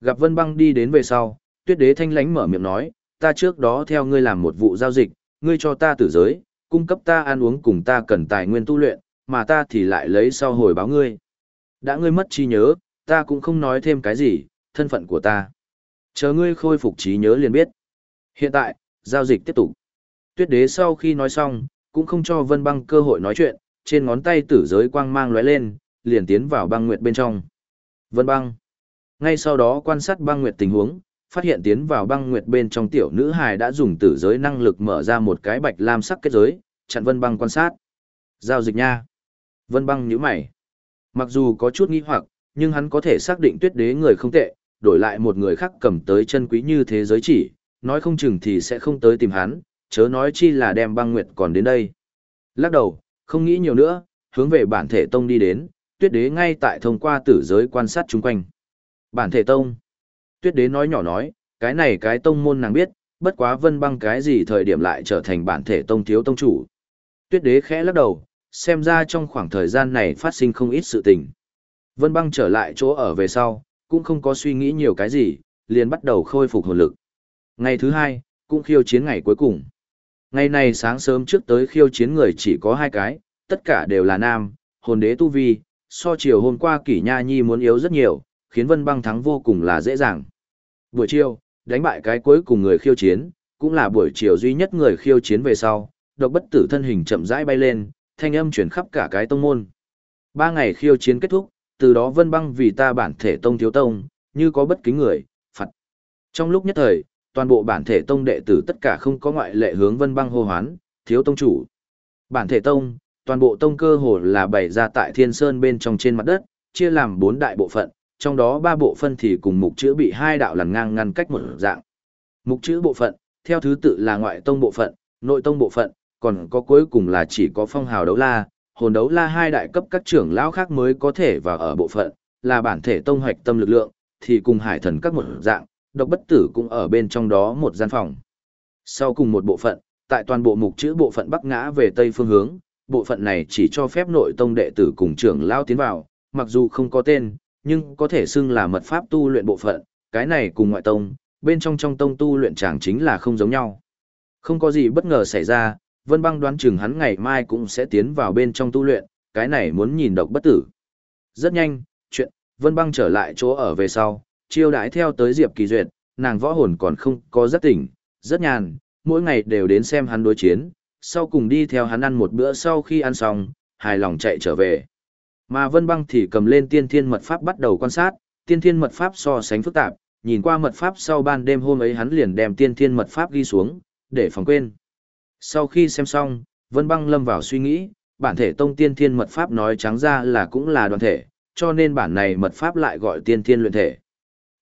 Gặp Vân Băng đi đến về sau, Tuyết Đế thanh lãnh mở miệng nói, ta trước đó theo ngươi làm một vụ giao dịch, ngươi cho ta tử giới, cung cấp ta ăn uống cùng ta cần tài nguyên tu luyện, mà ta thì lại lấy sau hồi báo ngươi. Đã ngươi mất trí nhớ, ta cũng không nói thêm cái gì, thân phận của ta. Chờ ngươi khôi phục trí nhớ liền biết. Hiện tại, giao dịch tiếp tục. Tuyết đế sau khi nói xong, cũng không cho Vân Băng cơ hội nói chuyện, trên ngón tay tử giới quang mang lóe lên, liền tiến vào băng nguyệt bên trong. Vân Băng. Ngay sau đó quan sát băng nguyệt tình huống, phát hiện tiến vào băng nguyệt bên trong tiểu nữ hài đã dùng tử giới năng lực mở ra một cái bạch lam sắc kết giới, chặn Vân Băng quan sát. Giao dịch nha. Vân Băng nhíu mày. Mặc dù có chút nghi hoặc, nhưng hắn có thể xác định tuyết đế người không tệ, đổi lại một người khác cầm tới chân quý như thế giới chỉ, nói không chừng thì sẽ không tới tìm hắn, chớ nói chi là đem băng nguyệt còn đến đây. Lắc đầu, không nghĩ nhiều nữa, hướng về bản thể tông đi đến, tuyết đế ngay tại thông qua tử giới quan sát chung quanh. Bản thể tông. Tuyết đế nói nhỏ nói, cái này cái tông môn nàng biết, bất quá vân băng cái gì thời điểm lại trở thành bản thể tông thiếu tông chủ. Tuyết đế khẽ lắc đầu, xem ra trong khoảng thời gian này phát sinh không ít sự tình. Vân băng trở lại chỗ ở về sau, cũng không có suy nghĩ nhiều cái gì, liền bắt đầu khôi phục hồn lực. Ngày thứ hai, cũng khiêu chiến ngày cuối cùng. Ngày này sáng sớm trước tới khiêu chiến người chỉ có hai cái, tất cả đều là nam, hồn đế tu vi, so chiều hôm qua kỷ nha nhi muốn yếu rất nhiều, khiến vân băng thắng vô cùng là dễ dàng. Buổi chiều, đánh bại cái cuối cùng người khiêu chiến, cũng là buổi chiều duy nhất người khiêu chiến về sau, độc bất tử thân hình chậm rãi bay lên, thanh âm chuyển khắp cả cái tông môn. Ba ngày khiêu chiến kết thúc, từ đó vân băng vì ta bản thể tông thiếu tông, như có bất kính người, phạt. Trong lúc nhất thời, toàn bộ bản thể tông đệ tử tất cả không có ngoại lệ hướng vân băng hô hoán, thiếu tông chủ. Bản thể tông, toàn bộ tông cơ hồ là bày ra tại thiên sơn bên trong trên mặt đất, chia làm bốn đại bộ phận, trong đó ba bộ phân thì cùng mục chữ bị hai đạo lằn ngang ngăn cách một dạng. Mục chữ bộ phận, theo thứ tự là ngoại tông bộ phận, nội tông bộ phận, còn có cuối cùng là chỉ có phong hào đấu la, hồn đấu la hai đại cấp các trưởng lão khác mới có thể vào ở bộ phận, là bản thể tông hoạch tâm lực lượng, thì cùng hải thần các một dạng, độc bất tử cũng ở bên trong đó một gian phòng. Sau cùng một bộ phận, tại toàn bộ mục chữ bộ phận bắc ngã về tây phương hướng, bộ phận này chỉ cho phép nội tông đệ tử cùng trưởng lão tiến vào, mặc dù không có tên, nhưng có thể xưng là mật pháp tu luyện bộ phận, cái này cùng ngoại tông, bên trong trong tông tu luyện chẳng chính là không giống nhau. Không có gì bất ngờ xảy ra, Vân Băng đoán chừng hắn ngày mai cũng sẽ tiến vào bên trong tu luyện, cái này muốn nhìn độc bất tử. Rất nhanh, chuyện, Vân Băng trở lại chỗ ở về sau, chiêu đãi theo tới Diệp Kỳ Duyệt, nàng võ hồn còn không có rất tỉnh, rất nhàn, mỗi ngày đều đến xem hắn đối chiến, sau cùng đi theo hắn ăn một bữa sau khi ăn xong, hài lòng chạy trở về. Mà Vân Băng thì cầm lên tiên thiên mật pháp bắt đầu quan sát, tiên thiên mật pháp so sánh phức tạp, nhìn qua mật pháp sau ban đêm hôm ấy hắn liền đem tiên thiên mật pháp ghi xuống, để phòng quên. Sau khi xem xong, Vân Băng lâm vào suy nghĩ, bản thể tông tiên thiên mật pháp nói trắng ra là cũng là đoàn thể, cho nên bản này mật pháp lại gọi tiên thiên luyện thể.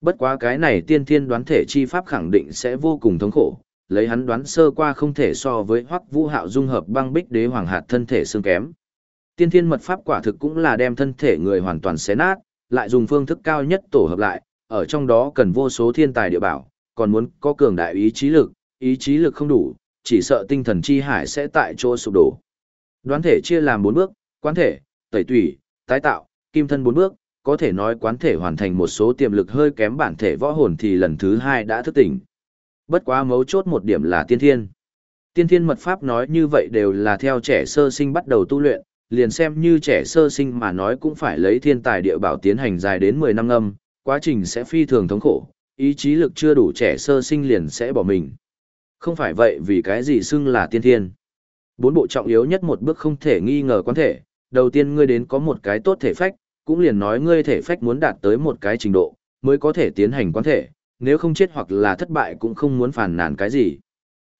Bất quá cái này tiên thiên đoán thể chi pháp khẳng định sẽ vô cùng thống khổ, lấy hắn đoán sơ qua không thể so với hoắc vũ hạo dung hợp băng bích đế hoàng hạt thân thể xương kém. Tiên thiên mật pháp quả thực cũng là đem thân thể người hoàn toàn xé nát, lại dùng phương thức cao nhất tổ hợp lại, ở trong đó cần vô số thiên tài địa bảo, còn muốn có cường đại ý chí lực, ý chí lực không đủ, chỉ sợ tinh thần chi hải sẽ tại chỗ sụp đổ. Đoán thể chia làm bốn bước, quán thể, tẩy tủy, tái tạo, kim thân bốn bước, có thể nói quán thể hoàn thành một số tiềm lực hơi kém bản thể võ hồn thì lần thứ hai đã thức tỉnh. Bất quá mấu chốt một điểm là tiên thiên. Tiên thiên mật pháp nói như vậy đều là theo trẻ sơ sinh bắt đầu tu luyện, liền xem như trẻ sơ sinh mà nói cũng phải lấy thiên tài địa bảo tiến hành dài đến 10 năm âm, quá trình sẽ phi thường thống khổ, ý chí lực chưa đủ trẻ sơ sinh liền sẽ bỏ mình. Không phải vậy vì cái gì xưng là tiên thiên. Bốn bộ trọng yếu nhất một bước không thể nghi ngờ quán thể, đầu tiên ngươi đến có một cái tốt thể phách, cũng liền nói ngươi thể phách muốn đạt tới một cái trình độ, mới có thể tiến hành quán thể, nếu không chết hoặc là thất bại cũng không muốn phản nàn cái gì.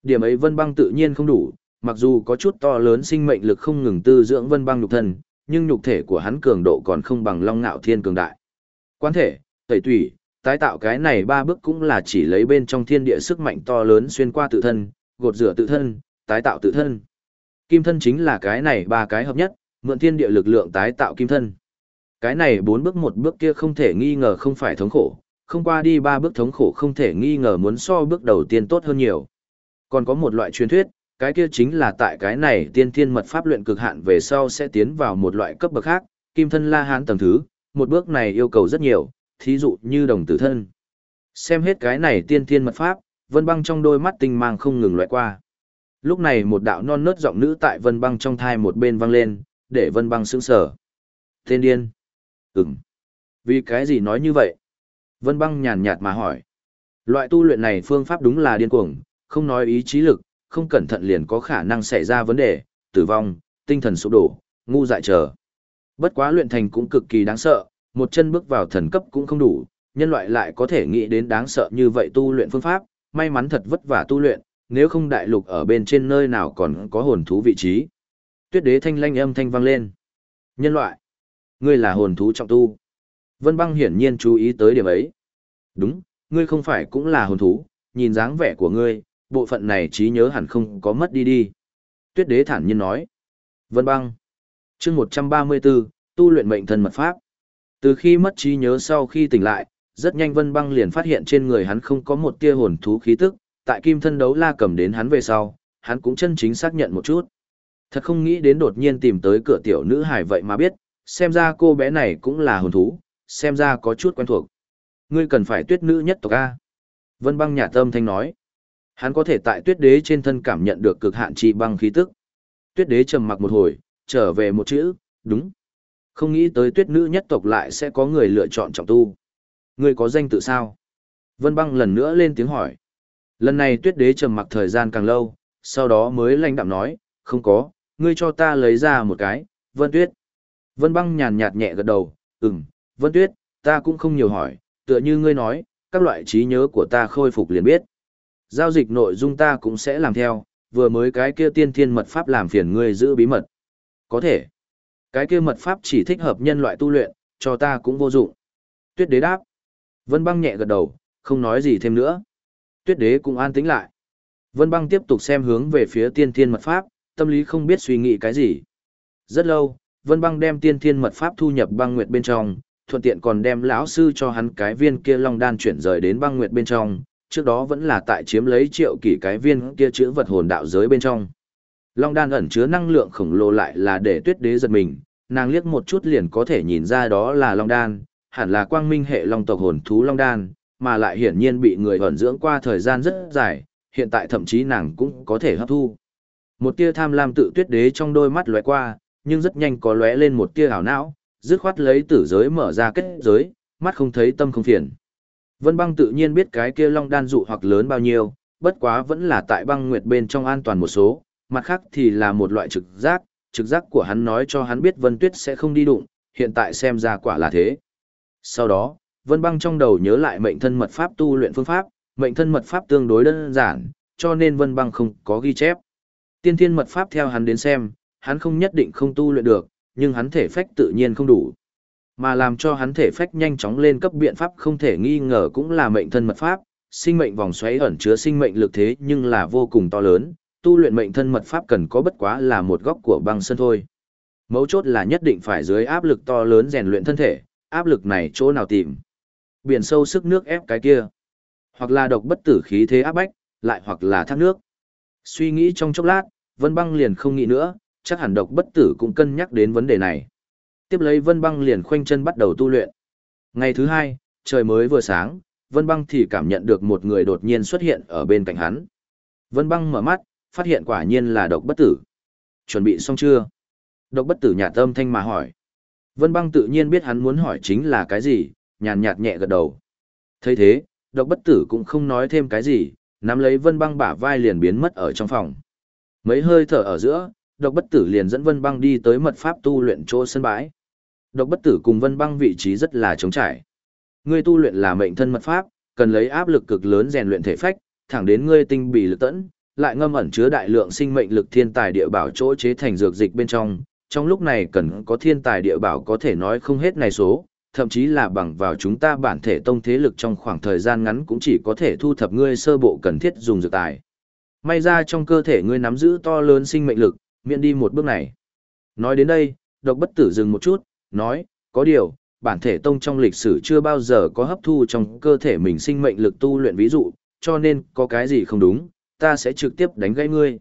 Điểm ấy vân băng tự nhiên không đủ, mặc dù có chút to lớn sinh mệnh lực không ngừng tư dưỡng vân băng nhục thân, nhưng nhục thể của hắn cường độ còn không bằng long ngạo thiên cường đại. Quán thể, tẩy tủy, tái tạo cái này ba bước cũng là chỉ lấy bên trong thiên địa sức mạnh to lớn xuyên qua tự thân, gột rửa tự thân, tái tạo tự thân. Kim thân chính là cái này ba cái hợp nhất, mượn thiên địa lực lượng tái tạo kim thân. Cái này bốn bước một bước kia không thể nghi ngờ không phải thống khổ, không qua đi ba bước thống khổ không thể nghi ngờ muốn so bước đầu tiên tốt hơn nhiều. Còn có một loại truyền thuyết, cái kia chính là tại cái này tiên thiên mật pháp luyện cực hạn về sau sẽ tiến vào một loại cấp bậc khác, kim thân la hán tầng thứ, một bước này yêu cầu rất nhiều, thí dụ như đồng tử thân. Xem hết cái này tiên thiên mật pháp, Vân Băng trong đôi mắt tinh mang không ngừng loại qua. Lúc này một đạo non nớt giọng nữ tại Vân Băng trong thai một bên vang lên, để Vân Băng sững sờ. Tên điên. Ừm. Vì cái gì nói như vậy? Vân Băng nhàn nhạt mà hỏi. Loại tu luyện này phương pháp đúng là điên cuồng, không nói ý chí lực, không cẩn thận liền có khả năng xảy ra vấn đề, tử vong, tinh thần sụp đổ, ngu dại chờ. Bất quá luyện thành cũng cực kỳ đáng sợ, một chân bước vào thần cấp cũng không đủ, nhân loại lại có thể nghĩ đến đáng sợ như vậy tu luyện phương pháp, may mắn thật vất vả tu luyện, nếu không đại lục ở bên trên nơi nào còn có hồn thú vị trí. Tuyết đế thanh lanh âm thanh vang lên. Nhân loại, ngươi là hồn thú trọng tu. Vân băng hiển nhiên chú ý tới điểm ấy. Đúng, ngươi không phải cũng là hồn thú, nhìn dáng vẻ của ngươi, bộ phận này trí nhớ hẳn không có mất đi đi. Tuyết đế thản nhiên nói. Vân băng. chương 134, tu luyện mệnh thần mật pháp. Từ khi mất trí nhớ sau khi tỉnh lại, rất nhanh Vân băng liền phát hiện trên người hắn không có một tia hồn thú khí tức, tại kim thân đấu la cầm đến hắn về sau, hắn cũng chân chính xác nhận một chút. Thật không nghĩ đến đột nhiên tìm tới cửa tiểu nữ hải vậy mà biết, xem ra cô bé này cũng là hồn thú, xem ra có chút quen thuộc. Ngươi cần phải tuyết nữ nhất tộc A. Vân băng nhà tâm thanh nói. Hắn có thể tại tuyết đế trên thân cảm nhận được cực hạn chi băng khí tức. Tuyết đế trầm mặc một hồi, trở về một chữ, đúng. Không nghĩ tới tuyết nữ nhất tộc lại sẽ có người lựa chọn trọng tu. Ngươi có danh tự sao? Vân băng lần nữa lên tiếng hỏi. Lần này tuyết đế trầm mặc thời gian càng lâu, sau đó mới lanh đạm nói, không có, ngươi cho ta lấy ra một cái, Vân Tuyết. Vân băng nhàn nhạt nhẹ gật đầu, ừm, Vân Tuyết, ta cũng không nhiều hỏi, tựa như ngươi nói, các loại trí nhớ của ta khôi phục liền biết. Giao dịch nội dung ta cũng sẽ làm theo, vừa mới cái kia tiên thiên mật pháp làm phiền ngươi giữ bí mật. Có thể. Cái kia mật pháp chỉ thích hợp nhân loại tu luyện, cho ta cũng vô dụng. Tuyết đế đáp. Vân băng nhẹ gật đầu, không nói gì thêm nữa. Tuyết đế cũng an tĩnh lại. Vân băng tiếp tục xem hướng về phía tiên thiên mật pháp, tâm lý không biết suy nghĩ cái gì. Rất lâu, Vân băng đem tiên thiên mật pháp thu nhập băng nguyệt bên trong, thuận tiện còn đem lão sư cho hắn cái viên kia long đan chuyển rời đến băng nguyệt bên trong, trước đó vẫn là tại chiếm lấy triệu kỷ cái viên kia chữ vật hồn đạo giới bên trong. Long đan ẩn chứa năng lượng khổng lồ lại là để tuyết đế giật mình, nàng liếc một chút liền có thể nhìn ra đó là long đan, hẳn là quang minh hệ long tộc hồn thú long đan, mà lại hiển nhiên bị người ẩn dưỡng qua thời gian rất dài, hiện tại thậm chí nàng cũng có thể hấp thu. Một tia tham lam tự tuyết đế trong đôi mắt lóe qua, nhưng rất nhanh có lóe lên một tia ảo não, dứt khoát lấy tử giới mở ra kết giới, mắt không thấy tâm không phiền. Vân băng tự nhiên biết cái kia long đan dụ hoặc lớn bao nhiêu, bất quá vẫn là tại băng nguyệt bên trong an toàn một số, mặt khác thì là một loại trực giác, trực giác của hắn nói cho hắn biết Vân Tuyết sẽ không đi đụng, hiện tại xem ra quả là thế. Sau đó, Vân băng trong đầu nhớ lại mệnh thân mật pháp tu luyện phương pháp, mệnh thân mật pháp tương đối đơn giản, cho nên Vân băng không có ghi chép. Tiên thiên mật pháp theo hắn đến xem, hắn không nhất định không tu luyện được, nhưng hắn thể phách tự nhiên không đủ. Mà làm cho hắn thể phách nhanh chóng lên cấp biện pháp không thể nghi ngờ cũng là mệnh thân mật pháp, sinh mệnh vòng xoáy ẩn chứa sinh mệnh lực thế nhưng là vô cùng to lớn, tu luyện mệnh thân mật pháp cần có bất quá là một góc của băng sơn thôi. Mấu chốt là nhất định phải dưới áp lực to lớn rèn luyện thân thể, áp lực này chỗ nào tìm. Biển sâu sức nước ép cái kia. Hoặc là độc bất tử khí thế áp bách, lại hoặc là thác nước. Suy nghĩ trong chốc lát, Vân Băng liền không nghĩ nữa, chắc hẳn độc bất tử cũng cân nhắc đến vấn đề này. Tiếp lấy Vân Băng liền khoanh chân bắt đầu tu luyện. Ngày thứ hai, trời mới vừa sáng, Vân Băng thì cảm nhận được một người đột nhiên xuất hiện ở bên cạnh hắn. Vân Băng mở mắt, phát hiện quả nhiên là độc bất tử. Chuẩn bị xong chưa? Độc bất tử nhạt tâm thanh mà hỏi. Vân Băng tự nhiên biết hắn muốn hỏi chính là cái gì, nhàn nhạt nhẹ gật đầu. thấy thế, độc bất tử cũng không nói thêm cái gì, nắm lấy Vân Băng bả vai liền biến mất ở trong phòng. Mấy hơi thở ở giữa, độc bất tử liền dẫn Vân Băng đi tới mật pháp tu luyện chỗ sân bãi. Độc bất tử cùng Vân Băng vị trí rất là trống trải. Ngươi tu luyện là mệnh thân mật pháp, cần lấy áp lực cực lớn rèn luyện thể phách, thẳng đến ngươi tinh bì lực tẫn, lại ngâm ẩn chứa đại lượng sinh mệnh lực thiên tài địa bảo chỗ chế thành dược dịch bên trong. Trong lúc này cần có thiên tài địa bảo có thể nói không hết này số, thậm chí là bằng vào chúng ta bản thể tông thế lực trong khoảng thời gian ngắn cũng chỉ có thể thu thập ngươi sơ bộ cần thiết dùng dược tài. May ra trong cơ thể ngươi nắm giữ to lớn sinh mệnh lực, miễn đi một bước này. Nói đến đây, độc bất tử dừng một chút, nói, có điều, bản thể tông trong lịch sử chưa bao giờ có hấp thu trong cơ thể mình sinh mệnh lực tu luyện ví dụ, cho nên có cái gì không đúng, ta sẽ trực tiếp đánh gãy ngươi.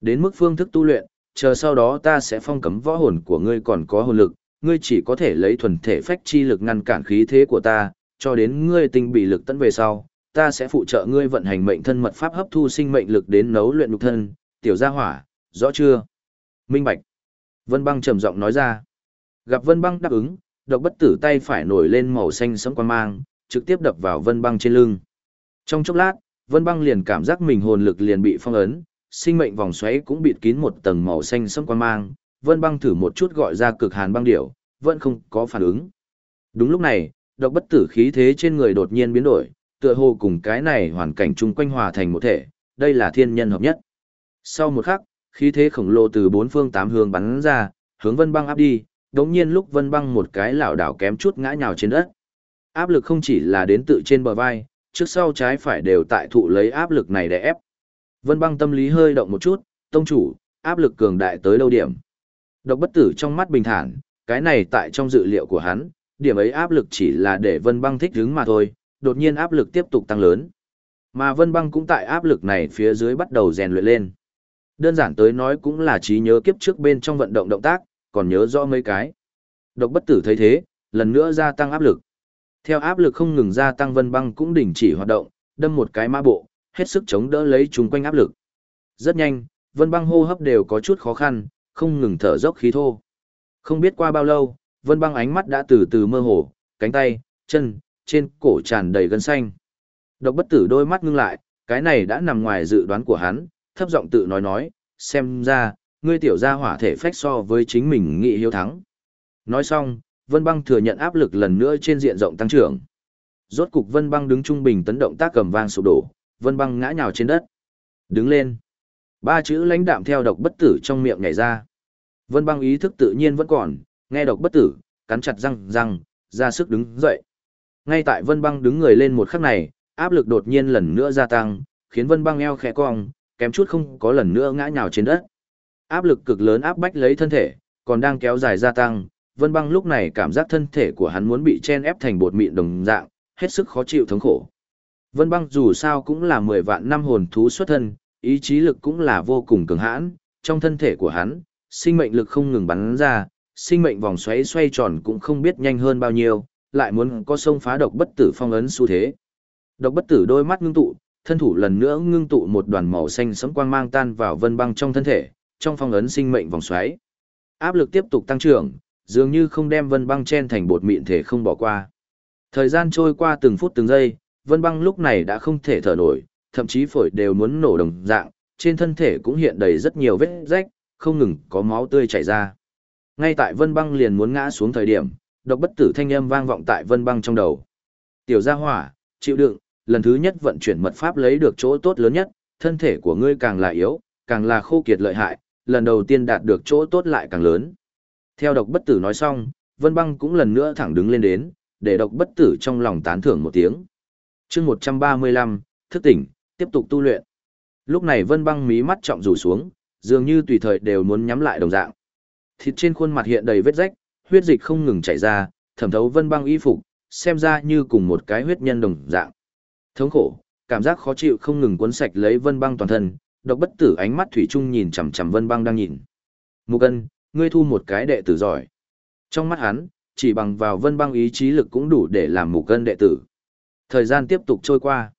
Đến mức phương thức tu luyện, chờ sau đó ta sẽ phong cấm võ hồn của ngươi còn có hồn lực, ngươi chỉ có thể lấy thuần thể phách chi lực ngăn cản khí thế của ta, cho đến ngươi tinh bị lực tấn về sau, ta sẽ phụ trợ ngươi vận hành mệnh thân mật pháp hấp thu sinh mệnh lực đến nấu luyện nhục thân, tiểu gia hỏa, rõ chưa? Minh Bạch. Vân Băng trầm giọng nói ra. Gặp Vân Băng đáp ứng, độc bất tử tay phải nổi lên màu xanh sẫm quan mang, trực tiếp đập vào Vân Băng trên lưng. Trong chốc lát, Vân Băng liền cảm giác mình hồn lực liền bị phong ấn, sinh mệnh vòng xoáy cũng bịt kín một tầng màu xanh sẫm quan mang, Vân Băng thử một chút gọi ra cực hàn băng điểu, vẫn không có phản ứng. Đúng lúc này, độc bất tử khí thế trên người đột nhiên biến đổi, tựa hồ cùng cái này hoàn cảnh chung quanh hòa thành một thể, đây là thiên nhân hợp nhất. Sau một khắc, khí thế khổng lồ từ bốn phương tám hướng bắn ra, hướng Vân Băng áp đi, đống nhiên lúc Vân Băng một cái lảo đảo kém chút ngã nhào trên đất. Áp lực không chỉ là đến tự trên bờ vai, trước sau trái phải đều tại thụ lấy áp lực này để ép. Vân Băng tâm lý hơi động một chút, tông chủ, áp lực cường đại tới đâu điểm. Độc bất tử trong mắt bình thản, cái này tại trong dự liệu của hắn, điểm ấy áp lực chỉ là để Vân Băng thích hứng mà thôi, đột nhiên áp lực tiếp tục tăng lớn. Mà Vân Băng cũng tại áp lực này phía dưới bắt đầu rèn luyện lên. Đơn giản tới nói cũng là trí nhớ kiếp trước bên trong vận động động tác, còn nhớ rõ mấy cái. Độc bất tử thấy thế, lần nữa gia tăng áp lực. Theo áp lực không ngừng gia tăng Vân Băng cũng đình chỉ hoạt động, đâm một cái mã bộ, hết sức chống đỡ lấy chúng quanh áp lực. Rất nhanh, Vân Băng hô hấp đều có chút khó khăn, không ngừng thở dốc khí thô. Không biết qua bao lâu, Vân Băng ánh mắt đã từ từ mơ hồ, cánh tay, chân, trên cổ tràn đầy gân xanh. Độc bất tử đôi mắt ngưng lại, cái này đã nằm ngoài dự đoán của hắn, thấp giọng tự nói nói, xem ra, ngươi tiểu gia hỏa thể phách so với chính mình nghị hiếu thắng. Nói xong, Vân Băng thừa nhận áp lực lần nữa trên diện rộng tăng trưởng. Rốt cục Vân Băng đứng trung bình tấn động tác cầm vang sụp đổ, Vân Băng ngã nhào trên đất. Đứng lên. Ba chữ lãnh đạm theo độc bất tử trong miệng nhảy ra. Vân Băng ý thức tự nhiên vẫn còn, nghe độc bất tử, cắn chặt răng răng, ra sức đứng dậy. Ngay tại Vân Băng đứng người lên một khắc này, áp lực đột nhiên lần nữa gia tăng, khiến Vân Băng eo khẽ cong, kém chút không có lần nữa ngã nhào trên đất. Áp lực cực lớn áp bách lấy thân thể, còn đang kéo dài gia tăng, Vân Băng lúc này cảm giác thân thể của hắn muốn bị chen ép thành bột mịn đồng dạng, hết sức khó chịu thống khổ. Vân Băng dù sao cũng là 10 vạn năm hồn thú xuất thân, ý chí lực cũng là vô cùng cường hãn, trong thân thể của hắn, sinh mệnh lực không ngừng bắn ra, sinh mệnh vòng xoáy xoay tròn cũng không biết nhanh hơn bao nhiêu, lại muốn có sông phá độc bất tử phong ấn xu thế. Độc bất tử đôi mắt ngưng tụ, thân thủ lần nữa ngưng tụ một đoàn màu xanh sẫm quang mang tan vào vân băng trong thân thể, trong phong ấn sinh mệnh vòng xoáy. Áp lực tiếp tục tăng trưởng, dường như không đem vân băng chen thành bột mịn thể không bỏ qua. Thời gian trôi qua từng phút từng giây, vân băng lúc này đã không thể thở nổi, thậm chí phổi đều muốn nổ đồng dạng, trên thân thể cũng hiện đầy rất nhiều vết rách, không ngừng có máu tươi chảy ra. Ngay tại vân băng liền muốn ngã xuống thời điểm, độc bất tử thanh âm vang vọng tại vân băng trong đầu. Tiểu gia hỏa, chịu đựng, lần thứ nhất vận chuyển mật pháp lấy được chỗ tốt lớn nhất, thân thể của ngươi càng là yếu, càng là khô kiệt lợi hại, lần đầu tiên đạt được chỗ tốt lại càng lớn. Theo độc bất tử nói xong, Vân Băng cũng lần nữa thẳng đứng lên đến, để độc bất tử trong lòng tán thưởng một tiếng. chương 135, thức tỉnh, tiếp tục tu luyện. Lúc này Vân Băng mí mắt trọng rủ xuống, dường như tùy thời đều muốn nhắm lại đồng dạng. Thịt trên khuôn mặt hiện đầy vết rách, huyết dịch không ngừng chảy ra, thẩm thấu Vân Băng y phục, xem ra như cùng một cái huyết nhân đồng dạng. Thống khổ, cảm giác khó chịu không ngừng cuốn sạch lấy Vân Băng toàn thân, độc bất tử ánh mắt thủy chung nhìn chằm chằm Vân Băng đang nhìn. Mục Ân, ngươi thu một cái đệ tử giỏi. Trong mắt hắn, chỉ bằng vào Vân Băng ý chí lực cũng đủ để làm Mục Ân đệ tử. Thời gian tiếp tục trôi qua.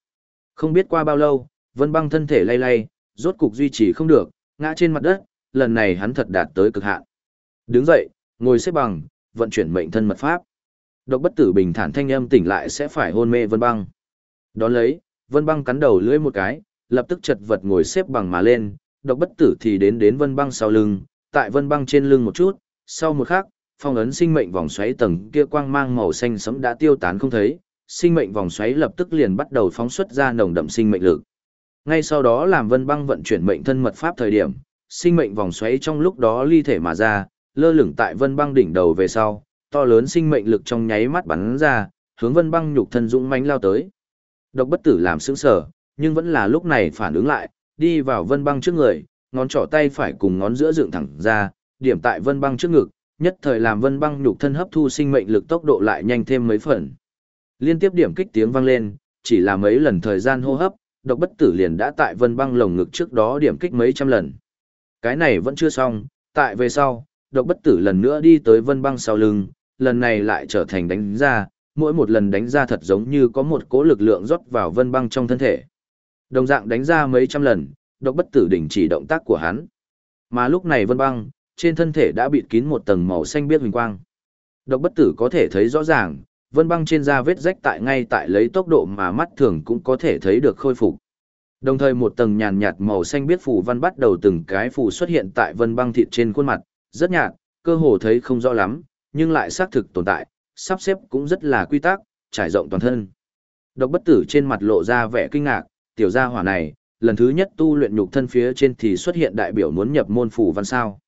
Không biết qua bao lâu, Vân Băng thân thể lay lay, rốt cục duy trì không được, ngã trên mặt đất, lần này hắn thật đạt tới cực hạn. Đứng dậy, ngồi xếp bằng, vận chuyển mệnh thân mật pháp. Độc bất tử bình thản thanh âm tỉnh lại sẽ phải hôn mê Vân Băng. Đón lấy, Vân Băng cắn đầu lưỡi một cái, lập tức chật vật ngồi xếp bằng mà lên, độc bất tử thì đến đến Vân Băng sau lưng, tại Vân Băng trên lưng một chút, sau một khắc, phong ấn sinh mệnh vòng xoáy tầng kia quang mang màu xanh sẫm đã tiêu tán không thấy, sinh mệnh vòng xoáy lập tức liền bắt đầu phóng xuất ra nồng đậm sinh mệnh lực. Ngay sau đó làm Vân Băng vận chuyển mệnh thân mật pháp thời điểm, sinh mệnh vòng xoáy trong lúc đó ly thể mà ra, lơ lửng tại Vân Băng đỉnh đầu về sau, to lớn sinh mệnh lực trong nháy mắt bắn ra, hướng Vân Băng nhục thân dũng mãnh lao tới. Độc bất tử làm sững sờ, nhưng vẫn là lúc này phản ứng lại, đi vào vân băng trước người, ngón trỏ tay phải cùng ngón giữa dựng thẳng ra, điểm tại vân băng trước ngực, nhất thời làm vân băng nhục thân hấp thu sinh mệnh lực tốc độ lại nhanh thêm mấy phần. Liên tiếp điểm kích tiếng vang lên, chỉ là mấy lần thời gian hô hấp, độc bất tử liền đã tại vân băng lồng ngực trước đó điểm kích mấy trăm lần. Cái này vẫn chưa xong, tại về sau, độc bất tử lần nữa đi tới vân băng sau lưng, lần này lại trở thành đánh ra, mỗi một lần đánh ra thật giống như có một cỗ lực lượng rót vào vân băng trong thân thể. Đồng dạng đánh ra mấy trăm lần, độc bất tử đình chỉ động tác của hắn. Mà lúc này vân băng, trên thân thể đã bịt kín một tầng màu xanh biếc huỳnh quang. Độc bất tử có thể thấy rõ ràng, vân băng trên da vết rách tại ngay tại lấy tốc độ mà mắt thường cũng có thể thấy được khôi phục. Đồng thời một tầng nhàn nhạt màu xanh biếc phủ văn bắt đầu từng cái phủ xuất hiện tại vân băng thịt trên khuôn mặt, rất nhạt, cơ hồ thấy không rõ lắm, nhưng lại xác thực tồn tại, sắp xếp cũng rất là quy tắc, trải rộng toàn thân. Độc bất tử trên mặt lộ ra vẻ kinh ngạc, tiểu gia hỏa này, lần thứ nhất tu luyện nhục thân phía trên thì xuất hiện đại biểu muốn nhập môn phủ văn sao.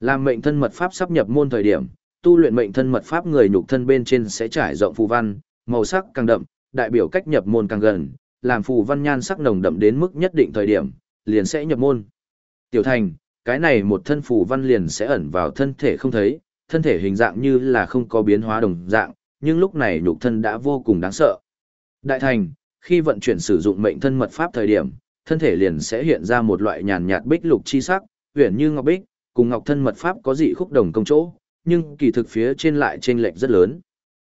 Làm mệnh thân mật pháp sắp nhập môn thời điểm, tu luyện mệnh thân mật pháp người nhục thân bên trên sẽ trải rộng phù văn, màu sắc càng đậm, đại biểu cách nhập môn càng gần, làm phù văn nhan sắc nồng đậm đến mức nhất định thời điểm, liền sẽ nhập môn. Tiểu thành, cái này một thân phù văn liền sẽ ẩn vào thân thể không thấy, thân thể hình dạng như là không có biến hóa đồng dạng, nhưng lúc này nhục thân đã vô cùng đáng sợ. Đại thành, khi vận chuyển sử dụng mệnh thân mật pháp thời điểm, thân thể liền sẽ hiện ra một loại nhàn nhạt bích lục chi sắc, huyền như ngọc bích, cùng ngọc thân mật pháp có dị khúc đồng công chỗ, nhưng kỳ thực phía trên lại chênh lệch rất lớn.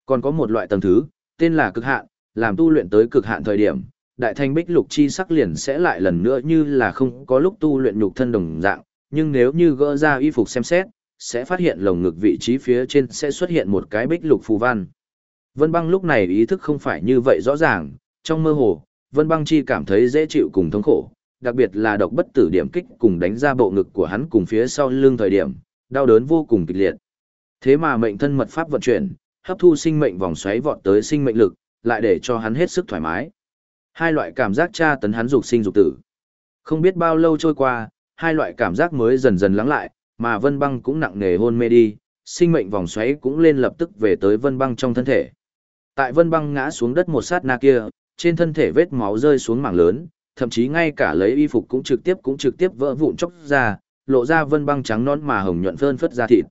Còn có một loại tầng thứ, tên là cực hạn, làm tu luyện tới cực hạn thời điểm, đại thanh bích lục chi sắc liền sẽ lại lần nữa như là không có lúc tu luyện nhục thân đồng dạng, nhưng nếu như gỡ ra y phục xem xét, sẽ phát hiện lồng ngực vị trí phía trên sẽ xuất hiện một cái bích lục phù văn. Vân băng lúc này ý thức không phải như vậy rõ ràng, trong mơ hồ, Vân băng chi cảm thấy dễ chịu cùng thống khổ, đặc biệt là độc bất tử điểm kích cùng đánh ra bộ ngực của hắn cùng phía sau lưng thời điểm, đau đớn vô cùng kịch liệt. Thế mà mệnh thân mật pháp vận chuyển, hấp thu sinh mệnh vòng xoáy vọt tới sinh mệnh lực, lại để cho hắn hết sức thoải mái. Hai loại cảm giác tra tấn hắn dục sinh dục tử. Không biết bao lâu trôi qua, hai loại cảm giác mới dần dần lắng lại, mà Vân Băng cũng nặng nề hôn mê đi, sinh mệnh vòng xoáy cũng lên lập tức về tới Vân Băng trong thân thể. Tại Vân Băng ngã xuống đất một sát na kia, trên thân thể vết máu rơi xuống mảng lớn, thậm chí ngay cả lấy y phục cũng trực tiếp cũng trực tiếp vỡ vụn chốc ra, lộ ra Vân Băng trắng non mà hồng nhuận phơn phất ra thịt.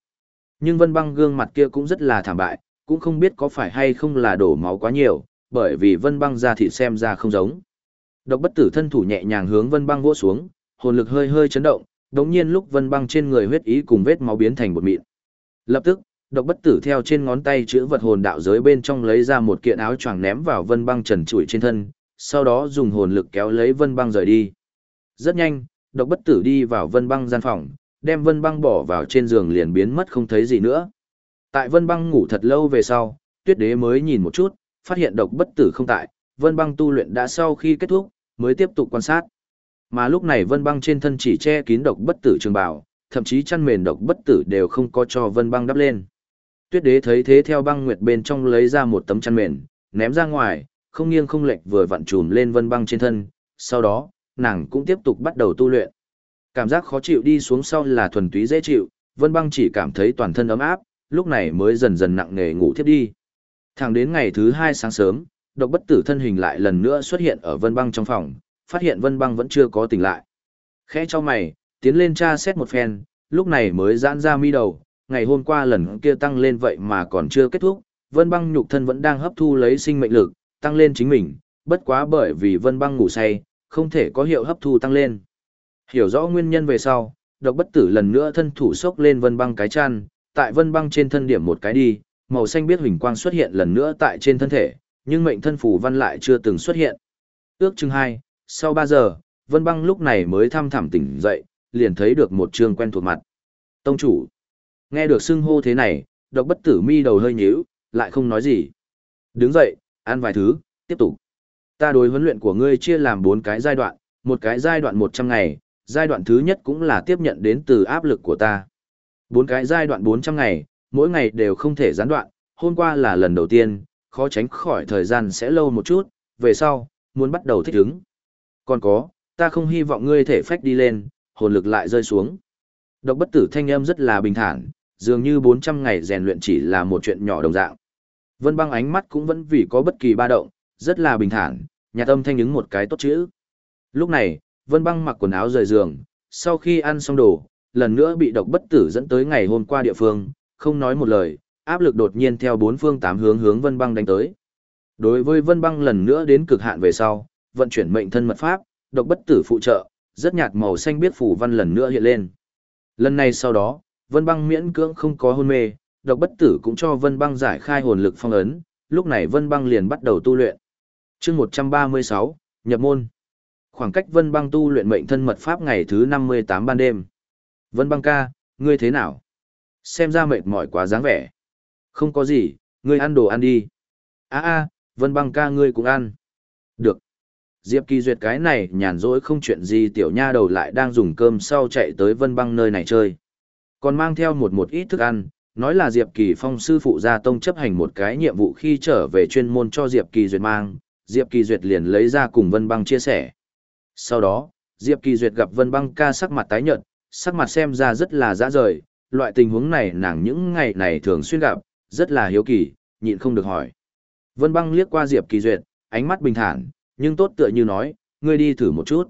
Nhưng Vân Băng gương mặt kia cũng rất là thảm bại, cũng không biết có phải hay không là đổ máu quá nhiều, bởi vì Vân Băng ra thịt xem ra không giống. Độc bất tử thân thủ nhẹ nhàng hướng Vân Băng vỗ xuống, hồn lực hơi hơi chấn động, đống nhiên lúc Vân Băng trên người huyết ý cùng vết máu biến thành bột mịn. Lập tức, độc bất tử theo trên ngón tay chữ vật hồn đạo giới bên trong lấy ra một kiện áo choàng ném vào Vân Băng trần trụi trên thân, sau đó dùng hồn lực kéo lấy Vân Băng rời đi. Rất nhanh, độc bất tử đi vào Vân Băng gian phòng, đem Vân Băng bỏ vào trên giường liền biến mất không thấy gì nữa. Tại Vân Băng ngủ thật lâu về sau, Tuyết Đế mới nhìn một chút, phát hiện độc bất tử không tại, Vân Băng tu luyện đã sau khi kết thúc, mới tiếp tục quan sát. Mà lúc này Vân Băng trên thân chỉ che kín độc bất tử trường bảo thậm chí chăn mền độc bất tử đều không có cho Vân Băng đắp lên. Tuyết Đế thấy thế theo băng nguyệt bên trong lấy ra một tấm chăn mền, ném ra ngoài, không nghiêng không lệch vừa vặn trùm lên Vân Băng trên thân, sau đó, nàng cũng tiếp tục bắt đầu tu luyện. Cảm giác khó chịu đi xuống sau là thuần túy dễ chịu, Vân Băng chỉ cảm thấy toàn thân ấm áp, lúc này mới dần dần nặng nề ngủ thiếp đi. Thẳng đến ngày thứ hai sáng sớm, độc bất tử thân hình lại lần nữa xuất hiện ở Vân Băng trong phòng, phát hiện Vân Băng vẫn chưa có tỉnh lại. Khẽ cho mày, tiến lên tra xét một phen, lúc này mới giãn ra mi đầu, ngày hôm qua lần kia tăng lên vậy mà còn chưa kết thúc, Vân Băng nhục thân vẫn đang hấp thu lấy sinh mệnh lực, tăng lên chính mình, bất quá bởi vì Vân Băng ngủ say, không thể có hiệu hấp thu tăng lên. Hiểu rõ nguyên nhân về sau, độc bất tử lần nữa thân thủ sốc lên Vân Băng cái chăn, tại Vân Băng trên thân điểm một cái đi, màu xanh biết huỳnh quang xuất hiện lần nữa tại trên thân thể, nhưng mệnh thân phù văn lại chưa từng xuất hiện. Ước chừng hai, sau ba giờ, Vân Băng lúc này mới thăm thẳm tỉnh dậy, liền thấy được một trường quen thuộc mặt. Tông chủ. Nghe được xưng hô thế này, độc bất tử mi đầu hơi nhíu, lại không nói gì. Đứng dậy, ăn vài thứ, tiếp tục. Ta đối huấn luyện của ngươi chia làm bốn cái giai đoạn, một cái giai đoạn 100 ngày, giai đoạn thứ nhất cũng là tiếp nhận đến từ áp lực của ta. Bốn cái giai đoạn 400 ngày, mỗi ngày đều không thể gián đoạn, hôm qua là lần đầu tiên, khó tránh khỏi thời gian sẽ lâu một chút, về sau, muốn bắt đầu thích ứng. Còn có, ta không hy vọng ngươi thể phách đi lên, hồn lực lại rơi xuống. Độc bất tử thanh âm rất là bình thản, dường như 400 ngày rèn luyện chỉ là một chuyện nhỏ đồng dạng. Vân băng ánh mắt cũng vẫn vì có bất kỳ ba động, rất là bình thản, nhà tâm thanh ứng một cái tốt chữ. Lúc này, Vân băng mặc quần áo rời giường, sau khi ăn xong đồ, lần nữa bị độc bất tử dẫn tới ngày hôm qua địa phương, không nói một lời, áp lực đột nhiên theo bốn phương tám hướng hướng Vân băng đánh tới. Đối với Vân băng lần nữa đến cực hạn về sau, vận chuyển mệnh thân mật pháp, độc bất tử phụ trợ, rất nhạt màu xanh biết phủ văn lần nữa hiện lên. Lần này sau đó, Vân Băng miễn cưỡng không có hôn mê, độc bất tử cũng cho Vân Băng giải khai hồn lực phong ấn, lúc này Vân Băng liền bắt đầu tu luyện. chương 136, nhập môn. Khoảng cách Vân Băng tu luyện mệnh thân mật pháp ngày thứ 58 ban đêm. Vân Băng ca, ngươi thế nào? Xem ra mệt mỏi quá dáng vẻ. Không có gì, ngươi ăn đồ ăn đi. a a Vân Băng ca ngươi cũng ăn. Được. Diệp Kỳ Duyệt cái này nhàn rỗi không chuyện gì tiểu nha đầu lại đang dùng cơm sau chạy tới Vân Băng nơi này chơi. Còn mang theo một một ít thức ăn, nói là Diệp Kỳ Phong sư phụ gia tông chấp hành một cái nhiệm vụ khi trở về chuyên môn cho Diệp Kỳ Duyệt mang, Diệp Kỳ Duyệt liền lấy ra cùng Vân Băng chia sẻ. Sau đó, Diệp Kỳ Duyệt gặp Vân Băng ca sắc mặt tái nhợt, sắc mặt xem ra rất là dã rời, loại tình huống này nàng những ngày này thường xuyên gặp, rất là hiếu kỳ, nhịn không được hỏi. Vân Băng liếc qua Diệp Kỳ Duyệt, ánh mắt bình thản, nhưng tốt tựa như nói, ngươi đi thử một chút.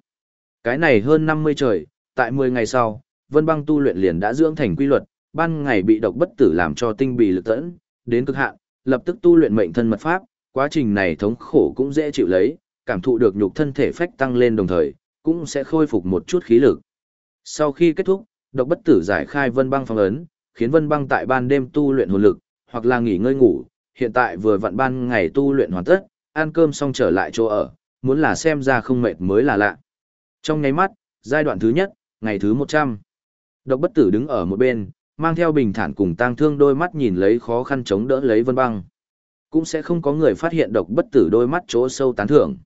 Cái này hơn 50 trời, tại 10 ngày sau, Vân Băng tu luyện liền đã dưỡng thành quy luật, ban ngày bị độc bất tử làm cho tinh bì lực tẫn, đến cực hạn, lập tức tu luyện mệnh thân mật pháp, quá trình này thống khổ cũng dễ chịu lấy, cảm thụ được nhục thân thể phách tăng lên đồng thời, cũng sẽ khôi phục một chút khí lực. Sau khi kết thúc, độc bất tử giải khai Vân Băng phong ấn, khiến Vân Băng tại ban đêm tu luyện hồn lực, hoặc là nghỉ ngơi ngủ, hiện tại vừa vặn ban ngày tu luyện hoàn tất, ăn cơm xong trở lại chỗ ở, muốn là xem ra không mệt mới là lạ. Trong nháy mắt, giai đoạn thứ nhất, ngày thứ 100. Độc bất tử đứng ở một bên, mang theo bình thản cùng tang thương đôi mắt nhìn lấy khó khăn chống đỡ lấy vân băng. Cũng sẽ không có người phát hiện độc bất tử đôi mắt chỗ sâu tán thưởng.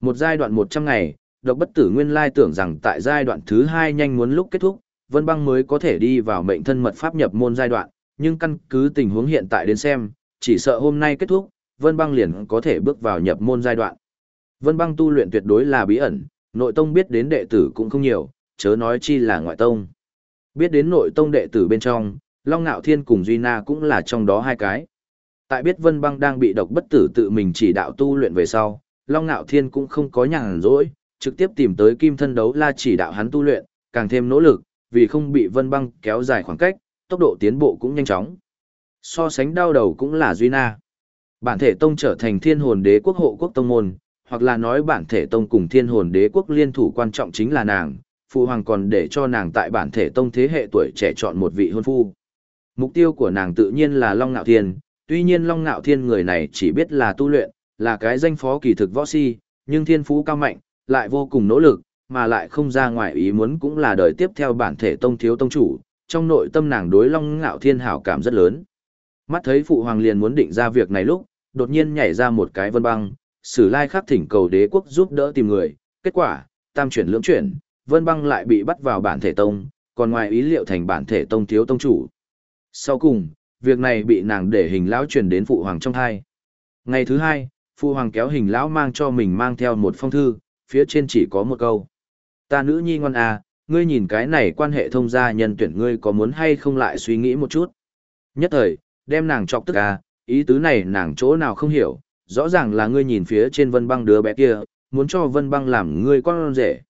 Một giai đoạn 100 ngày, độc bất tử nguyên lai tưởng rằng tại giai đoạn thứ hai nhanh muốn lúc kết thúc, vân băng mới có thể đi vào mệnh thân mật pháp nhập môn giai đoạn, nhưng căn cứ tình huống hiện tại đến xem, chỉ sợ hôm nay kết thúc, vân băng liền có thể bước vào nhập môn giai đoạn. Vân băng tu luyện tuyệt đối là bí ẩn, nội tông biết đến đệ tử cũng không nhiều, chớ nói chi là ngoại tông. Biết đến nội tông đệ tử bên trong, Long Nạo Thiên cùng Duy Na cũng là trong đó hai cái. Tại biết Vân Băng đang bị độc bất tử tự mình chỉ đạo tu luyện về sau, Long Nạo Thiên cũng không có nhàn rỗi, trực tiếp tìm tới Kim Thân Đấu La chỉ đạo hắn tu luyện, càng thêm nỗ lực, vì không bị Vân Băng kéo dài khoảng cách, tốc độ tiến bộ cũng nhanh chóng. So sánh đau đầu cũng là Duy Na. Bản thể tông trở thành thiên hồn đế quốc hộ quốc tông môn, hoặc là nói bản thể tông cùng thiên hồn đế quốc liên thủ quan trọng chính là nàng, phụ hoàng còn để cho nàng tại bản thể tông thế hệ tuổi trẻ chọn một vị hôn phu. Mục tiêu của nàng tự nhiên là Long Nạo Thiên, tuy nhiên Long Nạo Thiên người này chỉ biết là tu luyện, là cái danh phó kỳ thực võ si, nhưng thiên phú cao mạnh, lại vô cùng nỗ lực, mà lại không ra ngoài ý muốn cũng là đời tiếp theo bản thể tông thiếu tông chủ, trong nội tâm nàng đối Long ngạo Thiên hảo cảm rất lớn. Mắt thấy phụ hoàng liền muốn định ra việc này lúc, đột nhiên nhảy ra một cái vân băng, sử lai khắc thỉnh cầu đế quốc giúp đỡ tìm người, kết quả, tam chuyển lưỡng chuyển, Vân Băng lại bị bắt vào bản thể tông, còn ngoài ý liệu thành bản thể tông thiếu tông chủ. Sau cùng, việc này bị nàng để hình lão truyền đến phụ hoàng trong thai. Ngày thứ hai, phụ hoàng kéo hình lão mang cho mình mang theo một phong thư, phía trên chỉ có một câu. Ta nữ nhi ngoan à, ngươi nhìn cái này quan hệ thông gia nhân tuyển ngươi có muốn hay không lại suy nghĩ một chút. Nhất thời, đem nàng chọc tức à, ý tứ này nàng chỗ nào không hiểu, rõ ràng là ngươi nhìn phía trên vân băng đứa bé kia, muốn cho vân băng làm ngươi con rể.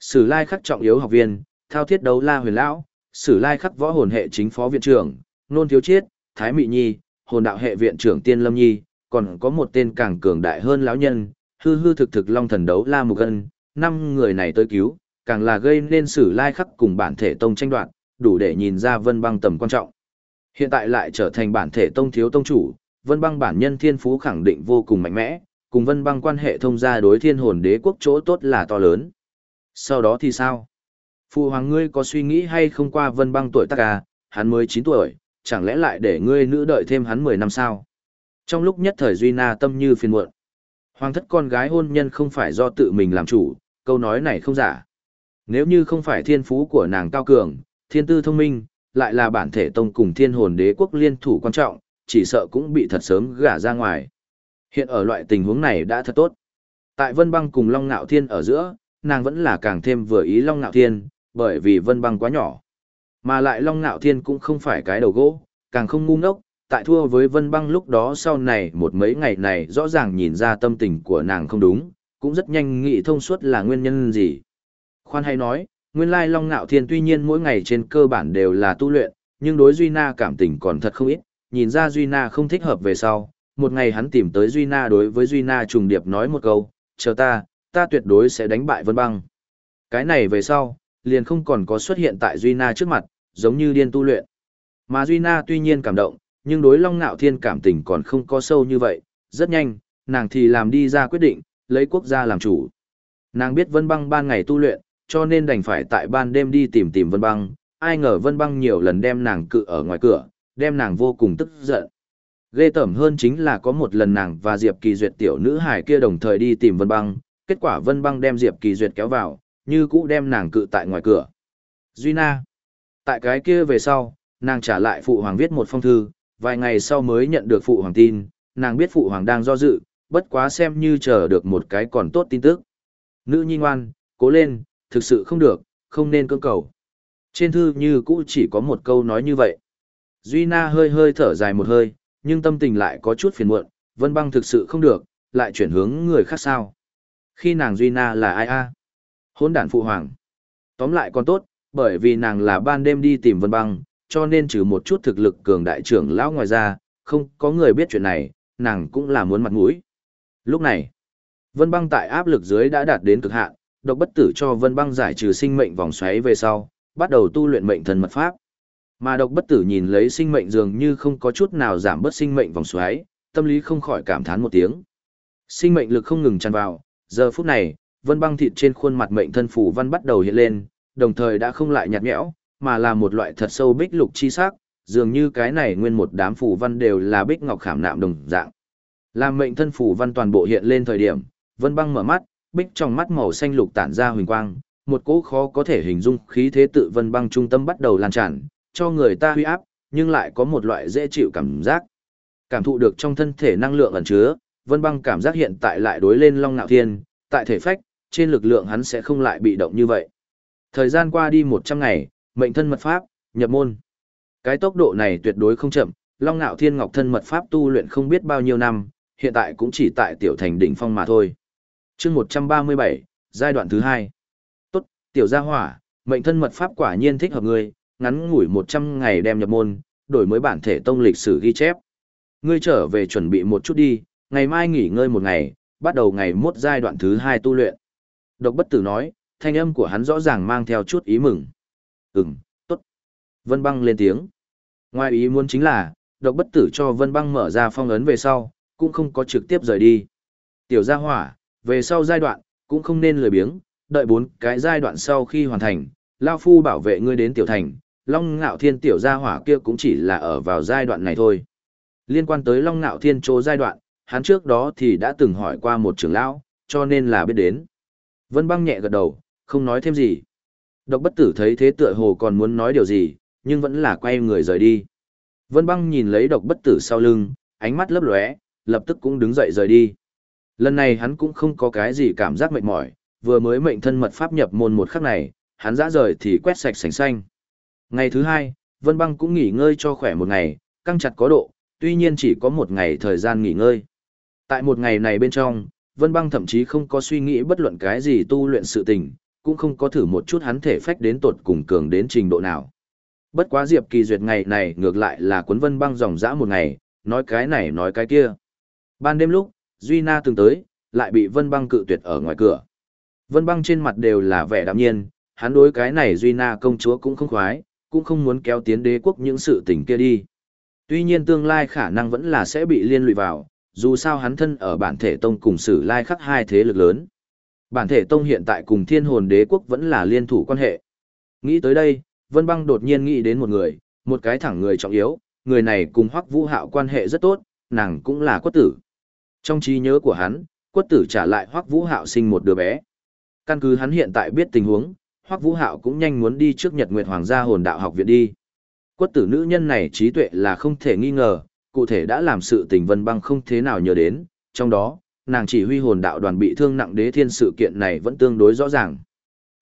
Sử lai khắc trọng yếu học viên, thao thiết đấu la huyền lão, sử lai khắc võ hồn hệ chính phó viện trưởng, nôn thiếu chiết, thái mị nhi, hồn đạo hệ viện trưởng tiên lâm nhi, còn có một tên càng cường đại hơn lão nhân, hư hư thực thực long thần đấu la mục ân, năm người này tới cứu, càng là gây nên sử lai khắc cùng bản thể tông tranh đoạt, đủ để nhìn ra vân băng tầm quan trọng. Hiện tại lại trở thành bản thể tông thiếu tông chủ, vân băng bản nhân thiên phú khẳng định vô cùng mạnh mẽ, cùng vân băng quan hệ thông gia đối thiên hồn đế quốc chỗ tốt là to lớn. Sau đó thì sao? Phụ hoàng ngươi có suy nghĩ hay không qua vân băng tuổi tác à, hắn mới 9 tuổi, chẳng lẽ lại để ngươi nữ đợi thêm hắn 10 năm sao? Trong lúc nhất thời Duy Na tâm như phiền muộn. Hoàng thất con gái hôn nhân không phải do tự mình làm chủ, câu nói này không giả. Nếu như không phải thiên phú của nàng cao cường, thiên tư thông minh, lại là bản thể tông cùng thiên hồn đế quốc liên thủ quan trọng, chỉ sợ cũng bị thật sớm gả ra ngoài. Hiện ở loại tình huống này đã thật tốt. Tại Vân Băng cùng Long Nạo Thiên ở giữa, nàng vẫn là càng thêm vừa ý Long Nạo Thiên, bởi vì Vân Băng quá nhỏ. Mà lại Long Nạo Thiên cũng không phải cái đầu gỗ, càng không ngu ngốc, tại thua với Vân Băng lúc đó sau này một mấy ngày này rõ ràng nhìn ra tâm tình của nàng không đúng, cũng rất nhanh nghĩ thông suốt là nguyên nhân gì. Khoan hay nói, nguyên lai Long Ngạo Thiên tuy nhiên mỗi ngày trên cơ bản đều là tu luyện, nhưng đối Duy Na cảm tình còn thật không ít, nhìn ra Duy Na không thích hợp về sau. Một ngày hắn tìm tới Duy Na đối với Duy Na trùng điệp nói một câu, chờ ta, ta tuyệt đối sẽ đánh bại Vân Băng. Cái này về sau, liền không còn có xuất hiện tại Duy Na trước mặt, giống như điên tu luyện. Mà Duy Na tuy nhiên cảm động, nhưng đối Long Nạo Thiên cảm tình còn không có sâu như vậy, rất nhanh, nàng thì làm đi ra quyết định, lấy quốc gia làm chủ. Nàng biết Vân Băng ban ngày tu luyện, cho nên đành phải tại ban đêm đi tìm tìm Vân Băng, ai ngờ Vân Băng nhiều lần đem nàng cự ở ngoài cửa, đem nàng vô cùng tức giận. Ghê tởm hơn chính là có một lần nàng và Diệp Kỳ Duyệt tiểu nữ hải kia đồng thời đi tìm Vân Băng, kết quả Vân Băng đem Diệp Kỳ Duyệt kéo vào, như cũ đem nàng cự tại ngoài cửa. Duy Na. Tại cái kia về sau, nàng trả lại phụ hoàng viết một phong thư, vài ngày sau mới nhận được phụ hoàng tin, nàng biết phụ hoàng đang do dự, bất quá xem như chờ được một cái còn tốt tin tức. Nữ nhi ngoan, cố lên, thực sự không được, không nên cưỡng cầu. Trên thư như cũ chỉ có một câu nói như vậy. Duy Na hơi hơi thở dài một hơi, nhưng tâm tình lại có chút phiền muộn, Vân Băng thực sự không được, lại chuyển hướng người khác sao. Khi nàng Duy Na là ai a? Hôn đản phụ hoàng. Tóm lại còn tốt, bởi vì nàng là ban đêm đi tìm Vân Băng, cho nên trừ một chút thực lực cường đại trưởng lão ngoài ra, không có người biết chuyện này, nàng cũng là muốn mặt mũi. Lúc này, Vân Băng tại áp lực dưới đã đạt đến cực hạn, độc bất tử cho Vân Băng giải trừ sinh mệnh vòng xoáy về sau, bắt đầu tu luyện mệnh thần mật pháp. Mà độc bất tử nhìn lấy sinh mệnh dường như không có chút nào giảm bớt sinh mệnh vòng xoáy, tâm lý không khỏi cảm thán một tiếng. Sinh mệnh lực không ngừng tràn vào, giờ phút này, Vân Băng thịt trên khuôn mặt mệnh thân phủ văn bắt đầu hiện lên, đồng thời đã không lại nhạt nhẽo, mà là một loại thật sâu bích lục chi sắc, dường như cái này nguyên một đám phủ văn đều là bích ngọc khảm nạm đồng dạng. Làm mệnh thân phủ văn toàn bộ hiện lên thời điểm, Vân Băng mở mắt, bích trong mắt màu xanh lục tản ra huỳnh quang, một cỗ khó có thể hình dung khí thế tự Vân Băng trung tâm bắt đầu lan tràn, cho người ta huy áp, nhưng lại có một loại dễ chịu cảm giác. Cảm thụ được trong thân thể năng lượng ẩn chứa, Vân Băng cảm giác hiện tại lại đối lên Long ngạo Thiên, tại thể phách, trên lực lượng hắn sẽ không lại bị động như vậy. Thời gian qua đi 100 ngày, mệnh thân mật pháp, nhập môn. Cái tốc độ này tuyệt đối không chậm, Long Nạo Thiên Ngọc thân mật pháp tu luyện không biết bao nhiêu năm, hiện tại cũng chỉ tại tiểu thành đỉnh phong mà thôi. Chương 137, giai đoạn thứ 2. Tốt, tiểu gia hỏa, mệnh thân mật pháp quả nhiên thích hợp ngươi, ngắn ngủi 100 ngày đem nhập môn, đổi mới bản thể tông lịch sử ghi chép. Ngươi trở về chuẩn bị một chút đi, ngày mai nghỉ ngơi một ngày, bắt đầu ngày mốt giai đoạn thứ 2 tu luyện. Độc bất tử nói, thanh âm của hắn rõ ràng mang theo chút ý mừng. Ừm, tốt. Vân băng lên tiếng. Ngoài ý muốn chính là, độc bất tử cho Vân băng mở ra phong ấn về sau, cũng không có trực tiếp rời đi. Tiểu gia hỏa, về sau giai đoạn, cũng không nên lười biếng, đợi bốn cái giai đoạn sau khi hoàn thành, Lao Phu bảo vệ ngươi đến tiểu thành, Long Ngạo Thiên tiểu gia hỏa kia cũng chỉ là ở vào giai đoạn này thôi. Liên quan tới Long Ngạo Thiên chỗ giai đoạn, hắn trước đó thì đã từng hỏi qua một trưởng lão, cho nên là biết đến. Vân băng nhẹ gật đầu, không nói thêm gì. Độc bất tử thấy thế tựa hồ còn muốn nói điều gì, nhưng vẫn là quay người rời đi. Vân băng nhìn lấy độc bất tử sau lưng, ánh mắt lấp lóe, lập tức cũng đứng dậy rời đi. Lần này hắn cũng không có cái gì cảm giác mệt mỏi, vừa mới mệnh thân mật pháp nhập môn một khắc này, hắn dã rời thì quét sạch sành xanh. Ngày thứ hai, Vân băng cũng nghỉ ngơi cho khỏe một ngày, căng chặt có độ, tuy nhiên chỉ có một ngày thời gian nghỉ ngơi. Tại một ngày này bên trong, Vân băng thậm chí không có suy nghĩ bất luận cái gì tu luyện sự tình, cũng không có thử một chút hắn thể phách đến tột cùng cường đến trình độ nào. Bất quá Diệp Kỳ Duyệt ngày này ngược lại là cuốn Vân băng dòng dã một ngày, nói cái này nói cái kia. Ban đêm lúc, Duy Na từng tới, lại bị Vân băng cự tuyệt ở ngoài cửa. Vân băng trên mặt đều là vẻ đạm nhiên, hắn đối cái này Duy Na công chúa cũng không khoái, cũng không muốn kéo tiến đế quốc những sự tình kia đi. Tuy nhiên tương lai khả năng vẫn là sẽ bị liên lụy vào, dù sao hắn thân ở bản thể tông cùng sử lai khắc hai thế lực lớn. Bản thể tông hiện tại cùng thiên hồn đế quốc vẫn là liên thủ quan hệ. Nghĩ tới đây, Vân Băng đột nhiên nghĩ đến một người, một cái thẳng người trọng yếu, người này cùng Hoắc Vũ Hạo quan hệ rất tốt, nàng cũng là quất tử. Trong trí nhớ của hắn, quất tử trả lại Hoắc Vũ Hạo sinh một đứa bé. Căn cứ hắn hiện tại biết tình huống, Hoắc Vũ Hạo cũng nhanh muốn đi trước Nhật Nguyệt Hoàng gia hồn đạo học viện đi. Quất tử nữ nhân này trí tuệ là không thể nghi ngờ, cụ thể đã làm sự tình Vân Băng không thế nào nhớ đến, trong đó, nàng chỉ huy hồn đạo đoàn bị thương nặng đế thiên sự kiện này vẫn tương đối rõ ràng.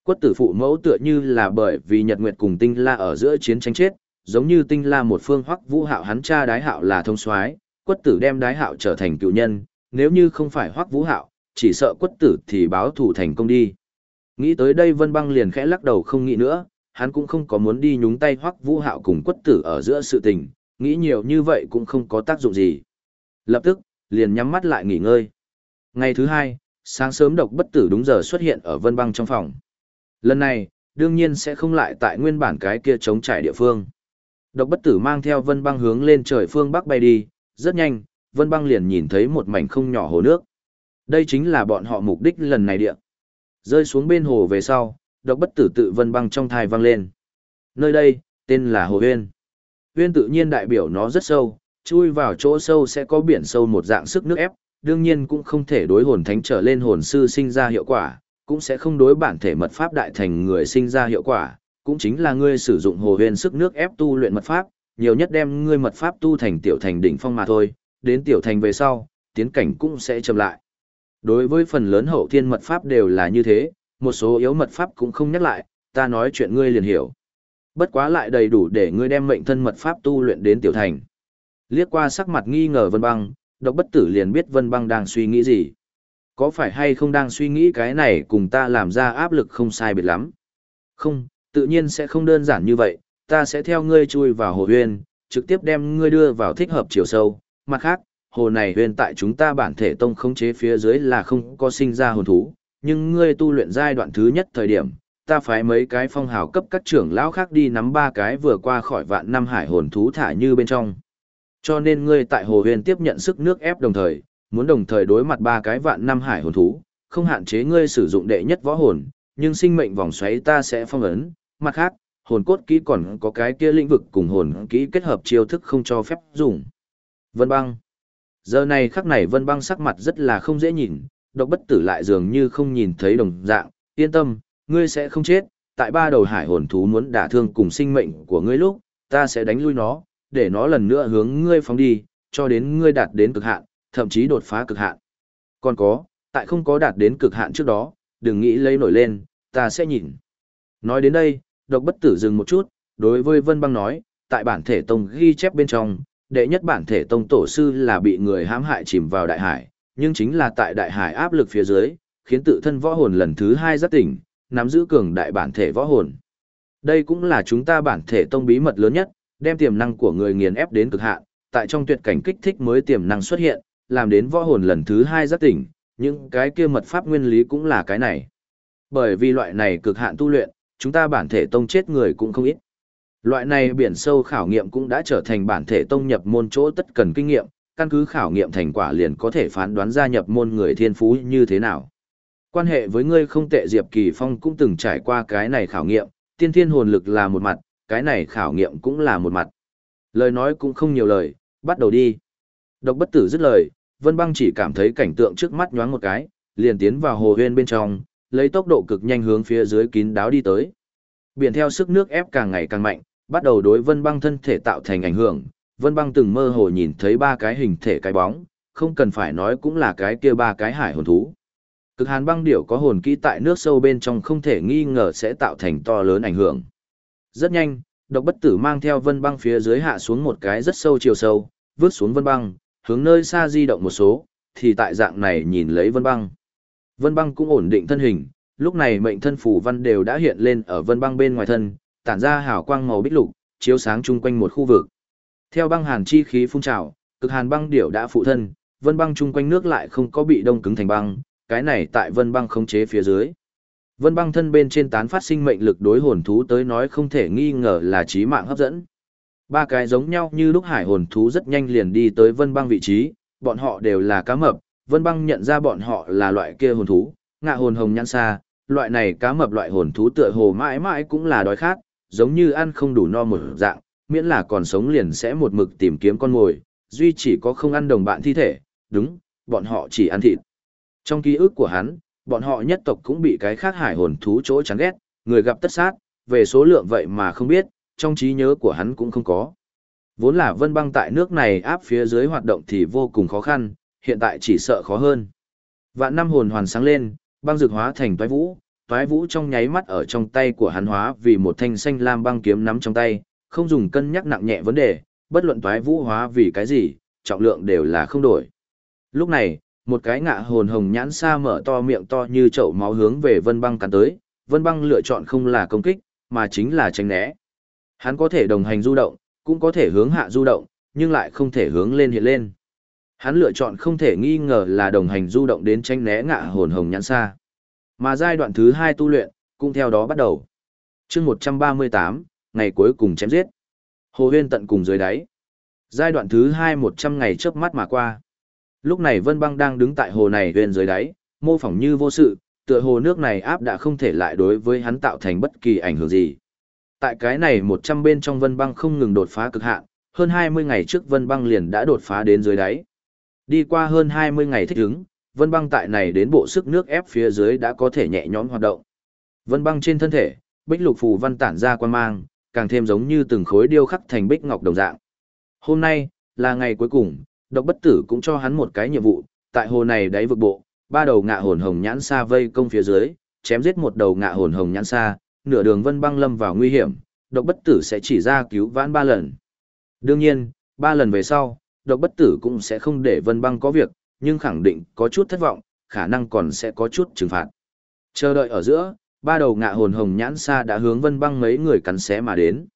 Quất tử phụ mẫu tựa như là bởi vì Nhật Nguyệt cùng Tinh La ở giữa chiến tranh chết, giống như Tinh La một phương hoắc vũ hạo hắn cha đái hạo là thông soái, quất tử đem đái hạo trở thành cựu nhân, nếu như không phải hoắc vũ hạo, chỉ sợ quất tử thì báo thủ thành công đi. Nghĩ tới đây Vân Băng liền khẽ lắc đầu không nghĩ nữa, hắn cũng không có muốn đi nhúng tay hoắc vũ hạo cùng quất tử ở giữa sự tình, nghĩ nhiều như vậy cũng không có tác dụng gì. Lập tức, liền nhắm mắt lại nghỉ ngơi. Ngày thứ hai, sáng sớm độc bất tử đúng giờ xuất hiện ở vân băng trong phòng. Lần này, đương nhiên sẽ không lại tại nguyên bản cái kia chống trải địa phương. Độc bất tử mang theo vân băng hướng lên trời phương bắc bay đi, rất nhanh, vân băng liền nhìn thấy một mảnh không nhỏ hồ nước. Đây chính là bọn họ mục đích lần này địa. Rơi xuống bên hồ về sau, độc bất tử tự vân băng trong thai vang lên. Nơi đây, tên là Hồ Huyên. Huyên tự nhiên đại biểu nó rất sâu, chui vào chỗ sâu sẽ có biển sâu một dạng sức nước ép, đương nhiên cũng không thể đối hồn thánh trở lên hồn sư sinh ra hiệu quả, cũng sẽ không đối bản thể mật pháp đại thành người sinh ra hiệu quả, cũng chính là ngươi sử dụng hồ huyền sức nước ép tu luyện mật pháp, nhiều nhất đem ngươi mật pháp tu thành tiểu thành đỉnh phong mà thôi, đến tiểu thành về sau, tiến cảnh cũng sẽ chậm lại. Đối với phần lớn hậu thiên mật pháp đều là như thế, một số yếu mật pháp cũng không nhắc lại, ta nói chuyện ngươi liền hiểu. Bất quá lại đầy đủ để ngươi đem mệnh thân mật pháp tu luyện đến tiểu thành. Liếc qua sắc mặt nghi ngờ Vân Băng, độc bất tử liền biết Vân Băng đang suy nghĩ gì. Có phải hay không đang suy nghĩ cái này cùng ta làm ra áp lực không sai biệt lắm? Không, tự nhiên sẽ không đơn giản như vậy, ta sẽ theo ngươi chui vào hồ huyên, trực tiếp đem ngươi đưa vào thích hợp chiều sâu. Mặt khác, hồ này huyền tại chúng ta bản thể tông khống chế phía dưới là không có sinh ra hồn thú, nhưng ngươi tu luyện giai đoạn thứ nhất thời điểm, ta phái mấy cái phong hào cấp các trưởng lão khác đi nắm ba cái vừa qua khỏi vạn năm hải hồn thú thả như bên trong. Cho nên ngươi tại hồ huyền tiếp nhận sức nước ép đồng thời, muốn đồng thời đối mặt ba cái vạn năm hải hồn thú, không hạn chế ngươi sử dụng đệ nhất võ hồn, nhưng sinh mệnh vòng xoáy ta sẽ phong ấn, mặt khác, hồn cốt kỹ còn có cái kia lĩnh vực cùng hồn kỹ kết hợp chiêu thức không cho phép dùng. Vân băng. Giờ này khắc này vân băng sắc mặt rất là không dễ nhìn, độc bất tử lại dường như không nhìn thấy đồng dạng, yên tâm, ngươi sẽ không chết, tại ba đầu hải hồn thú muốn đả thương cùng sinh mệnh của ngươi lúc, ta sẽ đánh lui nó, để nó lần nữa hướng ngươi phóng đi, cho đến ngươi đạt đến cực hạn, thậm chí đột phá cực hạn. Còn có, tại không có đạt đến cực hạn trước đó, đừng nghĩ lấy nổi lên, ta sẽ nhìn. Nói đến đây, độc bất tử dừng một chút, đối với Vân Băng nói, tại bản thể tông ghi chép bên trong, đệ nhất bản thể tông tổ sư là bị người hãm hại chìm vào đại hải, nhưng chính là tại đại hải áp lực phía dưới, khiến tự thân võ hồn lần thứ hai giác tỉnh, nắm giữ cường đại bản thể võ hồn. Đây cũng là chúng ta bản thể tông bí mật lớn nhất, đem tiềm năng của người nghiền ép đến cực hạn, tại trong tuyệt cảnh kích thích mới tiềm năng xuất hiện, làm đến võ hồn lần thứ hai giác tỉnh, những cái kia mật pháp nguyên lý cũng là cái này. Bởi vì loại này cực hạn tu luyện, chúng ta bản thể tông chết người cũng không ít. Loại này biển sâu khảo nghiệm cũng đã trở thành bản thể tông nhập môn chỗ tất cần kinh nghiệm, căn cứ khảo nghiệm thành quả liền có thể phán đoán gia nhập môn người thiên phú như thế nào. Quan hệ với ngươi không tệ Diệp Kỳ Phong cũng từng trải qua cái này khảo nghiệm, tiên thiên hồn lực là một mặt, cái này khảo nghiệm cũng là một mặt. Lời nói cũng không nhiều lời, bắt đầu đi. Độc bất tử dứt lời, Vân Băng chỉ cảm thấy cảnh tượng trước mắt nhoáng một cái, liền tiến vào hồ huyên bên trong, lấy tốc độ cực nhanh hướng phía dưới kín đáo đi tới. Biển theo sức nước ép càng ngày càng mạnh, bắt đầu đối Vân Băng thân thể tạo thành ảnh hưởng. Vân Băng từng mơ hồ nhìn thấy ba cái hình thể cái bóng, không cần phải nói cũng là cái kia ba cái hải hồn thú. Cực hàn băng điểu có hồn kỹ tại nước sâu bên trong không thể nghi ngờ sẽ tạo thành to lớn ảnh hưởng. Rất nhanh, độc bất tử mang theo vân băng phía dưới hạ xuống một cái rất sâu chiều sâu, vướt xuống vân băng, hướng nơi xa di động một số, thì tại dạng này nhìn lấy vân băng. Vân băng cũng ổn định thân hình, lúc này mệnh thân phủ văn đều đã hiện lên ở vân băng bên ngoài thân, tản ra hào quang màu bích lục, chiếu sáng chung quanh một khu vực. Theo băng hàn chi khí phun trào, cực hàn băng điểu đã phụ thân, vân băng chung quanh nước lại không có bị đông cứng thành băng, cái này tại vân băng khống chế phía dưới. Vân băng thân bên trên tán phát sinh mệnh lực đối hồn thú tới nói không thể nghi ngờ là trí mạng hấp dẫn. Ba cái giống nhau như lúc hải hồn thú rất nhanh liền đi tới vân băng vị trí, bọn họ đều là cá mập, vân băng nhận ra bọn họ là loại kia hồn thú, ngạ hồn hồng nhãn xa, loại này cá mập loại hồn thú tựa hồ mãi mãi cũng là đói khát, giống như ăn không đủ no một dạng, miễn là còn sống liền sẽ một mực tìm kiếm con mồi, duy chỉ có không ăn đồng bạn thi thể, đúng, bọn họ chỉ ăn thịt. Trong ký ức của hắn, bọn họ nhất tộc cũng bị cái khác hải hồn thú chỗ chán ghét, người gặp tất sát, về số lượng vậy mà không biết, trong trí nhớ của hắn cũng không có. Vốn là vân băng tại nước này áp phía dưới hoạt động thì vô cùng khó khăn, hiện tại chỉ sợ khó hơn. Vạn năm hồn hoàn sáng lên, băng dược hóa thành toái vũ, toái vũ trong nháy mắt ở trong tay của hắn hóa vì một thanh xanh lam băng kiếm nắm trong tay, không dùng cân nhắc nặng nhẹ vấn đề, bất luận toái vũ hóa vì cái gì, trọng lượng đều là không đổi. Lúc này, một cái ngạ hồn hồng nhãn xa mở to miệng to như chậu máu hướng về vân băng cắn tới vân băng lựa chọn không là công kích mà chính là tránh né. Hắn có thể đồng hành du động cũng có thể hướng hạ du động nhưng lại không thể hướng lên hiện lên. Hắn lựa chọn không thể nghi ngờ là đồng hành du động đến tránh né ngạ hồn hồng nhãn xa mà giai đoạn thứ hai tu luyện cũng theo đó bắt đầu chương một trăm ba mươi tám ngày cuối cùng chém giết Hồ huyên tận cùng dưới đáy. Giai đoạn thứ hai một trăm ngày chớp mắt mà qua. Lúc này Vân Băng đang đứng tại hồ này huyên dưới đáy, mô phỏng như vô sự, tựa hồ nước này áp đã không thể lại đối với hắn tạo thành bất kỳ ảnh hưởng gì. Tại cái này một trăm bên trong Vân Băng không ngừng đột phá cực hạn, hơn hai mươi ngày trước Vân Băng liền đã đột phá đến dưới đáy. Đi qua hơn hai mươi ngày thích ứng, Vân Băng tại này đến bộ sức nước ép phía dưới đã có thể nhẹ nhõm hoạt động. Vân Băng trên thân thể, bích lục phù văn tản ra quan mang, càng thêm giống như từng khối điêu khắc thành bích ngọc đồng dạng. Hôm nay, là ngày cuối cùng, độc bất tử cũng cho hắn một cái nhiệm vụ, tại hồ này đáy vực bộ, ba đầu ngạ hồn hồng nhãn xa vây công phía dưới, chém giết một đầu ngạ hồn hồng nhãn xa, nửa đường vân băng lâm vào nguy hiểm, độc bất tử sẽ chỉ ra cứu vãn ba lần. Đương nhiên, ba lần về sau, độc bất tử cũng sẽ không để vân băng có việc, nhưng khẳng định có chút thất vọng, khả năng còn sẽ có chút trừng phạt. Chờ đợi ở giữa, ba đầu ngạ hồn hồng nhãn xa đã hướng vân băng mấy người cắn xé mà đến.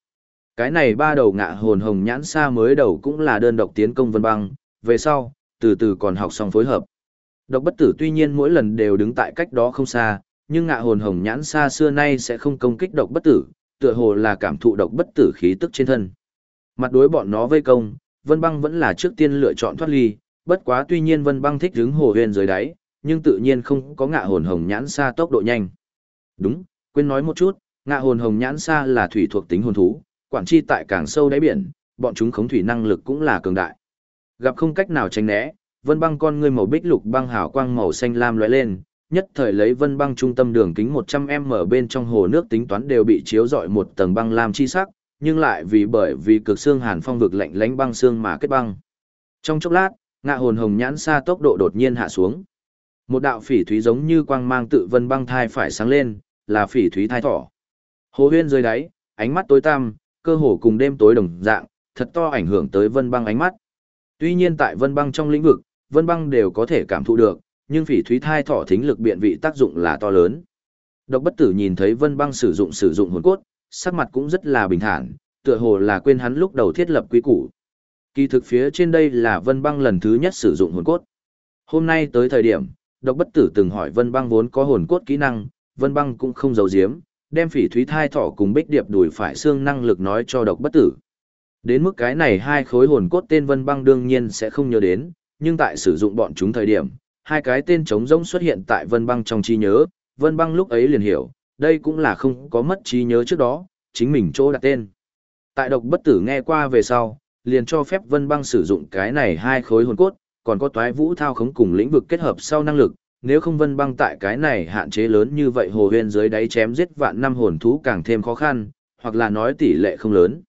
Cái này ba đầu ngạ hồn hồng nhãn xa mới đầu cũng là đơn độc tiến công vân băng, về sau, từ từ còn học xong phối hợp. Độc bất tử tuy nhiên mỗi lần đều đứng tại cách đó không xa, nhưng ngạ hồn hồng nhãn xa xưa nay sẽ không công kích độc bất tử, tựa hồ là cảm thụ độc bất tử khí tức trên thân. Mặt đối bọn nó vây công, Vân Băng vẫn là trước tiên lựa chọn thoát ly, bất quá tuy nhiên Vân Băng thích đứng hồ huyền dưới đáy, nhưng tự nhiên không có ngạ hồn hồng nhãn xa tốc độ nhanh. Đúng, quên nói một chút, ngạ hồn hồng nhãn xa là thủy thuộc tính hồn thú, quản chi tại càng sâu đáy biển, bọn chúng khống thủy năng lực cũng là cường đại. Gặp không cách nào tránh né, Vân Băng con ngươi màu bích lục băng hào quang màu xanh lam lóe lên, nhất thời lấy Vân Băng trung tâm đường kính 100m bên trong hồ nước tính toán đều bị chiếu rọi một tầng băng lam chi sắc, nhưng lại vì bởi vì cực xương hàn phong vực lạnh lánh băng xương mà kết băng. Trong chốc lát, ngạ hồn hồng nhãn xa tốc độ đột nhiên hạ xuống. Một đạo phỉ thúy giống như quang mang tự vân băng thai phải sáng lên, là phỉ thúy thai thỏ. Hồ huyên rơi đáy, ánh mắt tối tăm, cơ hồ cùng đêm tối đồng dạng, thật to ảnh hưởng tới vân băng ánh mắt. Tuy nhiên tại vân băng trong lĩnh vực, vân băng đều có thể cảm thụ được, nhưng phỉ thúy thai thỏ thính lực biện vị tác dụng là to lớn. Độc bất tử nhìn thấy vân băng sử dụng sử dụng hồn cốt, sắc mặt cũng rất là bình thản, tựa hồ là quên hắn lúc đầu thiết lập quý củ. Kỳ thực phía trên đây là vân băng lần thứ nhất sử dụng hồn cốt. Hôm nay tới thời điểm, độc bất tử từng hỏi vân băng vốn có hồn cốt kỹ năng, vân băng cũng không giấu giếm, đem phỉ thúy thai thỏ cùng bích điệp đùi phải xương năng lực nói cho độc bất tử. Đến mức cái này hai khối hồn cốt tên vân băng đương nhiên sẽ không nhớ đến, nhưng tại sử dụng bọn chúng thời điểm, hai cái tên trống rỗng xuất hiện tại vân băng trong trí nhớ, vân băng lúc ấy liền hiểu, đây cũng là không có mất trí nhớ trước đó, chính mình chỗ đặt tên. Tại độc bất tử nghe qua về sau, liền cho phép vân băng sử dụng cái này hai khối hồn cốt, còn có toái vũ thao khống cùng lĩnh vực kết hợp sau năng lực, nếu không vân băng tại cái này hạn chế lớn như vậy hồ huyên dưới đáy chém giết vạn năm hồn thú càng thêm khó khăn, hoặc là nói tỷ lệ không lớn.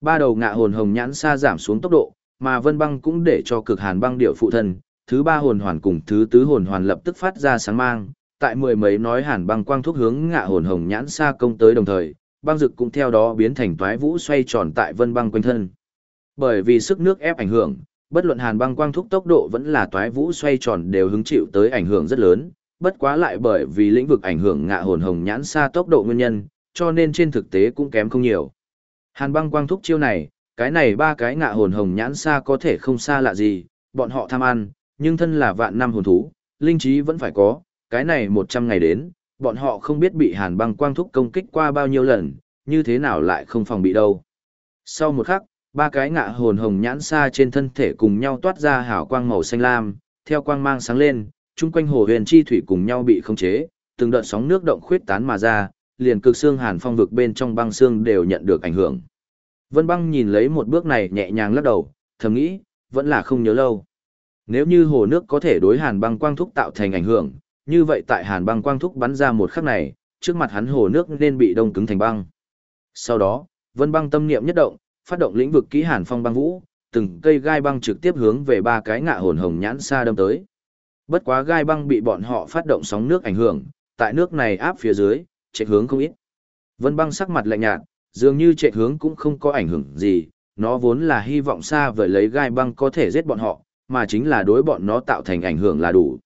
Ba đầu ngạ hồn hồng nhãn xa giảm xuống tốc độ, mà vân băng cũng để cho cực hàn băng điệu phụ thân, thứ ba hồn hoàn cùng thứ tứ hồn hoàn lập tức phát ra sáng mang, tại mười mấy nói hàn băng quang thuốc hướng ngạ hồn hồng nhãn xa công tới đồng thời, băng dực cũng theo đó biến thành toái vũ xoay tròn tại vân băng quanh thân. Bởi vì sức nước ép ảnh hưởng, bất luận hàn băng quang thúc tốc độ vẫn là toái vũ xoay tròn đều hứng chịu tới ảnh hưởng rất lớn, bất quá lại bởi vì lĩnh vực ảnh hưởng ngạ hồn hồng nhãn xa tốc độ nguyên nhân, cho nên trên thực tế cũng kém không nhiều. Hàn băng quang thúc chiêu này, cái này ba cái ngạ hồn hồng nhãn xa có thể không xa lạ gì, bọn họ tham ăn, nhưng thân là vạn năm hồn thú, linh trí vẫn phải có, cái này một trăm ngày đến, bọn họ không biết bị hàn băng quang thúc công kích qua bao nhiêu lần, như thế nào lại không phòng bị đâu. Sau một khắc, ba cái ngạ hồn hồng nhãn xa trên thân thể cùng nhau toát ra hào quang màu xanh lam, theo quang mang sáng lên, chung quanh hồ huyền chi thủy cùng nhau bị khống chế, từng đợt sóng nước động khuyết tán mà ra, liền cực xương hàn phong vực bên trong băng xương đều nhận được ảnh hưởng. Vân băng nhìn lấy một bước này nhẹ nhàng lắc đầu, thầm nghĩ, vẫn là không nhớ lâu. Nếu như hồ nước có thể đối hàn băng quang thúc tạo thành ảnh hưởng, như vậy tại hàn băng quang thúc bắn ra một khắc này, trước mặt hắn hồ nước nên bị đông cứng thành băng. Sau đó, vân băng tâm niệm nhất động, phát động lĩnh vực kỹ hàn phong băng vũ, từng cây gai băng trực tiếp hướng về ba cái ngạ hồn hồng nhãn xa đâm tới. Bất quá gai băng bị bọn họ phát động sóng nước ảnh hưởng, tại nước này áp phía dưới, chạy hướng không ít. Vân băng sắc mặt lạnh nhạt, dường như chạy hướng cũng không có ảnh hưởng gì, nó vốn là hy vọng xa vời lấy gai băng có thể giết bọn họ, mà chính là đối bọn nó tạo thành ảnh hưởng là đủ.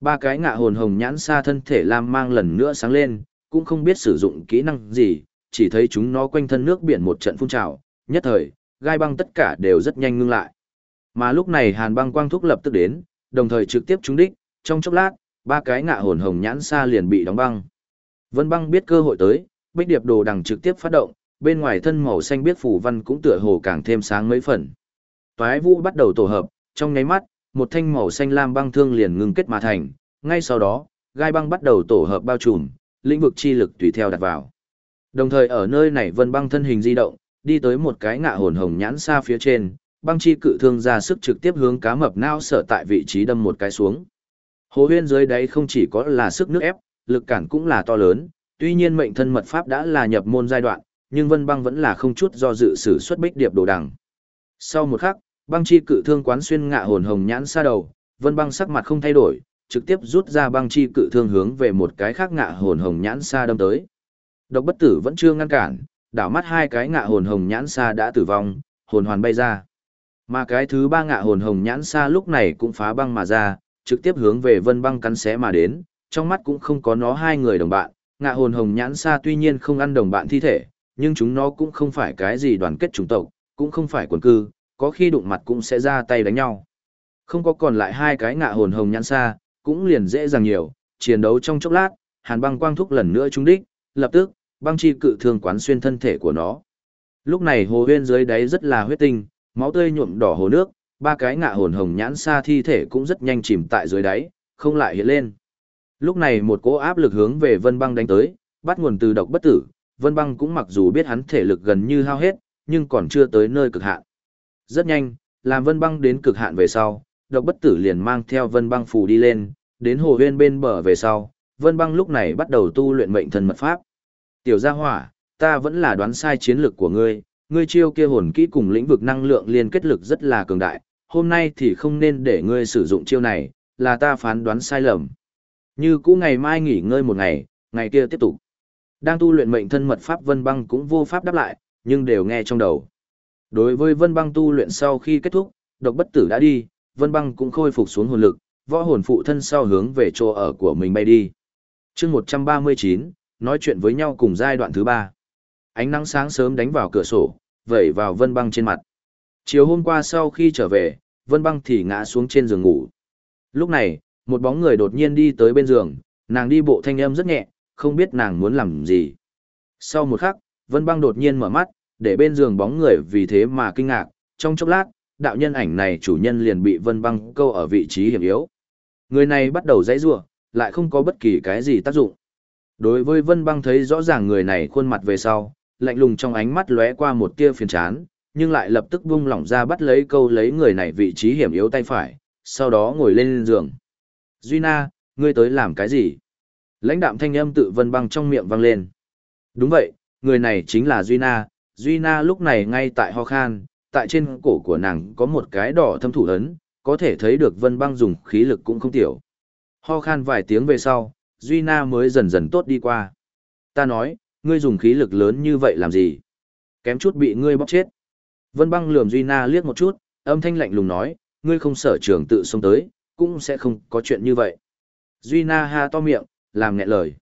Ba cái ngạ hồn hồng nhãn xa thân thể lam mang lần nữa sáng lên, cũng không biết sử dụng kỹ năng gì, chỉ thấy chúng nó quanh thân nước biển một trận phun trào, nhất thời, gai băng tất cả đều rất nhanh ngưng lại. Mà lúc này hàn băng quang thúc lập tức đến, đồng thời trực tiếp trúng đích, trong chốc lát, ba cái ngạ hồn hồng nhãn xa liền bị đóng băng. Vân băng biết cơ hội tới, bích điệp đồ đằng trực tiếp phát động, bên ngoài thân màu xanh biết phủ văn cũng tựa hồ càng thêm sáng mấy phần. Toái vũ bắt đầu tổ hợp, trong nháy mắt, một thanh màu xanh lam băng thương liền ngưng kết mà thành, ngay sau đó, gai băng bắt đầu tổ hợp bao trùm, lĩnh vực chi lực tùy theo đặt vào. Đồng thời ở nơi này vân băng thân hình di động, đi tới một cái ngạ hồn hồng nhãn xa phía trên, băng chi cự thương ra sức trực tiếp hướng cá mập nao sở tại vị trí đâm một cái xuống. Hồ huyên dưới đáy không chỉ có là sức nước ép, lực cản cũng là to lớn, tuy nhiên mệnh thân mật pháp đã là nhập môn giai đoạn, nhưng vân băng vẫn là không chút do dự sử xuất bích điệp đồ đằng. Sau một khắc, băng chi cự thương quán xuyên ngạ hồn hồng nhãn xa đầu, vân băng sắc mặt không thay đổi, trực tiếp rút ra băng chi cự thương hướng về một cái khác ngạ hồn hồng nhãn xa đâm tới. Độc bất tử vẫn chưa ngăn cản, đảo mắt hai cái ngạ hồn hồng nhãn xa đã tử vong, hồn hoàn bay ra. Mà cái thứ ba ngạ hồn hồng nhãn xa lúc này cũng phá băng mà ra, trực tiếp hướng về vân băng cắn xé mà đến, trong mắt cũng không có nó hai người đồng bạn, ngạ hồn hồng nhãn xa tuy nhiên không ăn đồng bạn thi thể, nhưng chúng nó cũng không phải cái gì đoàn kết chủng tộc, cũng không phải quần cư, có khi đụng mặt cũng sẽ ra tay đánh nhau. Không có còn lại hai cái ngạ hồn hồng nhãn xa, cũng liền dễ dàng nhiều, chiến đấu trong chốc lát, hàn băng quang thúc lần nữa trúng đích, lập tức, băng chi cự thương quán xuyên thân thể của nó. Lúc này hồ huyên dưới đáy rất là huyết tinh, máu tươi nhuộm đỏ hồ nước, ba cái ngạ hồn hồng nhãn xa thi thể cũng rất nhanh chìm tại dưới đáy, không lại hiện lên. Lúc này một cỗ áp lực hướng về Vân Băng đánh tới, bắt nguồn từ độc bất tử, Vân Băng cũng mặc dù biết hắn thể lực gần như hao hết, nhưng còn chưa tới nơi cực hạn. Rất nhanh, làm Vân Băng đến cực hạn về sau, độc bất tử liền mang theo Vân Băng phù đi lên, đến hồ huyên bên bờ về sau, Vân Băng lúc này bắt đầu tu luyện mệnh thần mật pháp. Tiểu gia hỏa, ta vẫn là đoán sai chiến lược của ngươi, ngươi chiêu kia hồn kỹ cùng lĩnh vực năng lượng liên kết lực rất là cường đại, hôm nay thì không nên để ngươi sử dụng chiêu này, là ta phán đoán sai lầm. Như cũ ngày mai nghỉ ngơi một ngày, ngày kia tiếp tục. Đang tu luyện mệnh thân mật pháp Vân Băng cũng vô pháp đáp lại, nhưng đều nghe trong đầu. Đối với Vân Băng tu luyện sau khi kết thúc, độc bất tử đã đi, Vân Băng cũng khôi phục xuống hồn lực, võ hồn phụ thân sau hướng về chỗ ở của mình bay đi. chương 139, nói chuyện với nhau cùng giai đoạn thứ ba. Ánh nắng sáng sớm đánh vào cửa sổ, vẩy vào Vân Băng trên mặt. Chiều hôm qua sau khi trở về, Vân Băng thì ngã xuống trên giường ngủ. Lúc này, một bóng người đột nhiên đi tới bên giường, nàng đi bộ thanh âm rất nhẹ, không biết nàng muốn làm gì. Sau một khắc, Vân Băng đột nhiên mở mắt, để bên giường bóng người vì thế mà kinh ngạc, trong chốc lát, đạo nhân ảnh này chủ nhân liền bị Vân Băng câu ở vị trí hiểm yếu. Người này bắt đầu dãy rủa, lại không có bất kỳ cái gì tác dụng. Đối với Vân Băng thấy rõ ràng người này khuôn mặt về sau, lạnh lùng trong ánh mắt lóe qua một tia phiền chán, nhưng lại lập tức buông lỏng ra bắt lấy câu lấy người này vị trí hiểm yếu tay phải, sau đó ngồi lên giường. Duy Na, ngươi tới làm cái gì? Lãnh đạm thanh âm tự Vân Băng trong miệng vang lên. Đúng vậy, người này chính là Duy Na. Duy Na lúc này ngay tại ho khan, tại trên cổ của nàng có một cái đỏ thâm thủ ấn, có thể thấy được Vân Băng dùng khí lực cũng không tiểu. Ho khan vài tiếng về sau, Duy Na mới dần dần tốt đi qua. Ta nói, ngươi dùng khí lực lớn như vậy làm gì? Kém chút bị ngươi bóc chết. Vân băng lườm Duy Na liếc một chút, âm thanh lạnh lùng nói, ngươi không sở trường tự xông tới, cũng sẽ không có chuyện như vậy. Duy Na ha to miệng, làm nghẹn lời.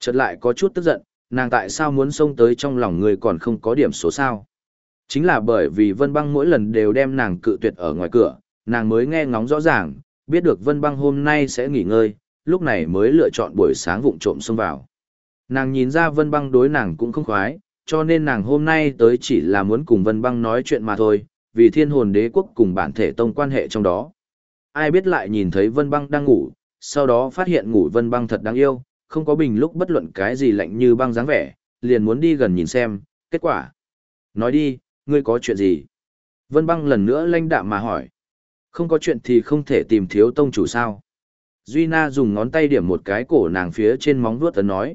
Chợt lại có chút tức giận, nàng tại sao muốn xông tới trong lòng ngươi còn không có điểm số sao? Chính là bởi vì Vân băng mỗi lần đều đem nàng cự tuyệt ở ngoài cửa, nàng mới nghe ngóng rõ ràng, biết được Vân băng hôm nay sẽ nghỉ ngơi, lúc này mới lựa chọn buổi sáng vụng trộm xông vào. Nàng nhìn ra Vân Băng đối nàng cũng không khoái, cho nên nàng hôm nay tới chỉ là muốn cùng Vân Băng nói chuyện mà thôi, vì thiên hồn đế quốc cùng bản thể tông quan hệ trong đó. Ai biết lại nhìn thấy Vân Băng đang ngủ, sau đó phát hiện ngủ Vân Băng thật đáng yêu, không có bình lúc bất luận cái gì lạnh như băng dáng vẻ, liền muốn đi gần nhìn xem, kết quả. Nói đi, ngươi có chuyện gì? Vân Băng lần nữa lanh đạm mà hỏi. Không có chuyện thì không thể tìm thiếu tông chủ sao? Duy Na dùng ngón tay điểm một cái cổ nàng phía trên móng vuốt ấn nói.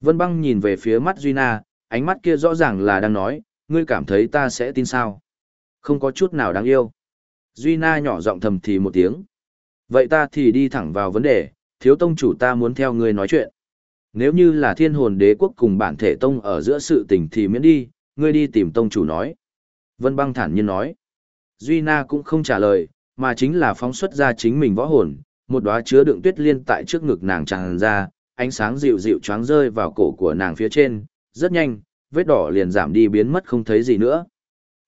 Vân băng nhìn về phía mắt Duy Na, ánh mắt kia rõ ràng là đang nói, ngươi cảm thấy ta sẽ tin sao? Không có chút nào đáng yêu. Duy Na nhỏ giọng thầm thì một tiếng. Vậy ta thì đi thẳng vào vấn đề, thiếu tông chủ ta muốn theo ngươi nói chuyện. Nếu như là thiên hồn đế quốc cùng bản thể tông ở giữa sự tình thì miễn đi, ngươi đi tìm tông chủ nói. Vân băng thản nhiên nói. Duy Na cũng không trả lời, mà chính là phóng xuất ra chính mình võ hồn, một đóa chứa đựng tuyết liên tại trước ngực nàng tràn ra, ánh sáng dịu dịu choáng rơi vào cổ của nàng phía trên, rất nhanh, vết đỏ liền giảm đi biến mất không thấy gì nữa.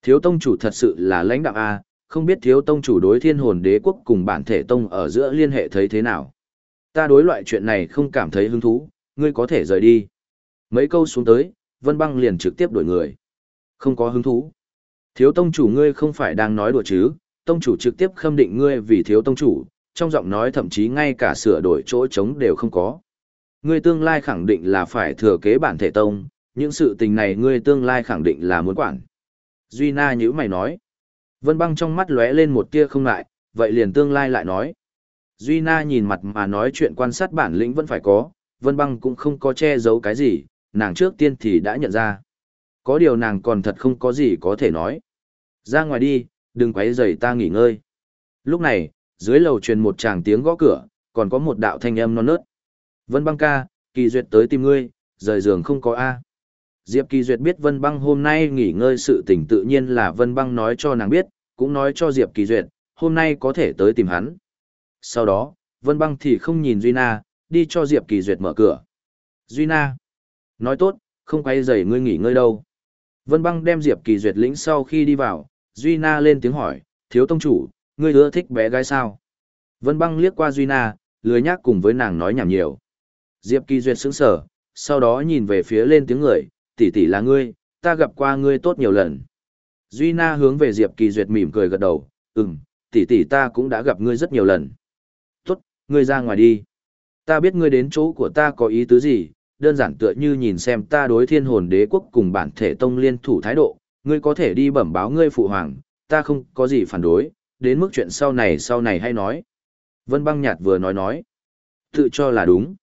Thiếu tông chủ thật sự là lãnh đạo A, không biết thiếu tông chủ đối thiên hồn đế quốc cùng bản thể tông ở giữa liên hệ thấy thế nào. Ta đối loại chuyện này không cảm thấy hứng thú, ngươi có thể rời đi. Mấy câu xuống tới, Vân Băng liền trực tiếp đổi người. Không có hứng thú. Thiếu tông chủ ngươi không phải đang nói đùa chứ, tông chủ trực tiếp khâm định ngươi vì thiếu tông chủ, trong giọng nói thậm chí ngay cả sửa đổi chỗ trống đều không có. Ngươi tương lai khẳng định là phải thừa kế bản thể tông, những sự tình này ngươi tương lai khẳng định là muốn quản. Duy Na nhữ mày nói. Vân băng trong mắt lóe lên một tia không lại, vậy liền tương lai lại nói. Duy Na nhìn mặt mà nói chuyện quan sát bản lĩnh vẫn phải có, Vân băng cũng không có che giấu cái gì, nàng trước tiên thì đã nhận ra. Có điều nàng còn thật không có gì có thể nói. Ra ngoài đi, đừng quấy rầy ta nghỉ ngơi. Lúc này, dưới lầu truyền một tràng tiếng gõ cửa, còn có một đạo thanh âm non nớt. Vân băng ca, kỳ duyệt tới tìm ngươi, rời giường không có A. Diệp Kỳ Duyệt biết Vân Băng hôm nay nghỉ ngơi sự tình tự nhiên là Vân Băng nói cho nàng biết, cũng nói cho Diệp Kỳ Duyệt, hôm nay có thể tới tìm hắn. Sau đó, Vân Băng thì không nhìn Duy Na, đi cho Diệp Kỳ Duyệt mở cửa. Duy Na, nói tốt, không quay rầy ngươi nghỉ ngơi đâu. Vân Băng đem Diệp Kỳ Duyệt lĩnh sau khi đi vào, Duy Na lên tiếng hỏi, thiếu tông chủ, ngươi ưa thích bé gái sao? Vân Băng liếc qua Duy Na, lười nhác cùng với nàng nói nhảm nhiều. Diệp Kỳ Duyệt sững sờ, sau đó nhìn về phía lên tiếng người, tỷ tỷ là ngươi, ta gặp qua ngươi tốt nhiều lần. Duy Na hướng về Diệp Kỳ Duyệt mỉm cười gật đầu, ừm, tỷ tỷ ta cũng đã gặp ngươi rất nhiều lần. Tốt, ngươi ra ngoài đi. Ta biết ngươi đến chỗ của ta có ý tứ gì, đơn giản tựa như nhìn xem ta đối thiên hồn đế quốc cùng bản thể tông liên thủ thái độ, ngươi có thể đi bẩm báo ngươi phụ hoàng, ta không có gì phản đối, đến mức chuyện sau này sau này hay nói. Vân băng nhạt vừa nói nói. Tự cho là đúng.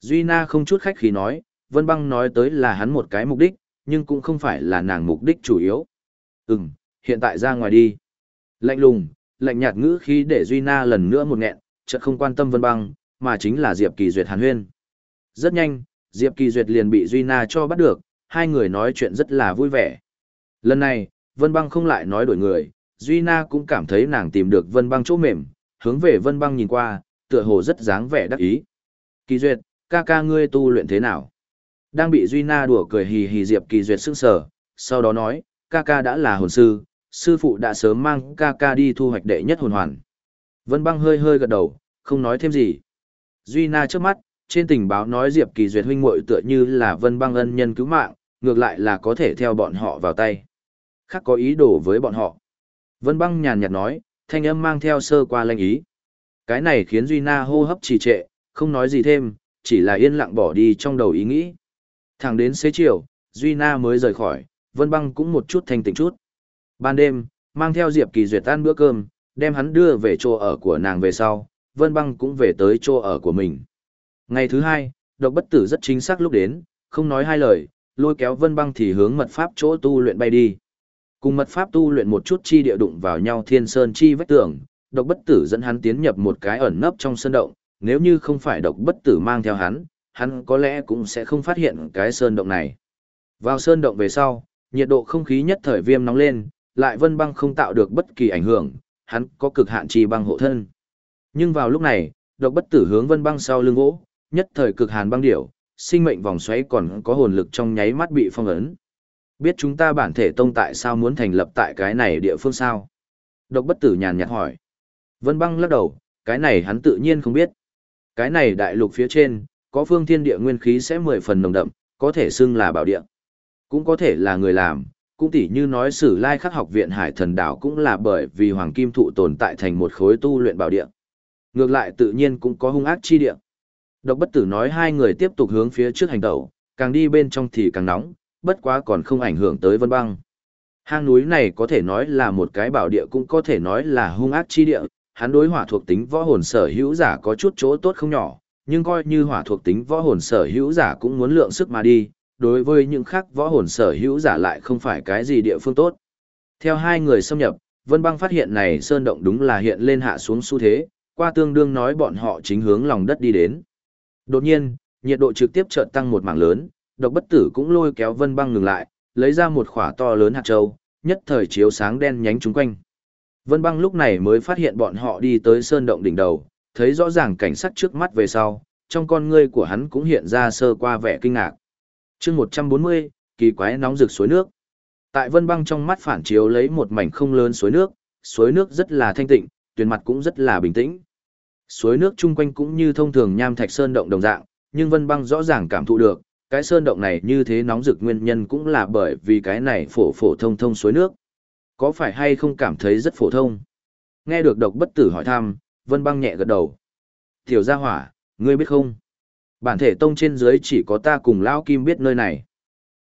Duy Na không chút khách khí nói, Vân Băng nói tới là hắn một cái mục đích, nhưng cũng không phải là nàng mục đích chủ yếu. Ừm, hiện tại ra ngoài đi. Lạnh lùng, lạnh nhạt ngữ khí để Duy Na lần nữa một nghẹn, chợt không quan tâm Vân Băng, mà chính là Diệp Kỳ Duyệt Hàn Huyên. Rất nhanh, Diệp Kỳ Duyệt liền bị Duy Na cho bắt được, hai người nói chuyện rất là vui vẻ. Lần này, Vân Băng không lại nói đổi người, Duy Na cũng cảm thấy nàng tìm được Vân Băng chỗ mềm, hướng về Vân Băng nhìn qua, tựa hồ rất dáng vẻ đắc ý. Kỳ Duyệt, ca ca ngươi tu luyện thế nào? Đang bị Duy Na đùa cười hì hì Diệp Kỳ Duyệt sững sờ, sau đó nói, ca ca đã là hồn sư, sư phụ đã sớm mang ca ca đi thu hoạch đệ nhất hồn hoàn. Vân băng hơi hơi gật đầu, không nói thêm gì. Duy Na trước mắt, trên tình báo nói Diệp Kỳ Duyệt huynh muội tựa như là Vân băng ân nhân cứu mạng, ngược lại là có thể theo bọn họ vào tay. Khác có ý đồ với bọn họ. Vân băng nhàn nhạt nói, thanh âm mang theo sơ qua lanh ý. Cái này khiến Duy Na hô hấp trì trệ, không nói gì thêm, chỉ là yên lặng bỏ đi trong đầu ý nghĩ. Thẳng đến xế chiều, Duy Na mới rời khỏi, Vân Băng cũng một chút thanh tỉnh chút. Ban đêm, mang theo Diệp Kỳ Duyệt tan bữa cơm, đem hắn đưa về chỗ ở của nàng về sau, Vân Băng cũng về tới chỗ ở của mình. Ngày thứ hai, độc bất tử rất chính xác lúc đến, không nói hai lời, lôi kéo Vân Băng thì hướng mật pháp chỗ tu luyện bay đi. Cùng mật pháp tu luyện một chút chi địa đụng vào nhau thiên sơn chi vách tường, độc bất tử dẫn hắn tiến nhập một cái ẩn nấp trong sơn động, nếu như không phải độc bất tử mang theo hắn, hắn có lẽ cũng sẽ không phát hiện cái sơn động này. Vào sơn động về sau, nhiệt độ không khí nhất thời viêm nóng lên, lại vân băng không tạo được bất kỳ ảnh hưởng, hắn có cực hạn trì băng hộ thân. Nhưng vào lúc này, độc bất tử hướng vân băng sau lưng gỗ, nhất thời cực hàn băng điểu, sinh mệnh vòng xoáy còn có hồn lực trong nháy mắt bị phong ấn. Biết chúng ta bản thể tông tại sao muốn thành lập tại cái này địa phương sao? Độc bất tử nhàn nhạt hỏi. Vân băng lắc đầu, cái này hắn tự nhiên không biết. Cái này đại lục phía trên, có phương thiên địa nguyên khí sẽ mười phần nồng đậm, có thể xưng là bảo địa. Cũng có thể là người làm, cũng tỉ như nói sử lai khắc học viện hải thần đảo cũng là bởi vì hoàng kim thụ tồn tại thành một khối tu luyện bảo địa. Ngược lại tự nhiên cũng có hung ác chi địa. Độc bất tử nói hai người tiếp tục hướng phía trước hành tẩu, càng đi bên trong thì càng nóng, bất quá còn không ảnh hưởng tới vân băng. Hang núi này có thể nói là một cái bảo địa cũng có thể nói là hung ác chi địa, hắn đối hỏa thuộc tính võ hồn sở hữu giả có chút chỗ tốt không nhỏ, nhưng coi như hỏa thuộc tính võ hồn sở hữu giả cũng muốn lượng sức mà đi, đối với những khác võ hồn sở hữu giả lại không phải cái gì địa phương tốt. Theo hai người xâm nhập, Vân Băng phát hiện này sơn động đúng là hiện lên hạ xuống xu thế, qua tương đương nói bọn họ chính hướng lòng đất đi đến. Đột nhiên, nhiệt độ trực tiếp chợt tăng một mảng lớn, độc bất tử cũng lôi kéo Vân Băng ngừng lại, lấy ra một khỏa to lớn hạt châu, nhất thời chiếu sáng đen nhánh chúng quanh. Vân Băng lúc này mới phát hiện bọn họ đi tới sơn động đỉnh đầu, thấy rõ ràng cảnh sắc trước mắt về sau, trong con ngươi của hắn cũng hiện ra sơ qua vẻ kinh ngạc. chương 140, kỳ quái nóng rực suối nước. Tại vân băng trong mắt phản chiếu lấy một mảnh không lớn suối nước, suối nước rất là thanh tịnh, tuyền mặt cũng rất là bình tĩnh. Suối nước chung quanh cũng như thông thường nham thạch sơn động đồng dạng, nhưng vân băng rõ ràng cảm thụ được, cái sơn động này như thế nóng rực nguyên nhân cũng là bởi vì cái này phổ phổ thông thông suối nước. Có phải hay không cảm thấy rất phổ thông? Nghe được độc bất tử hỏi thăm, Vân Băng nhẹ gật đầu. Tiểu gia hỏa, ngươi biết không? Bản thể tông trên dưới chỉ có ta cùng Lão Kim biết nơi này.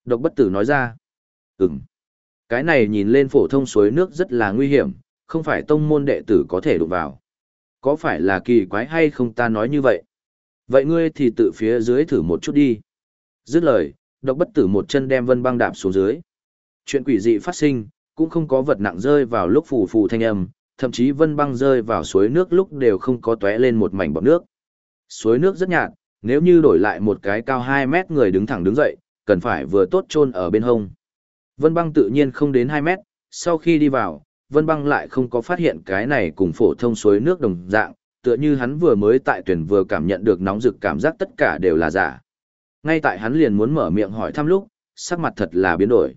Độc bất tử nói ra. Ừm. Cái này nhìn lên phổ thông suối nước rất là nguy hiểm, không phải tông môn đệ tử có thể đụng vào. Có phải là kỳ quái hay không ta nói như vậy? Vậy ngươi thì tự phía dưới thử một chút đi. Dứt lời, độc bất tử một chân đem vân băng đạp xuống dưới. Chuyện quỷ dị phát sinh, cũng không có vật nặng rơi vào lúc phù phù thanh âm, thậm chí vân băng rơi vào suối nước lúc đều không có tóe lên một mảnh bọt nước. Suối nước rất nhạt, nếu như đổi lại một cái cao 2 mét người đứng thẳng đứng dậy, cần phải vừa tốt chôn ở bên hông. Vân băng tự nhiên không đến 2 mét, sau khi đi vào, Vân băng lại không có phát hiện cái này cùng phổ thông suối nước đồng dạng, tựa như hắn vừa mới tại tuyển vừa cảm nhận được nóng rực cảm giác tất cả đều là giả. Ngay tại hắn liền muốn mở miệng hỏi thăm lúc, sắc mặt thật là biến đổi.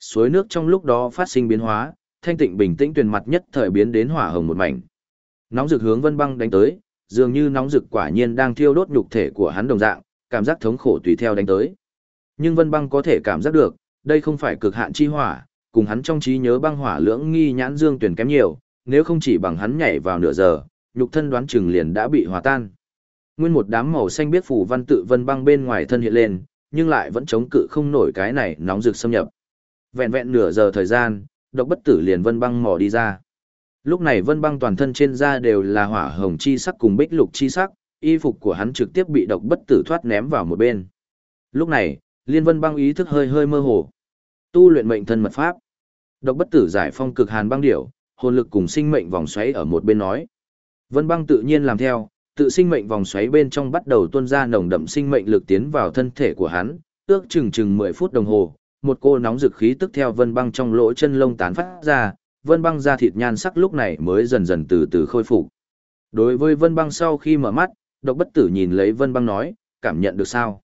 Suối nước trong lúc đó phát sinh biến hóa, thanh tịnh bình tĩnh tuyền mặt nhất thời biến đến hỏa hồng một mảnh. Nóng rực hướng Vân Băng đánh tới, dường như nóng rực quả nhiên đang thiêu đốt nhục thể của hắn đồng dạng, cảm giác thống khổ tùy theo đánh tới. Nhưng Vân Băng có thể cảm giác được, đây không phải cực hạn chi hỏa, cùng hắn trong trí nhớ băng hỏa lưỡng nghi nhãn dương tuyển kém nhiều, nếu không chỉ bằng hắn nhảy vào nửa giờ, nhục thân đoán chừng liền đã bị hòa tan. Nguyên một đám màu xanh biết phủ văn tự vân băng bên ngoài thân hiện lên, nhưng lại vẫn chống cự không nổi cái này nóng rực xâm nhập. Vẹn vẹn nửa giờ thời gian, độc bất tử liền vân băng mò đi ra. Lúc này vân băng toàn thân trên da đều là hỏa hồng chi sắc cùng bích lục chi sắc, y phục của hắn trực tiếp bị độc bất tử thoát ném vào một bên. Lúc này, liên vân băng ý thức hơi hơi mơ hồ. Tu luyện mệnh thân mật pháp. Độc bất tử giải phong cực hàn băng điểu, hồn lực cùng sinh mệnh vòng xoáy ở một bên nói. Vân băng tự nhiên làm theo, tự sinh mệnh vòng xoáy bên trong bắt đầu tuôn ra nồng đậm sinh mệnh lực tiến vào thân thể của hắn, ước chừng chừng 10 phút đồng hồ, một cô nóng dực khí tức theo vân băng trong lỗ chân lông tán phát ra, vân băng da thịt nhan sắc lúc này mới dần dần từ từ khôi phục. Đối với vân băng sau khi mở mắt, độc bất tử nhìn lấy vân băng nói, cảm nhận được sao?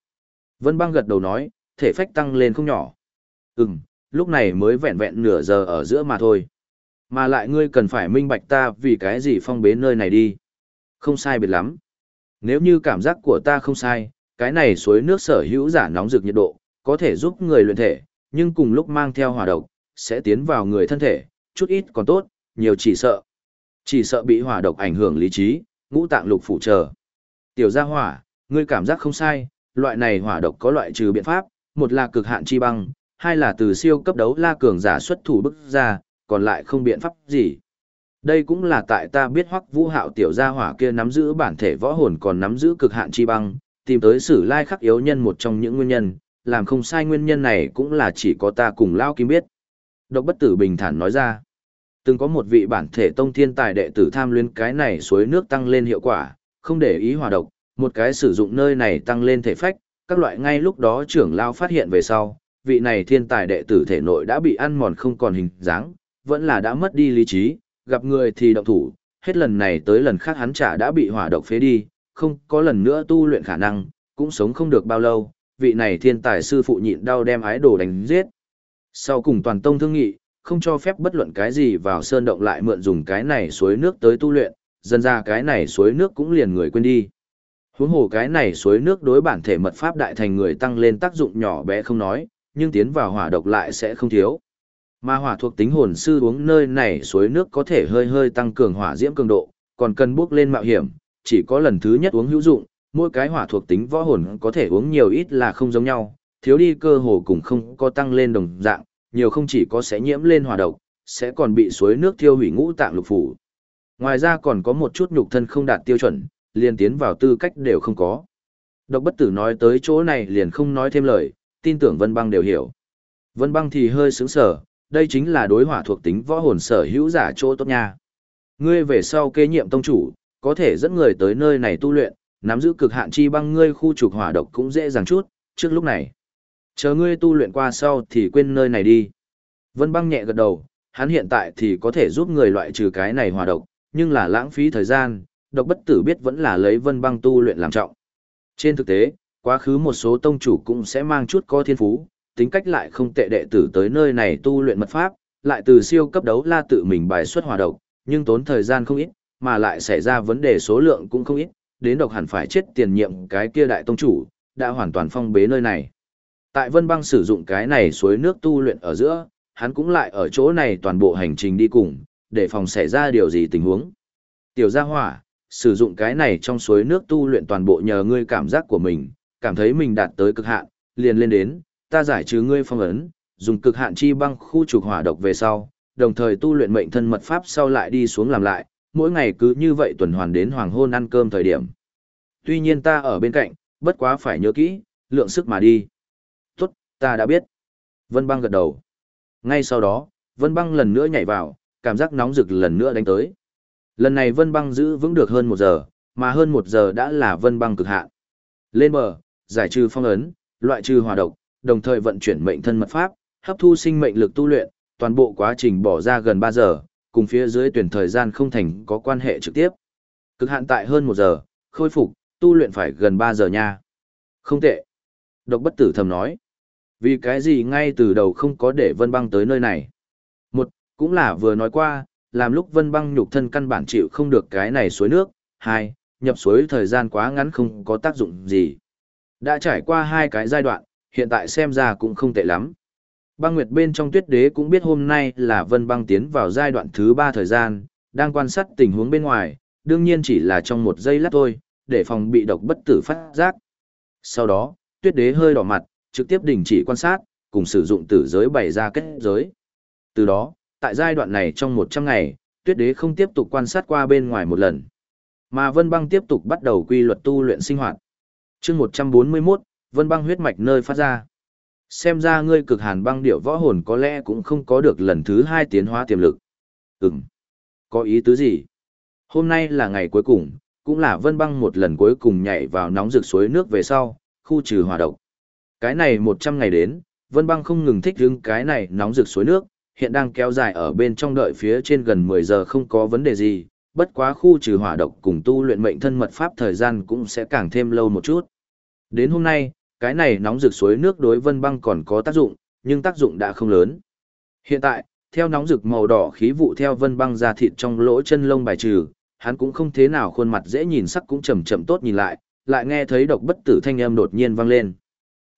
Vân băng gật đầu nói, thể phách tăng lên không nhỏ. Ừm, lúc này mới vẹn vẹn nửa giờ ở giữa mà thôi. Mà lại ngươi cần phải minh bạch ta vì cái gì phong bế nơi này đi. Không sai biệt lắm. Nếu như cảm giác của ta không sai, cái này suối nước sở hữu giả nóng rực nhiệt độ, có thể giúp người luyện thể, nhưng cùng lúc mang theo hỏa độc, sẽ tiến vào người thân thể, chút ít còn tốt, nhiều chỉ sợ. Chỉ sợ bị hỏa độc ảnh hưởng lý trí, ngũ tạng lục phủ trợ. Tiểu gia hỏa, ngươi cảm giác không sai, loại này hỏa độc có loại trừ biện pháp, một là cực hạn chi băng, hai là từ siêu cấp đấu la cường giả xuất thủ bức ra, còn lại không biện pháp gì. Đây cũng là tại ta biết hoắc vũ hạo tiểu gia hỏa kia nắm giữ bản thể võ hồn còn nắm giữ cực hạn chi băng, tìm tới sử lai khắc yếu nhân một trong những nguyên nhân, làm không sai nguyên nhân này cũng là chỉ có ta cùng Lao Kim biết. Độc bất tử bình thản nói ra, từng có một vị bản thể tông thiên tài đệ tử tham luyến cái này suối nước tăng lên hiệu quả, không để ý hòa độc, một cái sử dụng nơi này tăng lên thể phách, các loại ngay lúc đó trưởng Lao phát hiện về sau, vị này thiên tài đệ tử thể nội đã bị ăn mòn không còn hình dáng, vẫn là đã mất đi lý trí, gặp người thì động thủ, hết lần này tới lần khác hắn chả đã bị hỏa độc phế đi, không có lần nữa tu luyện khả năng, cũng sống không được bao lâu, vị này thiên tài sư phụ nhịn đau đem ái đồ đánh giết. Sau cùng toàn tông thương nghị, không cho phép bất luận cái gì vào sơn động lại mượn dùng cái này suối nước tới tu luyện, dần ra cái này suối nước cũng liền người quên đi. Huống hồ cái này suối nước đối bản thể mật pháp đại thành người tăng lên tác dụng nhỏ bé không nói, nhưng tiến vào hỏa độc lại sẽ không thiếu. Mà hỏa thuộc tính hồn sư uống nơi này suối nước có thể hơi hơi tăng cường hỏa diễm cường độ, còn cần bước lên mạo hiểm, chỉ có lần thứ nhất uống hữu dụng, mỗi cái hỏa thuộc tính võ hồn có thể uống nhiều ít là không giống nhau, thiếu đi cơ hồ cũng không có tăng lên đồng dạng, nhiều không chỉ có sẽ nhiễm lên hỏa độc, sẽ còn bị suối nước thiêu hủy ngũ tạng lục phủ. Ngoài ra còn có một chút nhục thân không đạt tiêu chuẩn, liền tiến vào tư cách đều không có. Độc bất tử nói tới chỗ này liền không nói thêm lời, tin tưởng Vân Băng đều hiểu. Vân Băng thì hơi sướng sở, đây chính là đối hỏa thuộc tính võ hồn sở hữu giả chỗ tốt nha. Ngươi về sau kế nhiệm tông chủ, có thể dẫn người tới nơi này tu luyện, nắm giữ cực hạn chi băng ngươi khu trục hỏa độc cũng dễ dàng chút, trước lúc này. Chờ ngươi tu luyện qua sau thì quên nơi này đi. Vân băng nhẹ gật đầu, hắn hiện tại thì có thể giúp người loại trừ cái này hỏa độc, nhưng là lãng phí thời gian, độc bất tử biết vẫn là lấy vân băng tu luyện làm trọng. Trên thực tế, quá khứ một số tông chủ cũng sẽ mang chút có thiên phú, tính cách lại không tệ đệ tử tới nơi này tu luyện mật pháp, lại từ siêu cấp đấu la tự mình bài xuất hòa độc, nhưng tốn thời gian không ít, mà lại xảy ra vấn đề số lượng cũng không ít, đến độc hẳn phải chết tiền nhiệm cái kia đại tông chủ, đã hoàn toàn phong bế nơi này. Tại Vân Băng sử dụng cái này suối nước tu luyện ở giữa, hắn cũng lại ở chỗ này toàn bộ hành trình đi cùng, để phòng xảy ra điều gì tình huống. Tiểu gia hỏa, sử dụng cái này trong suối nước tu luyện toàn bộ nhờ ngươi cảm giác của mình, cảm thấy mình đạt tới cực hạn, liền lên đến, ta giải trừ ngươi phong ấn, dùng cực hạn chi băng khu trục hỏa độc về sau, đồng thời tu luyện mệnh thân mật pháp sau lại đi xuống làm lại, mỗi ngày cứ như vậy tuần hoàn đến hoàng hôn ăn cơm thời điểm. Tuy nhiên ta ở bên cạnh, bất quá phải nhớ kỹ, lượng sức mà đi. Tốt, ta đã biết. Vân băng gật đầu. Ngay sau đó, Vân băng lần nữa nhảy vào, cảm giác nóng rực lần nữa đánh tới. Lần này Vân băng giữ vững được hơn một giờ, mà hơn một giờ đã là Vân băng cực hạn. Lên bờ, giải trừ phong ấn, loại trừ hỏa độc, đồng thời vận chuyển mệnh thân mật pháp, hấp thu sinh mệnh lực tu luyện, toàn bộ quá trình bỏ ra gần 3 giờ, cùng phía dưới tuyển thời gian không thành có quan hệ trực tiếp. Cực hạn tại hơn 1 giờ, khôi phục, tu luyện phải gần 3 giờ nha. Không tệ. Độc bất tử thầm nói. Vì cái gì ngay từ đầu không có để Vân Băng tới nơi này. Một, cũng là vừa nói qua, làm lúc Vân Băng nhục thân căn bản chịu không được cái này suối nước. Hai, nhập suối thời gian quá ngắn không có tác dụng gì. Đã trải qua hai cái giai đoạn, hiện tại xem ra cũng không tệ lắm. Băng Nguyệt bên trong tuyết đế cũng biết hôm nay là Vân Băng tiến vào giai đoạn thứ ba thời gian, đang quan sát tình huống bên ngoài, đương nhiên chỉ là trong một giây lát thôi, để phòng bị độc bất tử phát giác. Sau đó, tuyết đế hơi đỏ mặt, trực tiếp đình chỉ quan sát, cùng sử dụng tử giới bày ra kết giới. Từ đó, tại giai đoạn này trong 100 ngày, tuyết đế không tiếp tục quan sát qua bên ngoài một lần. Mà Vân Băng tiếp tục bắt đầu quy luật tu luyện sinh hoạt. chương 141, Vân Băng huyết mạch nơi phát ra. Xem ra ngươi cực hàn băng điệu võ hồn có lẽ cũng không có được lần thứ hai tiến hóa tiềm lực. Ừm. Có ý tứ gì? Hôm nay là ngày cuối cùng, cũng là Vân Băng một lần cuối cùng nhảy vào nóng rực suối nước về sau, khu trừ hỏa độc. Cái này 100 ngày đến, Vân Băng không ngừng thích hứng cái này nóng rực suối nước, hiện đang kéo dài ở bên trong đợi phía trên gần 10 giờ không có vấn đề gì, bất quá khu trừ hỏa độc cùng tu luyện mệnh thân mật pháp thời gian cũng sẽ càng thêm lâu một chút. Đến hôm nay, cái này nóng rực suối nước đối Vân Băng còn có tác dụng, nhưng tác dụng đã không lớn. Hiện tại, theo nóng rực màu đỏ khí vụ theo Vân Băng ra thịt trong lỗ chân lông bài trừ, hắn cũng không thế nào khuôn mặt dễ nhìn sắc cũng chậm chậm tốt nhìn lại, lại nghe thấy độc bất tử thanh âm đột nhiên vang lên.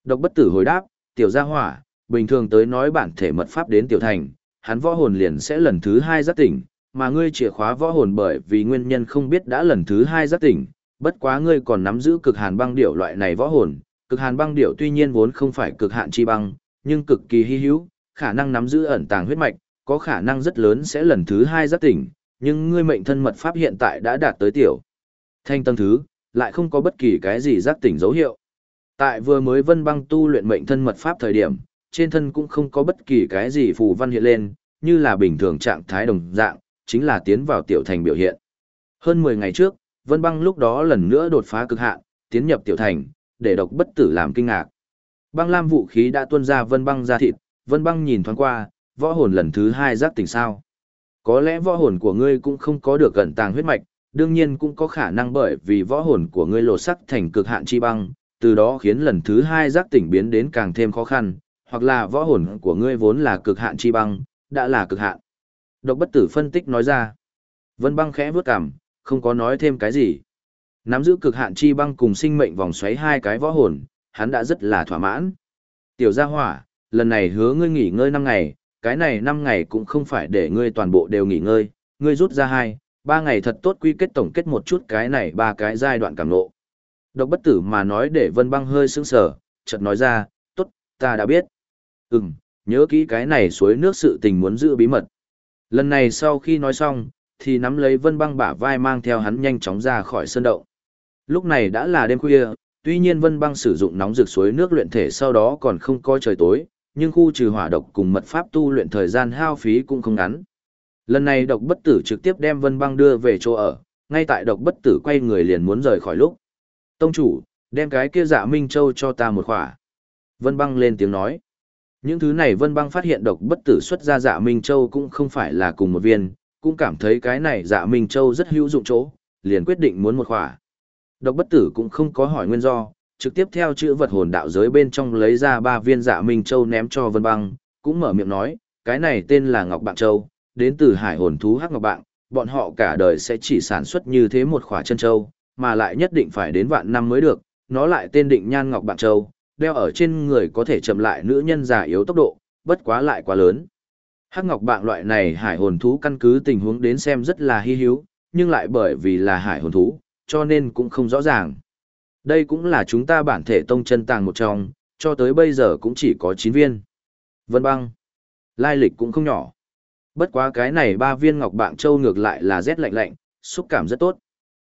Độc bất tử hồi đáp, tiểu gia hỏa, bình thường tới nói bản thể mật pháp đến tiểu thành, hắn võ hồn liền sẽ lần thứ hai giác tỉnh, mà ngươi chìa khóa võ hồn bởi vì nguyên nhân không biết đã lần thứ hai giác tỉnh, bất quá ngươi còn nắm giữ cực hàn băng điệu loại này võ hồn, cực hàn băng điệu tuy nhiên vốn không phải cực hạn chi băng, nhưng cực kỳ hy hữu, khả năng nắm giữ ẩn tàng huyết mạch, có khả năng rất lớn sẽ lần thứ hai giác tỉnh, nhưng ngươi mệnh thân mật pháp hiện tại đã đạt tới tiểu. Thanh tầng thứ, lại không có bất kỳ cái gì giác tỉnh dấu hiệu. Tại vừa mới vân băng tu luyện mệnh thân mật pháp thời điểm, trên thân cũng không có bất kỳ cái gì phù văn hiện lên, như là bình thường trạng thái đồng dạng, chính là tiến vào tiểu thành biểu hiện. Hơn 10 ngày trước, vân băng lúc đó lần nữa đột phá cực hạn, tiến nhập tiểu thành, để độc bất tử làm kinh ngạc. Băng lam vũ khí đã tuôn ra vân băng ra thịt, vân băng nhìn thoáng qua, võ hồn lần thứ hai giác tỉnh sao. Có lẽ võ hồn của ngươi cũng không có được gần tàng huyết mạch, đương nhiên cũng có khả năng bởi vì võ hồn của ngươi lột sắc thành cực hạn chi băng, từ đó khiến lần thứ hai giác tỉnh biến đến càng thêm khó khăn, hoặc là võ hồn của ngươi vốn là cực hạn chi băng, đã là cực hạn. Độc bất tử phân tích nói ra. Vân băng khẽ vướt cằm, không có nói thêm cái gì. Nắm giữ cực hạn chi băng cùng sinh mệnh vòng xoáy hai cái võ hồn, hắn đã rất là thỏa mãn. Tiểu gia hỏa, lần này hứa ngươi nghỉ ngơi 5 ngày, cái này 5 ngày cũng không phải để ngươi toàn bộ đều nghỉ ngơi, ngươi rút ra hai, ba ngày thật tốt quy kết tổng kết một chút cái này ba cái giai đoạn cảm ngộ. Độc bất tử mà nói để Vân Băng hơi sững sờ, chợt nói ra, tốt, ta đã biết. Ừm, nhớ kỹ cái này suối nước sự tình muốn giữ bí mật. Lần này sau khi nói xong, thì nắm lấy Vân Băng bả vai mang theo hắn nhanh chóng ra khỏi sân động. Lúc này đã là đêm khuya, tuy nhiên Vân Băng sử dụng nóng rực suối nước luyện thể sau đó còn không coi trời tối, nhưng khu trừ hỏa độc cùng mật pháp tu luyện thời gian hao phí cũng không ngắn. Lần này độc bất tử trực tiếp đem Vân Băng đưa về chỗ ở, ngay tại độc bất tử quay người liền muốn rời khỏi lúc. Tông chủ, đem cái kia dạ Minh Châu cho ta một khỏa. Vân Băng lên tiếng nói. Những thứ này Vân Băng phát hiện độc bất tử xuất ra dạ Minh Châu cũng không phải là cùng một viên, cũng cảm thấy cái này dạ Minh Châu rất hữu dụng chỗ, liền quyết định muốn một khỏa. Độc bất tử cũng không có hỏi nguyên do, trực tiếp theo chữ vật hồn đạo giới bên trong lấy ra ba viên dạ Minh Châu ném cho Vân Băng, cũng mở miệng nói, cái này tên là Ngọc Bạng Châu, đến từ hải hồn thú hắc ngọc bạng, bọn họ cả đời sẽ chỉ sản xuất như thế một khỏa chân châu, mà lại nhất định phải đến vạn năm mới được, nó lại tên định nhan ngọc bạng châu, đeo ở trên người có thể chậm lại nữ nhân già yếu tốc độ, bất quá lại quá lớn. Hắc ngọc bạn loại này hải hồn thú căn cứ tình huống đến xem rất là hy hữu, nhưng lại bởi vì là hải hồn thú, cho nên cũng không rõ ràng. Đây cũng là chúng ta bản thể tông chân tàng một trong, cho tới bây giờ cũng chỉ có 9 viên. Vân băng. Lai lịch cũng không nhỏ. Bất quá cái này ba viên ngọc bạng châu ngược lại là rét lạnh lạnh, xúc cảm rất tốt.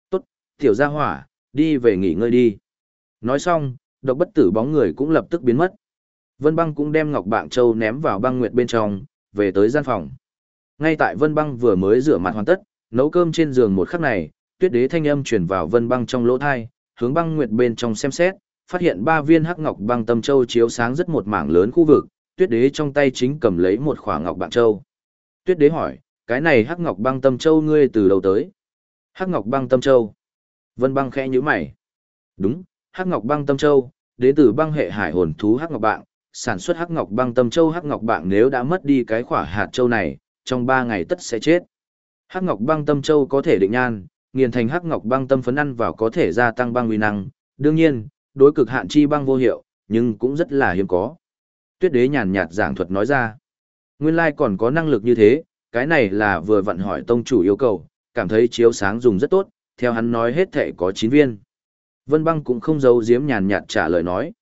Tốt, tiểu gia hỏa, đi về nghỉ ngơi đi. Nói xong, độc bất tử bóng người cũng lập tức biến mất. Vân băng cũng đem ngọc bạng châu ném vào băng nguyệt bên trong, về tới gian phòng. Ngay tại Vân băng vừa mới rửa mặt hoàn tất, nấu cơm trên giường một khắc này, tuyết đế thanh âm truyền vào Vân băng trong lỗ thai, hướng băng nguyệt bên trong xem xét, phát hiện ba viên hắc ngọc băng tâm châu chiếu sáng rất một mảng lớn khu vực, tuyết đế trong tay chính cầm lấy một khỏa ngọc bạc châu. Tuyết đế hỏi, cái này hắc ngọc băng tâm châu ngươi từ đầu tới? Hắc ngọc băng tâm châu. Vân băng khẽ nhíu mày. Đúng, hắc ngọc băng tâm châu, đến từ băng hệ hải hồn thú hắc ngọc bạn, sản xuất hắc ngọc băng tâm châu hắc ngọc bạn nếu đã mất đi cái khỏa hạt châu này, trong ba ngày tất sẽ chết. Hắc ngọc băng tâm châu có thể định nhan, nghiền thành hắc ngọc băng tâm phấn ăn vào có thể gia tăng băng uy năng, đương nhiên, đối cực hạn chi băng vô hiệu, nhưng cũng rất là hiếm có. Tuyết đế nhàn nhạt giảng thuật nói ra. Nguyên lai còn có năng lực như thế, cái này là vừa vặn hỏi tông chủ yêu cầu, cảm thấy chiếu sáng dùng rất tốt, theo hắn nói hết thể có 9 viên. Vân băng cũng không giấu giếm nhàn nhạt trả lời nói.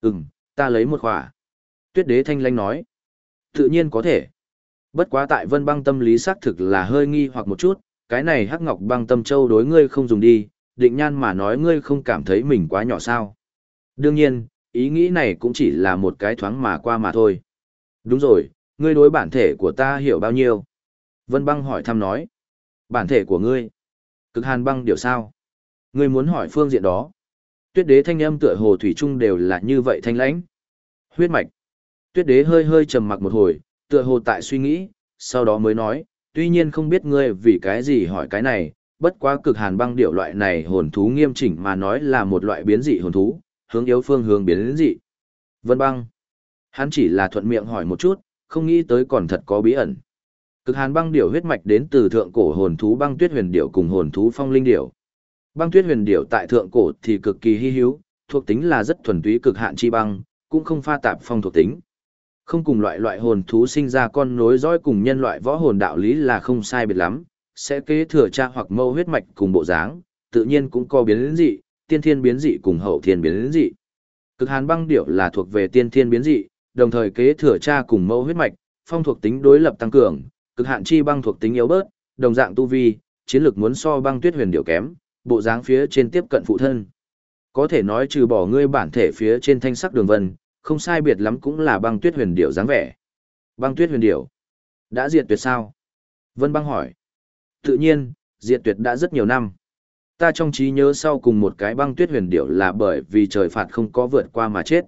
Ừm, ta lấy một khỏa. Tuyết đế thanh lanh nói. Tự nhiên có thể. Bất quá tại vân băng tâm lý xác thực là hơi nghi hoặc một chút, cái này hắc ngọc băng tâm châu đối ngươi không dùng đi, định nhan mà nói ngươi không cảm thấy mình quá nhỏ sao. Đương nhiên, ý nghĩ này cũng chỉ là một cái thoáng mà qua mà thôi. Đúng rồi, ngươi đối bản thể của ta hiểu bao nhiêu? Vân băng hỏi thăm nói. Bản thể của ngươi? Cực hàn băng điều sao? Ngươi muốn hỏi phương diện đó. Tuyết đế thanh âm tựa hồ thủy trung đều là như vậy thanh lãnh. Huyết mạch. Tuyết đế hơi hơi trầm mặc một hồi, tựa hồ tại suy nghĩ, sau đó mới nói, tuy nhiên không biết ngươi vì cái gì hỏi cái này, bất quá cực hàn băng điểu loại này hồn thú nghiêm chỉnh mà nói là một loại biến dị hồn thú, hướng yếu phương hướng biến dị. Vân băng. Hắn chỉ là thuận miệng hỏi một chút, không nghĩ tới còn thật có bí ẩn. Cực hàn băng điểu huyết mạch đến từ thượng cổ hồn thú băng tuyết huyền điểu cùng hồn thú phong linh điểu. Băng tuyết huyền điểu tại thượng cổ thì cực kỳ hy hữu, thuộc tính là rất thuần túy cực hạn chi băng, cũng không pha tạp phong thuộc tính. Không cùng loại loại hồn thú sinh ra con nối dõi cùng nhân loại võ hồn đạo lý là không sai biệt lắm, sẽ kế thừa cha hoặc mâu huyết mạch cùng bộ dáng, tự nhiên cũng có biến dị, tiên thiên biến dị cùng hậu thiên biến dị. Cực hàn băng điểu là thuộc về tiên thiên biến dị, đồng thời kế thừa cha cùng mâu huyết mạch, phong thuộc tính đối lập tăng cường, cực hạn chi băng thuộc tính yếu bớt, đồng dạng tu vi, chiến lược muốn so băng tuyết huyền điểu kém, bộ dáng phía trên tiếp cận phụ thân. Có thể nói trừ bỏ ngươi bản thể phía trên thanh sắc đường vân, không sai biệt lắm cũng là băng tuyết huyền điểu dáng vẻ. Băng tuyết huyền điểu đã diệt tuyệt sao? Vân băng hỏi. Tự nhiên, diệt tuyệt đã rất nhiều năm. Ta trong trí nhớ sau cùng một cái băng tuyết huyền điểu là bởi vì trời phạt không có vượt qua mà chết.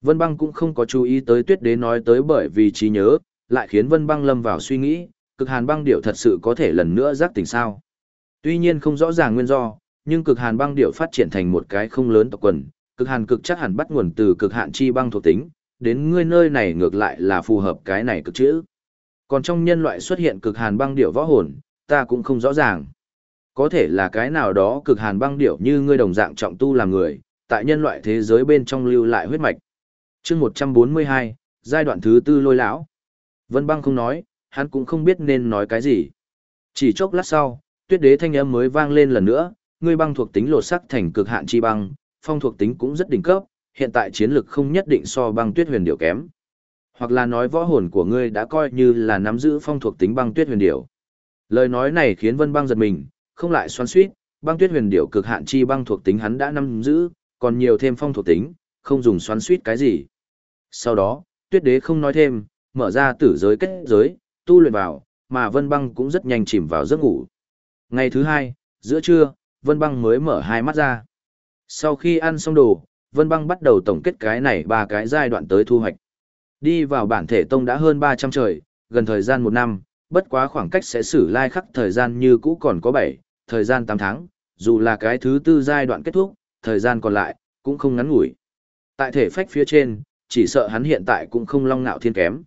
Vân băng cũng không có chú ý tới tuyết đế nói tới bởi vì trí nhớ, lại khiến vân băng lâm vào suy nghĩ, cực hàn băng điểu thật sự có thể lần nữa giác tỉnh sao. Tuy nhiên không rõ ràng nguyên do, nhưng cực hàn băng điểu phát triển thành một cái không lớn tộc quần, cực hàn cực chắc hẳn bắt nguồn từ cực hạn chi băng thuộc tính, đến ngươi nơi này ngược lại là phù hợp cái này cực chữ. Còn trong nhân loại xuất hiện cực hàn băng điểu võ hồn, ta cũng không rõ ràng. Có thể là cái nào đó cực hàn băng điểu như ngươi đồng dạng trọng tu làm người, tại nhân loại thế giới bên trong lưu lại huyết mạch. chương 142, giai đoạn thứ tư lôi lão. Vân băng không nói, hắn cũng không biết nên nói cái gì. Chỉ chốc lát sau, tuyết đế thanh âm mới vang lên lần nữa, ngươi băng thuộc tính lột sắc thành cực hạn chi băng, phong thuộc tính cũng rất đỉnh cấp, hiện tại chiến lực không nhất định so băng tuyết huyền điểu kém. Hoặc là nói võ hồn của ngươi đã coi như là nắm giữ phong thuộc tính băng tuyết huyền điểu. Lời nói này khiến Vân Băng giật mình, không lại xoắn xuýt, băng tuyết huyền điểu cực hạn chi băng thuộc tính hắn đã nắm giữ, còn nhiều thêm phong thuộc tính, không dùng xoắn xuýt cái gì. Sau đó, Tuyết Đế không nói thêm, mở ra tử giới kết giới, tu luyện vào, mà Vân Băng cũng rất nhanh chìm vào giấc ngủ. Ngày thứ hai, giữa trưa, Vân Băng mới mở hai mắt ra. Sau khi ăn xong đồ, Vân Băng bắt đầu tổng kết cái này ba cái giai đoạn tới thu hoạch. Đi vào bản thể tông đã hơn 300 trời, gần thời gian một năm, bất quá khoảng cách sẽ xử lai khắc thời gian như cũ còn có 7, thời gian 8 tháng, dù là cái thứ tư giai đoạn kết thúc, thời gian còn lại, cũng không ngắn ngủi. Tại thể phách phía trên, chỉ sợ hắn hiện tại cũng không long ngạo thiên kém.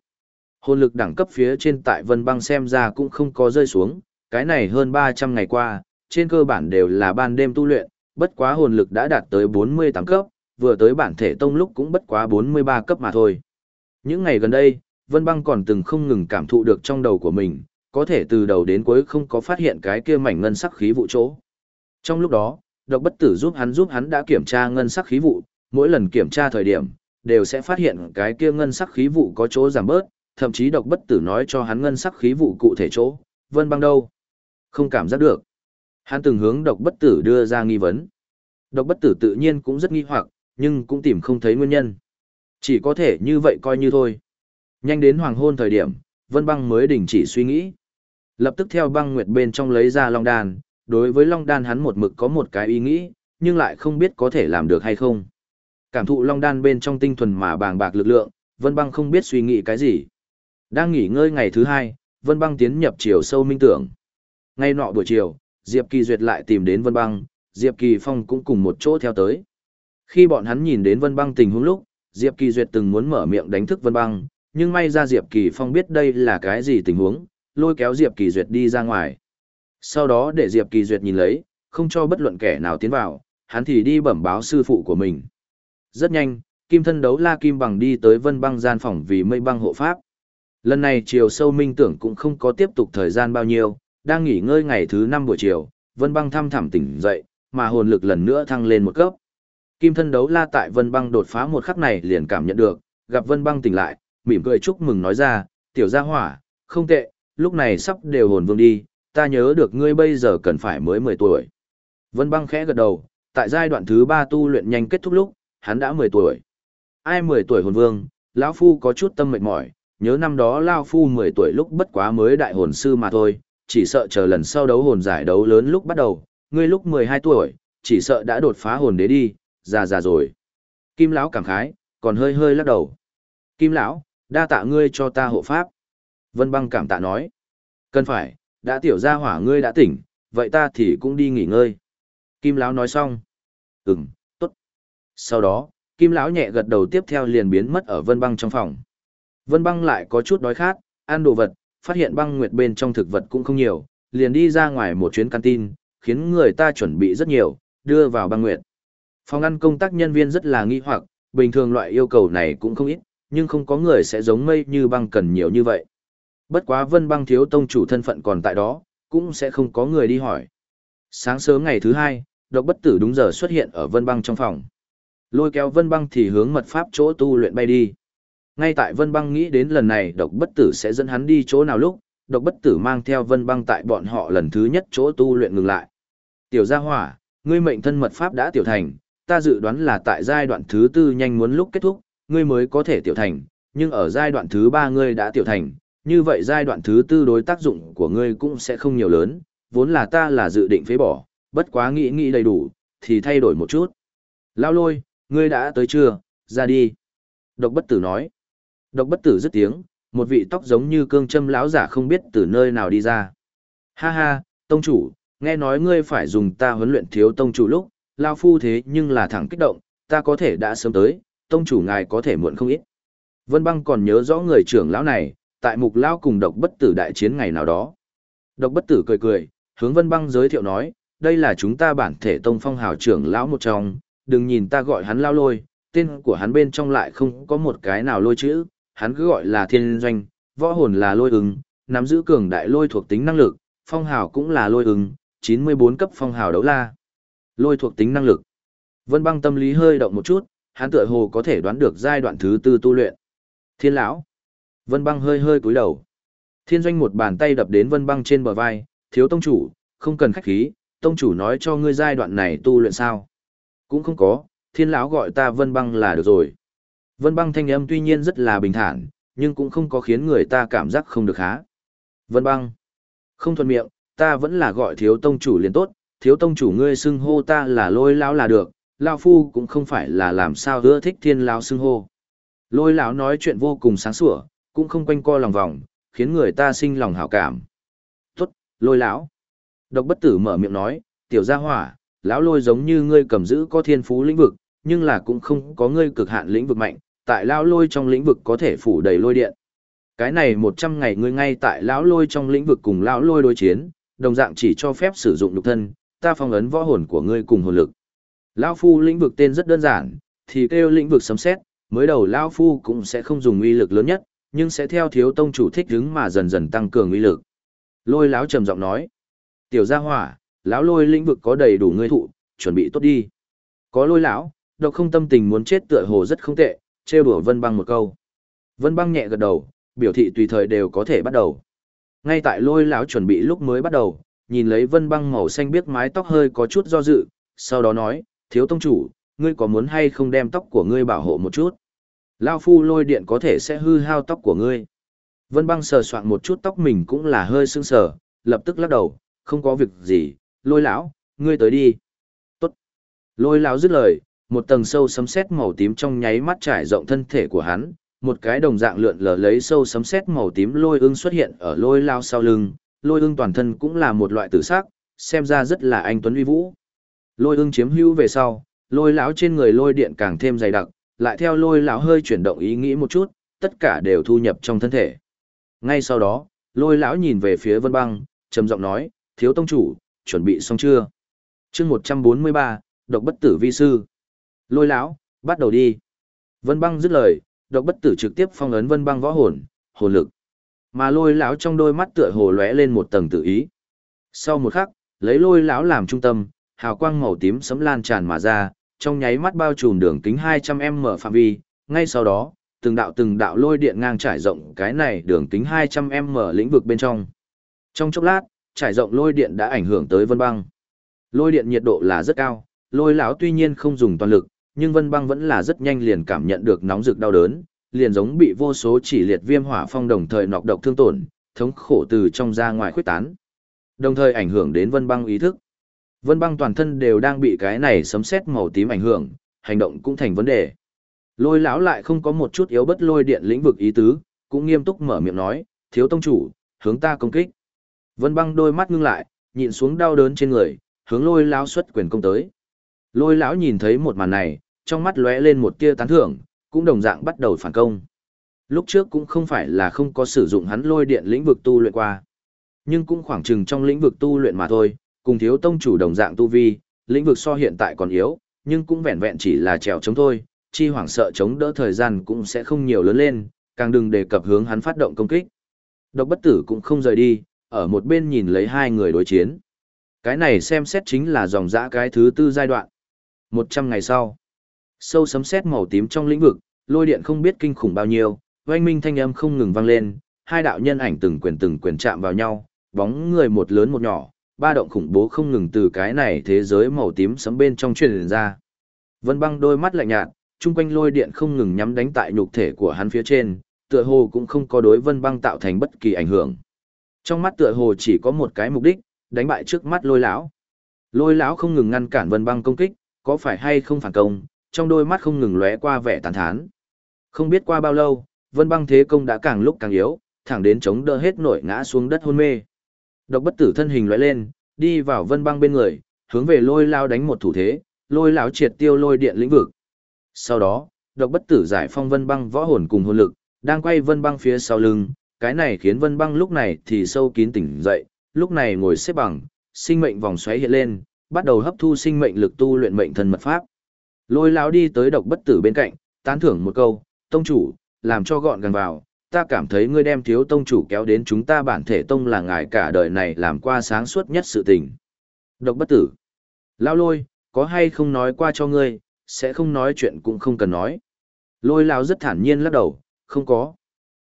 Hồn lực đẳng cấp phía trên tại Vân Băng xem ra cũng không có rơi xuống, cái này hơn 300 ngày qua, trên cơ bản đều là ban đêm tu luyện, bất quá hồn lực đã đạt tới 48 cấp, vừa tới bản thể tông lúc cũng bất quá 43 cấp mà thôi. Những ngày gần đây, Vân Băng còn từng không ngừng cảm thụ được trong đầu của mình, có thể từ đầu đến cuối không có phát hiện cái kia mảnh ngân sắc khí vụ chỗ. Trong lúc đó, độc bất tử giúp hắn giúp hắn đã kiểm tra ngân sắc khí vụ, mỗi lần kiểm tra thời điểm, đều sẽ phát hiện cái kia ngân sắc khí vụ có chỗ giảm bớt, thậm chí độc bất tử nói cho hắn ngân sắc khí vụ cụ thể chỗ, Vân Băng đâu? Không cảm giác được. Hắn từng hướng độc bất tử đưa ra nghi vấn. Độc bất tử tự nhiên cũng rất nghi hoặc, nhưng cũng tìm không thấy nguyên nhân. Chỉ có thể như vậy coi như thôi. Nhanh đến hoàng hôn thời điểm, Vân Băng mới đình chỉ suy nghĩ. Lập tức theo băng nguyệt bên trong lấy ra long đan, đối với long đan hắn một mực có một cái ý nghĩ, nhưng lại không biết có thể làm được hay không. Cảm thụ long đan bên trong tinh thuần mà bàng bạc lực lượng, Vân Băng không biết suy nghĩ cái gì. Đang nghỉ ngơi ngày thứ hai, Vân Băng tiến nhập chiều sâu minh tưởng. Ngay nọ buổi chiều, Diệp Kỳ Duyệt lại tìm đến Vân Băng, Diệp Kỳ Phong cũng cùng một chỗ theo tới. Khi bọn hắn nhìn đến Vân Băng tình huống lúc, Diệp Kỳ Duyệt từng muốn mở miệng đánh thức Vân Băng, nhưng may ra Diệp Kỳ Phong biết đây là cái gì tình huống, lôi kéo Diệp Kỳ Duyệt đi ra ngoài. Sau đó để Diệp Kỳ Duyệt nhìn lấy, không cho bất luận kẻ nào tiến vào, hắn thì đi bẩm báo sư phụ của mình. Rất nhanh, Kim thân đấu La Kim bằng đi tới Vân Băng gian phòng vì mây băng hộ pháp. Lần này chiều sâu minh tưởng cũng không có tiếp tục thời gian bao nhiêu, đang nghỉ ngơi ngày thứ năm buổi chiều, Vân Băng thăm thẳm tỉnh dậy, mà hồn lực lần nữa thăng lên một cấp. Kim thân đấu la tại Vân Băng đột phá một khắc này liền cảm nhận được, gặp Vân Băng tỉnh lại, mỉm cười chúc mừng nói ra, tiểu gia hỏa, không tệ, lúc này sắp đều hồn vương đi, ta nhớ được ngươi bây giờ cần phải mới 10 tuổi. Vân Băng khẽ gật đầu, tại giai đoạn thứ 3 tu luyện nhanh kết thúc lúc, hắn đã 10 tuổi. Ai 10 tuổi hồn vương, lão phu có chút tâm mệt mỏi, nhớ năm đó lão phu 10 tuổi lúc bất quá mới đại hồn sư mà thôi, chỉ sợ chờ lần sau đấu hồn giải đấu lớn lúc bắt đầu, ngươi lúc 12 tuổi, chỉ sợ đã đột phá hồn đế đi, già già rồi. Kim lão cảm khái, còn hơi hơi lắc đầu. Kim lão, đa tạ ngươi cho ta hộ pháp. Vân băng cảm tạ nói. Cần phải, đã tiểu ra hỏa ngươi đã tỉnh, vậy ta thì cũng đi nghỉ ngơi. Kim lão nói xong. Ừm, tốt. Sau đó, Kim lão nhẹ gật đầu tiếp theo liền biến mất ở Vân băng trong phòng. Vân băng lại có chút đói khát, ăn đồ vật, phát hiện băng nguyệt bên trong thực vật cũng không nhiều, liền đi ra ngoài một chuyến canteen, khiến người ta chuẩn bị rất nhiều, đưa vào băng nguyệt. Phòng ăn công tác nhân viên rất là nghi hoặc, bình thường loại yêu cầu này cũng không ít, nhưng không có người sẽ giống mây như băng cần nhiều như vậy. Bất quá vân băng thiếu tông chủ thân phận còn tại đó, cũng sẽ không có người đi hỏi. Sáng sớm ngày thứ hai, độc bất tử đúng giờ xuất hiện ở vân băng trong phòng. Lôi kéo vân băng thì hướng mật pháp chỗ tu luyện bay đi. Ngay tại vân băng nghĩ đến lần này độc bất tử sẽ dẫn hắn đi chỗ nào lúc, độc bất tử mang theo vân băng tại bọn họ lần thứ nhất chỗ tu luyện ngừng lại. Tiểu gia hỏa, ngươi mệnh thân mật pháp đã tiểu thành, ta dự đoán là tại giai đoạn thứ tư nhanh muốn lúc kết thúc, ngươi mới có thể tiểu thành, nhưng ở giai đoạn thứ ba ngươi đã tiểu thành, như vậy giai đoạn thứ tư đối tác dụng của ngươi cũng sẽ không nhiều lớn, vốn là ta là dự định phế bỏ, bất quá nghĩ nghĩ đầy đủ, thì thay đổi một chút. Lao lôi, ngươi đã tới chưa, ra đi. Độc bất tử nói. Độc bất tử dứt tiếng, một vị tóc giống như cương châm lão giả không biết từ nơi nào đi ra. Ha ha, tông chủ, nghe nói ngươi phải dùng ta huấn luyện thiếu tông chủ lúc, lao phu thế nhưng là thẳng kích động, ta có thể đã sớm tới, tông chủ ngài có thể muộn không ít. Vân băng còn nhớ rõ người trưởng lão này, tại mục lao cùng độc bất tử đại chiến ngày nào đó. Độc bất tử cười cười, hướng vân băng giới thiệu nói, đây là chúng ta bản thể tông phong hào trưởng lão một trong, đừng nhìn ta gọi hắn lao lôi, tên của hắn bên trong lại không có một cái nào lôi chữ, hắn cứ gọi là thiên doanh, võ hồn là lôi ứng, nắm giữ cường đại lôi thuộc tính năng lực, phong hào cũng là lôi ứng, 94 cấp phong hào đấu la. Lôi thuộc tính năng lực. Vân băng tâm lý hơi động một chút, hắn tựa hồ có thể đoán được giai đoạn thứ tư tu luyện. Thiên lão. Vân băng hơi hơi cúi đầu. Thiên doanh một bàn tay đập đến vân băng trên bờ vai, thiếu tông chủ, không cần khách khí, tông chủ nói cho ngươi giai đoạn này tu luyện sao. Cũng không có, thiên lão gọi ta vân băng là được rồi. Vân băng thanh âm tuy nhiên rất là bình thản, nhưng cũng không có khiến người ta cảm giác không được há. Vân băng. Không thuận miệng, ta vẫn là gọi thiếu tông chủ liền tốt, thiếu tông chủ ngươi xưng hô ta là lôi lão là được, lão phu cũng không phải là làm sao ưa thích thiên lão xưng hô. Lôi lão nói chuyện vô cùng sáng sủa, cũng không quanh co lòng vòng, khiến người ta sinh lòng hảo cảm. Tốt, lôi lão. Độc bất tử mở miệng nói, tiểu gia hỏa, lão lôi giống như ngươi cầm giữ có thiên phú lĩnh vực, nhưng là cũng không có ngươi cực hạn lĩnh vực mạnh, tại lão lôi trong lĩnh vực có thể phủ đầy lôi điện. Cái này 100 ngày ngươi ngay tại lão lôi trong lĩnh vực cùng lão lôi đối chiến, đồng dạng chỉ cho phép sử dụng nhục thân, ta phong ấn võ hồn của ngươi cùng hồn lực. Lão phu lĩnh vực tên rất đơn giản, thì kêu lĩnh vực sấm xét, mới đầu lão Phu cũng sẽ không dùng uy lực lớn nhất, nhưng sẽ theo thiếu tông chủ thích đứng mà dần dần tăng cường uy lực. Lôi lão trầm giọng nói, tiểu gia hỏa, lão lôi lĩnh vực có đầy đủ ngươi thụ, chuẩn bị tốt đi. Có lôi lão, độc không tâm tình muốn chết tựa hồ rất không tệ, trêu đùa Vân Băng một câu. Vân Băng nhẹ gật đầu, biểu thị tùy thời đều có thể bắt đầu. Ngay tại lôi lão chuẩn bị lúc mới bắt đầu, nhìn lấy Vân Băng màu xanh biết mái tóc hơi có chút do dự, sau đó nói, thiếu tông chủ, ngươi có muốn hay không đem tóc của ngươi bảo hộ một chút? Lao phu lôi điện có thể sẽ hư hao tóc của ngươi. Vân băng sờ soạn một chút tóc mình cũng là hơi sưng sờ, lập tức lắc đầu, không có việc gì, lôi lão, ngươi tới đi. Tốt. Lôi lão dứt lời, một tầng sâu sấm sét màu tím trong nháy mắt trải rộng thân thể của hắn, một cái đồng dạng lượn lờ lấy sâu sấm sét màu tím lôi ương xuất hiện ở lôi lao sau lưng, lôi ương toàn thân cũng là một loại tử sắc, xem ra rất là anh tuấn uy vũ. Lôi ương chiếm hữu về sau, lôi lão trên người lôi điện càng thêm dày đặc, lại theo lôi lão hơi chuyển động ý nghĩ một chút, tất cả đều thu nhập trong thân thể. Ngay sau đó, lôi lão nhìn về phía vân băng, trầm giọng nói, thiếu tông chủ, chuẩn bị xong chưa? chương 143, độc bất tử vi sư. Lôi lão, bắt đầu đi. Vân băng dứt lời, độc bất tử trực tiếp phong ấn vân băng võ hồn, hồn lực. Mà lôi lão trong đôi mắt tựa hồ lóe lên một tầng tự ý. Sau một khắc, lấy lôi lão làm trung tâm, hào quang màu tím sấm lan tràn mà ra, trong nháy mắt bao trùm đường kính 200m phạm vi, ngay sau đó, từng đạo từng đạo lôi điện ngang trải rộng cái này đường kính 200m lĩnh vực bên trong. Trong chốc lát, trải rộng lôi điện đã ảnh hưởng tới Vân Băng. Lôi điện nhiệt độ là rất cao, lôi lão tuy nhiên không dùng toàn lực, nhưng Vân Băng vẫn là rất nhanh liền cảm nhận được nóng rực đau đớn, liền giống bị vô số chỉ liệt viêm hỏa phong đồng thời nọc độc thương tổn, thống khổ từ trong ra ngoài khuếch tán. Đồng thời ảnh hưởng đến Vân Băng ý thức. Vân băng toàn thân đều đang bị cái này sấm sét màu tím ảnh hưởng, hành động cũng thành vấn đề. Lôi lão lại không có một chút yếu bất lôi điện lĩnh vực ý tứ, cũng nghiêm túc mở miệng nói, thiếu tông chủ, hướng ta công kích. Vân băng đôi mắt ngưng lại, nhìn xuống đau đớn trên người, hướng lôi lão xuất quyền công tới. Lôi lão nhìn thấy một màn này, trong mắt lóe lên một tia tán thưởng, cũng đồng dạng bắt đầu phản công. Lúc trước cũng không phải là không có sử dụng hắn lôi điện lĩnh vực tu luyện qua, nhưng cũng khoảng chừng trong lĩnh vực tu luyện mà thôi, cùng thiếu tông chủ đồng dạng tu vi, lĩnh vực so hiện tại còn yếu, nhưng cũng vẹn vẹn chỉ là trèo chống thôi, chi hoảng sợ chống đỡ thời gian cũng sẽ không nhiều lớn lên, càng đừng đề cập hướng hắn phát động công kích. Độc bất tử cũng không rời đi, ở một bên nhìn lấy hai người đối chiến. Cái này xem xét chính là dòng dã cái thứ tư giai đoạn. Một trăm ngày sau, sâu sấm sét màu tím trong lĩnh vực, lôi điện không biết kinh khủng bao nhiêu, oanh minh thanh âm không ngừng vang lên, hai đạo nhân ảnh từng quyền từng quyền chạm vào nhau, bóng người một lớn một nhỏ, ba động khủng bố không ngừng từ cái này thế giới màu tím sấm bên trong truyền ra. Vân băng đôi mắt lạnh nhạt, chung quanh lôi điện không ngừng nhắm đánh tại nhục thể của hắn phía trên, tựa hồ cũng không có đối vân băng tạo thành bất kỳ ảnh hưởng. Trong mắt tựa hồ chỉ có một cái mục đích, đánh bại trước mắt lôi lão. Lôi lão không ngừng ngăn cản vân băng công kích, có phải hay không phản công, trong đôi mắt không ngừng lóe qua vẻ tàn thán. Không biết qua bao lâu, vân băng thế công đã càng lúc càng yếu, thẳng đến chống đỡ hết nổi ngã xuống đất hôn mê. Độc bất tử thân hình lóe lên, đi vào vân băng bên người, hướng về lôi lao đánh một thủ thế, lôi lão triệt tiêu lôi điện lĩnh vực. Sau đó, độc bất tử giải phong vân băng võ hồn cùng hồn lực, đang quay vân băng phía sau lưng, cái này khiến vân băng lúc này thì sâu kín tỉnh dậy, lúc này ngồi xếp bằng, sinh mệnh vòng xoáy hiện lên, bắt đầu hấp thu sinh mệnh lực tu luyện mệnh thần mật pháp. Lôi lão đi tới độc bất tử bên cạnh, tán thưởng một câu, tông chủ, làm cho gọn gàng vào, ta cảm thấy ngươi đem thiếu tông chủ kéo đến chúng ta bản thể tông là ngài cả đời này làm qua sáng suốt nhất sự tình. Độc bất tử. Lão lôi, có hay không nói qua cho ngươi, sẽ không nói chuyện cũng không cần nói. Lôi Lão rất thản nhiên lắc đầu, không có.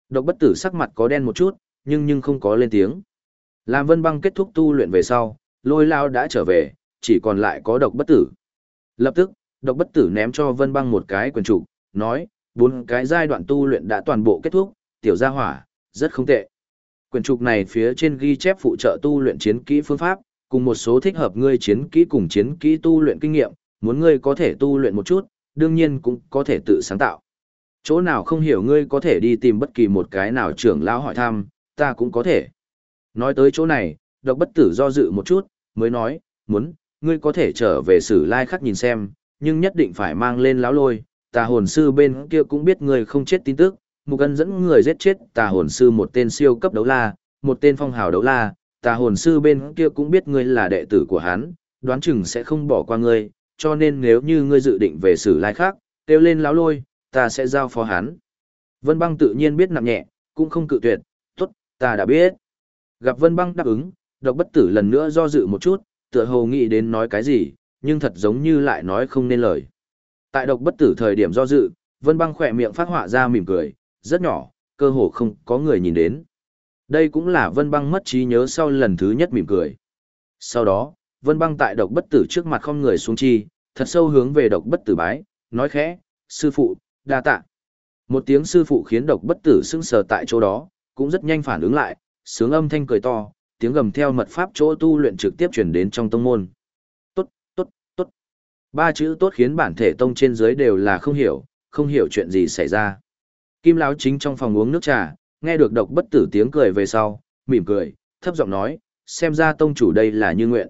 Độc bất tử sắc mặt có đen một chút, nhưng nhưng không có lên tiếng. Làm vân băng kết thúc tu luyện về sau, lôi lao đã trở về, chỉ còn lại có độc bất tử. Lập tức, độc bất tử ném cho vân băng một cái quyền trục, nói, bốn cái giai đoạn tu luyện đã toàn bộ kết thúc, tiểu gia hỏa, rất không tệ. Quyển trục này phía trên ghi chép phụ trợ tu luyện chiến kỹ phương pháp, cùng một số thích hợp ngươi chiến kỹ cùng chiến kỹ tu luyện kinh nghiệm, muốn ngươi có thể tu luyện một chút, đương nhiên cũng có thể tự sáng tạo. Chỗ nào không hiểu ngươi có thể đi tìm bất kỳ một cái nào trưởng lão hỏi thăm, ta cũng có thể. Nói tới chỗ này, độc bất tử do dự một chút, mới nói, muốn, ngươi có thể trở về sử lai khắc nhìn xem, nhưng nhất định phải mang lên lão lôi, tà hồn sư bên kia cũng biết người không chết tin tức, Mục Ân dẫn người giết chết tà hồn sư một tên siêu cấp đấu la, một tên phong hào đấu la, tà hồn sư bên kia cũng biết ngươi là đệ tử của hắn, đoán chừng sẽ không bỏ qua ngươi, cho nên nếu như ngươi dự định về xử lai khác, kêu lên láo lôi, ta sẽ giao phó hắn. Vân băng tự nhiên biết nặng nhẹ, cũng không cự tuyệt, tốt, ta đã biết. Gặp Vân băng đáp ứng, độc bất tử lần nữa do dự một chút, tựa hồ nghĩ đến nói cái gì, nhưng thật giống như lại nói không nên lời. Tại độc bất tử thời điểm do dự, Vân băng khỏe miệng phát họa ra mỉm cười, rất nhỏ, cơ hồ không có người nhìn đến. Đây cũng là Vân băng mất trí nhớ sau lần thứ nhất mỉm cười. Sau đó, Vân băng tại độc bất tử trước mặt không người xuống chi, thật sâu hướng về độc bất tử bái, nói khẽ, sư phụ, đa tạ. Một tiếng sư phụ khiến độc bất tử sững sờ tại chỗ đó, cũng rất nhanh phản ứng lại, sướng âm thanh cười to, tiếng gầm theo mật pháp chỗ tu luyện trực tiếp truyền đến trong tông môn. Ba chữ tốt khiến bản thể tông trên dưới đều là không hiểu, không hiểu chuyện gì xảy ra. Kim Lão chính trong phòng uống nước trà, nghe được độc bất tử tiếng cười về sau, mỉm cười, thấp giọng nói, xem ra tông chủ đây là như nguyện.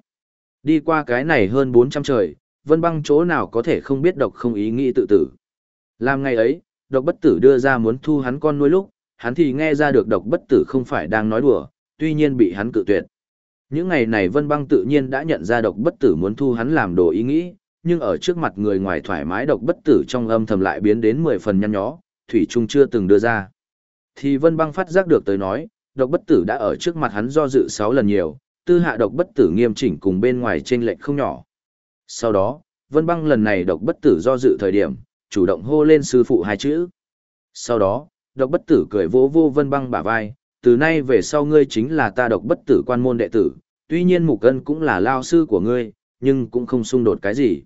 Đi qua cái này hơn 400 trời, vân băng chỗ nào có thể không biết độc không ý nghĩ tự tử. Làm ngày ấy, độc bất tử đưa ra muốn thu hắn con nuôi lúc, hắn thì nghe ra được độc bất tử không phải đang nói đùa, tuy nhiên bị hắn cự tuyệt. Những ngày này Vân Băng tự nhiên đã nhận ra độc bất tử muốn thu hắn làm đồ ý nghĩ, nhưng ở trước mặt người ngoài thoải mái độc bất tử trong âm thầm lại biến đến 10 phần nhăn nhó, Thủy Trung chưa từng đưa ra. Thì Vân Băng phát giác được tới nói, độc bất tử đã ở trước mặt hắn do dự 6 lần nhiều, tư hạ độc bất tử nghiêm chỉnh cùng bên ngoài trên lệnh không nhỏ. Sau đó, Vân Băng lần này độc bất tử do dự thời điểm, chủ động hô lên sư phụ hai chữ. Sau đó, độc bất tử cười vỗ vô Vân Băng bả vai, từ nay về sau ngươi chính là ta độc bất tử quan môn đệ tử, tuy nhiên mục cân cũng là lao sư của ngươi, nhưng cũng không xung đột cái gì.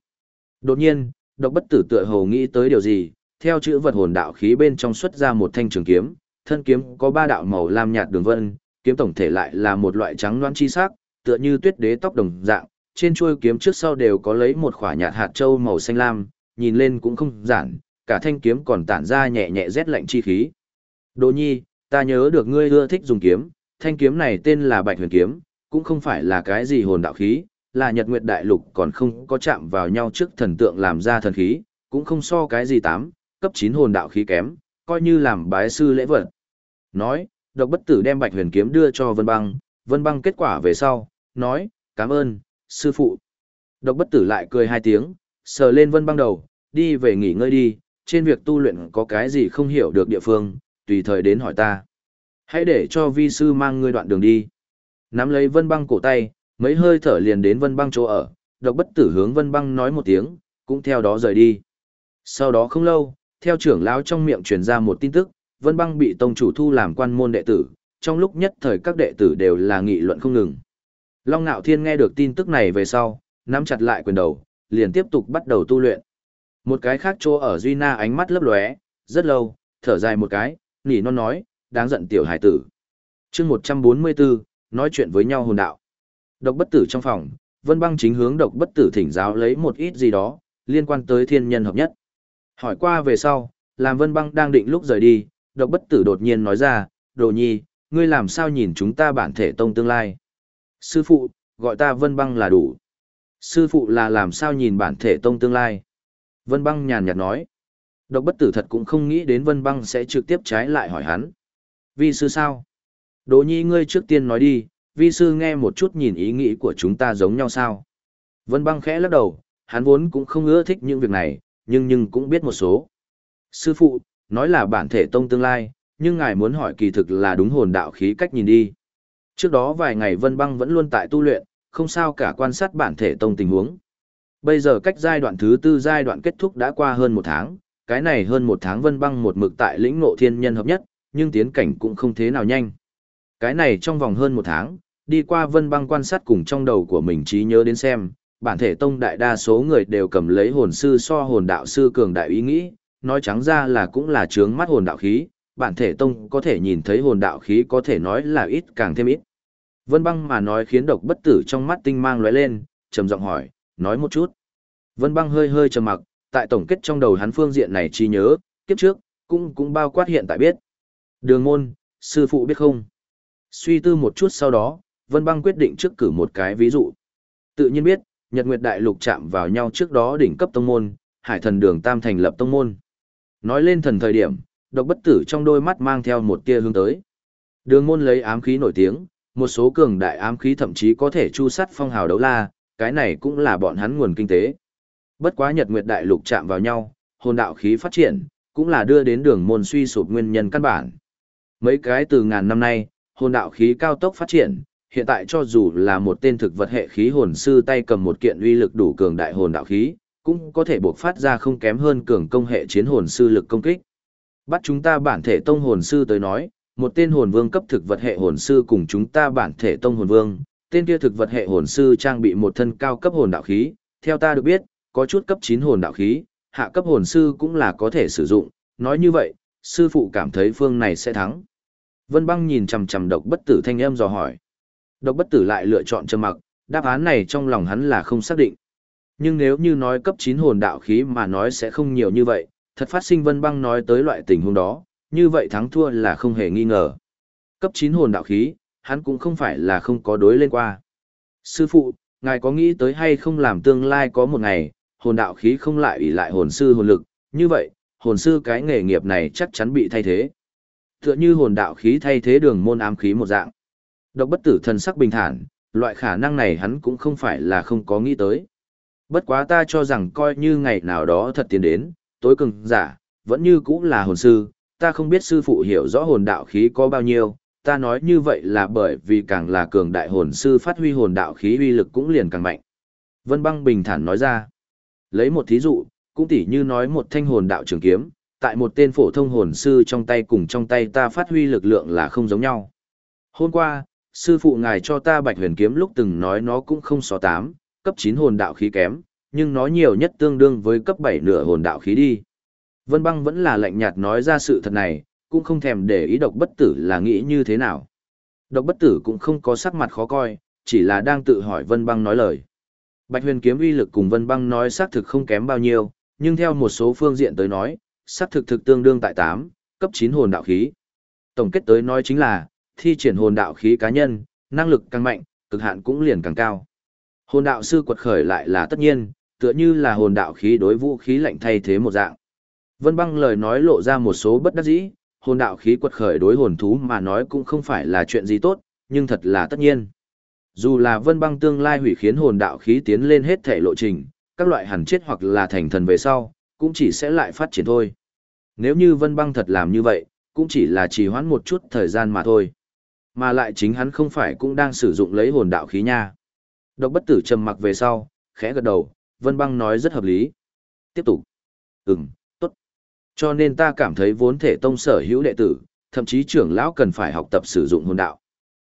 Đột nhiên, độc bất tử tựa hồ nghĩ tới điều gì, theo chữ vật hồn đạo khí bên trong xuất ra một thanh trường kiếm, thân kiếm có ba đạo màu lam nhạt đường vân, kiếm tổng thể lại là một loại trắng loãng chi sắc, tựa như tuyết đế tóc đồng dạng, trên chuôi kiếm trước sau đều có lấy một khỏa nhạt hạt châu màu xanh lam, nhìn lên cũng không giản, cả thanh kiếm còn tản ra nhẹ nhẹ rét lạnh chi khí. Đỗ Nhi, ta nhớ được ngươi ưa thích dùng kiếm, thanh kiếm này tên là Bạch Huyền kiếm, cũng không phải là cái gì hồn đạo khí, là Nhật Nguyệt Đại Lục còn không có chạm vào nhau trước thần tượng làm ra thần khí, cũng không so cái gì tám, cấp 9 hồn đạo khí kém, coi như làm bái sư lễ vật. Nói, độc bất tử đem Bạch Huyền kiếm đưa cho Vân Băng, Vân Băng kết quả về sau, nói, cảm ơn, sư phụ. Độc bất tử lại cười hai tiếng, sờ lên Vân Băng đầu, đi về nghỉ ngơi đi, trên việc tu luyện có cái gì không hiểu được địa phương, tùy thời đến hỏi ta. Hãy để cho vi sư mang ngươi đoạn đường đi. Nắm lấy vân băng cổ tay, mấy hơi thở liền đến vân băng chỗ ở, độc bất tử hướng vân băng nói một tiếng, cũng theo đó rời đi. Sau đó không lâu, theo trưởng lão trong miệng truyền ra một tin tức, vân băng bị tông chủ thu làm quan môn đệ tử, trong lúc nhất thời các đệ tử đều là nghị luận không ngừng. Long Nạo Thiên nghe được tin tức này về sau, nắm chặt lại quyền đầu, liền tiếp tục bắt đầu tu luyện. Một cái khác chỗ ở Duy Na ánh mắt lấp lóe, rất lâu, thở dài một cái, nỉ non nói, đáng giận tiểu hải tử. chương 144, nói chuyện với nhau hồn đạo. Độc bất tử trong phòng, Vân Băng chính hướng độc bất tử thỉnh giáo lấy một ít gì đó, liên quan tới thiên nhân hợp nhất. Hỏi qua về sau, làm Vân Băng đang định lúc rời đi, độc bất tử đột nhiên nói ra, đồ nhi, ngươi làm sao nhìn chúng ta bản thể tông tương lai. Sư phụ, gọi ta Vân Băng là đủ. Sư phụ là làm sao nhìn bản thể tông tương lai. Vân Băng nhàn nhạt nói. Độc bất tử thật cũng không nghĩ đến Vân Băng sẽ trực tiếp trái lại hỏi hắn. Vì sư sao? Đỗ nhi ngươi trước tiên nói đi, vi sư nghe một chút nhìn ý nghĩ của chúng ta giống nhau sao? Vân Băng khẽ lắc đầu, hắn vốn cũng không ưa thích những việc này, nhưng nhưng cũng biết một số. Sư phụ, nói là bản thể tông tương lai, nhưng ngài muốn hỏi kỳ thực là đúng hồn đạo khí cách nhìn đi. Trước đó vài ngày Vân Băng vẫn luôn tại tu luyện, không sao cả quan sát bản thể tông tình huống. Bây giờ cách giai đoạn thứ tư giai đoạn kết thúc đã qua hơn một tháng, cái này hơn một tháng vân băng một mực tại lĩnh ngộ thiên nhân hợp nhất, nhưng tiến cảnh cũng không thế nào nhanh. Cái này trong vòng hơn một tháng, đi qua vân băng quan sát cùng trong đầu của mình trí nhớ đến xem, bản thể tông đại đa số người đều cầm lấy hồn sư so hồn đạo sư cường đại ý nghĩ, nói trắng ra là cũng là trướng mắt hồn đạo khí, bản thể tông có thể nhìn thấy hồn đạo khí có thể nói là ít càng thêm ít. Vân băng mà nói khiến độc bất tử trong mắt tinh mang lóe lên, trầm giọng hỏi, nói một chút. Vân băng hơi hơi trầm mặc, tại tổng kết trong đầu hắn phương diện này trí nhớ, kiếp trước, cũng cũng bao quát hiện tại biết. Đường môn, sư phụ biết không? Suy tư một chút sau đó, Vân Băng quyết định trước cử một cái ví dụ. Tự nhiên biết, Nhật Nguyệt Đại Lục chạm vào nhau trước đó đỉnh cấp tông môn, Hải Thần Đường Tam thành lập tông môn. Nói lên thần thời điểm, độc bất tử trong đôi mắt mang theo một tia hướng tới. Đường môn lấy ám khí nổi tiếng, một số cường đại ám khí thậm chí có thể chu sắt phong hào đấu la, cái này cũng là bọn hắn nguồn kinh tế. Bất quá Nhật Nguyệt Đại Lục chạm vào nhau, hồn đạo khí phát triển, cũng là đưa đến đường môn suy sụp nguyên nhân căn bản. Mấy cái từ ngàn năm nay, hồn đạo khí cao tốc phát triển, hiện tại cho dù là một tên thực vật hệ khí hồn sư tay cầm một kiện uy lực đủ cường đại hồn đạo khí, cũng có thể buộc phát ra không kém hơn cường công hệ chiến hồn sư lực công kích. Bắt chúng ta bản thể tông hồn sư tới nói, một tên hồn vương cấp thực vật hệ hồn sư cùng chúng ta bản thể tông hồn vương, tên kia thực vật hệ hồn sư trang bị một thân cao cấp hồn đạo khí, theo ta được biết, có chút cấp 9 hồn đạo khí, hạ cấp hồn sư cũng là có thể sử dụng, nói như vậy, sư phụ cảm thấy phương này sẽ thắng. Vân băng nhìn chằm chằm độc bất tử thanh âm dò hỏi. Độc bất tử lại lựa chọn trầm mặc, đáp án này trong lòng hắn là không xác định. Nhưng nếu như nói cấp 9 hồn đạo khí mà nói sẽ không nhiều như vậy, thật phát sinh vân băng nói tới loại tình huống đó, như vậy thắng thua là không hề nghi ngờ. Cấp 9 hồn đạo khí, hắn cũng không phải là không có đối lên qua. Sư phụ, ngài có nghĩ tới hay không làm tương lai có một ngày, hồn đạo khí không lại ủy lại hồn sư hồn lực, như vậy, hồn sư cái nghề nghiệp này chắc chắn bị thay thế. Tựa như hồn đạo khí thay thế đường môn ám khí một dạng. Độc bất tử thần sắc bình thản, loại khả năng này hắn cũng không phải là không có nghĩ tới. Bất quá ta cho rằng coi như ngày nào đó thật tiến đến, tối cường giả, vẫn như cũng là hồn sư, ta không biết sư phụ hiểu rõ hồn đạo khí có bao nhiêu, ta nói như vậy là bởi vì càng là cường đại hồn sư phát huy hồn đạo khí uy lực cũng liền càng mạnh. Vân băng bình thản nói ra, lấy một thí dụ, cũng tỉ như nói một thanh hồn đạo trường kiếm, tại một tên phổ thông hồn sư trong tay cùng trong tay ta phát huy lực lượng là không giống nhau. Hôm qua, sư phụ ngài cho ta bạch huyền kiếm lúc từng nói nó cũng không so tám, cấp chín hồn đạo khí kém, nhưng nó nhiều nhất tương đương với cấp bảy nửa hồn đạo khí đi. Vân băng vẫn là lạnh nhạt nói ra sự thật này, cũng không thèm để ý độc bất tử là nghĩ như thế nào. Độc bất tử cũng không có sắc mặt khó coi, chỉ là đang tự hỏi vân băng nói lời. Bạch huyền kiếm uy lực cùng vân băng nói xác thực không kém bao nhiêu, nhưng theo một số phương diện tới nói, xác thực thực tương đương tại tám cấp chín hồn đạo khí. Tổng kết tới nói chính là, thi triển hồn đạo khí cá nhân, năng lực càng mạnh, cực hạn cũng liền càng cao. Hồn đạo sư quật khởi lại là tất nhiên, tựa như là hồn đạo khí đối vũ khí lạnh thay thế một dạng. Vân băng lời nói lộ ra một số bất đắc dĩ, hồn đạo khí quật khởi đối hồn thú mà nói cũng không phải là chuyện gì tốt, nhưng thật là tất nhiên. Dù là vân băng tương lai hủy khiến hồn đạo khí tiến lên hết thể lộ trình, các loại hẳn chết hoặc là thành thần về sau, cũng chỉ sẽ lại phát triển thôi. Nếu như vân băng thật làm như vậy, cũng chỉ là trì hoãn một chút thời gian mà thôi. Mà lại chính hắn không phải cũng đang sử dụng lấy hồn đạo khí nha. Độc bất tử trầm mặc về sau, khẽ gật đầu, Vân Băng nói rất hợp lý. Tiếp tục. Ừm, tốt. Cho nên ta cảm thấy vốn thể tông sở hữu đệ tử, thậm chí trưởng lão cần phải học tập sử dụng hồn đạo.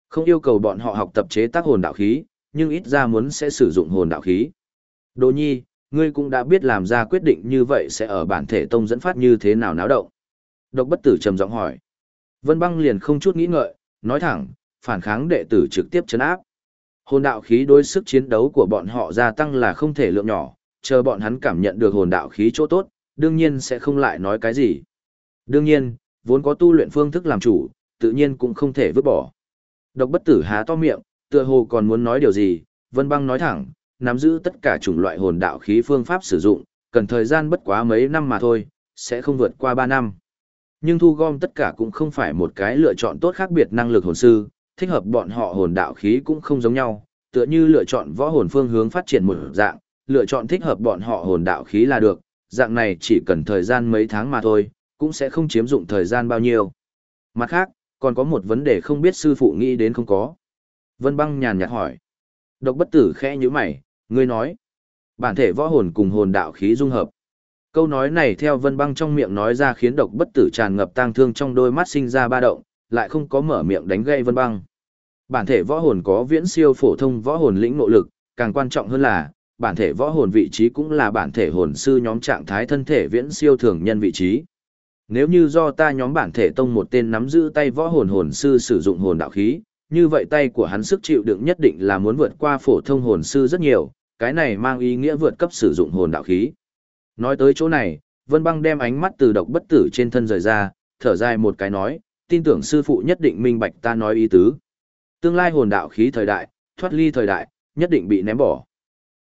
Không yêu cầu bọn họ học tập chế tác hồn đạo khí, nhưng ít ra muốn sẽ sử dụng hồn đạo khí. Đồ nhi, ngươi cũng đã biết làm ra quyết định như vậy sẽ ở bản thể tông dẫn phát như thế nào náo động. Độc bất tử trầm giọng hỏi. Vân băng liền không chút nghĩ ngợi, nói thẳng, phản kháng đệ tử trực tiếp chấn áp. Hồn đạo khí đối sức chiến đấu của bọn họ gia tăng là không thể lượng nhỏ, chờ bọn hắn cảm nhận được hồn đạo khí chỗ tốt, đương nhiên sẽ không lại nói cái gì. Đương nhiên, vốn có tu luyện phương thức làm chủ, tự nhiên cũng không thể vứt bỏ. Độc bất tử há to miệng, tựa hồ còn muốn nói điều gì, Vân Băng nói thẳng, nắm giữ tất cả chủng loại hồn đạo khí phương pháp sử dụng, cần thời gian bất quá mấy năm mà thôi, sẽ không vượt qua 3 năm. Nhưng thu gom tất cả cũng không phải một cái lựa chọn tốt khác biệt năng lực hồn sư, thích hợp bọn họ hồn đạo khí cũng không giống nhau, tựa như lựa chọn võ hồn phương hướng phát triển một dạng, lựa chọn thích hợp bọn họ hồn đạo khí là được, dạng này chỉ cần thời gian mấy tháng mà thôi, cũng sẽ không chiếm dụng thời gian bao nhiêu. Mặt khác, còn có một vấn đề không biết sư phụ nghĩ đến không có. Vân băng nhàn nhạt hỏi. Độc bất tử khẽ như mày, ngươi nói. Bản thể võ hồn cùng hồn đạo khí dung hợp. Câu nói này theo vân băng trong miệng nói ra khiến độc bất tử tràn ngập tang thương trong đôi mắt sinh ra ba động, lại không có mở miệng đánh gây vân băng. Bản thể võ hồn có viễn siêu phổ thông võ hồn lĩnh nội lực, càng quan trọng hơn là, bản thể võ hồn vị trí cũng là bản thể hồn sư nhóm trạng thái thân thể viễn siêu thường nhân vị trí. Nếu như do ta nhóm bản thể tông một tên nắm giữ tay võ hồn hồn sư sử dụng hồn đạo khí, như vậy tay của hắn sức chịu đựng nhất định là muốn vượt qua phổ thông hồn sư rất nhiều, cái này mang ý nghĩa vượt cấp sử dụng hồn đạo khí. Nói tới chỗ này, Vân Băng đem ánh mắt từ độc bất tử trên thân rời ra, thở dài một cái nói, tin tưởng sư phụ nhất định minh bạch ta nói ý tứ. Tương lai hồn đạo khí thời đại, thoát ly thời đại, nhất định bị ném bỏ.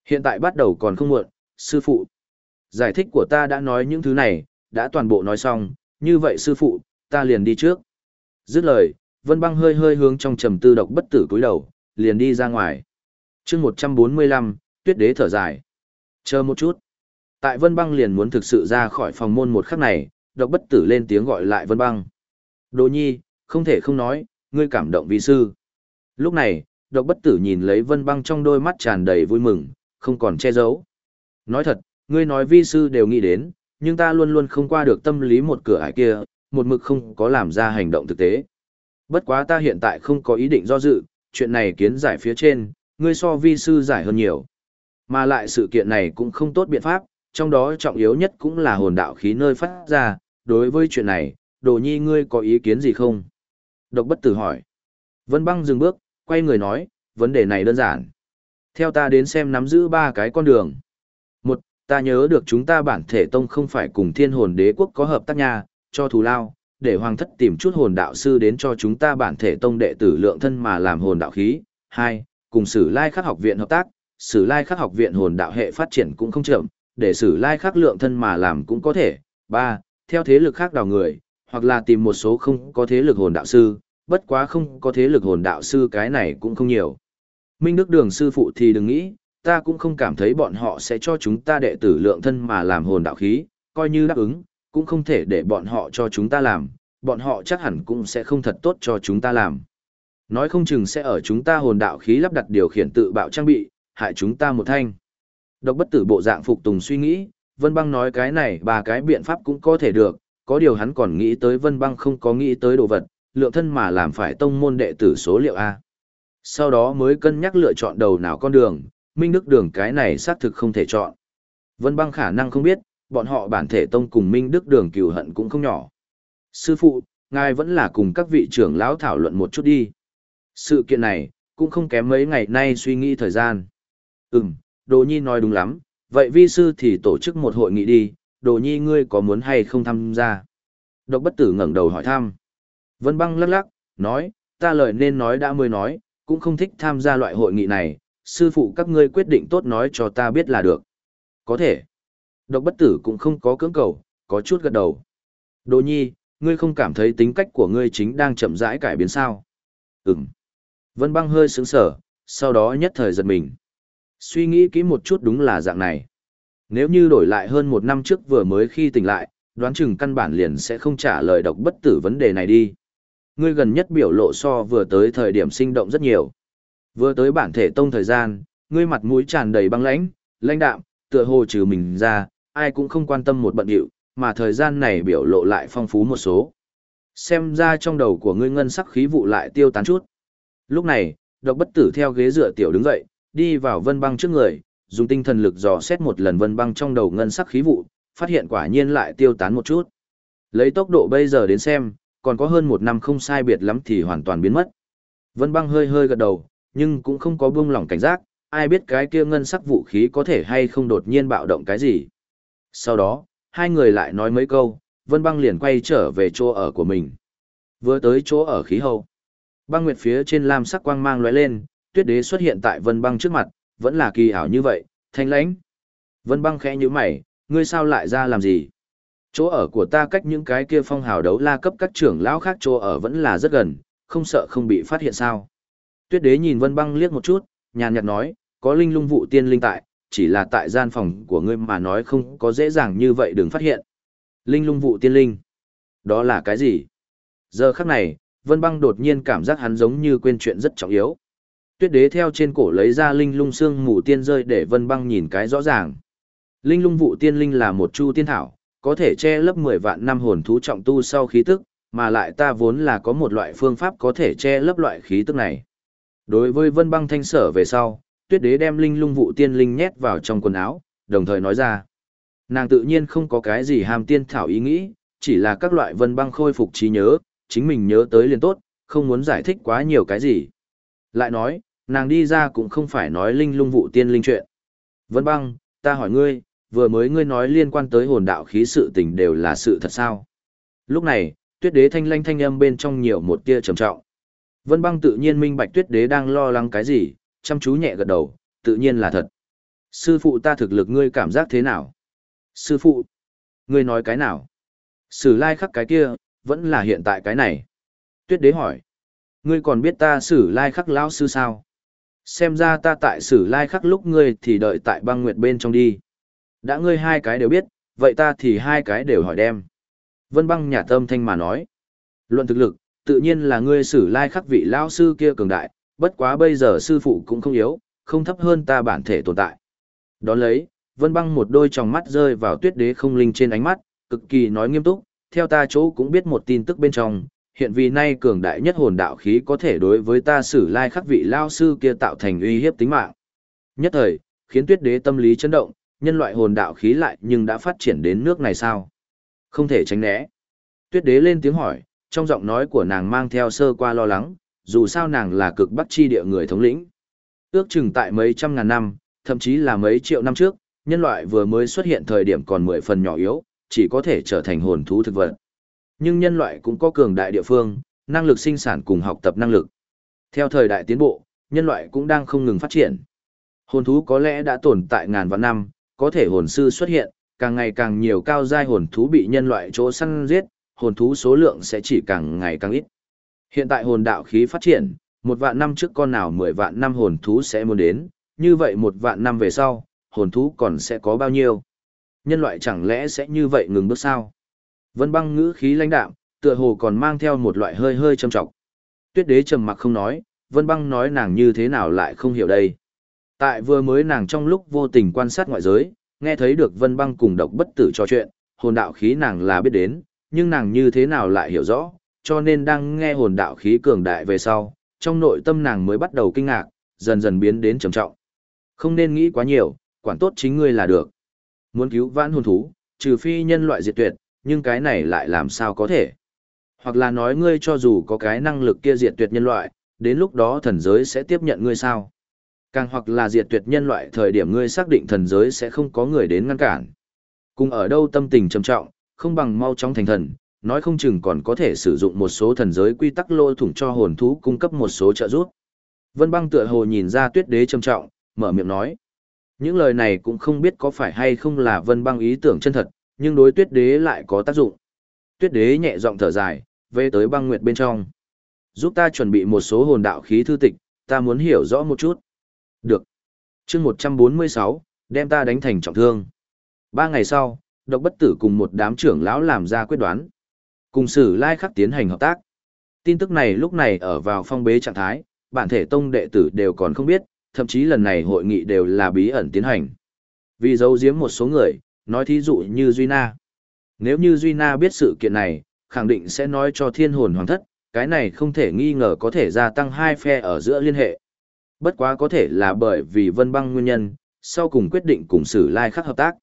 Hiện tại bắt đầu còn không muộn, sư phụ. Giải thích của ta đã nói những thứ này, đã toàn bộ nói xong, như vậy sư phụ, ta liền đi trước. Dứt lời, Vân Băng hơi hơi hướng trong trầm tư độc bất tử cúi đầu, liền đi ra ngoài. chương 145, tuyết đế thở dài. Chờ một chút. Tại Vân Băng liền muốn thực sự ra khỏi phòng môn một khắc này, độc bất tử lên tiếng gọi lại Vân Băng. Đồ nhi, không thể không nói, ngươi cảm động vi sư. Lúc này, độc bất tử nhìn lấy Vân Băng trong đôi mắt tràn đầy vui mừng, không còn che giấu. Nói thật, ngươi nói vi sư đều nghĩ đến, nhưng ta luôn luôn không qua được tâm lý một cửa ải kia, một mực không có làm ra hành động thực tế. Bất quá ta hiện tại không có ý định do dự, chuyện này kiến giải phía trên, ngươi so vi sư giải hơn nhiều. Mà lại sự kiện này cũng không tốt biện pháp, trong đó trọng yếu nhất cũng là hồn đạo khí nơi phát ra, đối với chuyện này, đồ nhi ngươi có ý kiến gì không? Độc bất tử hỏi. Vân băng dừng bước, quay người nói, vấn đề này đơn giản. Theo ta đến xem nắm giữ ba cái con đường. Một, ta nhớ được chúng ta bản thể tông không phải cùng thiên hồn đế quốc có hợp tác nha, cho thù lao, để hoàng thất tìm chút hồn đạo sư đến cho chúng ta bản thể tông đệ tử lượng thân mà làm hồn đạo khí. Hai, cùng sử lai khắc học viện hợp tác, sử lai khắc học viện hồn đạo hệ phát triển cũng không chậm, để xử lai khắc lượng thân mà làm cũng có thể. Ba, theo thế lực khác đào người, hoặc là tìm một số không có thế lực hồn đạo sư, bất quá không có thế lực hồn đạo sư cái này cũng không nhiều. Minh Đức Đường sư phụ thì đừng nghĩ, ta cũng không cảm thấy bọn họ sẽ cho chúng ta đệ tử lượng thân mà làm hồn đạo khí, coi như đáp ứng, cũng không thể để bọn họ cho chúng ta làm, bọn họ chắc hẳn cũng sẽ không thật tốt cho chúng ta làm. Nói không chừng sẽ ở chúng ta hồn đạo khí lắp đặt điều khiển tự bạo trang bị, hại chúng ta một thanh. Độc bất tử bộ dạng phục tùng suy nghĩ, Vân Băng nói cái này ba cái biện pháp cũng có thể được, có điều hắn còn nghĩ tới Vân Băng không có nghĩ tới đồ vật, lượng thân mà làm phải tông môn đệ tử số liệu A. Sau đó mới cân nhắc lựa chọn đầu nào con đường, Minh Đức đường cái này xác thực không thể chọn. Vân Băng khả năng không biết, bọn họ bản thể tông cùng Minh Đức đường cừu hận cũng không nhỏ. Sư phụ, ngài vẫn là cùng các vị trưởng lão thảo luận một chút đi. Sự kiện này, cũng không kém mấy ngày nay suy nghĩ thời gian. Ừm, Đồ Nhi nói đúng lắm, vậy vi sư thì tổ chức một hội nghị đi, Đồ Nhi ngươi có muốn hay không tham gia? Độc bất tử ngẩng đầu hỏi thăm. Vân băng lắc lắc, nói, ta lời nên nói đã mới nói, cũng không thích tham gia loại hội nghị này, sư phụ các ngươi quyết định tốt nói cho ta biết là được. Có thể. Độc bất tử cũng không có cưỡng cầu, có chút gật đầu. Đồ nhi, ngươi không cảm thấy tính cách của ngươi chính đang chậm rãi cải biến sao? Ừm. Vân băng hơi sững sở, sau đó nhất thời giật mình. Suy nghĩ kỹ một chút đúng là dạng này. Nếu như đổi lại hơn một năm trước vừa mới khi tỉnh lại, đoán chừng căn bản liền sẽ không trả lời độc bất tử vấn đề này đi. Ngươi gần nhất biểu lộ so vừa tới thời điểm sinh động rất nhiều. Vừa tới bản thể tông thời gian, ngươi mặt mũi tràn đầy băng lãnh, lãnh đạm, tựa hồ trừ mình ra, ai cũng không quan tâm một bận điệu, mà thời gian này biểu lộ lại phong phú một số. Xem ra trong đầu của ngươi ngân sắc khí vụ lại tiêu tán chút. Lúc này, độc bất tử theo ghế dựa tiểu đứng dậy, đi vào vân băng trước người, dùng tinh thần lực dò xét một lần vân băng trong đầu ngân sắc khí vụ, phát hiện quả nhiên lại tiêu tán một chút. Lấy tốc độ bây giờ đến xem, còn có hơn một năm không sai biệt lắm thì hoàn toàn biến mất. Vân băng hơi hơi gật đầu, nhưng cũng không có buông lỏng cảnh giác, ai biết cái kia ngân sắc vũ khí có thể hay không đột nhiên bạo động cái gì. Sau đó, hai người lại nói mấy câu, Vân băng liền quay trở về chỗ ở của mình. Vừa tới chỗ ở khí hậu. Băng nguyệt phía trên lam sắc quang mang lóe lên, tuyết đế xuất hiện tại vân băng trước mặt, vẫn là kỳ ảo như vậy, thanh lãnh. Vân băng khẽ như mày, ngươi sao lại ra làm gì? Chỗ ở của ta cách những cái kia phong hào đấu la cấp các trưởng lão khác chỗ ở vẫn là rất gần, không sợ không bị phát hiện sao. Tuyết đế nhìn vân băng liếc một chút, nhàn nhạt nói, có linh lung vụ tiên linh tại, chỉ là tại gian phòng của ngươi mà nói không có dễ dàng như vậy đừng phát hiện. Linh lung vụ tiên linh. Đó là cái gì? Giờ khắc này, vân băng đột nhiên cảm giác hắn giống như quên chuyện rất trọng yếu. Tuyết đế theo trên cổ lấy ra linh lung xương mù tiên rơi để vân băng nhìn cái rõ ràng. Linh lung vụ tiên linh là một chu tiên thảo, có thể che lấp 10 vạn năm hồn thú trọng tu sau khí tức, mà lại ta vốn là có một loại phương pháp có thể che lấp loại khí tức này. Đối với vân băng thanh sở về sau, tuyết đế đem linh lung vụ tiên linh nhét vào trong quần áo, đồng thời nói ra. Nàng tự nhiên không có cái gì hàm tiên thảo ý nghĩ, chỉ là các loại vân băng khôi phục trí nhớ, chính mình nhớ tới liền tốt, không muốn giải thích quá nhiều cái gì. Lại nói, nàng đi ra cũng không phải nói linh lung vụ tiên linh chuyện. Vân băng, ta hỏi ngươi, vừa mới ngươi nói liên quan tới hồn đạo khí sự tình đều là sự thật sao. Lúc này, tuyết đế thanh lanh thanh âm bên trong nhiều một tia trầm trọng. Vân băng tự nhiên minh bạch tuyết đế đang lo lắng cái gì, chăm chú nhẹ gật đầu, tự nhiên là thật. Sư phụ ta thực lực ngươi cảm giác thế nào? Sư phụ, ngươi nói cái nào? Sử lai khắc cái kia, vẫn là hiện tại cái này. Tuyết đế hỏi, ngươi còn biết ta sử lai khắc lão sư sao? Xem ra ta tại sử lai khắc lúc ngươi thì đợi tại băng nguyệt bên trong đi. Đã ngươi hai cái đều biết, vậy ta thì hai cái đều hỏi đem. Vân băng nhà tâm thanh mà nói. Luận thực lực, tự nhiên là ngươi sử lai khắc vị lao sư kia cường đại, bất quá bây giờ sư phụ cũng không yếu, không thấp hơn ta bản thể tồn tại. Đón lấy, Vân băng một đôi tròng mắt rơi vào tuyết đế không linh trên ánh mắt, cực kỳ nói nghiêm túc, theo ta chỗ cũng biết một tin tức bên trong, hiện vì nay cường đại nhất hồn đạo khí có thể đối với ta sử lai khắc vị lao sư kia tạo thành uy hiếp tính mạng. Nhất thời, khiến tuyết đế tâm lý chấn động, nhân loại hồn đạo khí lại nhưng đã phát triển đến nước này sao? Không thể tránh né. Tuyết đế lên tiếng hỏi, trong giọng nói của nàng mang theo sơ qua lo lắng, dù sao nàng là cực bắc chi địa người thống lĩnh. Ước chừng tại mấy trăm ngàn năm, thậm chí là mấy triệu năm trước, nhân loại vừa mới xuất hiện thời điểm còn mười phần nhỏ yếu, chỉ có thể trở thành hồn thú thực vật. Nhưng nhân loại cũng có cường đại địa phương, năng lực sinh sản cùng học tập năng lực. Theo thời đại tiến bộ, nhân loại cũng đang không ngừng phát triển. Hồn thú có lẽ đã tồn tại ngàn vạn năm, có thể hồn sư xuất hiện, càng ngày càng nhiều cao giai hồn thú bị nhân loại chỗ săn giết, hồn thú số lượng sẽ chỉ càng ngày càng ít. Hiện tại hồn đạo khí phát triển, một vạn năm trước con nào mười vạn năm hồn thú sẽ muốn đến, như vậy một vạn năm về sau, hồn thú còn sẽ có bao nhiêu? Nhân loại chẳng lẽ sẽ như vậy ngừng bước sao? Vân băng ngữ khí lãnh đạm, tựa hồ còn mang theo một loại hơi hơi trầm trọng. Tuyết đế trầm mặc không nói, Vân băng nói nàng như thế nào lại không hiểu đây. Tại vừa mới nàng trong lúc vô tình quan sát ngoại giới, nghe thấy được Vân băng cùng độc bất tử trò chuyện, hồn đạo khí nàng là biết đến, nhưng nàng như thế nào lại hiểu rõ, cho nên đang nghe hồn đạo khí cường đại về sau, trong nội tâm nàng mới bắt đầu kinh ngạc, dần dần biến đến trầm trọng. Không nên nghĩ quá nhiều, quản tốt chính ngươi là được. Muốn cứu vãn hồn thú, trừ phi nhân loại diệt tuyệt, nhưng cái này lại làm sao có thể. Hoặc là nói ngươi cho dù có cái năng lực kia diệt tuyệt nhân loại, đến lúc đó thần giới sẽ tiếp nhận ngươi sao. Càng hoặc là diệt tuyệt nhân loại thời điểm ngươi xác định thần giới sẽ không có người đến ngăn cản. Cùng ở đâu tâm tình trầm trọng, không bằng mau chóng thành thần, nói không chừng còn có thể sử dụng một số thần giới quy tắc lô thủng cho hồn thú cung cấp một số trợ giúp. Vân băng tựa hồ nhìn ra tuyết đế trầm trọng, mở miệng nói. Những lời này cũng không biết có phải hay không là vân băng ý tưởng chân thật, nhưng đối tuyết đế lại có tác dụng. Tuyết đế nhẹ giọng thở dài, về tới băng nguyệt bên trong. Giúp ta chuẩn bị một số hồn đạo khí thư tịch, ta muốn hiểu rõ một chút. Được. chương 146, đem ta đánh thành trọng thương. Ba ngày sau, độc bất tử cùng một đám trưởng lão làm ra quyết đoán. Cùng sử lai khắc tiến hành hợp tác. Tin tức này lúc này ở vào phong bế trạng thái, bản thể tông đệ tử đều còn không biết, thậm chí lần này hội nghị đều là bí ẩn tiến hành. Vì giấu giếm một số người, nói thí dụ như Duy Na. Nếu như Duy Na biết sự kiện này, khẳng định sẽ nói cho thiên hồn hoàng thất, cái này không thể nghi ngờ có thể gia tăng hai phe ở giữa liên hệ. Bất quá có thể là bởi vì Vân Băng nguyên nhân, sau cùng quyết định cùng Sử Lai khắc hợp tác.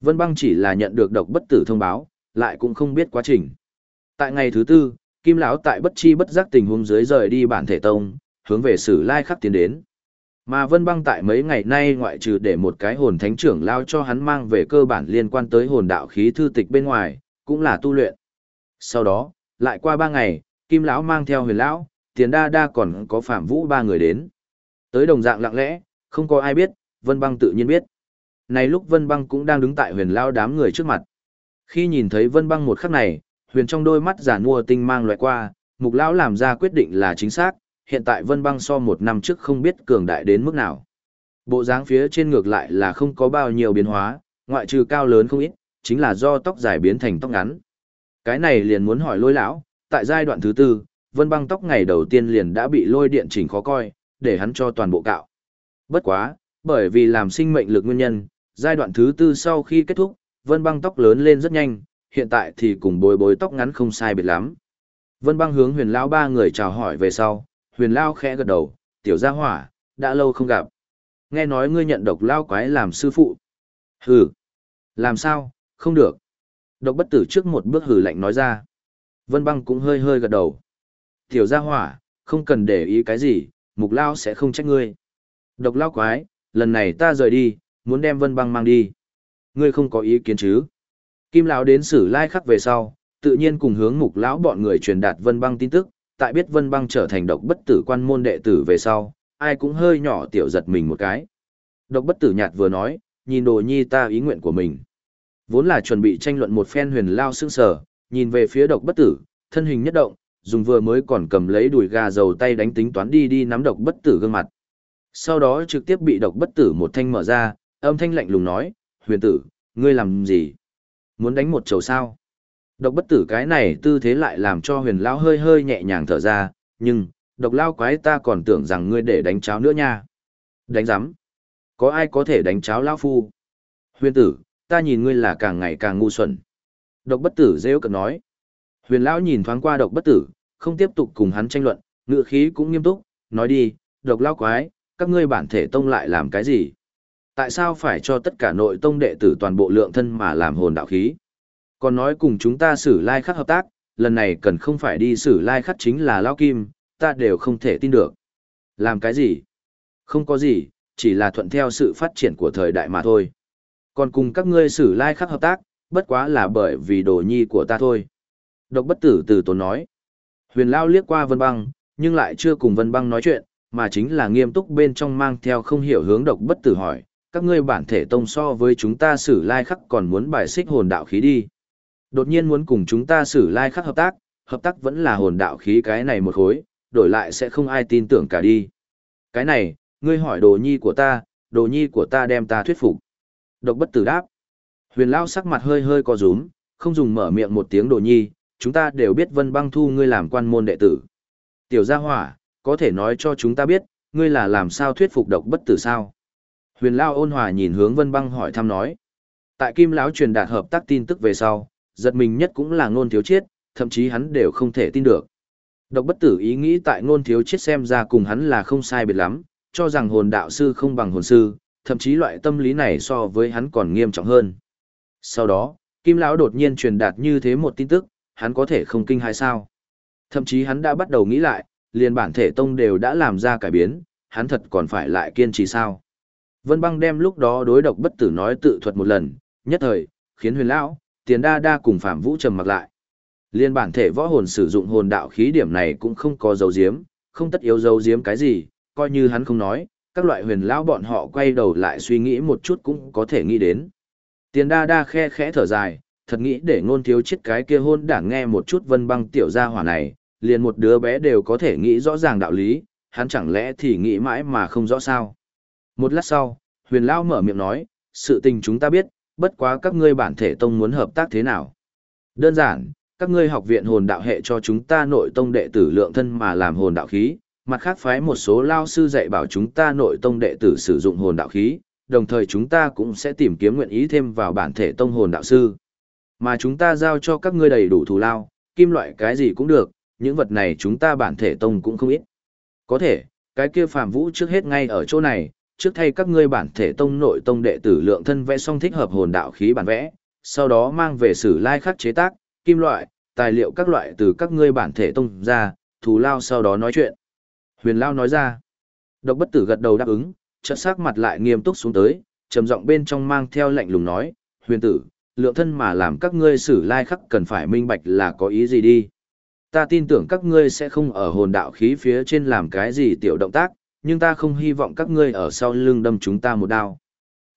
Vân Băng chỉ là nhận được độc bất tử thông báo, lại cũng không biết quá trình. Tại ngày thứ tư, Kim lão tại bất chi bất giác tình huống dưới rời đi bản thể tông, hướng về Sử Lai khắc tiến đến. Mà Vân Băng tại mấy ngày nay ngoại trừ để một cái hồn thánh trưởng lao cho hắn mang về cơ bản liên quan tới hồn đạo khí thư tịch bên ngoài, cũng là tu luyện. Sau đó, lại qua ba ngày, Kim lão mang theo huyền lão, tiền đa đa còn có phạm vũ ba người đến. Tới đồng dạng lặng lẽ, không có ai biết, Vân Băng tự nhiên biết. Này lúc Vân Băng cũng đang đứng tại huyền lão đám người trước mặt. Khi nhìn thấy Vân Băng một khắc này, huyền trong đôi mắt giả mua tinh mang loại qua, mục lão làm ra quyết định là chính xác, hiện tại Vân Băng so một năm trước không biết cường đại đến mức nào. Bộ dáng phía trên ngược lại là không có bao nhiêu biến hóa, ngoại trừ cao lớn không ít, chính là do tóc dài biến thành tóc ngắn. Cái này liền muốn hỏi lôi lão, tại giai đoạn thứ tư, Vân Băng tóc ngày đầu tiên liền đã bị lôi điện chỉnh khó coi, để hắn cho toàn bộ cạo. Bất quá, bởi vì làm sinh mệnh lực nguyên nhân, giai đoạn thứ tư sau khi kết thúc, Vân Băng tóc lớn lên rất nhanh, hiện tại thì cùng bối bối tóc ngắn không sai biệt lắm. Vân Băng hướng huyền lão ba người chào hỏi về sau, huyền lao khẽ gật đầu, tiểu gia hỏa, đã lâu không gặp. Nghe nói ngươi nhận độc lao quái làm sư phụ. Hừ. Làm sao, không được. Độc bất tử trước một bước hừ lạnh nói ra. Vân băng cũng hơi hơi gật đầu. Tiểu gia hỏa, không cần để ý cái gì, mục lao sẽ không trách ngươi. Độc lao quái, lần này ta rời đi, muốn đem vân băng mang đi. Ngươi không có ý kiến chứ. Kim lão đến xử lai khắc về sau, tự nhiên cùng hướng mục lão bọn người truyền đạt vân băng tin tức, tại biết Vân Băng trở thành độc bất tử quan môn đệ tử về sau, ai cũng hơi nhỏ tiểu giật mình một cái. Độc bất tử nhạt vừa nói, nhìn đồ nhi ta ý nguyện của mình. Vốn là chuẩn bị tranh luận một phen huyền lao sương sở, nhìn về phía độc bất tử, thân hình nhất động, dùng vừa mới còn cầm lấy đùi gà dầu tay đánh tính toán đi đi nắm độc bất tử gương mặt. Sau đó trực tiếp bị độc bất tử một thanh mở ra, âm thanh lạnh lùng nói, huyền tử, ngươi làm gì? Muốn đánh một chầu sao? Độc bất tử cái này tư thế lại làm cho huyền lão hơi hơi nhẹ nhàng thở ra, nhưng, độc lao quái ta còn tưởng rằng ngươi để đánh cháo nữa nha. Đánh giám. Có ai có thể đánh cháo lão phu? Huyền tử, ta nhìn ngươi là càng ngày càng ngu xuẩn. Độc bất tử rêu cực nói. Huyền lão nhìn thoáng qua độc bất tử, không tiếp tục cùng hắn tranh luận, ngựa khí cũng nghiêm túc, nói đi, độc lao quái, các ngươi bản thể tông lại làm cái gì? Tại sao phải cho tất cả nội tông đệ tử toàn bộ lượng thân mà làm hồn đạo khí? Còn nói cùng chúng ta xử lai khắc hợp tác, lần này cần không phải đi xử lai khắc chính là lao kim, ta đều không thể tin được. Làm cái gì? Không có gì, chỉ là thuận theo sự phát triển của thời đại mà thôi. Còn cùng các ngươi xử lai khắc hợp tác, bất quá là bởi vì đồ nhi của ta thôi. Độc bất tử từ tốn nói. Huyền Lao liếc qua Vân Băng, nhưng lại chưa cùng Vân Băng nói chuyện, mà chính là nghiêm túc bên trong mang theo không hiểu hướng độc bất tử hỏi, các ngươi bản thể tông so với chúng ta xử lai khắc còn muốn bài xích hồn đạo khí đi. Đột nhiên muốn cùng chúng ta xử lai khắc hợp tác, hợp tác vẫn là hồn đạo khí cái này một khối, đổi lại sẽ không ai tin tưởng cả đi. Cái này, ngươi hỏi đồ nhi của ta, đồ nhi của ta đem ta thuyết phục. Độc bất tử đáp. Huyền Lao sắc mặt hơi hơi co rúm, không dùng mở miệng một tiếng đồ nhi, chúng ta đều biết vân băng thu ngươi làm quan môn đệ tử. Tiểu gia hỏa, có thể nói cho chúng ta biết, ngươi là làm sao thuyết phục độc bất tử sao? Huyền Lao ôn hòa nhìn hướng vân băng hỏi thăm nói. Tại Kim Lão truyền đạt hợp tác tin tức về sau, giật mình nhất cũng là ngôn thiếu chiết, thậm chí hắn đều không thể tin được. Độc bất tử ý nghĩ tại ngôn thiếu chiết xem ra cùng hắn là không sai biệt lắm, cho rằng hồn đạo sư không bằng hồn sư, thậm chí loại tâm lý này so với hắn còn nghiêm trọng hơn. Sau đó, Kim Lão đột nhiên truyền đạt như thế một tin tức, hắn có thể không kinh hay sao? Thậm chí hắn đã bắt đầu nghĩ lại, liền bản thể tông đều đã làm ra cải biến, hắn thật còn phải lại kiên trì sao? Vân băng đem lúc đó đối độc bất tử nói tự thuật một lần, nhất thời, khiến huyền lão, tiền đa đa cùng phạm vũ trầm mặc lại. Liên bản thể võ hồn sử dụng hồn đạo khí điểm này cũng không có dấu diếm, không tất yếu dấu diếm cái gì, coi như hắn không nói, các loại huyền lão bọn họ quay đầu lại suy nghĩ một chút cũng có thể nghĩ đến. Tiền đa đa khe khẽ thở dài, thật nghĩ để ngôn thiếu chết cái kia hôn đảng nghe một chút vân băng tiểu gia hỏa này, liền một đứa bé đều có thể nghĩ rõ ràng đạo lý, hắn chẳng lẽ thì nghĩ mãi mà không rõ sao. Một lát sau, huyền lão mở miệng nói, sự tình chúng ta biết, bất quá các ngươi bản thể tông muốn hợp tác thế nào. Đơn giản, các ngươi học viện hồn đạo hệ cho chúng ta nội tông đệ tử lượng thân mà làm hồn đạo khí, mặt khác phái một số lao sư dạy bảo chúng ta nội tông đệ tử sử dụng hồn đạo khí, đồng thời chúng ta cũng sẽ tìm kiếm nguyện ý thêm vào bản thể tông hồn đạo sư. Mà chúng ta giao cho các ngươi đầy đủ thù lao, kim loại cái gì cũng được, những vật này chúng ta bản thể tông cũng không ít. Có thể, cái kia phàm vũ trước hết ngay ở chỗ này, trước thay các ngươi bản thể tông nội tông đệ tử lượng thân vẽ xong thích hợp hồn đạo khí bản vẽ, sau đó mang về sử lai khắc chế tác, kim loại, tài liệu các loại từ các ngươi bản thể tông ra, thù lao sau đó nói chuyện. Huyền Lao nói ra, độc bất tử gật đầu đáp ứng, chợt sắc mặt lại nghiêm túc xuống tới, trầm giọng bên trong mang theo lệnh lùng nói, huyền tử, lượng thân mà làm các ngươi sử lai khắc cần phải minh bạch là có ý gì đi. Ta tin tưởng các ngươi sẽ không ở hồn đạo khí phía trên làm cái gì tiểu động tác, nhưng ta không hy vọng các ngươi ở sau lưng đâm chúng ta một đao.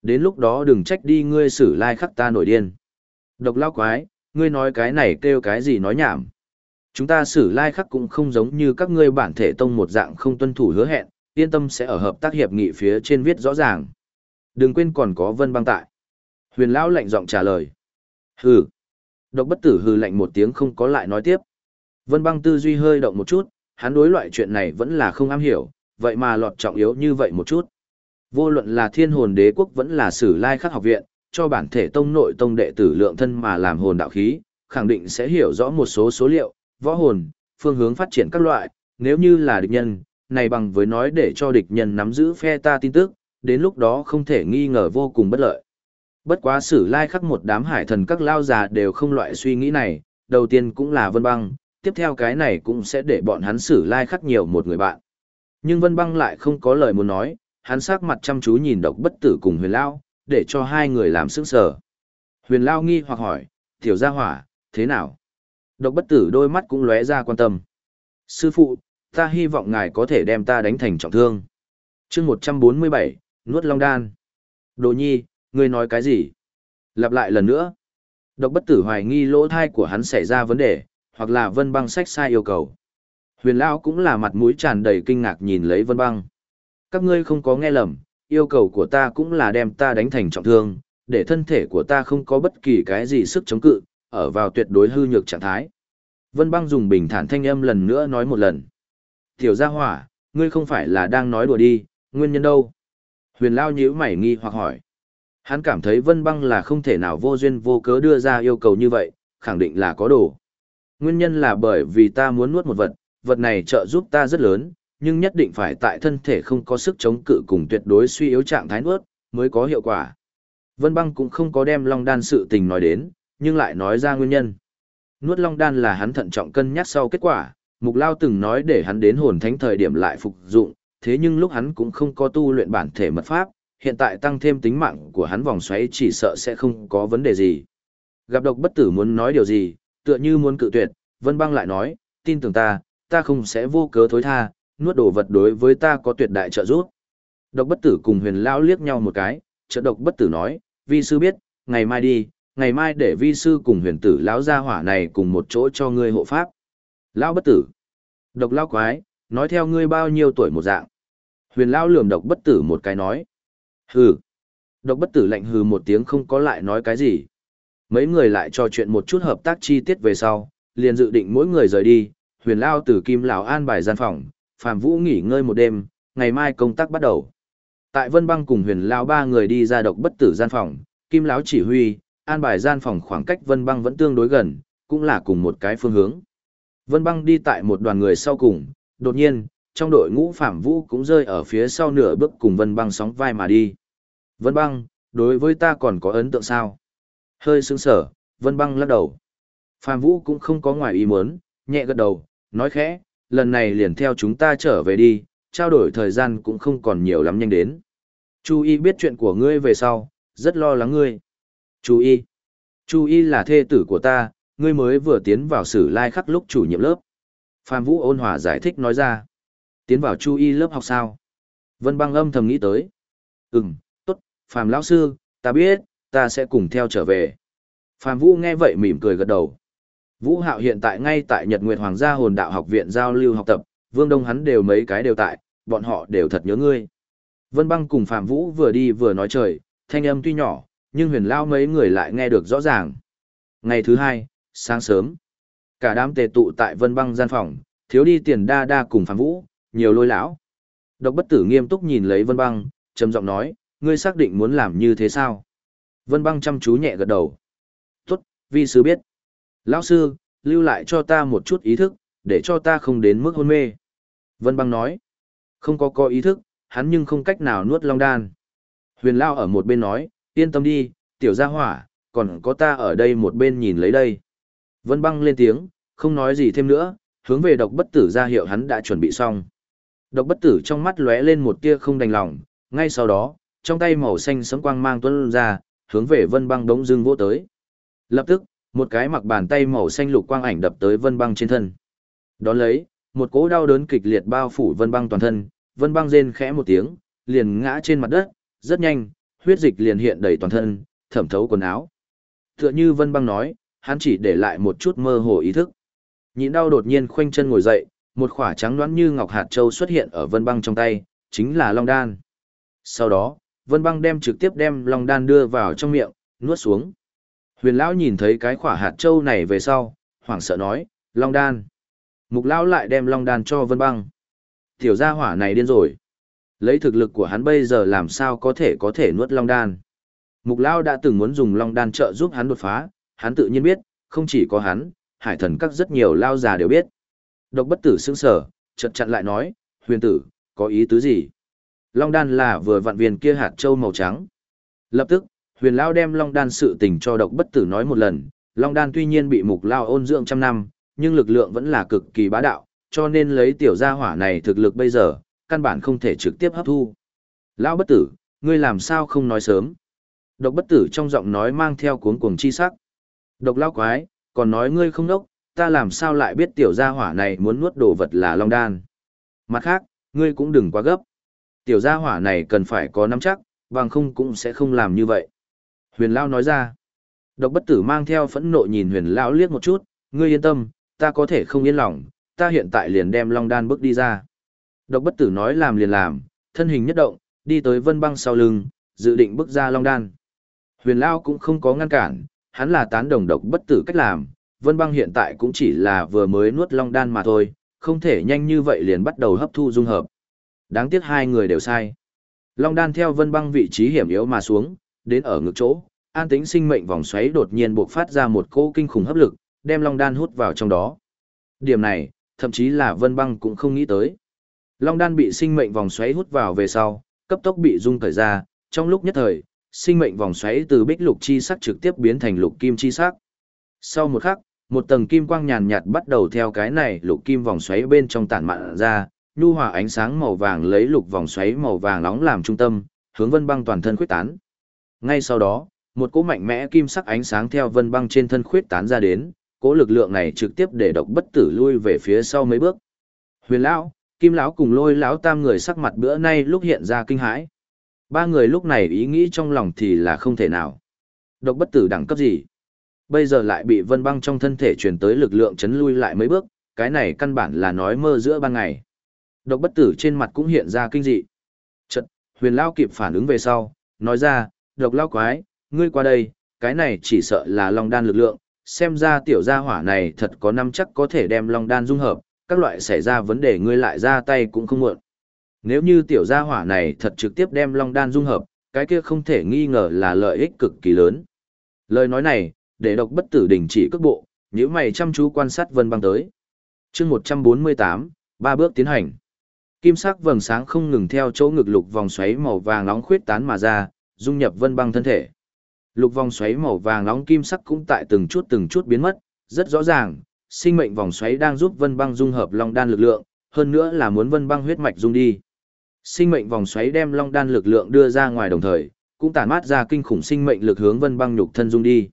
Đến lúc đó đừng trách đi ngươi xử lai khắc ta nổi điên. Độc lao quái, ngươi nói cái này kêu cái gì nói nhảm. Chúng ta xử lai khắc cũng không giống như các ngươi bản thể tông một dạng không tuân thủ hứa hẹn, yên tâm sẽ ở hợp tác hiệp nghị phía trên viết rõ ràng. Đừng quên còn có vân băng tại. Huyền lão lạnh giọng trả lời. Hừ. Độc bất tử hừ lạnh một tiếng không có lại nói tiếp. Vân băng tư duy hơi động một chút, hắn đối loại chuyện này vẫn là không am hiểu, vậy mà lọt trọng yếu như vậy một chút. Vô luận là thiên hồn đế quốc vẫn là sử lai khắc học viện, cho bản thể tông nội tông đệ tử lượng thân mà làm hồn đạo khí, khẳng định sẽ hiểu rõ một số số liệu, võ hồn, phương hướng phát triển các loại, nếu như là địch nhân, này bằng với nói để cho địch nhân nắm giữ phe ta tin tức, đến lúc đó không thể nghi ngờ vô cùng bất lợi. Bất quá sử lai khắc một đám hải thần các lao già đều không loại suy nghĩ này, đầu tiên cũng là vân băng, tiếp theo cái này cũng sẽ để bọn hắn sử lai khắc nhiều một người bạn. Nhưng Vân Băng lại không có lời muốn nói, hắn sắc mặt chăm chú nhìn độc bất tử cùng huyền lao, để cho hai người làm sức sở. Huyền lao nghi hoặc hỏi, tiểu gia hỏa, thế nào? Độc bất tử đôi mắt cũng lóe ra quan tâm. Sư phụ, ta hy vọng ngài có thể đem ta đánh thành trọng thương. chương 147, nuốt long đan. Đồ nhi, ngươi nói cái gì? Lặp lại lần nữa. Độc bất tử hoài nghi lỗ thai của hắn xảy ra vấn đề, hoặc là vân băng sách sai yêu cầu. Huyền Lão cũng là mặt mũi tràn đầy kinh ngạc nhìn lấy Vân Băng. Các ngươi không có nghe lầm, yêu cầu của ta cũng là đem ta đánh thành trọng thương, để thân thể của ta không có bất kỳ cái gì sức chống cự, ở vào tuyệt đối hư nhược trạng thái. Vân băng dùng bình thản thanh âm lần nữa nói một lần. Tiểu gia hỏa, ngươi không phải là đang nói đùa đi, nguyên nhân đâu? Huyền Lao nhíu mày nghi hoặc hỏi. Hắn cảm thấy Vân băng là không thể nào vô duyên vô cớ đưa ra yêu cầu như vậy, khẳng định là có đồ. Nguyên nhân là bởi vì ta muốn nuốt một vật, vật này trợ giúp ta rất lớn, nhưng nhất định phải tại thân thể không có sức chống cự cùng tuyệt đối suy yếu trạng thái nuốt, mới có hiệu quả. Vân băng cũng không có đem long đan sự tình nói đến, nhưng lại nói ra nguyên nhân. Nuốt long đan là hắn thận trọng cân nhắc sau kết quả, mục lao từng nói để hắn đến hồn thánh thời điểm lại phục dụng, thế nhưng lúc hắn cũng không có tu luyện bản thể mật pháp, hiện tại tăng thêm tính mạng của hắn vòng xoáy chỉ sợ sẽ không có vấn đề gì. Gặp độc bất tử muốn nói điều gì, tựa như muốn cự tuyệt, Vân Băng lại nói, tin tưởng ta, ta không sẽ vô cớ thối tha, nuốt đồ vật đối với ta có tuyệt đại trợ giúp. Độc bất tử cùng huyền lão liếc nhau một cái, trợ độc bất tử nói, vi sư biết, ngày mai đi, ngày mai để vi sư cùng huyền tử lão gia hỏa này cùng một chỗ cho ngươi hộ pháp. Lão bất tử. Độc lão quái, nói theo ngươi bao nhiêu tuổi một dạng. Huyền lão lườm độc bất tử một cái nói. Hừ. Độc bất tử lạnh hừ một tiếng không có lại nói cái gì. Mấy người lại trò chuyện một chút hợp tác chi tiết về sau, liền dự định mỗi người rời đi, huyền lao từ kim lão an bài gian phòng, phàm vũ nghỉ ngơi một đêm, ngày mai công tác bắt đầu. Tại Vân Băng cùng huyền lao ba người đi ra độc bất tử gian phòng, kim lão chỉ huy, an bài gian phòng khoảng cách Vân Băng vẫn tương đối gần, cũng là cùng một cái phương hướng. Vân Băng đi tại một đoàn người sau cùng, đột nhiên, trong đội ngũ Phạm Vũ cũng rơi ở phía sau nửa bước cùng Vân Băng sóng vai mà đi. Vân Băng, đối với ta còn có ấn tượng sao? Hơi sững sở, Vân Băng lắc đầu. Phạm Vũ cũng không có ngoài ý muốn, nhẹ gật đầu, nói khẽ, lần này liền theo chúng ta trở về đi, trao đổi thời gian cũng không còn nhiều lắm nhanh đến. Chu Y biết chuyện của ngươi về sau, rất lo lắng ngươi. Chu Y. Chu Y là thê tử của ta, ngươi mới vừa tiến vào sử lai khắc lúc chủ nhiệm lớp. Phạm Vũ ôn hòa giải thích nói ra. Tiến vào Chu Y lớp học sao? Vân băng âm thầm nghĩ tới. Ừm, tốt, Phạm lão sư, ta biết, ta sẽ cùng theo trở về. Phạm Vũ nghe vậy mỉm cười gật đầu. Vũ Hạo hiện tại ngay tại Nhật Nguyệt Hoàng gia hồn đạo học viện giao lưu học tập, Vương Đông hắn đều mấy cái đều tại, bọn họ đều thật nhớ ngươi. Vân Băng cùng Phạm Vũ vừa đi vừa nói trời, thanh âm tuy nhỏ, nhưng huyền lao mấy người lại nghe được rõ ràng. Ngày thứ hai, sáng sớm, cả đám tề tụ tại Vân Băng gian phòng, thiếu đi tiền đa đa cùng Phạm Vũ, nhiều lôi lão. Độc bất tử nghiêm túc nhìn lấy Vân Băng, trầm giọng nói, ngươi xác định muốn làm như thế sao? Vân Băng chăm chú nhẹ gật đầu. Tốt, vi sư biết. Lão sư, lưu lại cho ta một chút ý thức, để cho ta không đến mức hôn mê. Vân băng nói, không có có ý thức, hắn nhưng không cách nào nuốt long đan. Huyền Lao ở một bên nói, yên tâm đi, tiểu gia hỏa, còn có ta ở đây một bên nhìn lấy đây. Vân băng lên tiếng, không nói gì thêm nữa, hướng về độc bất tử ra hiệu hắn đã chuẩn bị xong. Độc bất tử trong mắt lóe lên một tia không đành lòng, ngay sau đó, trong tay màu xanh sấm quang mang tuân ra, hướng về vân băng đống dưng vô tới. Lập tức, một cái mặc bàn tay màu xanh lục quang ảnh đập tới vân băng trên thân. Đón lấy, một cỗ đau đớn kịch liệt bao phủ vân băng toàn thân, vân băng rên khẽ một tiếng, liền ngã trên mặt đất, rất nhanh, huyết dịch liền hiện đầy toàn thân, thẩm thấu quần áo. Tựa như vân băng nói, hắn chỉ để lại một chút mơ hồ ý thức. Nhịn đau đột nhiên khoanh chân ngồi dậy, một khỏa trắng đoán như ngọc hạt châu xuất hiện ở vân băng trong tay, chính là long đan. Sau đó, vân băng đem trực tiếp đem long đan đưa vào trong miệng, nuốt xuống. Huyền lão nhìn thấy cái khỏa hạt châu này về sau, hoảng sợ nói, Long đan. Mục lão lại đem Long đan cho Vân Băng. Tiểu gia hỏa này điên rồi. Lấy thực lực của hắn bây giờ làm sao có thể có thể nuốt Long đan. Mục lão đã từng muốn dùng Long đan trợ giúp hắn đột phá, hắn tự nhiên biết, không chỉ có hắn, hải thần các rất nhiều lao già đều biết. Độc bất tử sững sở, chợt chặn lại nói, huyền tử, có ý tứ gì? Long đan là vừa vặn viên kia hạt châu màu trắng. Lập tức, Huyền Lao đem Long Đan sự tình cho độc bất tử nói một lần, Long Đan tuy nhiên bị mục Lao ôn dưỡng trăm năm, nhưng lực lượng vẫn là cực kỳ bá đạo, cho nên lấy tiểu gia hỏa này thực lực bây giờ, căn bản không thể trực tiếp hấp thu. Lão bất tử, ngươi làm sao không nói sớm? Độc bất tử trong giọng nói mang theo cuống cuồng chi sắc. Độc Lao quái, còn nói ngươi không đốc, ta làm sao lại biết tiểu gia hỏa này muốn nuốt đồ vật là Long Đan? Mặt khác, ngươi cũng đừng quá gấp. Tiểu gia hỏa này cần phải có nắm chắc, bằng không cũng sẽ không làm như vậy. Huyền Lao nói ra. Độc bất tử mang theo phẫn nộ nhìn huyền Lão liếc một chút, ngươi yên tâm, ta có thể không yên lòng, ta hiện tại liền đem long đan bước đi ra. Độc bất tử nói làm liền làm, thân hình nhất động, đi tới vân băng sau lưng, dự định bước ra long đan. Huyền Lao cũng không có ngăn cản, hắn là tán đồng độc bất tử cách làm, Vân Băng hiện tại cũng chỉ là vừa mới nuốt long đan mà thôi, không thể nhanh như vậy liền bắt đầu hấp thu dung hợp. Đáng tiếc hai người đều sai. Long đan theo Vân Băng vị trí hiểm yếu mà xuống, đến ở ngực chỗ, an tính sinh mệnh vòng xoáy đột nhiên buộc phát ra một cỗ kinh khủng hấp lực, đem long đan hút vào trong đó. Điểm này, thậm chí là Vân Băng cũng không nghĩ tới. Long đan bị sinh mệnh vòng xoáy hút vào về sau, cấp tốc bị dung thời ra, trong lúc nhất thời, sinh mệnh vòng xoáy từ bích lục chi sắc trực tiếp biến thành lục kim chi sắc. Sau một khắc, một tầng kim quang nhàn nhạt bắt đầu theo cái này lục kim vòng xoáy bên trong tản mạn ra, nhu hòa ánh sáng màu vàng lấy lục vòng xoáy màu vàng nóng làm trung tâm, hướng Vân Băng toàn thân khuếch tán. Ngay sau đó, một cỗ mạnh mẽ kim sắc ánh sáng theo Vân Băng trên thân khuyết tán ra đến, cỗ lực lượng này trực tiếp để độc bất tử lui về phía sau mấy bước. Huyền lão, Kim lão cùng Lôi lão tam người sắc mặt bữa nay lúc hiện ra kinh hãi. Ba người lúc này ý nghĩ trong lòng thì là không thể nào. Độc bất tử đẳng cấp gì? Bây giờ lại bị vân băng trong thân thể truyền tới lực lượng chấn lui lại mấy bước, cái này căn bản là nói mơ giữa ban ngày. Độc bất tử trên mặt cũng hiện ra kinh dị. Chật, huyền lao kịp phản ứng về sau, nói ra, độc lao quái, ngươi qua đây, cái này chỉ sợ là long đan lực lượng, xem ra tiểu gia hỏa này thật có năm chắc có thể đem long đan dung hợp, các loại xảy ra vấn đề ngươi lại ra tay cũng không muộn. Nếu như tiểu gia hỏa này thật trực tiếp đem long đan dung hợp, cái kia không thể nghi ngờ là lợi ích cực kỳ lớn. Lời nói này, để độc bất tử đình chỉ cước bộ, nếu mày chăm chú quan sát vân băng tới. chương 148, ba bước tiến hành. Kim sắc vầng sáng không ngừng theo chỗ ngực lục vòng xoáy màu vàng nóng khuyết tán mà ra, dung nhập vân băng thân thể. Lục vòng xoáy màu vàng nóng kim sắc cũng tại từng chút từng chút biến mất, rất rõ ràng, sinh mệnh vòng xoáy đang giúp vân băng dung hợp long đan lực lượng, hơn nữa là muốn vân băng huyết mạch dung đi. Sinh mệnh vòng xoáy đem long đan lực lượng đưa ra ngoài đồng thời, cũng tản mát ra kinh khủng sinh mệnh lực hướng vân băng nhục thân dung đi.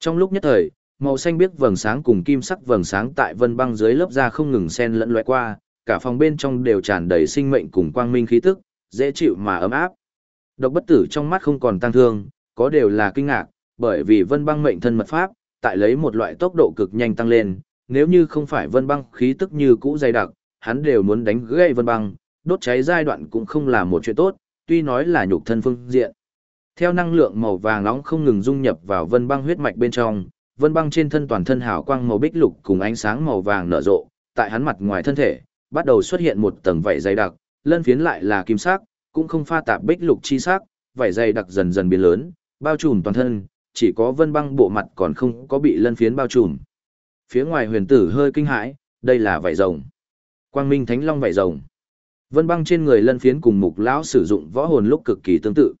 Trong lúc nhất thời, màu xanh biếc vầng sáng cùng kim sắc vầng sáng tại vân băng dưới lớp da không ngừng xen lẫn loại qua, cả phòng bên trong đều tràn đầy sinh mệnh cùng quang minh khí tức, dễ chịu mà ấm áp. Độc bất tử trong mắt không còn tăng thương, có đều là kinh ngạc, bởi vì vân băng mệnh thân mật pháp, tại lấy một loại tốc độ cực nhanh tăng lên, nếu như không phải vân băng khí tức như cũ dày đặc, hắn đều muốn đánh gãy vân băng, đốt cháy giai đoạn cũng không là một chuyện tốt, tuy nói là nhục thân phương diện. Theo năng lượng màu vàng nóng không ngừng dung nhập vào vân băng huyết mạch bên trong, vân băng trên thân toàn thân hào quang màu bích lục cùng ánh sáng màu vàng nở rộ, tại hắn mặt ngoài thân thể, bắt đầu xuất hiện một tầng vảy dày đặc, lân phiến lại là kim sắc, cũng không pha tạp bích lục chi sắc, vảy dày đặc dần dần biến lớn, bao trùm toàn thân, chỉ có vân băng bộ mặt còn không có bị lân phiến bao trùm. Phía ngoài huyền tử hơi kinh hãi, đây là vảy rồng. Quang minh thánh long vảy rồng. Vân băng trên người lân phiến cùng mục lão sử dụng võ hồn lúc cực kỳ tương tự.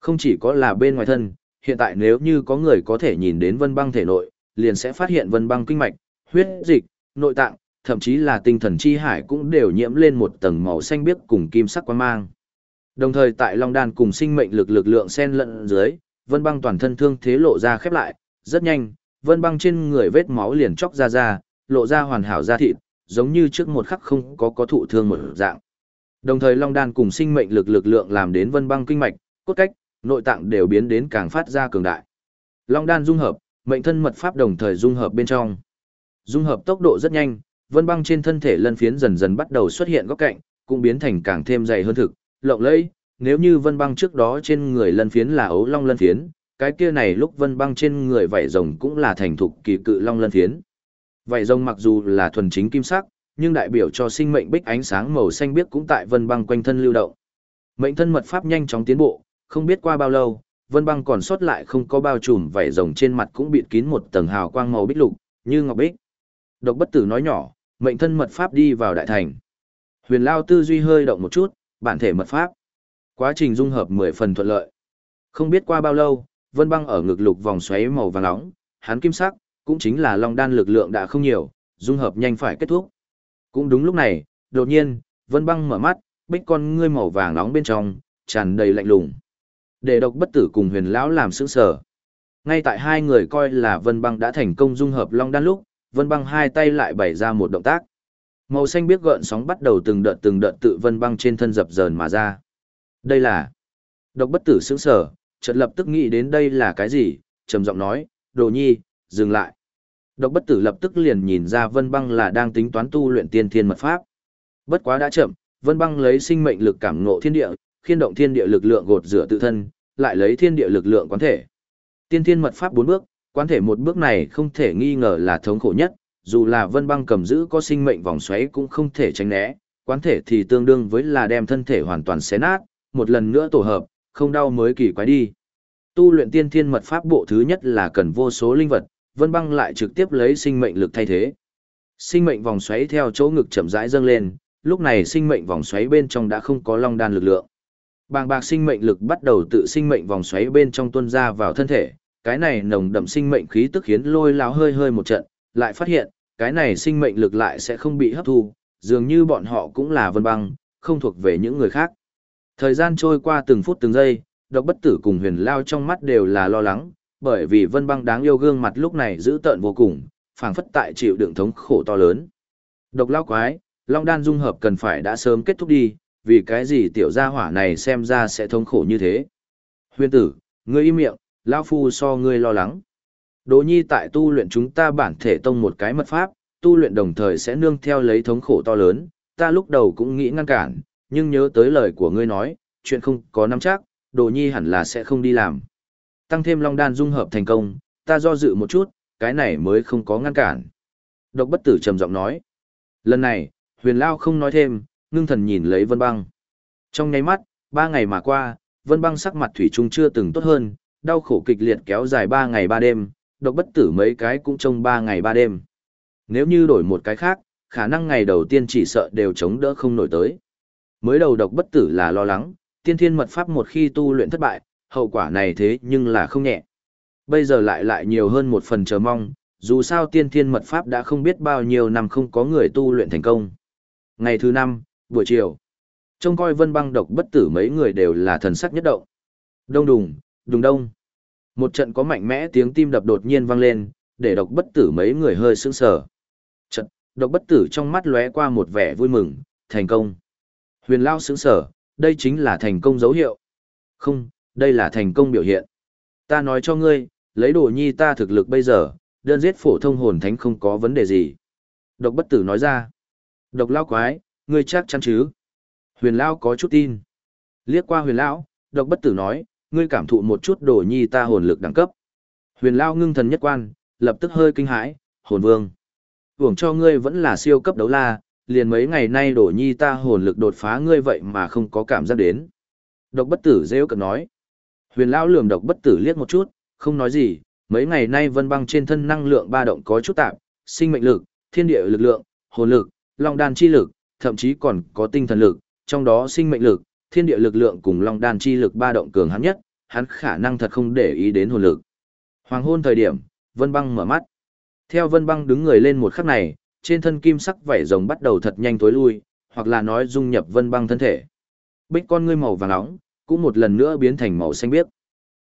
Không chỉ có là bên ngoài thân, hiện tại nếu như có người có thể nhìn đến vân băng thể nội, liền sẽ phát hiện vân băng kinh mạch, huyết dịch, nội tạng, thậm chí là tinh thần chi hải cũng đều nhiễm lên một tầng màu xanh biếc cùng kim sắc quang mang. Đồng thời tại Long Đan cùng sinh mệnh lực lực lượng xen lẫn dưới, vân băng toàn thân thương thế lộ ra khép lại, rất nhanh, vân băng trên người vết máu liền chóc ra ra, lộ ra hoàn hảo da thịt, giống như trước một khắc không có có thụ thương một dạng. Đồng thời Long Đan cùng sinh mệnh lực lực lượng làm đến vân băng kinh mạch, cốt cách, nội tạng đều biến đến càng phát ra cường đại. Long Đan dung hợp, mệnh thân mật pháp đồng thời dung hợp bên trong. Dung hợp tốc độ rất nhanh, vân băng trên thân thể lân phiến dần dần bắt đầu xuất hiện góc cạnh, cũng biến thành càng thêm dày hơn thực, lộng lẫy. Nếu như vân băng trước đó trên người lân phiến là ấu long lân phiến, cái kia này lúc vân băng trên người vảy rồng cũng là thành thục kỳ cự long lân phiến. Vảy rồng mặc dù là thuần chính kim sắc, nhưng đại biểu cho sinh mệnh bích ánh sáng màu xanh biếc cũng tại vân băng quanh thân lưu động. Mệnh thân mật pháp nhanh chóng tiến bộ, không biết qua bao lâu, vân băng còn sót lại không có bao trùm vảy rồng trên mặt cũng bịt kín một tầng hào quang màu bích lục, như ngọc bích. Độc bất tử nói nhỏ, mệnh thân mật pháp đi vào đại thành. Huyền Lao tư duy hơi động một chút, bản thể mật pháp. Quá trình dung hợp mười phần thuận lợi. Không biết qua bao lâu, vân băng ở ngực lục vòng xoáy màu vàng nóng, hắn kim sắc, cũng chính là long đan lực lượng đã không nhiều, dung hợp nhanh phải kết thúc. Cũng đúng lúc này, đột nhiên, vân băng mở mắt, bích con ngươi màu vàng nóng bên trong, tràn đầy lạnh lùng. Để độc bất tử cùng huyền lão làm sững sở. Ngay tại hai người coi là vân băng đã thành công dung hợp long đan lúc, vân băng hai tay lại bày ra một động tác. Màu xanh biết gợn sóng bắt đầu từng đợt từng đợt tự vân băng trên thân dập dờn mà ra. Đây là độc bất tử sững sở, chợt lập tức nghĩ đến đây là cái gì, trầm giọng nói, đồ nhi, dừng lại. Độc bất tử lập tức liền nhìn ra vân băng là đang tính toán tu luyện tiên thiên mật pháp. Bất quá đã chậm, vân băng lấy sinh mệnh lực cảm ngộ thiên địa, khiên động thiên địa lực lượng gột rửa tự thân, lại lấy thiên địa lực lượng quán thể, Tiên thiên mật pháp bốn bước, quán thể một bước này không thể nghi ngờ là thống khổ nhất, dù là vân băng cầm giữ có sinh mệnh vòng xoáy cũng không thể tránh né, quán thể thì tương đương với là đem thân thể hoàn toàn xé nát, một lần nữa tổ hợp, không đau mới kỳ quái đi. Tu luyện tiên thiên mật pháp bộ thứ nhất là cần vô số linh vật, vân băng lại trực tiếp lấy sinh mệnh lực thay thế. Sinh mệnh vòng xoáy theo chỗ ngực chậm rãi dâng lên, lúc này sinh mệnh vòng xoáy bên trong đã không có long đan lực lượng. Bàng bạc sinh mệnh lực bắt đầu tự sinh mệnh vòng xoáy bên trong tuôn ra vào thân thể, cái này nồng đậm sinh mệnh khí tức khiến lôi láo hơi hơi một trận, lại phát hiện, cái này sinh mệnh lực lại sẽ không bị hấp thu, dường như bọn họ cũng là vân băng, không thuộc về những người khác. Thời gian trôi qua từng phút từng giây, độc bất tử cùng huyền lao trong mắt đều là lo lắng, bởi vì vân băng đáng yêu gương mặt lúc này giữ tợn vô cùng, phảng phất tại chịu đựng thống khổ to lớn. Độc lao quái, long đan dung hợp cần phải đã sớm kết thúc đi, vì cái gì tiểu gia hỏa này xem ra sẽ thống khổ như thế. Huyền tử, ngươi im miệng, lao phu so ngươi lo lắng. Đỗ nhi tại tu luyện chúng ta bản thể tông một cái mật pháp, tu luyện đồng thời sẽ nương theo lấy thống khổ to lớn, ta lúc đầu cũng nghĩ ngăn cản, nhưng nhớ tới lời của ngươi nói, chuyện không có nắm chắc, đồ nhi hẳn là sẽ không đi làm. Tăng thêm long đan dung hợp thành công, ta do dự một chút, cái này mới không có ngăn cản. Độc bất tử trầm giọng nói. Lần này, huyền lao không nói thêm, ngưng thần nhìn lấy vân băng. Trong nháy mắt, ba ngày mà qua, vân băng sắc mặt thủy chung chưa từng tốt hơn, đau khổ kịch liệt kéo dài ba ngày ba đêm, độc bất tử mấy cái cũng trông ba ngày ba đêm. Nếu như đổi một cái khác, khả năng ngày đầu tiên chỉ sợ đều chống đỡ không nổi tới. Mới đầu độc bất tử là lo lắng, tiên thiên mật pháp một khi tu luyện thất bại, hậu quả này thế nhưng là không nhẹ. Bây giờ lại lại nhiều hơn một phần chờ mong, dù sao tiên thiên mật pháp đã không biết bao nhiêu năm không có người tu luyện thành công. Ngày thứ năm, buổi chiều, trông coi vân băng độc bất tử mấy người đều là thần sắc nhất động. Đông đùng, đùng đông. Một trận có mạnh mẽ tiếng tim đập đột nhiên vang lên, để độc bất tử mấy người hơi sững sờ. Trận, độc bất tử trong mắt lóe qua một vẻ vui mừng, thành công. Huyền Lao sững sờ, đây chính là thành công dấu hiệu. Không, đây là thành công biểu hiện. Ta nói cho ngươi, lấy đồ nhi ta thực lực bây giờ, đơn giết phổ thông hồn thánh không có vấn đề gì. Độc bất tử nói ra. Độc lao quái, ngươi chắc chắn chứ? Huyền Lao có chút tin. Liếc qua huyền Lão, độc bất tử nói, ngươi cảm thụ một chút đồ nhi ta hồn lực đẳng cấp. Huyền Lao ngưng thần nhất quan, lập tức hơi kinh hãi, hồn vương. Hưởng cho ngươi vẫn là siêu cấp đấu la, liền mấy ngày nay đổ nhi ta hồn lực đột phá ngươi vậy mà không có cảm giác đến. Độc bất tử rêu cực nói. Huyền lão lườm độc bất tử liếc một chút, không nói gì, mấy ngày nay vân băng trên thân năng lượng ba động có chút tạp, sinh mệnh lực, thiên địa lực lượng, hồn lực, long đan chi lực, thậm chí còn có tinh thần lực, trong đó sinh mệnh lực, thiên địa lực lượng cùng long đan chi lực ba động cường hắn nhất, hắn khả năng thật không để ý đến hồn lực. Hoàng hôn thời điểm, Vân Băng mở mắt. Theo Vân Băng đứng người lên một khắc này, trên thân kim sắc vảy rồng bắt đầu thật nhanh tối lui, hoặc là nói dung nhập Vân Băng thân thể. Bích con ngươi màu vàng nóng, cũng một lần nữa biến thành màu xanh biếc.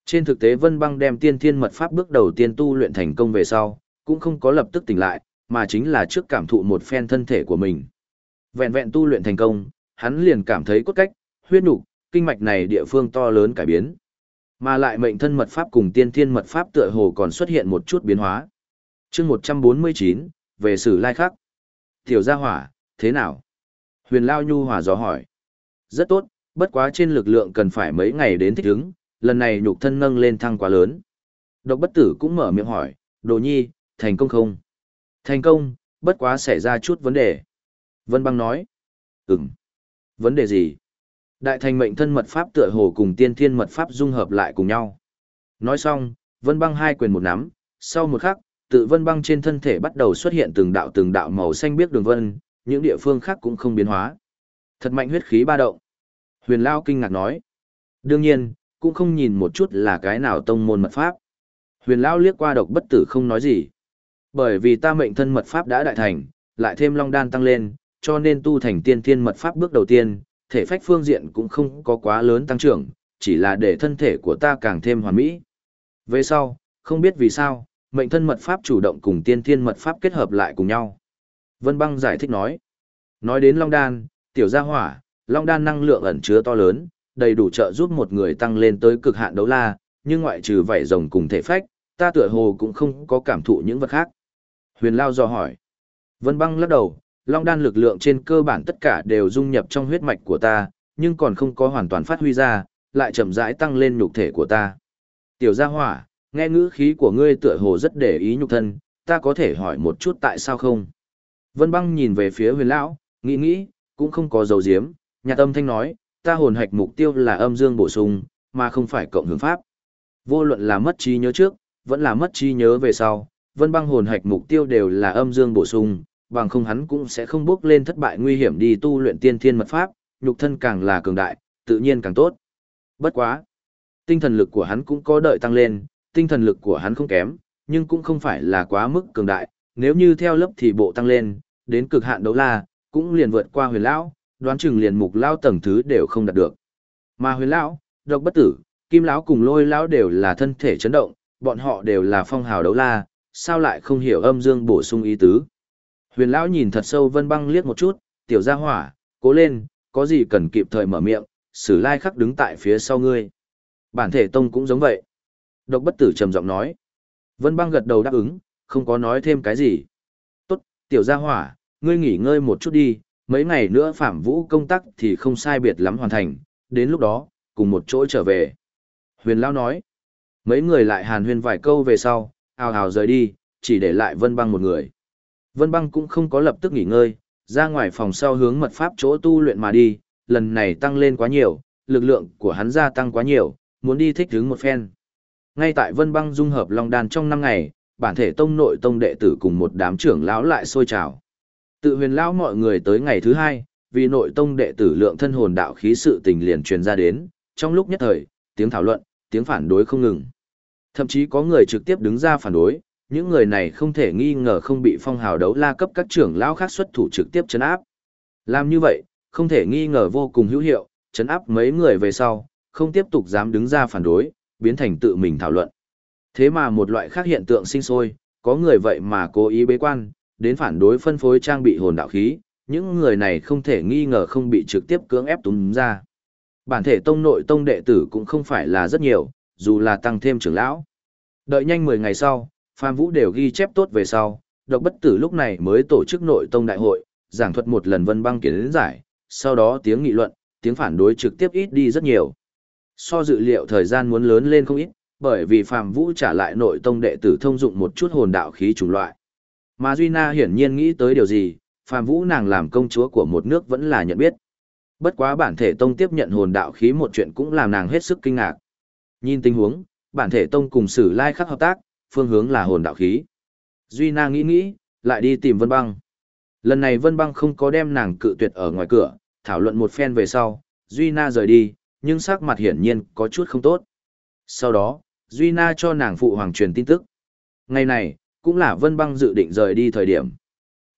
Trên thực tế Vân Băng đem tiên thiên mật pháp bước đầu tiên tu luyện thành công về sau, cũng không có lập tức tỉnh lại, mà chính là trước cảm thụ một phen thân thể của mình. Vẹn vẹn tu luyện thành công, hắn liền cảm thấy cốt cách, huyết nục, kinh mạch này địa phương to lớn cải biến. Mà lại mệnh thân mật pháp cùng tiên thiên mật pháp tựa hồ còn xuất hiện một chút biến hóa. chương 149, về sử lai khắc. Tiểu gia hỏa, thế nào? Huyền Lao Nhu hòa dò hỏi. Rất tốt, bất quá trên lực lượng cần phải mấy ngày đến thích ứng, lần này nhục thân nâng lên thăng quá lớn. Độc bất tử cũng mở miệng hỏi, đồ nhi, thành công không? Thành công, bất quá xảy ra chút vấn đề. Vân băng nói. Ừm. Vấn đề gì? Đại thành mệnh thân mật pháp tựa hồ cùng tiên thiên mật pháp dung hợp lại cùng nhau. Nói xong, vân băng hai quyền một nắm, sau một khắc, tự vân băng trên thân thể bắt đầu xuất hiện từng đạo từng đạo màu xanh biếc đường vân, những địa phương khác cũng không biến hóa. Thật mạnh huyết khí ba động. Huyền Lao kinh ngạc nói. Đương nhiên, cũng không nhìn một chút là cái nào tông môn mật pháp. Huyền Lao liếc qua độc bất tử không nói gì. Bởi vì ta mệnh thân mật pháp đã đại thành, lại thêm long đan tăng lên, cho nên tu thành tiên thiên mật pháp bước đầu tiên, thể phách phương diện cũng không có quá lớn tăng trưởng, chỉ là để thân thể của ta càng thêm hoàn mỹ. Về sau, không biết vì sao, mệnh thân mật pháp chủ động cùng tiên thiên mật pháp kết hợp lại cùng nhau. Vân Băng giải thích nói. Nói đến Long Đan, tiểu gia hỏa, Long Đan năng lượng ẩn chứa to lớn, đầy đủ trợ giúp một người tăng lên tới cực hạn đấu la, nhưng ngoại trừ vảy rồng cùng thể phách, ta tựa hồ cũng không có cảm thụ những vật khác. Huyền Lao dò hỏi. Vân Băng lắc đầu, Long Đan lực lượng trên cơ bản tất cả đều dung nhập trong huyết mạch của ta, nhưng còn không có hoàn toàn phát huy ra, lại chậm rãi tăng lên nhục thể của ta. Tiểu gia hỏa, Nghe ngữ khí của ngươi tựa hồ rất để ý nhục thân, ta có thể hỏi một chút tại sao không? Vân băng nhìn về phía huyền lão, nghĩ nghĩ, cũng không có dấu diếm, nhà tâm thanh nói, ta hồn hạch mục tiêu là âm dương bổ sung, mà không phải cộng hưởng pháp. Vô luận là mất trí nhớ trước, vẫn là mất trí nhớ về sau, vân băng hồn hạch mục tiêu đều là âm dương bổ sung, bằng không hắn cũng sẽ không bước lên thất bại nguy hiểm đi tu luyện tiên thiên mật pháp, nhục thân càng là cường đại, tự nhiên càng tốt. Bất quá. Tinh thần lực của hắn cũng có đợi tăng lên, tinh thần lực của hắn không kém, nhưng cũng không phải là quá mức cường đại, nếu như theo lớp thì bộ tăng lên, đến cực hạn đấu la, cũng liền vượt qua huyền lão, đoán chừng liền mục lao tầng thứ đều không đạt được. Mà huyền lão, độc bất tử, kim lão cùng lôi lão đều là thân thể chấn động, bọn họ đều là phong hào đấu la, sao lại không hiểu âm dương bổ sung ý tứ. Huyền lão nhìn thật sâu vân băng liếc một chút, tiểu gia hỏa, cố lên, có gì cần kịp thời mở miệng, sử lai khắc đứng tại phía sau ngươi. Bản thể tông cũng giống vậy. Độc bất tử trầm giọng nói. Vân băng gật đầu đáp ứng, không có nói thêm cái gì. Tốt, tiểu gia hỏa, ngươi nghỉ ngơi một chút đi, mấy ngày nữa phạm vũ công tác thì không sai biệt lắm hoàn thành, đến lúc đó, cùng một chỗ trở về. Huyền Lão nói, mấy người lại hàn huyên vài câu về sau, ào ào rời đi, chỉ để lại Vân Băng một người. Vân Băng cũng không có lập tức nghỉ ngơi, ra ngoài phòng sau hướng mật pháp chỗ tu luyện mà đi, lần này tăng lên quá nhiều, lực lượng của hắn gia tăng quá nhiều, muốn đi thích hướng một phen. Ngay tại Vân Băng dung hợp Long Đan trong năm ngày, bản thể tông nội tông đệ tử cùng một đám trưởng lão lại sôi trào. Tự huyền lão mọi người tới ngày thứ hai, vì nội tông đệ tử lượng thân hồn đạo khí sự tình liền truyền ra đến, trong lúc nhất thời, tiếng thảo luận, tiếng phản đối không ngừng. Thậm chí có người trực tiếp đứng ra phản đối, những người này không thể nghi ngờ không bị phong hào đấu la cấp các trưởng lão khác xuất thủ trực tiếp chấn áp. Làm như vậy, không thể nghi ngờ vô cùng hữu hiệu, chấn áp mấy người về sau, không tiếp tục dám đứng ra phản đối, biến thành tự mình thảo luận. Thế mà một loại khác hiện tượng sinh sôi, có người vậy mà cố ý bế quan, đến phản đối phân phối trang bị hồn đạo khí, những người này không thể nghi ngờ không bị trực tiếp cưỡng ép túm ra. Bản thể tông nội tông đệ tử cũng không phải là rất nhiều, dù là tăng thêm trưởng lão. Đợi nhanh 10 ngày sau, Phạm Vũ đều ghi chép tốt về sau, độc bất tử lúc này mới tổ chức nội tông đại hội, giảng thuật một lần vân băng kiến giải, sau đó tiếng nghị luận, tiếng phản đối trực tiếp ít đi rất nhiều. So dự liệu thời gian muốn lớn lên không ít, bởi vì Phạm Vũ trả lại nội tông đệ tử thông dụng một chút hồn đạo khí chủng loại. Mà Duy Na hiển nhiên nghĩ tới điều gì, Phạm Vũ nàng làm công chúa của một nước vẫn là nhận biết. Bất quá bản thể tông tiếp nhận hồn đạo khí một chuyện cũng làm nàng hết sức kinh ngạc. Nhìn tình huống, bản thể tông cùng Sử Lai khắc hợp tác, phương hướng là hồn đạo khí. Duy Na nghĩ nghĩ, lại đi tìm Vân Băng. Lần này Vân Băng không có đem nàng cự tuyệt ở ngoài cửa, thảo luận một phen về sau, Duy Na rời đi, nhưng sắc mặt hiển nhiên có chút không tốt. Sau đó, Duy Na cho nàng phụ hoàng truyền tin tức. Ngày này, cũng là Vân Băng dự định rời đi thời điểm.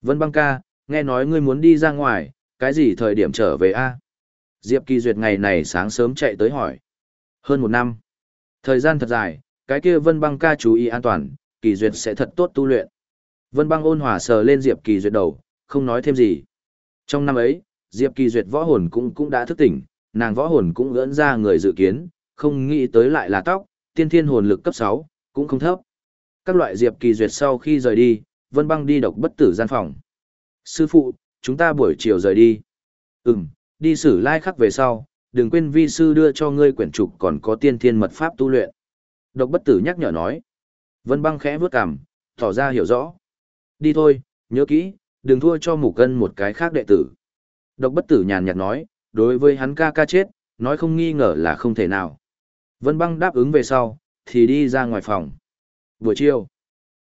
Vân Băng ca, nghe nói ngươi muốn đi ra ngoài, cái gì thời điểm trở về a? Diệp Kỳ Duyệt ngày này sáng sớm chạy tới hỏi. Hơn một năm. Thời gian thật dài, cái kia Vân Băng ca chú ý an toàn, Kỳ Duyệt sẽ thật tốt tu luyện. Vân Băng ôn hòa sờ lên Diệp Kỳ Duyệt đầu, không nói thêm gì. Trong năm ấy, Diệp Kỳ Duyệt võ hồn cũng cũng đã thức tỉnh, nàng võ hồn cũng ưỡn ra người dự kiến, không nghĩ tới lại là tóc, tiên thiên hồn lực cấp 6, cũng không thấp. Các loại Diệp Kỳ Duyệt sau khi rời đi, Vân Băng đi độc bất tử gian phòng. Sư phụ, chúng ta buổi chiều rời đi. Ừm, đi xử lai khắc về sau, đừng quên vi sư đưa cho ngươi quyển trục còn có tiên thiên mật pháp tu luyện. Độc bất tử nhắc nhở nói. Vân băng khẽ vướt cằm, tỏ ra hiểu rõ. Đi thôi, nhớ kỹ, đừng thua cho mục cân một cái khác đệ tử. Độc bất tử nhàn nhạt nói, đối với hắn ca ca chết, nói không nghi ngờ là không thể nào. Vân băng đáp ứng về sau, thì đi ra ngoài phòng. Buổi chiều,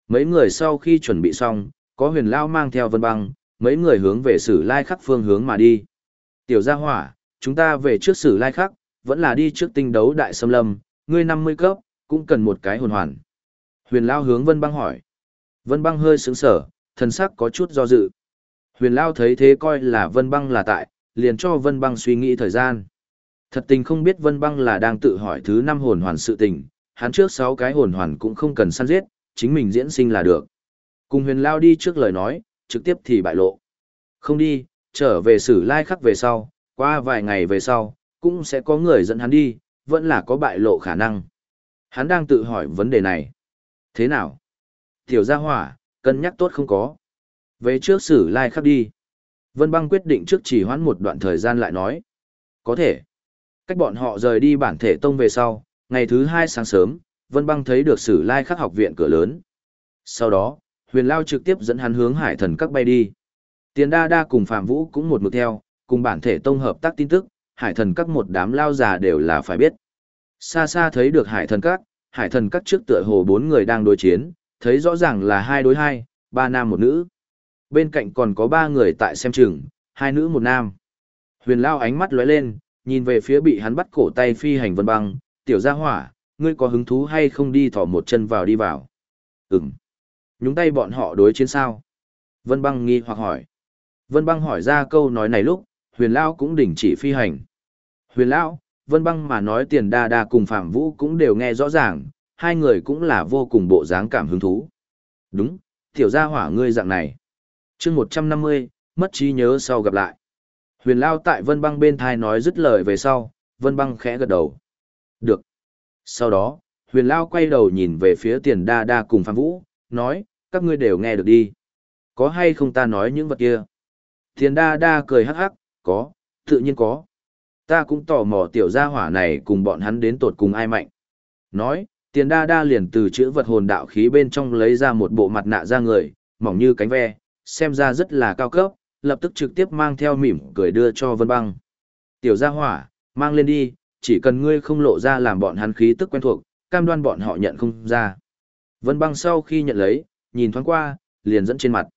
mấy người sau khi chuẩn bị xong, có huyền lao mang theo vân băng, mấy người hướng về sử lai khắc phương hướng mà đi. Tiểu gia hỏa, chúng ta về trước sử lai khắc, vẫn là đi trước tinh đấu đại xâm lâm, ngươi 50 cấp, cũng cần một cái hồn hoàn. Huyền lao hướng vân băng hỏi. Vân băng hơi sướng sở, thần sắc có chút do dự. Huyền lao thấy thế coi là vân băng là tại, liền cho vân băng suy nghĩ thời gian. Thật tình không biết vân băng là đang tự hỏi thứ năm hồn hoàn sự tình, hắn trước sáu cái hồn hoàn cũng không cần săn giết, chính mình diễn sinh là được. Cùng huyền lao đi trước lời nói, trực tiếp thì bại lộ. Không đi, trở về sử lai khắc về sau, qua vài ngày về sau, cũng sẽ có người dẫn hắn đi, vẫn là có bại lộ khả năng. Hắn đang tự hỏi vấn đề này. Thế nào? Tiểu gia hỏa, cân nhắc tốt không có. Về trước xử lai khắc đi. Vân băng quyết định trước chỉ hoãn một đoạn thời gian lại nói. Có thể. Cách bọn họ rời đi bản thể tông về sau, ngày thứ hai sáng sớm, Vân Băng thấy được Sử Lai Khắc học viện cửa lớn. Sau đó, Huyền Lao trực tiếp dẫn hắn hướng Hải Thần Các bay đi. Tiền Đa Đa cùng Phạm Vũ cũng một mực theo, cùng bản thể tông hợp tác tin tức, Hải Thần Các một đám lao già đều là phải biết. Xa xa thấy được Hải Thần Các, Hải Thần Các trước tựa hồ bốn người đang đối chiến, thấy rõ ràng là hai đối hai, ba nam một nữ. Bên cạnh còn có ba người tại xem chừng, hai nữ một nam. Huyền Lao ánh mắt lóe lên, nhìn về phía bị hắn bắt cổ tay phi hành vân băng, tiểu gia hỏa, ngươi có hứng thú hay không đi thỏ một chân vào đi vào? ừng Nhúng tay bọn họ đối chiến sao? Vân băng nghi hoặc hỏi. Vân băng hỏi ra câu nói này lúc, huyền Lao cũng đình chỉ phi hành. Huyền Lão, Vân băng mà nói tiền đa đa cùng Phạm Vũ cũng đều nghe rõ ràng, hai người cũng là vô cùng bộ dáng cảm hứng thú. Đúng, tiểu gia hỏa ngươi dạng này. chương 150, mất trí nhớ sau gặp lại. Huyền Lao tại Vân băng bên thai nói dứt lời về sau, Vân băng khẽ gật đầu. Được. Sau đó, huyền Lao quay đầu nhìn về phía tiền đa đa cùng Phạm Vũ, nói, các ngươi đều nghe được đi. Có hay không ta nói những vật kia? Tiền đa đa cười hắc hắc, có, tự nhiên có. Ta cũng tò mò tiểu gia hỏa này cùng bọn hắn đến tột cùng ai mạnh. Nói, tiền đa đa liền từ chữ vật hồn đạo khí bên trong lấy ra một bộ mặt nạ ra người, mỏng như cánh ve, xem ra rất là cao cấp, lập tức trực tiếp mang theo mỉm cười đưa cho Vân Băng. Tiểu gia hỏa, mang lên đi, chỉ cần ngươi không lộ ra làm bọn hắn khí tức quen thuộc, cam đoan bọn họ nhận không ra. Vân Băng sau khi nhận lấy, nhìn thoáng qua, liền dẫn trên mặt.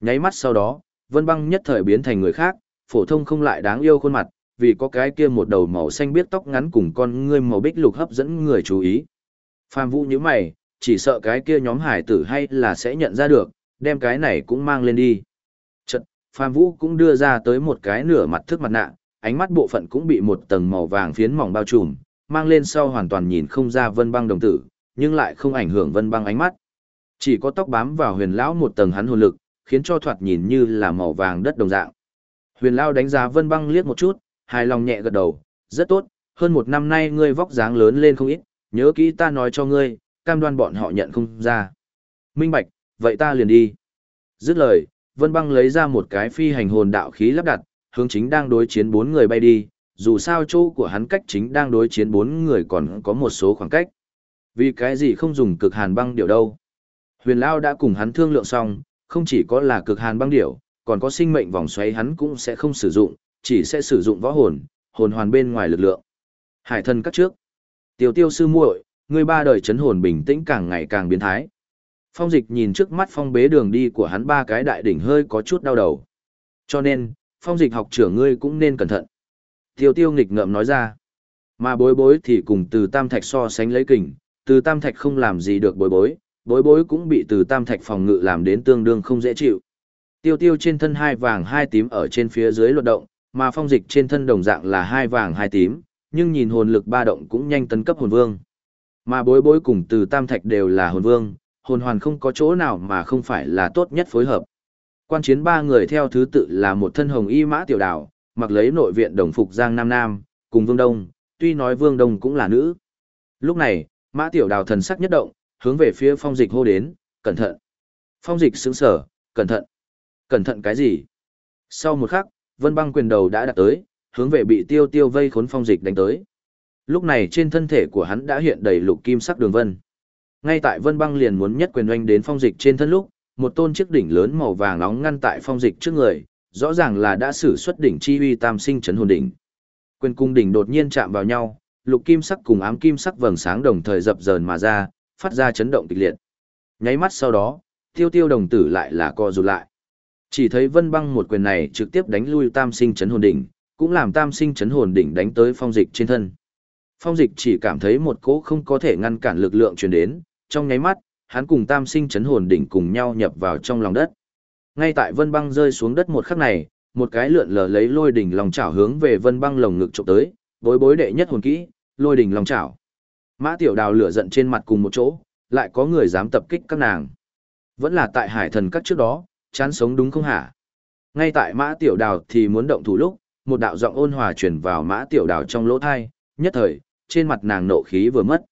Nháy mắt sau đó, Vân Băng nhất thời biến thành người khác, phổ thông không lại đáng yêu khuôn mặt, vì có cái kia một đầu màu xanh biết tóc ngắn cùng con ngươi màu bích lục hấp dẫn người chú ý. Phạm Vũ như mày, chỉ sợ cái kia nhóm hải tử hay là sẽ nhận ra được, đem cái này cũng mang lên đi. Chật, Phạm Vũ cũng đưa ra tới một cái nửa mặt thức mặt nạ, ánh mắt bộ phận cũng bị một tầng màu vàng phiến mỏng bao trùm, mang lên sau hoàn toàn nhìn không ra vân băng đồng tử, nhưng lại không ảnh hưởng vân băng ánh mắt. Chỉ có tóc bám vào huyền lão một tầng hắn hồn lực, khiến cho thoạt nhìn như là màu vàng đất đồng dạng. Huyền lão đánh giá vân băng liếc một chút, hài lòng nhẹ gật đầu, rất tốt, hơn một năm nay ngươi vóc dáng lớn lên không ít, nhớ kỹ ta nói cho ngươi, cam đoan bọn họ nhận không ra. Minh Bạch, vậy ta liền đi. Dứt lời, Vân Băng lấy ra một cái phi hành hồn đạo khí lắp đặt, hướng chính đang đối chiến bốn người bay đi, dù sao chỗ của hắn cách chính đang đối chiến bốn người còn có một số khoảng cách. Vì cái gì không dùng cực hàn băng điểu đâu? Huyền Lao đã cùng hắn thương lượng xong, không chỉ có là cực hàn băng điểu, còn có sinh mệnh vòng xoáy hắn cũng sẽ không sử dụng, chỉ sẽ sử dụng võ hồn, hồn hoàn bên ngoài lực lượng. Hải thần cắt trước. Tiểu tiêu sư muội, người ba đời chấn hồn bình tĩnh càng ngày càng biến thái. Phong dịch nhìn trước mắt phong bế đường đi của hắn ba cái đại đỉnh hơi có chút đau đầu. Cho nên, phong dịch học trưởng ngươi cũng nên cẩn thận. Tiêu tiêu nghịch ngợm nói ra. Mà bối bối thì cùng từ tam thạch so sánh lấy kình, từ tam thạch không làm gì được bối bối, bối bối cũng bị từ tam thạch phòng ngự làm đến tương đương không dễ chịu. Tiêu tiêu trên thân hai vàng hai tím ở trên phía dưới luật động, mà phong dịch trên thân đồng dạng là hai vàng hai tím, nhưng nhìn hồn lực ba động cũng nhanh tấn cấp hồn vương. Mà bối bối cùng từ tam thạch đều là hồn vương, hồn hoàn không có chỗ nào mà không phải là tốt nhất phối hợp. Quan chiến ba người theo thứ tự là một thân hồng y mã tiểu đảo, mặc lấy nội viện đồng phục Giang Nam Nam, cùng Vương Đông, tuy nói Vương Đông cũng là nữ. Lúc này, mã tiểu đào thần sắc nhất động, hướng về phía phong dịch hô đến, cẩn thận. Phong dịch sững sở, cẩn thận. Cẩn thận cái gì? Sau một khắc, vân băng quyền đầu đã đạt tới, hướng về bị tiêu tiêu vây khốn phong dịch đánh tới. Lúc này trên thân thể của hắn đã hiện đầy lục kim sắc đường vân. Ngay tại vân băng liền muốn nhất quyền oanh đến phong dịch trên thân lúc, một tôn chiếc đỉnh lớn màu vàng nóng ngăn tại phong dịch trước người, rõ ràng là đã sử xuất đỉnh chi uy tam sinh chấn hồn đỉnh. Quyền cung đỉnh đột nhiên chạm vào nhau, lục kim sắc cùng ám kim sắc vầng sáng đồng thời dập dờn mà ra, phát ra chấn động kịch liệt. Nháy mắt sau đó, tiêu tiêu đồng tử lại là co rụt lại. Chỉ thấy vân băng một quyền này trực tiếp đánh lui tam sinh chấn hồn đỉnh, cũng làm tam sinh chấn hồn đỉnh đánh tới phong dịch trên thân. Phong dịch chỉ cảm thấy một cỗ không có thể ngăn cản lực lượng truyền đến, trong nháy mắt, hắn cùng tam sinh chấn hồn đỉnh cùng nhau nhập vào trong lòng đất. Ngay tại vân băng rơi xuống đất một khắc này, một cái lượn lờ lấy lôi đỉnh lòng chảo hướng về vân băng lồng ngực chụp tới, bối bối đệ nhất hồn kỹ, lôi đỉnh lòng chảo. Mã tiểu đào lửa giận trên mặt cùng một chỗ, lại có người dám tập kích các nàng. Vẫn là tại hải thần các trước đó, chán sống đúng không hả? Ngay tại mã tiểu đào thì muốn động thủ lúc, một đạo giọng ôn hòa truyền vào mã tiểu đào trong lỗ thai, nhất thời, trên mặt nàng nộ khí vừa mất.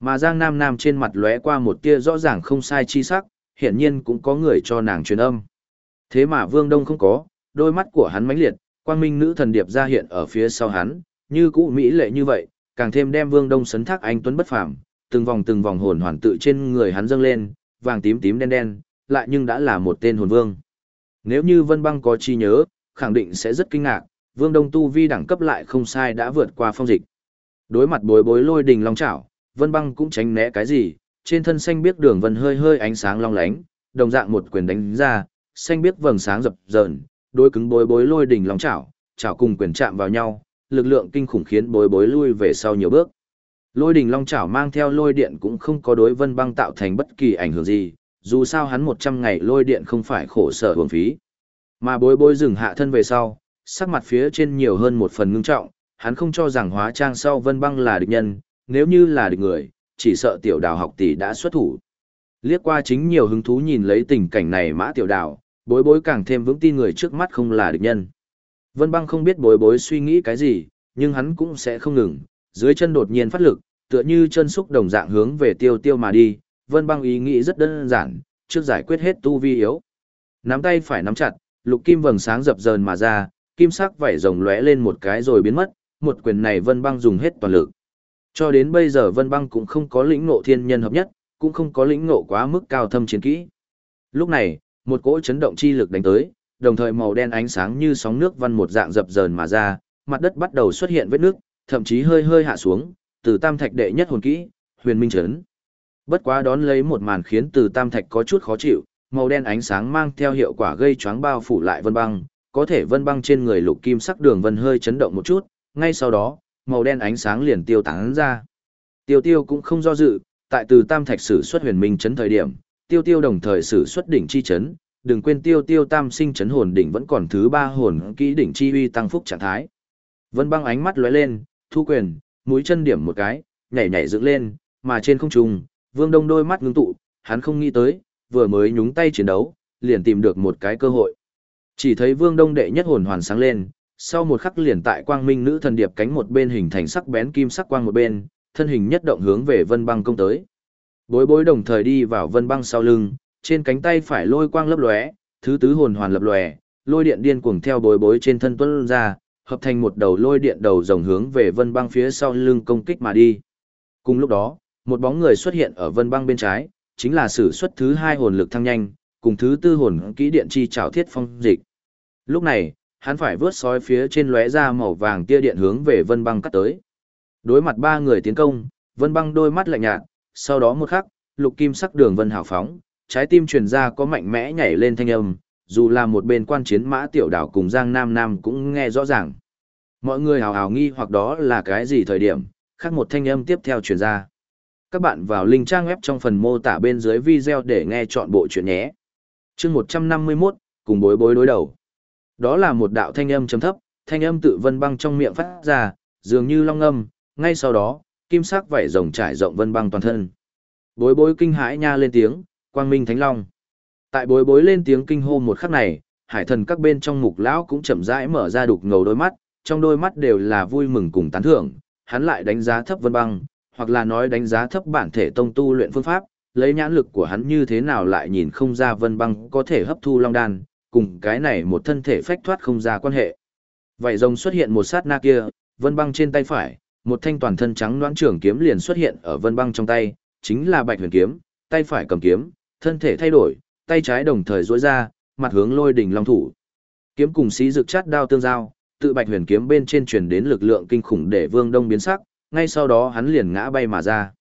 Mà Giang Nam Nam trên mặt lóe qua một tia rõ ràng không sai chi sắc, hiển nhiên cũng có người cho nàng truyền âm. Thế mà Vương Đông không có, đôi mắt của hắn mãnh liệt, quang minh nữ thần điệp ra hiện ở phía sau hắn, như cũ mỹ lệ như vậy, càng thêm đem Vương Đông sấn thác anh tuấn bất phàm, từng vòng từng vòng hồn hoàn tự trên người hắn dâng lên, vàng tím tím đen đen, lại nhưng đã là một tên hồn vương. Nếu như Vân Băng có chi nhớ, khẳng định sẽ rất kinh ngạc, Vương Đông tu vi đẳng cấp lại không sai đã vượt qua phong dịch. Đối mặt bối bối lôi đình long chảo, Vân Băng cũng tránh né cái gì, trên thân xanh biếc đường vân hơi hơi ánh sáng long lánh, đồng dạng một quyền đánh ra, xanh biếc vầng sáng dập dờn, đối cứng bối bối lôi đình long chảo, chảo cùng quyền chạm vào nhau, lực lượng kinh khủng khiến bối bối lui về sau nhiều bước. Lôi đình long chảo mang theo lôi điện cũng không có đối vân băng tạo thành bất kỳ ảnh hưởng gì, dù sao hắn 100 ngày lôi điện không phải khổ sở hưởng phí. Mà bối bối dừng hạ thân về sau, sắc mặt phía trên nhiều hơn một phần ngưng trọng, hắn không cho rằng hóa trang sau vân băng là địch nhân, nếu như là địch người, chỉ sợ tiểu đào học tỷ đã xuất thủ. Liếc qua chính nhiều hứng thú nhìn lấy tình cảnh này mã tiểu đào, bối bối càng thêm vững tin người trước mắt không là địch nhân. Vân băng không biết bối bối suy nghĩ cái gì, nhưng hắn cũng sẽ không ngừng, dưới chân đột nhiên phát lực, tựa như chân xúc đồng dạng hướng về tiêu tiêu mà đi, vân băng ý nghĩ rất đơn giản, trước giải quyết hết tu vi yếu. Nắm tay phải nắm chặt, lục kim vầng sáng dập dờn mà ra, kim sắc vảy rồng lóe lên một cái rồi biến mất, một quyền này vân băng dùng hết toàn lực. Cho đến bây giờ vân băng cũng không có lĩnh ngộ thiên nhân hợp nhất, cũng không có lĩnh ngộ quá mức cao thâm chiến kỹ. Lúc này, một cỗ chấn động chi lực đánh tới, đồng thời màu đen ánh sáng như sóng nước văn một dạng dập dờn mà ra, mặt đất bắt đầu xuất hiện vết nước, thậm chí hơi hơi hạ xuống, từ tam thạch đệ nhất hồn kỹ, huyền minh chấn. Bất quá đón lấy một màn khiến từ tam thạch có chút khó chịu, màu đen ánh sáng mang theo hiệu quả gây choáng bao phủ lại vân băng, có thể vân băng trên người lục kim sắc đường vân hơi chấn động một chút, ngay sau đó, màu đen ánh sáng liền tiêu tán ra. Tiêu tiêu cũng không do dự, tại từ tam thạch sử xuất huyền minh chấn thời điểm, tiêu tiêu đồng thời sử xuất đỉnh chi chấn, đừng quên tiêu tiêu tam sinh chấn hồn đỉnh vẫn còn thứ ba hồn kỹ đỉnh chi uy tăng phúc trạng thái. Vân băng ánh mắt lóe lên, thu quyền, mũi chân điểm một cái, nhảy nhảy dựng lên, mà trên không trung, Vương Đông đôi mắt ngưng tụ, hắn không nghĩ tới, vừa mới nhúng tay chiến đấu, liền tìm được một cái cơ hội. Chỉ thấy Vương Đông đệ nhất hồn hoàn sáng lên, sau một khắc liền tại quang minh nữ thần điệp cánh một bên hình thành sắc bén kim sắc quang một bên, thân hình nhất động hướng về Vân Băng công tới. Bối bối đồng thời đi vào Vân Băng sau lưng, trên cánh tay phải lôi quang lấp lóe, thứ tứ hồn hoàn lập lòe, lôi điện điên cuồng theo bối bối trên thân tuôn ra, hợp thành một đầu lôi điện đầu rồng hướng về Vân Băng phía sau lưng công kích mà đi. Cùng lúc đó, một bóng người xuất hiện ở Vân Băng bên trái, chính là sử xuất thứ hai hồn lực thăng nhanh, cùng thứ tư hồn kỹ điện chi trảo thiết phong dịch. Lúc này, hắn phải vớt sói phía trên lóe ra màu vàng tia điện hướng về Vân Băng cắt tới. Đối mặt ba người tiến công, Vân Băng đôi mắt lạnh nhạt, sau đó một khắc, lục kim sắc đường vân hào phóng, trái tim truyền ra có mạnh mẽ nhảy lên thanh âm, dù là một bên quan chiến mã tiểu đảo cùng Giang Nam Nam cũng nghe rõ ràng. Mọi người hào hào nghi hoặc đó là cái gì thời điểm, khác một thanh âm tiếp theo truyền ra. Các bạn vào link trang web trong phần mô tả bên dưới video để nghe chọn bộ chuyện nhé. chương 151, cùng bối bối đối đầu. Đó là một đạo thanh âm chấm thấp, thanh âm tự vân băng trong miệng phát ra, dường như long âm, ngay sau đó, kim sắc vảy rồng trải rộng vân băng toàn thân. Bối bối kinh hãi nha lên tiếng, quang minh thánh long. Tại bối bối lên tiếng kinh hô một khắc này, hải thần các bên trong mục lão cũng chậm rãi mở ra đục ngầu đôi mắt, trong đôi mắt đều là vui mừng cùng tán thưởng, hắn lại đánh giá thấp vân băng, hoặc là nói đánh giá thấp bản thể tông tu luyện phương pháp, lấy nhãn lực của hắn như thế nào lại nhìn không ra vân băng có thể hấp thu long đan, cùng cái này một thân thể phách thoát không ra quan hệ. Vậy rồng xuất hiện một sát na kia, vân băng trên tay phải, một thanh toàn thân trắng đoán trưởng kiếm liền xuất hiện ở vân băng trong tay, chính là bạch huyền kiếm, tay phải cầm kiếm, thân thể thay đổi, tay trái đồng thời duỗi ra, mặt hướng lôi đỉnh long thủ. Kiếm cùng xí dược chát đao tương giao, tự bạch huyền kiếm bên trên truyền đến lực lượng kinh khủng để Vương Đông biến sắc, ngay sau đó hắn liền ngã bay mà ra.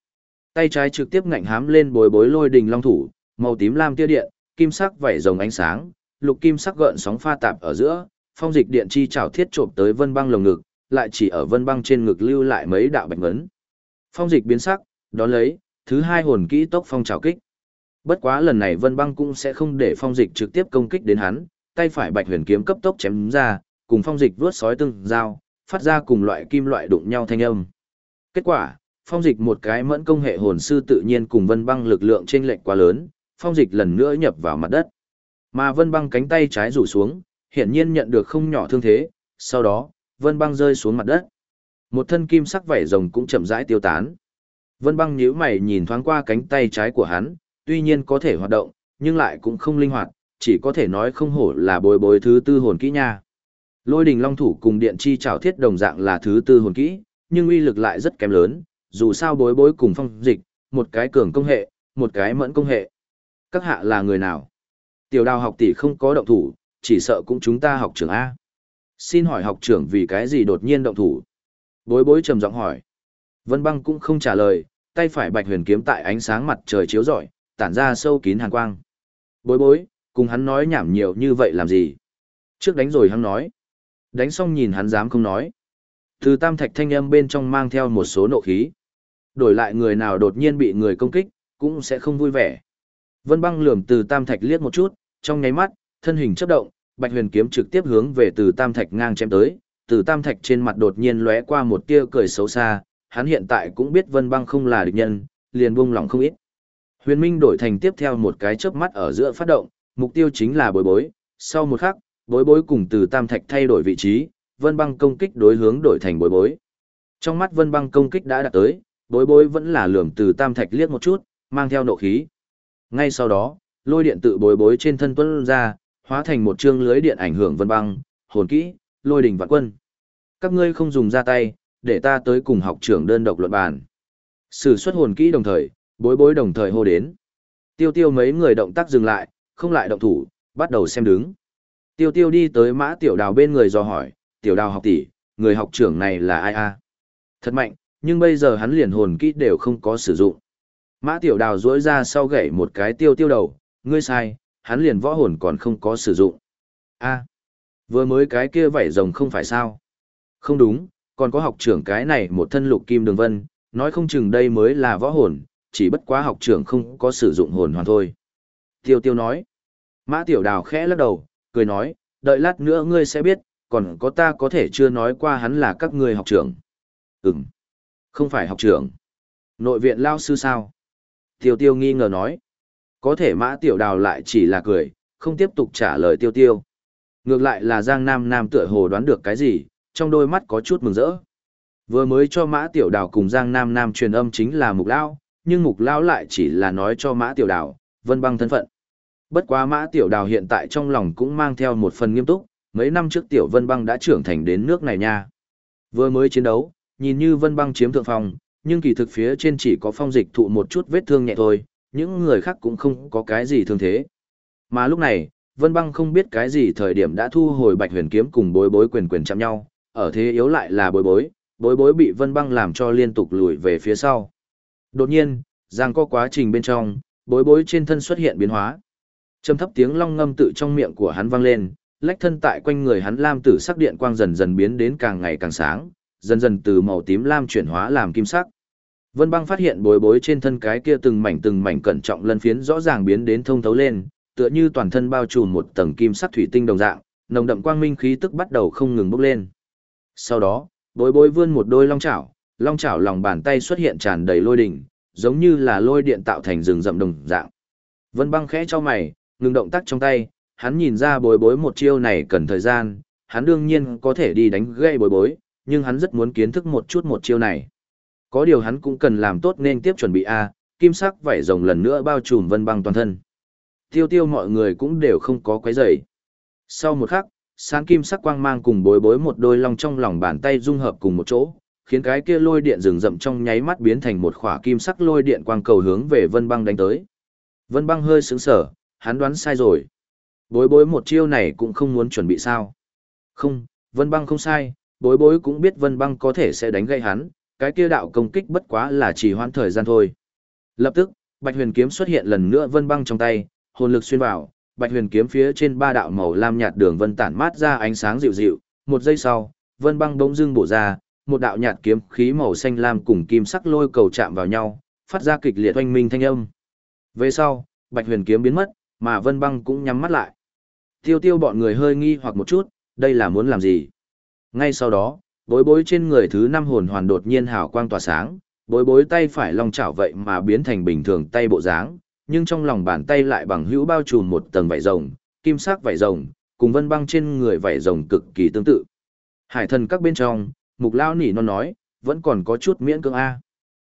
Tay trái trực tiếp ngạnh hám lên bối bối lôi đình long thủ, màu tím lam tia điện, kim sắc vảy rồng ánh sáng, lục kim sắc gợn sóng pha tạp ở giữa, phong dịch điện chi chảo thiết trộm tới Vân Băng lồng ngực, lại chỉ ở Vân Băng trên ngực lưu lại mấy đạo bạch ngấn. Phong dịch biến sắc, đó lấy, thứ hai hồn kỹ tốc phong trào kích. Bất quá lần này Vân Băng cũng sẽ không để phong dịch trực tiếp công kích đến hắn, tay phải Bạch Huyền kiếm cấp tốc chém ra, cùng phong dịch vướt sói tương giao, phát ra cùng loại kim loại đụng nhau thanh âm. Kết quả, phong dịch một cái mẫn công hệ hồn sư tự nhiên cùng Vân Băng lực lượng trên lệnh quá lớn, phong dịch lần nữa nhập vào mặt đất. Mà Vân Băng cánh tay trái rủ xuống, hiển nhiên nhận được không nhỏ thương thế, sau đó, Vân Băng rơi xuống mặt đất. Một thân kim sắc vảy rồng cũng chậm rãi tiêu tán. Vân Băng nhíu mày nhìn thoáng qua cánh tay trái của hắn, tuy nhiên có thể hoạt động, nhưng lại cũng không linh hoạt, chỉ có thể nói không hổ là bồi bồi thứ tư hồn kỹ nha. Lôi đình long thủ cùng điện chi trảo thiết đồng dạng là thứ tư hồn kỹ, nhưng uy lực lại rất kém lớn, dù sao bối bối cùng phong dịch, một cái cường công hệ, một cái mẫn công hệ. Các hạ là người nào? Tiểu đào học tỷ không có động thủ, chỉ sợ cũng chúng ta học trưởng A. Xin hỏi học trưởng vì cái gì đột nhiên động thủ? Bối bối trầm giọng hỏi. Vân băng cũng không trả lời, tay phải bạch huyền kiếm tại ánh sáng mặt trời chiếu rọi, tản ra sâu kín hàn quang. Bối bối, cùng hắn nói nhảm nhiều như vậy làm gì? Trước đánh rồi hắn nói. Đánh xong nhìn hắn dám không nói. Từ tam thạch thanh âm bên trong mang theo một số nộ khí. Đổi lại người nào đột nhiên bị người công kích, cũng sẽ không vui vẻ. Vân băng lườm từ tam thạch liếc một chút, trong nháy mắt, thân hình chấp động, bạch huyền kiếm trực tiếp hướng về từ tam thạch ngang chém tới. Từ tam thạch trên mặt đột nhiên lóe qua một tia cười xấu xa, hắn hiện tại cũng biết vân băng không là địch nhân, liền buông lòng không ít. Huyền Minh đổi thành tiếp theo một cái chớp mắt ở giữa phát động, mục tiêu chính là bối bối. Sau một khắc, bối bối cùng từ tam thạch thay đổi vị trí, vân băng công kích đối hướng đổi thành bối bối. Trong mắt vân băng công kích đã đạt tới, bối bối vẫn là lườm từ tam thạch liếc một chút, mang theo nộ khí. Ngay sau đó, lôi điện tự bối bối trên thân tuân ra, hóa thành một chương lưới điện ảnh hưởng vân băng, hồn kỹ, lôi đỉnh vạn quân. Các ngươi không dùng ra tay, để ta tới cùng học trưởng đơn độc luận bàn. Sử xuất hồn kỹ đồng thời, bối bối đồng thời hô đến. Tiêu tiêu mấy người động tác dừng lại, không lại động thủ, bắt đầu xem đứng. Tiêu tiêu đi tới mã tiểu đào bên người dò hỏi, tiểu đào học tỷ, người học trưởng này là ai a? Thật mạnh, nhưng bây giờ hắn liền hồn kỹ đều không có sử dụng. Mã tiểu đào duỗi ra sau gậy một cái tiêu tiêu đầu, ngươi sai, hắn liền võ hồn còn không có sử dụng. a vừa mới cái kia vảy rồng không phải sao? Không đúng, còn có học trưởng cái này một thân lục kim đường vân, nói không chừng đây mới là võ hồn, chỉ bất quá học trưởng không có sử dụng hồn hoàn thôi. Tiêu tiêu nói. Mã tiểu đào khẽ lắc đầu, cười nói, đợi lát nữa ngươi sẽ biết, còn có ta có thể chưa nói qua hắn là các người học trưởng. Ừm, không phải học trưởng. Nội viện lao sư sao? Tiêu tiêu nghi ngờ nói. Có thể mã tiểu đào lại chỉ là cười, không tiếp tục trả lời tiêu tiêu. Ngược lại là Giang Nam Nam tựa hồ đoán được cái gì, trong đôi mắt có chút mừng rỡ. Vừa mới cho Mã Tiểu Đào cùng Giang Nam Nam truyền âm chính là Mục Lao, nhưng Mục Lao lại chỉ là nói cho Mã Tiểu Đào, Vân Băng thân phận. Bất quá Mã Tiểu Đào hiện tại trong lòng cũng mang theo một phần nghiêm túc, mấy năm trước Tiểu Vân Băng đã trưởng thành đến nước này nha. Vừa mới chiến đấu, nhìn như Vân Băng chiếm thượng phòng, nhưng kỳ thực phía trên chỉ có phong dịch thụ một chút vết thương nhẹ thôi, những người khác cũng không có cái gì thương thế. Mà lúc này, Vân Băng không biết cái gì thời điểm đã thu hồi Bạch Huyền kiếm cùng bối bối quyền quyền chạm nhau, ở thế yếu lại là bối bối, bối bối bị Vân Băng làm cho liên tục lùi về phía sau. Đột nhiên, giang có quá trình bên trong, bối bối trên thân xuất hiện biến hóa. Trầm thấp tiếng long ngâm tự trong miệng của hắn vang lên, lách thân tại quanh người hắn lam tử sắc điện quang dần dần biến đến càng ngày càng sáng, dần dần từ màu tím lam chuyển hóa làm kim sắc. Vân Băng phát hiện bối bối trên thân cái kia từng mảnh từng mảnh cẩn trọng lân phiến rõ ràng biến đến thông thấu lên, tựa như toàn thân bao trùm một tầng kim sắc thủy tinh đồng dạng, nồng đậm quang minh khí tức bắt đầu không ngừng bốc lên. Sau đó, bối bối vươn một đôi long chảo, long chảo lòng bàn tay xuất hiện tràn đầy lôi đỉnh, giống như là lôi điện tạo thành rừng rậm đồng dạng. Vân băng khẽ cho mày, ngừng động tác trong tay, hắn nhìn ra bối bối một chiêu này cần thời gian, hắn đương nhiên có thể đi đánh gây bối bối, nhưng hắn rất muốn kiến thức một chút một chiêu này. Có điều hắn cũng cần làm tốt nên tiếp chuẩn bị A, kim sắc vảy rồng lần nữa bao trùm vân băng toàn thân. Tiêu tiêu mọi người cũng đều không có quấy rầy. Sau một khắc, sáng kim sắc quang mang cùng bối bối một đôi long trong lòng bàn tay dung hợp cùng một chỗ, khiến cái kia lôi điện rừng rậm trong nháy mắt biến thành một khỏa kim sắc lôi điện quang cầu hướng về Vân Băng đánh tới. Vân Băng hơi sững sờ, hắn đoán sai rồi. Bối bối một chiêu này cũng không muốn chuẩn bị sao. Không, Vân Băng không sai, bối bối cũng biết Vân Băng có thể sẽ đánh gây hắn, cái kia đạo công kích bất quá là chỉ hoãn thời gian thôi. Lập tức, Bạch Huyền kiếm xuất hiện lần nữa Vân Băng trong tay, hồn lực xuyên vào, bạch huyền kiếm phía trên ba đạo màu lam nhạt đường vân tản mát ra ánh sáng dịu dịu, một giây sau, vân băng bỗng dưng bổ ra, một đạo nhạt kiếm khí màu xanh lam cùng kim sắc lôi cầu chạm vào nhau, phát ra kịch liệt oanh minh thanh âm. Về sau, bạch huyền kiếm biến mất, mà vân băng cũng nhắm mắt lại. Tiêu tiêu bọn người hơi nghi hoặc một chút, đây là muốn làm gì? Ngay sau đó, bối bối trên người thứ năm hồn hoàn đột nhiên hào quang tỏa sáng, bối bối tay phải long chảo vậy mà biến thành bình thường tay bộ dáng, nhưng trong lòng bàn tay lại bằng hữu bao trùm một tầng vảy rồng, kim sắc vảy rồng, cùng vân băng trên người vảy rồng cực kỳ tương tự. Hải thần các bên trong, mục lao nỉ non nói, vẫn còn có chút miễn cưỡng A.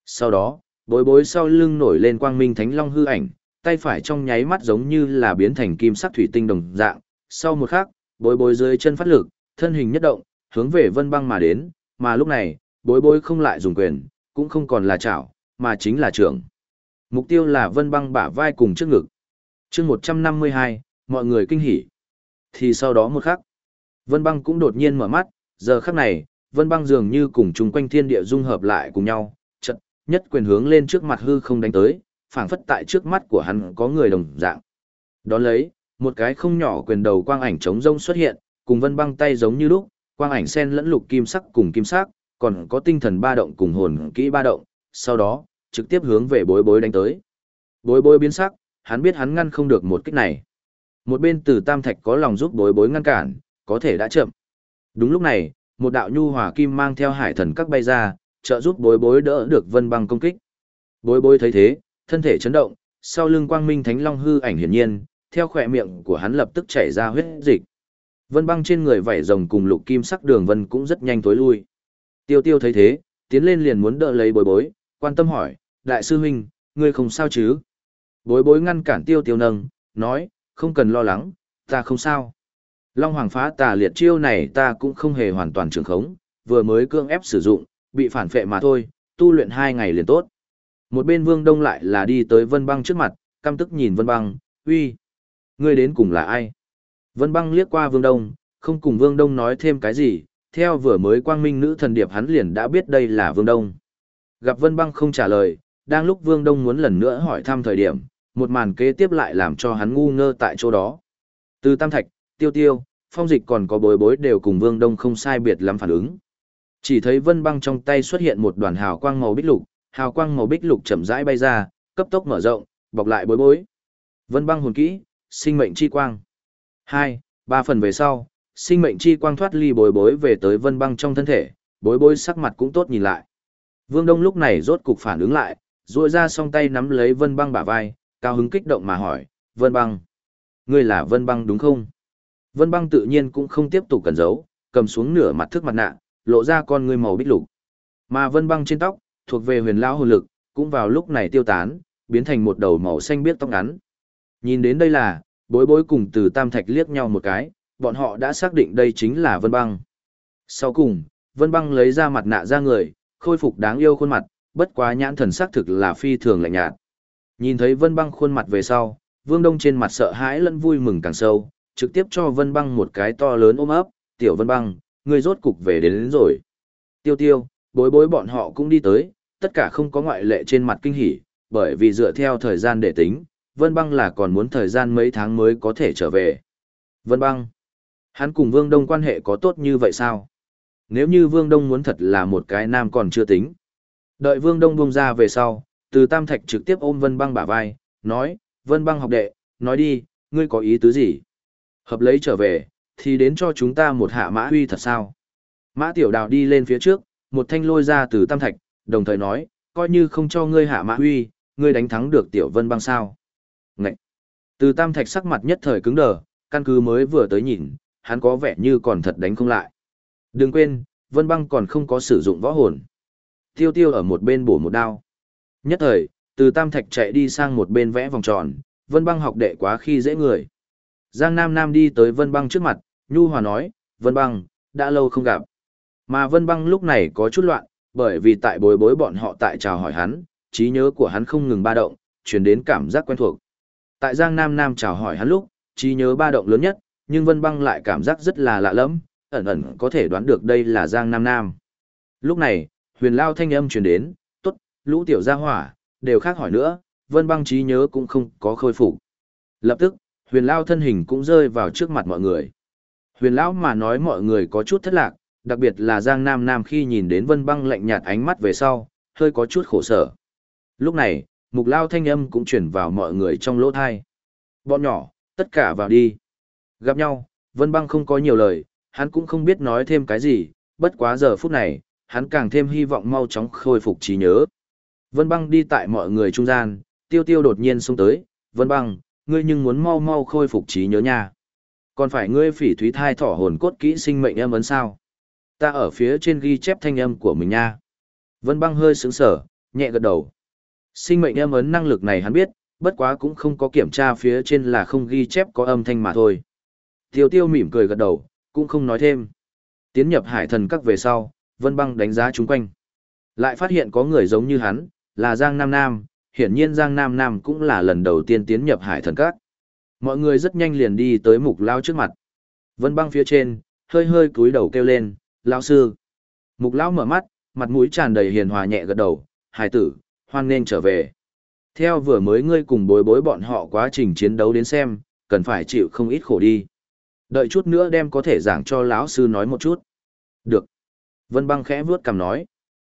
Sau đó, bối bối sau lưng nổi lên quang minh thánh long hư ảnh, tay phải trong nháy mắt giống như là biến thành kim sắc thủy tinh đồng dạng. Sau một khắc, bối bối dưới chân phát lực, thân hình nhất động, hướng về vân băng mà đến, mà lúc này, bối bối không lại dùng quyền, cũng không còn là chảo, mà chính là trưởng. Mục tiêu là Vân Băng bả vai cùng trước ngực. chương 152, mọi người kinh hỉ. Thì sau đó một khắc, Vân Băng cũng đột nhiên mở mắt, giờ khắc này, Vân Băng dường như cùng chung quanh thiên địa dung hợp lại cùng nhau, chật, nhất quyền hướng lên trước mặt hư không đánh tới, phảng phất tại trước mắt của hắn có người đồng dạng. Đón lấy, một cái không nhỏ quyền đầu quang ảnh trống rông xuất hiện, cùng Vân Băng tay giống như lúc, quang ảnh sen lẫn lục kim sắc cùng kim sắc, còn có tinh thần ba động cùng hồn kỹ ba động, sau đó, trực tiếp hướng về bối bối đánh tới. Bối bối biến sắc, hắn biết hắn ngăn không được một kích này. Một bên từ tam thạch có lòng giúp bối bối ngăn cản, có thể đã chậm. Đúng lúc này, một đạo nhu hòa kim mang theo hải thần các bay ra, trợ giúp bối bối đỡ được vân băng công kích. Bối bối thấy thế, thân thể chấn động, sau lưng quang minh thánh long hư ảnh hiển nhiên, theo khỏe miệng của hắn lập tức chảy ra huyết dịch. Vân băng trên người vảy rồng cùng lục kim sắc đường vân cũng rất nhanh tối lui. Tiêu tiêu thấy thế, tiến lên liền muốn đỡ lấy bối bối, quan tâm hỏi, đại sư huynh, ngươi không sao chứ? Bối bối ngăn cản tiêu tiêu nâng, nói, không cần lo lắng, ta không sao. Long Hoàng phá tà liệt chiêu này ta cũng không hề hoàn toàn trường khống, vừa mới cương ép sử dụng, bị phản phệ mà thôi, tu luyện hai ngày liền tốt. Một bên Vương Đông lại là đi tới Vân Băng trước mặt, căm tức nhìn Vân Băng, uy, ngươi đến cùng là ai? Vân Băng liếc qua Vương Đông, không cùng Vương Đông nói thêm cái gì, theo vừa mới quang minh nữ thần điệp hắn liền đã biết đây là Vương Đông. Gặp Vân Băng không trả lời, đang lúc Vương Đông muốn lần nữa hỏi thăm thời điểm, một màn kế tiếp lại làm cho hắn ngu ngơ tại chỗ đó. Từ Tam Thạch, Tiêu Tiêu, Phong Dịch còn có bối bối đều cùng Vương Đông không sai biệt lắm phản ứng. Chỉ thấy Vân Băng trong tay xuất hiện một đoàn hào quang màu bích lục, hào quang màu bích lục chậm rãi bay ra, cấp tốc mở rộng, bọc lại bối bối. Vân Băng hồn kỹ, sinh mệnh chi quang. Hai, ba phần về sau, sinh mệnh chi quang thoát ly bối bối về tới Vân Băng trong thân thể, bối bối sắc mặt cũng tốt nhìn lại. Vương Đông lúc này rốt cục phản ứng lại, duỗi ra song tay nắm lấy Vân Băng bả vai, cao hứng kích động mà hỏi, Vân Băng, ngươi là Vân Băng đúng không? Vân Băng tự nhiên cũng không tiếp tục cẩn giấu, cầm xuống nửa mặt thức mặt nạ, lộ ra con ngươi màu bích lục. Mà Vân Băng trên tóc, thuộc về huyền lão hồn lực, cũng vào lúc này tiêu tán, biến thành một đầu màu xanh biếc tóc ngắn. Nhìn đến đây là, bối bối cùng từ Tam Thạch liếc nhau một cái, bọn họ đã xác định đây chính là Vân Băng. Sau cùng, Vân Băng lấy ra mặt nạ ra người, khôi phục đáng yêu khuôn mặt, bất quá nhãn thần sắc thực là phi thường lạnh nhạt. Nhìn thấy Vân Băng khuôn mặt về sau, Vương Đông trên mặt sợ hãi lẫn vui mừng càng sâu, trực tiếp cho Vân Băng một cái to lớn ôm ấp, "Tiểu Vân Băng, ngươi rốt cục về đến, đến rồi." Tiêu Tiêu, bối bối bọn họ cũng đi tới, tất cả không có ngoại lệ trên mặt kinh hỉ, bởi vì dựa theo thời gian để tính, Vân Băng là còn muốn thời gian mấy tháng mới có thể trở về. Vân Băng, hắn cùng Vương Đông quan hệ có tốt như vậy sao? Nếu như Vương Đông muốn thật là một cái nam còn chưa tính. Đợi Vương Đông buông ra về sau, từ Tam Thạch trực tiếp ôm Vân Băng bả vai, nói, Vân Băng học đệ, nói đi, ngươi có ý tứ gì? Hợp lấy trở về, thì đến cho chúng ta một hạ mã huy thật sao? Mã Tiểu Đào đi lên phía trước, một thanh lôi ra từ Tam Thạch, đồng thời nói, coi như không cho ngươi hạ mã huy, ngươi đánh thắng được Tiểu Vân Băng sao? Ngậy! Từ Tam Thạch sắc mặt nhất thời cứng đờ, căn cứ mới vừa tới nhìn, hắn có vẻ như còn thật đánh không lại. Đừng quên, Vân Băng còn không có sử dụng võ hồn. Tiêu tiêu ở một bên bổ một đao. Nhất thời, từ Tam Thạch chạy đi sang một bên vẽ vòng tròn, Vân Băng học đệ quá khi dễ người. Giang Nam Nam đi tới Vân Băng trước mặt, Nhu Hòa nói, Vân Băng, đã lâu không gặp. Mà Vân Băng lúc này có chút loạn, bởi vì tại bối bối bọn họ tại chào hỏi hắn, trí nhớ của hắn không ngừng ba động, truyền đến cảm giác quen thuộc. Tại Giang Nam Nam chào hỏi hắn lúc, trí nhớ ba động lớn nhất, nhưng Vân Băng lại cảm giác rất là lạ lẫm, ẩn ẩn có thể đoán được đây là Giang Nam Nam. Lúc này, huyền lao thanh âm truyền đến, tốt, lũ tiểu gia hỏa, đều khác hỏi nữa, Vân Băng trí nhớ cũng không có khôi phục. Lập tức, huyền lao thân hình cũng rơi vào trước mặt mọi người. Huyền lão mà nói mọi người có chút thất lạc, đặc biệt là Giang Nam Nam khi nhìn đến Vân Băng lạnh nhạt ánh mắt về sau, hơi có chút khổ sở. Lúc này, mục lao thanh âm cũng chuyển vào mọi người trong lỗ thai. Bọn nhỏ, tất cả vào đi. Gặp nhau, Vân Băng không có nhiều lời, hắn cũng không biết nói thêm cái gì, bất quá giờ phút này, hắn càng thêm hy vọng mau chóng khôi phục trí nhớ. Vân Băng đi tại mọi người trung gian, tiêu tiêu đột nhiên xông tới, Vân Băng, ngươi nhưng muốn mau mau khôi phục trí nhớ nha. Còn phải ngươi phỉ thúy thai thỏ hồn cốt kỹ sinh mệnh em ấn sao? Ta ở phía trên ghi chép thanh âm của mình nha. Vân Băng hơi sững sờ, nhẹ gật đầu. Sinh mệnh em ấn năng lực này hắn biết, bất quá cũng không có kiểm tra phía trên là không ghi chép có âm thanh mà thôi. Tiêu tiêu mỉm cười gật đầu, cũng không nói thêm. Tiến nhập hải thần các về sau, Vân Băng đánh giá chúng quanh. Lại phát hiện có người giống như hắn, là Giang Nam Nam, hiển nhiên Giang Nam Nam cũng là lần đầu tiên tiến nhập hải thần các. Mọi người rất nhanh liền đi tới mục lao trước mặt. Vân băng phía trên, hơi hơi cúi đầu kêu lên, lão sư. Mục lão mở mắt, mặt mũi tràn đầy hiền hòa nhẹ gật đầu, hài tử, hoan nên trở về. Theo vừa mới ngươi cùng bối bối bọn họ quá trình chiến đấu đến xem, cần phải chịu không ít khổ đi. Đợi chút nữa đem có thể giảng cho lão sư nói một chút. Được. Vân băng khẽ vuốt cằm nói.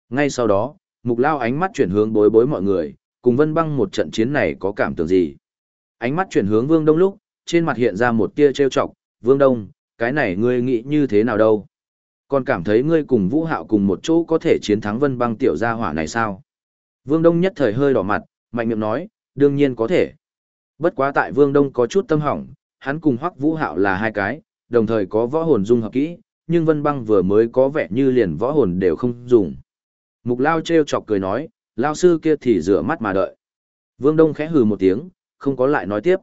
Ngay sau đó, mục lao ánh mắt chuyển hướng bối bối mọi người, cùng vân băng một trận chiến này có cảm tưởng gì. Ánh mắt chuyển hướng vương đông lúc, trên mặt hiện ra một tia trêu chọc, vương đông, cái này ngươi nghĩ như thế nào đâu? Còn cảm thấy ngươi cùng vũ hạo cùng một chỗ có thể chiến thắng vân băng tiểu gia hỏa này sao? Vương Đông nhất thời hơi đỏ mặt, mạnh miệng nói, đương nhiên có thể. Bất quá tại Vương Đông có chút tâm hỏng, hắn cùng Hoắc Vũ Hạo là hai cái, đồng thời có võ hồn dung hợp kỹ, nhưng Vân Băng vừa mới có vẻ như liền võ hồn đều không dùng. Mục Lao trêu chọc cười nói, Lao sư kia thì rửa mắt mà đợi. Vương Đông khẽ hừ một tiếng, không có lại nói tiếp.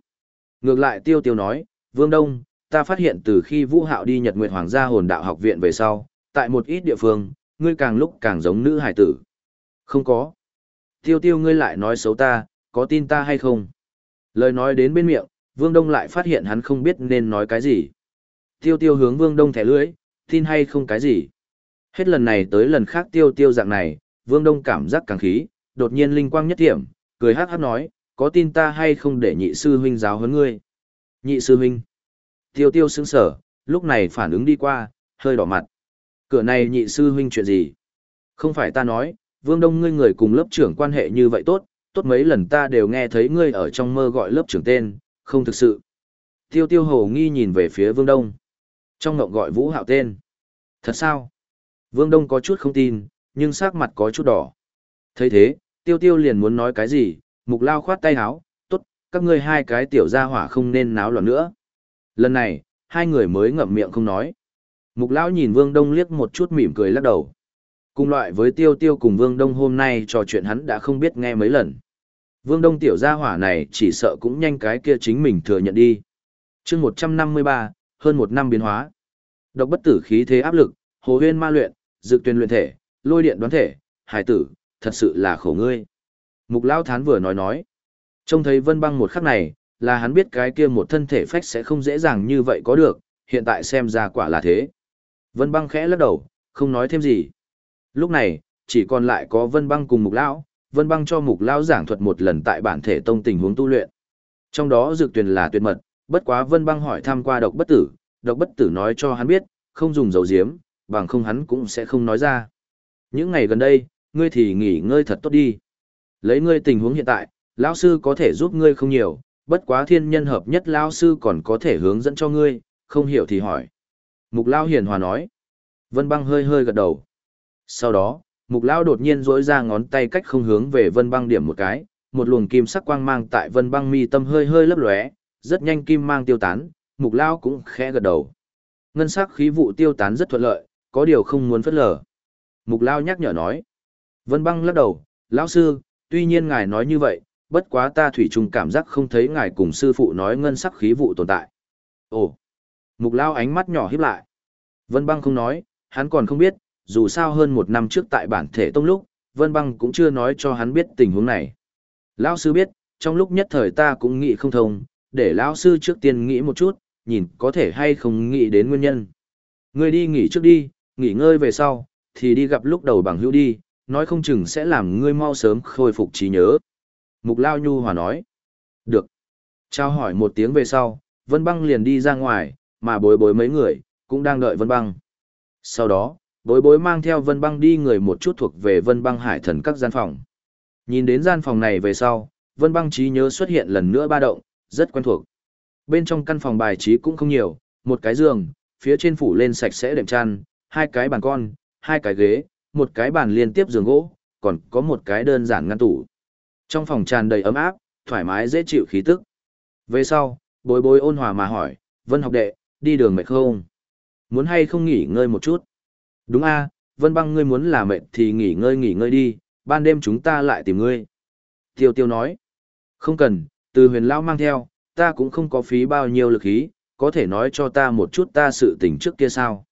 Ngược lại Tiêu Tiêu nói, Vương Đông, ta phát hiện từ khi Vũ Hạo đi Nhật Nguyệt Hoàng gia hồn đạo học viện về sau, tại một ít địa phương, ngươi càng lúc càng giống nữ hải tử. Không có. Tiêu tiêu ngươi lại nói xấu ta, có tin ta hay không? Lời nói đến bên miệng, Vương Đông lại phát hiện hắn không biết nên nói cái gì. Tiêu tiêu hướng Vương Đông thẻ lưỡi, tin hay không cái gì? Hết lần này tới lần khác tiêu tiêu dạng này, Vương Đông cảm giác càng khí, đột nhiên linh quang nhất thiểm, cười hát hát nói, có tin ta hay không để nhị sư huynh giáo huấn ngươi? Nhị sư huynh. Tiêu tiêu sững sở, lúc này phản ứng đi qua, hơi đỏ mặt. Cửa này nhị sư huynh chuyện gì? Không phải ta nói, Vương Đông ngươi người cùng lớp trưởng quan hệ như vậy tốt, tốt mấy lần ta đều nghe thấy ngươi ở trong mơ gọi lớp trưởng tên, không thực sự. Tiêu tiêu hồ nghi nhìn về phía Vương Đông. Trong ngộng gọi Vũ Hạo tên. Thật sao? Vương Đông có chút không tin, nhưng sắc mặt có chút đỏ. thấy thế, tiêu tiêu liền muốn nói cái gì, mục lao khoát tay háo, tốt, các ngươi hai cái tiểu gia hỏa không nên náo loạn nữa. Lần này, hai người mới ngậm miệng không nói. Mục lão nhìn Vương Đông liếc một chút mỉm cười lắc đầu. Cùng loại với tiêu tiêu cùng Vương Đông hôm nay trò chuyện hắn đã không biết nghe mấy lần. Vương Đông tiểu gia hỏa này chỉ sợ cũng nhanh cái kia chính mình thừa nhận đi. chương 153, hơn một năm biến hóa. Độc bất tử khí thế áp lực, hồ huyên ma luyện, dược tuyên luyện thể, lôi điện đoán thể, hải tử, thật sự là khổ ngươi. Mục lão Thán vừa nói nói. Trông thấy vân băng một khắc này, là hắn biết cái kia một thân thể phách sẽ không dễ dàng như vậy có được, hiện tại xem ra quả là thế. Vân băng khẽ lắc đầu, không nói thêm gì. Lúc này, chỉ còn lại có Vân Băng cùng Mục Lão, Vân Băng cho Mục Lão giảng thuật một lần tại bản thể tông tình huống tu luyện. Trong đó dược tuyền là tuyệt mật, bất quá Vân Băng hỏi thăm qua độc bất tử, độc bất tử nói cho hắn biết, không dùng dầu diếm, bằng không hắn cũng sẽ không nói ra. Những ngày gần đây, ngươi thì nghỉ ngơi thật tốt đi. Lấy ngươi tình huống hiện tại, lão sư có thể giúp ngươi không nhiều, bất quá thiên nhân hợp nhất lão sư còn có thể hướng dẫn cho ngươi, không hiểu thì hỏi. Mục Lão hiền hòa nói. Vân Băng hơi hơi gật đầu. Sau đó, mục lão đột nhiên rỗi ra ngón tay cách không hướng về vân băng điểm một cái, một luồng kim sắc quang mang tại vân băng mi tâm hơi hơi lấp lóe, rất nhanh kim mang tiêu tán, mục lão cũng khẽ gật đầu. Ngân sắc khí vụ tiêu tán rất thuận lợi, có điều không muốn phất lờ. Mục lão nhắc nhở nói. Vân băng lắc đầu, lão sư, tuy nhiên ngài nói như vậy, bất quá ta thủy chung cảm giác không thấy ngài cùng sư phụ nói ngân sắc khí vụ tồn tại. Ồ! Mục lão ánh mắt nhỏ híp lại. Vân băng không nói, hắn còn không biết, dù sao hơn một năm trước tại bản thể tông lúc, Vân Băng cũng chưa nói cho hắn biết tình huống này. Lão sư biết, trong lúc nhất thời ta cũng nghĩ không thông, để lão sư trước tiên nghĩ một chút, nhìn có thể hay không nghĩ đến nguyên nhân. Ngươi đi nghỉ trước đi, nghỉ ngơi về sau, thì đi gặp lúc đầu bằng hữu đi, nói không chừng sẽ làm ngươi mau sớm khôi phục trí nhớ. Mục Lao Nhu Hòa nói. Được. Trao hỏi một tiếng về sau, Vân Băng liền đi ra ngoài, mà bối bối mấy người, cũng đang đợi Vân Băng. Sau đó, bối bối mang theo vân băng đi người một chút thuộc về vân băng hải thần các gian phòng. Nhìn đến gian phòng này về sau, vân băng trí nhớ xuất hiện lần nữa ba động, rất quen thuộc. Bên trong căn phòng bài trí cũng không nhiều, một cái giường, phía trên phủ lên sạch sẽ đệm chăn, hai cái bàn con, hai cái ghế, một cái bàn liên tiếp giường gỗ, còn có một cái đơn giản ngăn tủ. Trong phòng tràn đầy ấm áp, thoải mái dễ chịu khí tức. Về sau, bối bối ôn hòa mà hỏi, Vân học đệ, đi đường mệt không? Muốn hay không nghỉ ngơi một chút? Đúng a, Vân Băng ngươi muốn là mệt thì nghỉ ngơi nghỉ ngơi đi, ban đêm chúng ta lại tìm ngươi. Tiêu Tiêu nói. Không cần, từ huyền lão mang theo, ta cũng không có phí bao nhiêu lực khí, có thể nói cho ta một chút ta sự tình trước kia sao.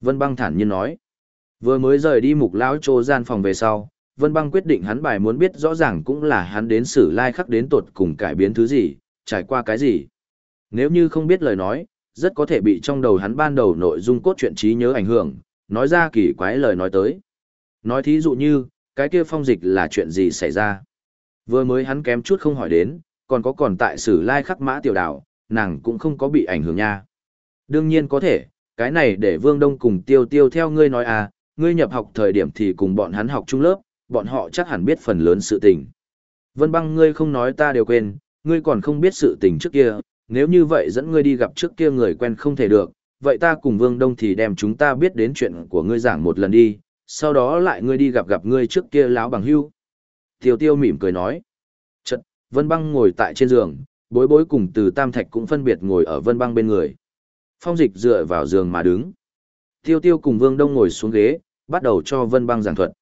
Vân Băng thản nhiên nói. Vừa mới rời đi mục lão trô gian phòng về sau, Vân Băng quyết định hắn bài muốn biết rõ ràng cũng là hắn đến sử lai khắc đến tột cùng cải biến thứ gì, trải qua cái gì. Nếu như không biết lời nói, rất có thể bị trong đầu hắn ban đầu nội dung cốt truyện trí nhớ ảnh hưởng, nói ra kỳ quái lời nói tới. Nói thí dụ như, cái kia phong dịch là chuyện gì xảy ra. Vừa mới hắn kém chút không hỏi đến, còn có còn tại sử lai khắc mã tiểu đảo, nàng cũng không có bị ảnh hưởng nha. Đương nhiên có thể, cái này để Vương Đông cùng tiêu tiêu theo ngươi nói à, ngươi nhập học thời điểm thì cùng bọn hắn học chung lớp, bọn họ chắc hẳn biết phần lớn sự tình. Vân băng ngươi không nói ta đều quên, ngươi còn không biết sự tình trước kia, nếu như vậy dẫn ngươi đi gặp trước kia người quen không thể được, vậy ta cùng Vương Đông thì đem chúng ta biết đến chuyện của ngươi giảng một lần đi, sau đó lại ngươi đi gặp gặp ngươi trước kia láo bằng hưu. Tiêu tiêu mỉm cười nói. Chật, Vân băng ngồi tại trên giường, bối bối cùng từ Tam Thạch cũng phân biệt ngồi ở Vân băng bên người. Phong dịch dựa vào giường mà đứng. Tiêu tiêu cùng Vương Đông ngồi xuống ghế, bắt đầu cho Vân băng giảng thuật.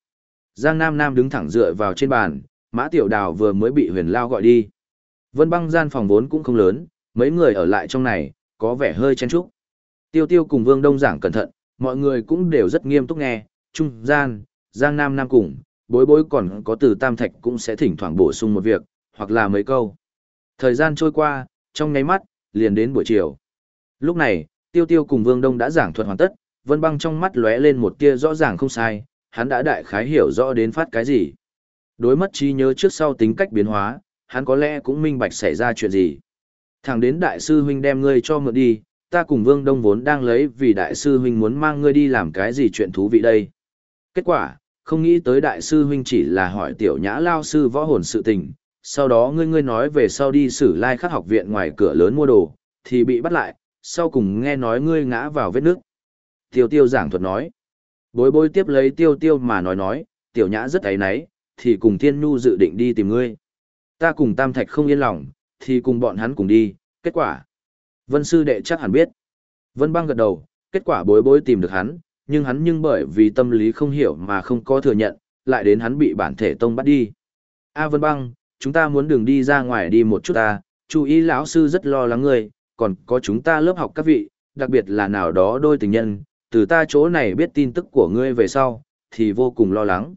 Giang Nam Nam đứng thẳng dựa vào trên bàn, Mã Tiểu Đào vừa mới bị huyền lao gọi đi. Vân băng gian phòng vốn cũng không lớn, mấy người ở lại trong này, có vẻ hơi chen chúc. Tiêu tiêu cùng Vương Đông giảng cẩn thận, mọi người cũng đều rất nghiêm túc nghe, trung gian, Giang Nam Nam cùng, bối bối còn có từ Tam Thạch cũng sẽ thỉnh thoảng bổ sung một việc, hoặc là mấy câu. Thời gian trôi qua, trong nháy mắt, liền đến buổi chiều. Lúc này, Tiêu Tiêu cùng Vương Đông đã giảng thuật hoàn tất, Vân Băng trong mắt lóe lên một tia rõ ràng không sai, hắn đã đại khái hiểu rõ đến phát cái gì. Đối mất trí nhớ trước sau tính cách biến hóa, hắn có lẽ cũng minh bạch xảy ra chuyện gì. Thẳng đến đại sư huynh đem ngươi cho mượn đi, ta cùng Vương Đông vốn đang lấy vì đại sư huynh muốn mang ngươi đi làm cái gì chuyện thú vị đây. Kết quả, không nghĩ tới đại sư huynh chỉ là hỏi tiểu nhã lao sư võ hồn sự tình, sau đó ngươi ngươi nói về sau đi xử lai like khắc học viện ngoài cửa lớn mua đồ, thì bị bắt lại, sau cùng nghe nói ngươi ngã vào vết nước. Tiêu tiêu giảng thuật nói. Bối bối tiếp lấy tiêu tiêu mà nói nói, tiểu nhã rất ấy náy, thì cùng thiên nhu dự định đi tìm ngươi. Ta cùng tam thạch không yên lòng, thì cùng bọn hắn cùng đi, kết quả. Vân sư đệ chắc hẳn biết. Vân băng gật đầu, kết quả bối bối tìm được hắn, nhưng hắn nhưng bởi vì tâm lý không hiểu mà không có thừa nhận, lại đến hắn bị bản thể tông bắt đi. A Vân băng, chúng ta muốn đường đi ra ngoài đi một chút ta, chú ý lão sư rất lo lắng ngươi, còn có chúng ta lớp học các vị, đặc biệt là nào đó đôi tình nhân, từ ta chỗ này biết tin tức của ngươi về sau, thì vô cùng lo lắng.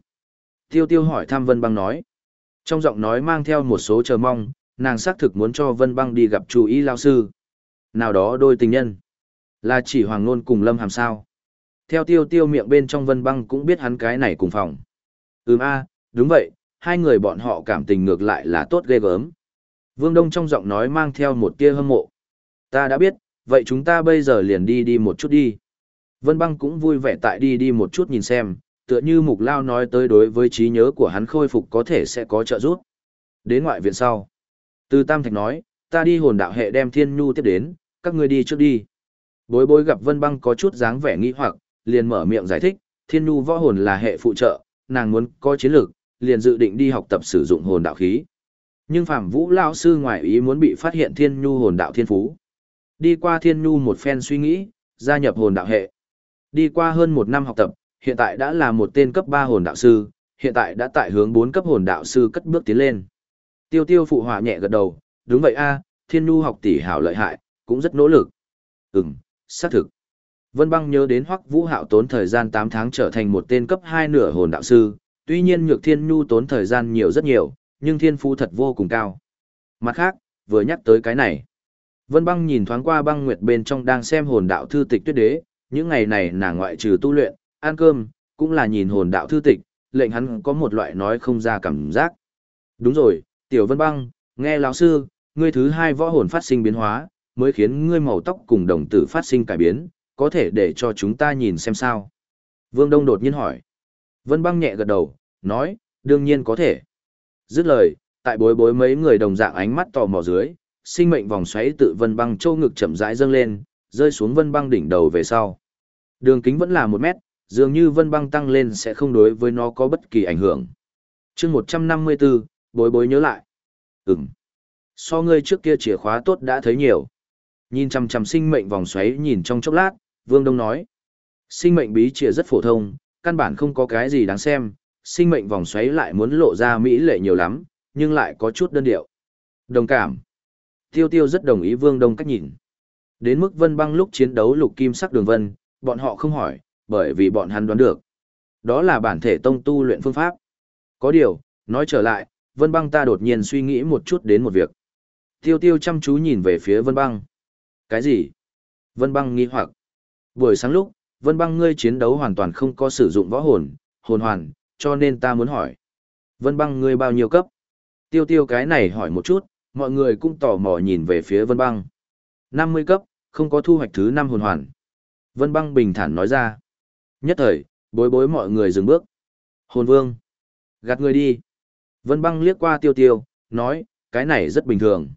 Tiêu tiêu hỏi thăm Vân Băng nói. Trong giọng nói mang theo một số chờ mong, nàng xác thực muốn cho Vân Băng đi gặp chú ý lao sư. Nào đó đôi tình nhân. Là chỉ Hoàng Nôn cùng Lâm Hàm sao. Theo tiêu tiêu miệng bên trong Vân Băng cũng biết hắn cái này cùng phòng. Ừm a, đúng vậy, hai người bọn họ cảm tình ngược lại là tốt ghê gớm. Vương Đông trong giọng nói mang theo một tia hâm mộ. Ta đã biết, vậy chúng ta bây giờ liền đi đi một chút đi. Vân Băng cũng vui vẻ tại đi đi một chút nhìn xem, tựa như Mục Lao nói tới đối với trí nhớ của hắn khôi phục có thể sẽ có trợ giúp. Đến ngoại viện sau. Từ Tam Thạch nói, ta đi hồn đạo hệ đem Thiên Nhu tiếp đến, các ngươi đi trước đi. Bối bối gặp Vân Băng có chút dáng vẻ nghi hoặc, liền mở miệng giải thích, Thiên Nhu võ hồn là hệ phụ trợ, nàng muốn có chiến lược, liền dự định đi học tập sử dụng hồn đạo khí. Nhưng Phạm Vũ lão sư ngoại ý muốn bị phát hiện Thiên Nhu hồn đạo thiên phú. Đi qua Thiên Nhu một phen suy nghĩ, gia nhập hồn đạo hệ. Đi qua hơn một năm học tập, hiện tại đã là một tên cấp 3 hồn đạo sư, hiện tại đã tại hướng 4 cấp hồn đạo sư cất bước tiến lên. Tiêu tiêu phụ họa nhẹ gật đầu, đúng vậy a, Thiên Nu học tỷ hảo lợi hại, cũng rất nỗ lực. Ừm, xác thực. Vân Băng nhớ đến Hoắc Vũ Hạo tốn thời gian 8 tháng trở thành một tên cấp 2 nửa hồn đạo sư, tuy nhiên Nhược Thiên Nu tốn thời gian nhiều rất nhiều, nhưng thiên phú thật vô cùng cao. Mặt khác, vừa nhắc tới cái này. Vân băng nhìn thoáng qua băng nguyệt bên trong đang xem hồn đạo thư tịch tuyết đế, những ngày này nàng ngoại trừ tu luyện, ăn cơm, cũng là nhìn hồn đạo thư tịch, lệnh hắn có một loại nói không ra cảm giác. Đúng rồi, tiểu vân băng, nghe lão sư, ngươi thứ hai võ hồn phát sinh biến hóa, mới khiến ngươi màu tóc cùng đồng tử phát sinh cải biến, có thể để cho chúng ta nhìn xem sao. Vương Đông đột nhiên hỏi. Vân băng nhẹ gật đầu, nói, đương nhiên có thể. Dứt lời, tại bối bối mấy người đồng dạng ánh mắt tò mò dưới, sinh mệnh vòng xoáy tự vân băng châu ngực chậm rãi dâng lên, rơi xuống vân băng đỉnh đầu về sau. Đường kính vẫn là một mét, dường như vân băng tăng lên sẽ không đối với nó có bất kỳ ảnh hưởng. chương 154, bối bối nhớ lại. Ừm. So ngươi trước kia chìa khóa tốt đã thấy nhiều. Nhìn chằm chằm sinh mệnh vòng xoáy nhìn trong chốc lát, Vương Đông nói. Sinh mệnh bí chìa rất phổ thông, căn bản không có cái gì đáng xem, sinh mệnh vòng xoáy lại muốn lộ ra mỹ lệ nhiều lắm, nhưng lại có chút đơn điệu. Đồng cảm. Tiêu tiêu rất đồng ý Vương Đông cách nhìn. Đến mức vân băng lúc chiến đấu lục kim sắc đường vân, bọn họ không hỏi, bởi vì bọn hắn đoán được. Đó là bản thể tông tu luyện phương pháp. Có điều, nói trở lại, Vân Băng ta đột nhiên suy nghĩ một chút đến một việc. Tiêu tiêu chăm chú nhìn về phía Vân Băng. Cái gì? Vân Băng nghi hoặc. Buổi sáng lúc, Vân Băng ngươi chiến đấu hoàn toàn không có sử dụng võ hồn, hồn hoàn, cho nên ta muốn hỏi. Vân Băng ngươi bao nhiêu cấp? Tiêu tiêu cái này hỏi một chút, mọi người cũng tò mò nhìn về phía Vân Băng. 50 cấp, không có thu hoạch thứ năm hồn hoàn. Vân Băng bình thản nói ra. Nhất thời, bối bối mọi người dừng bước. Hồn vương. Gạt người đi. Vân Băng liếc qua tiêu tiêu, nói, cái này rất bình thường.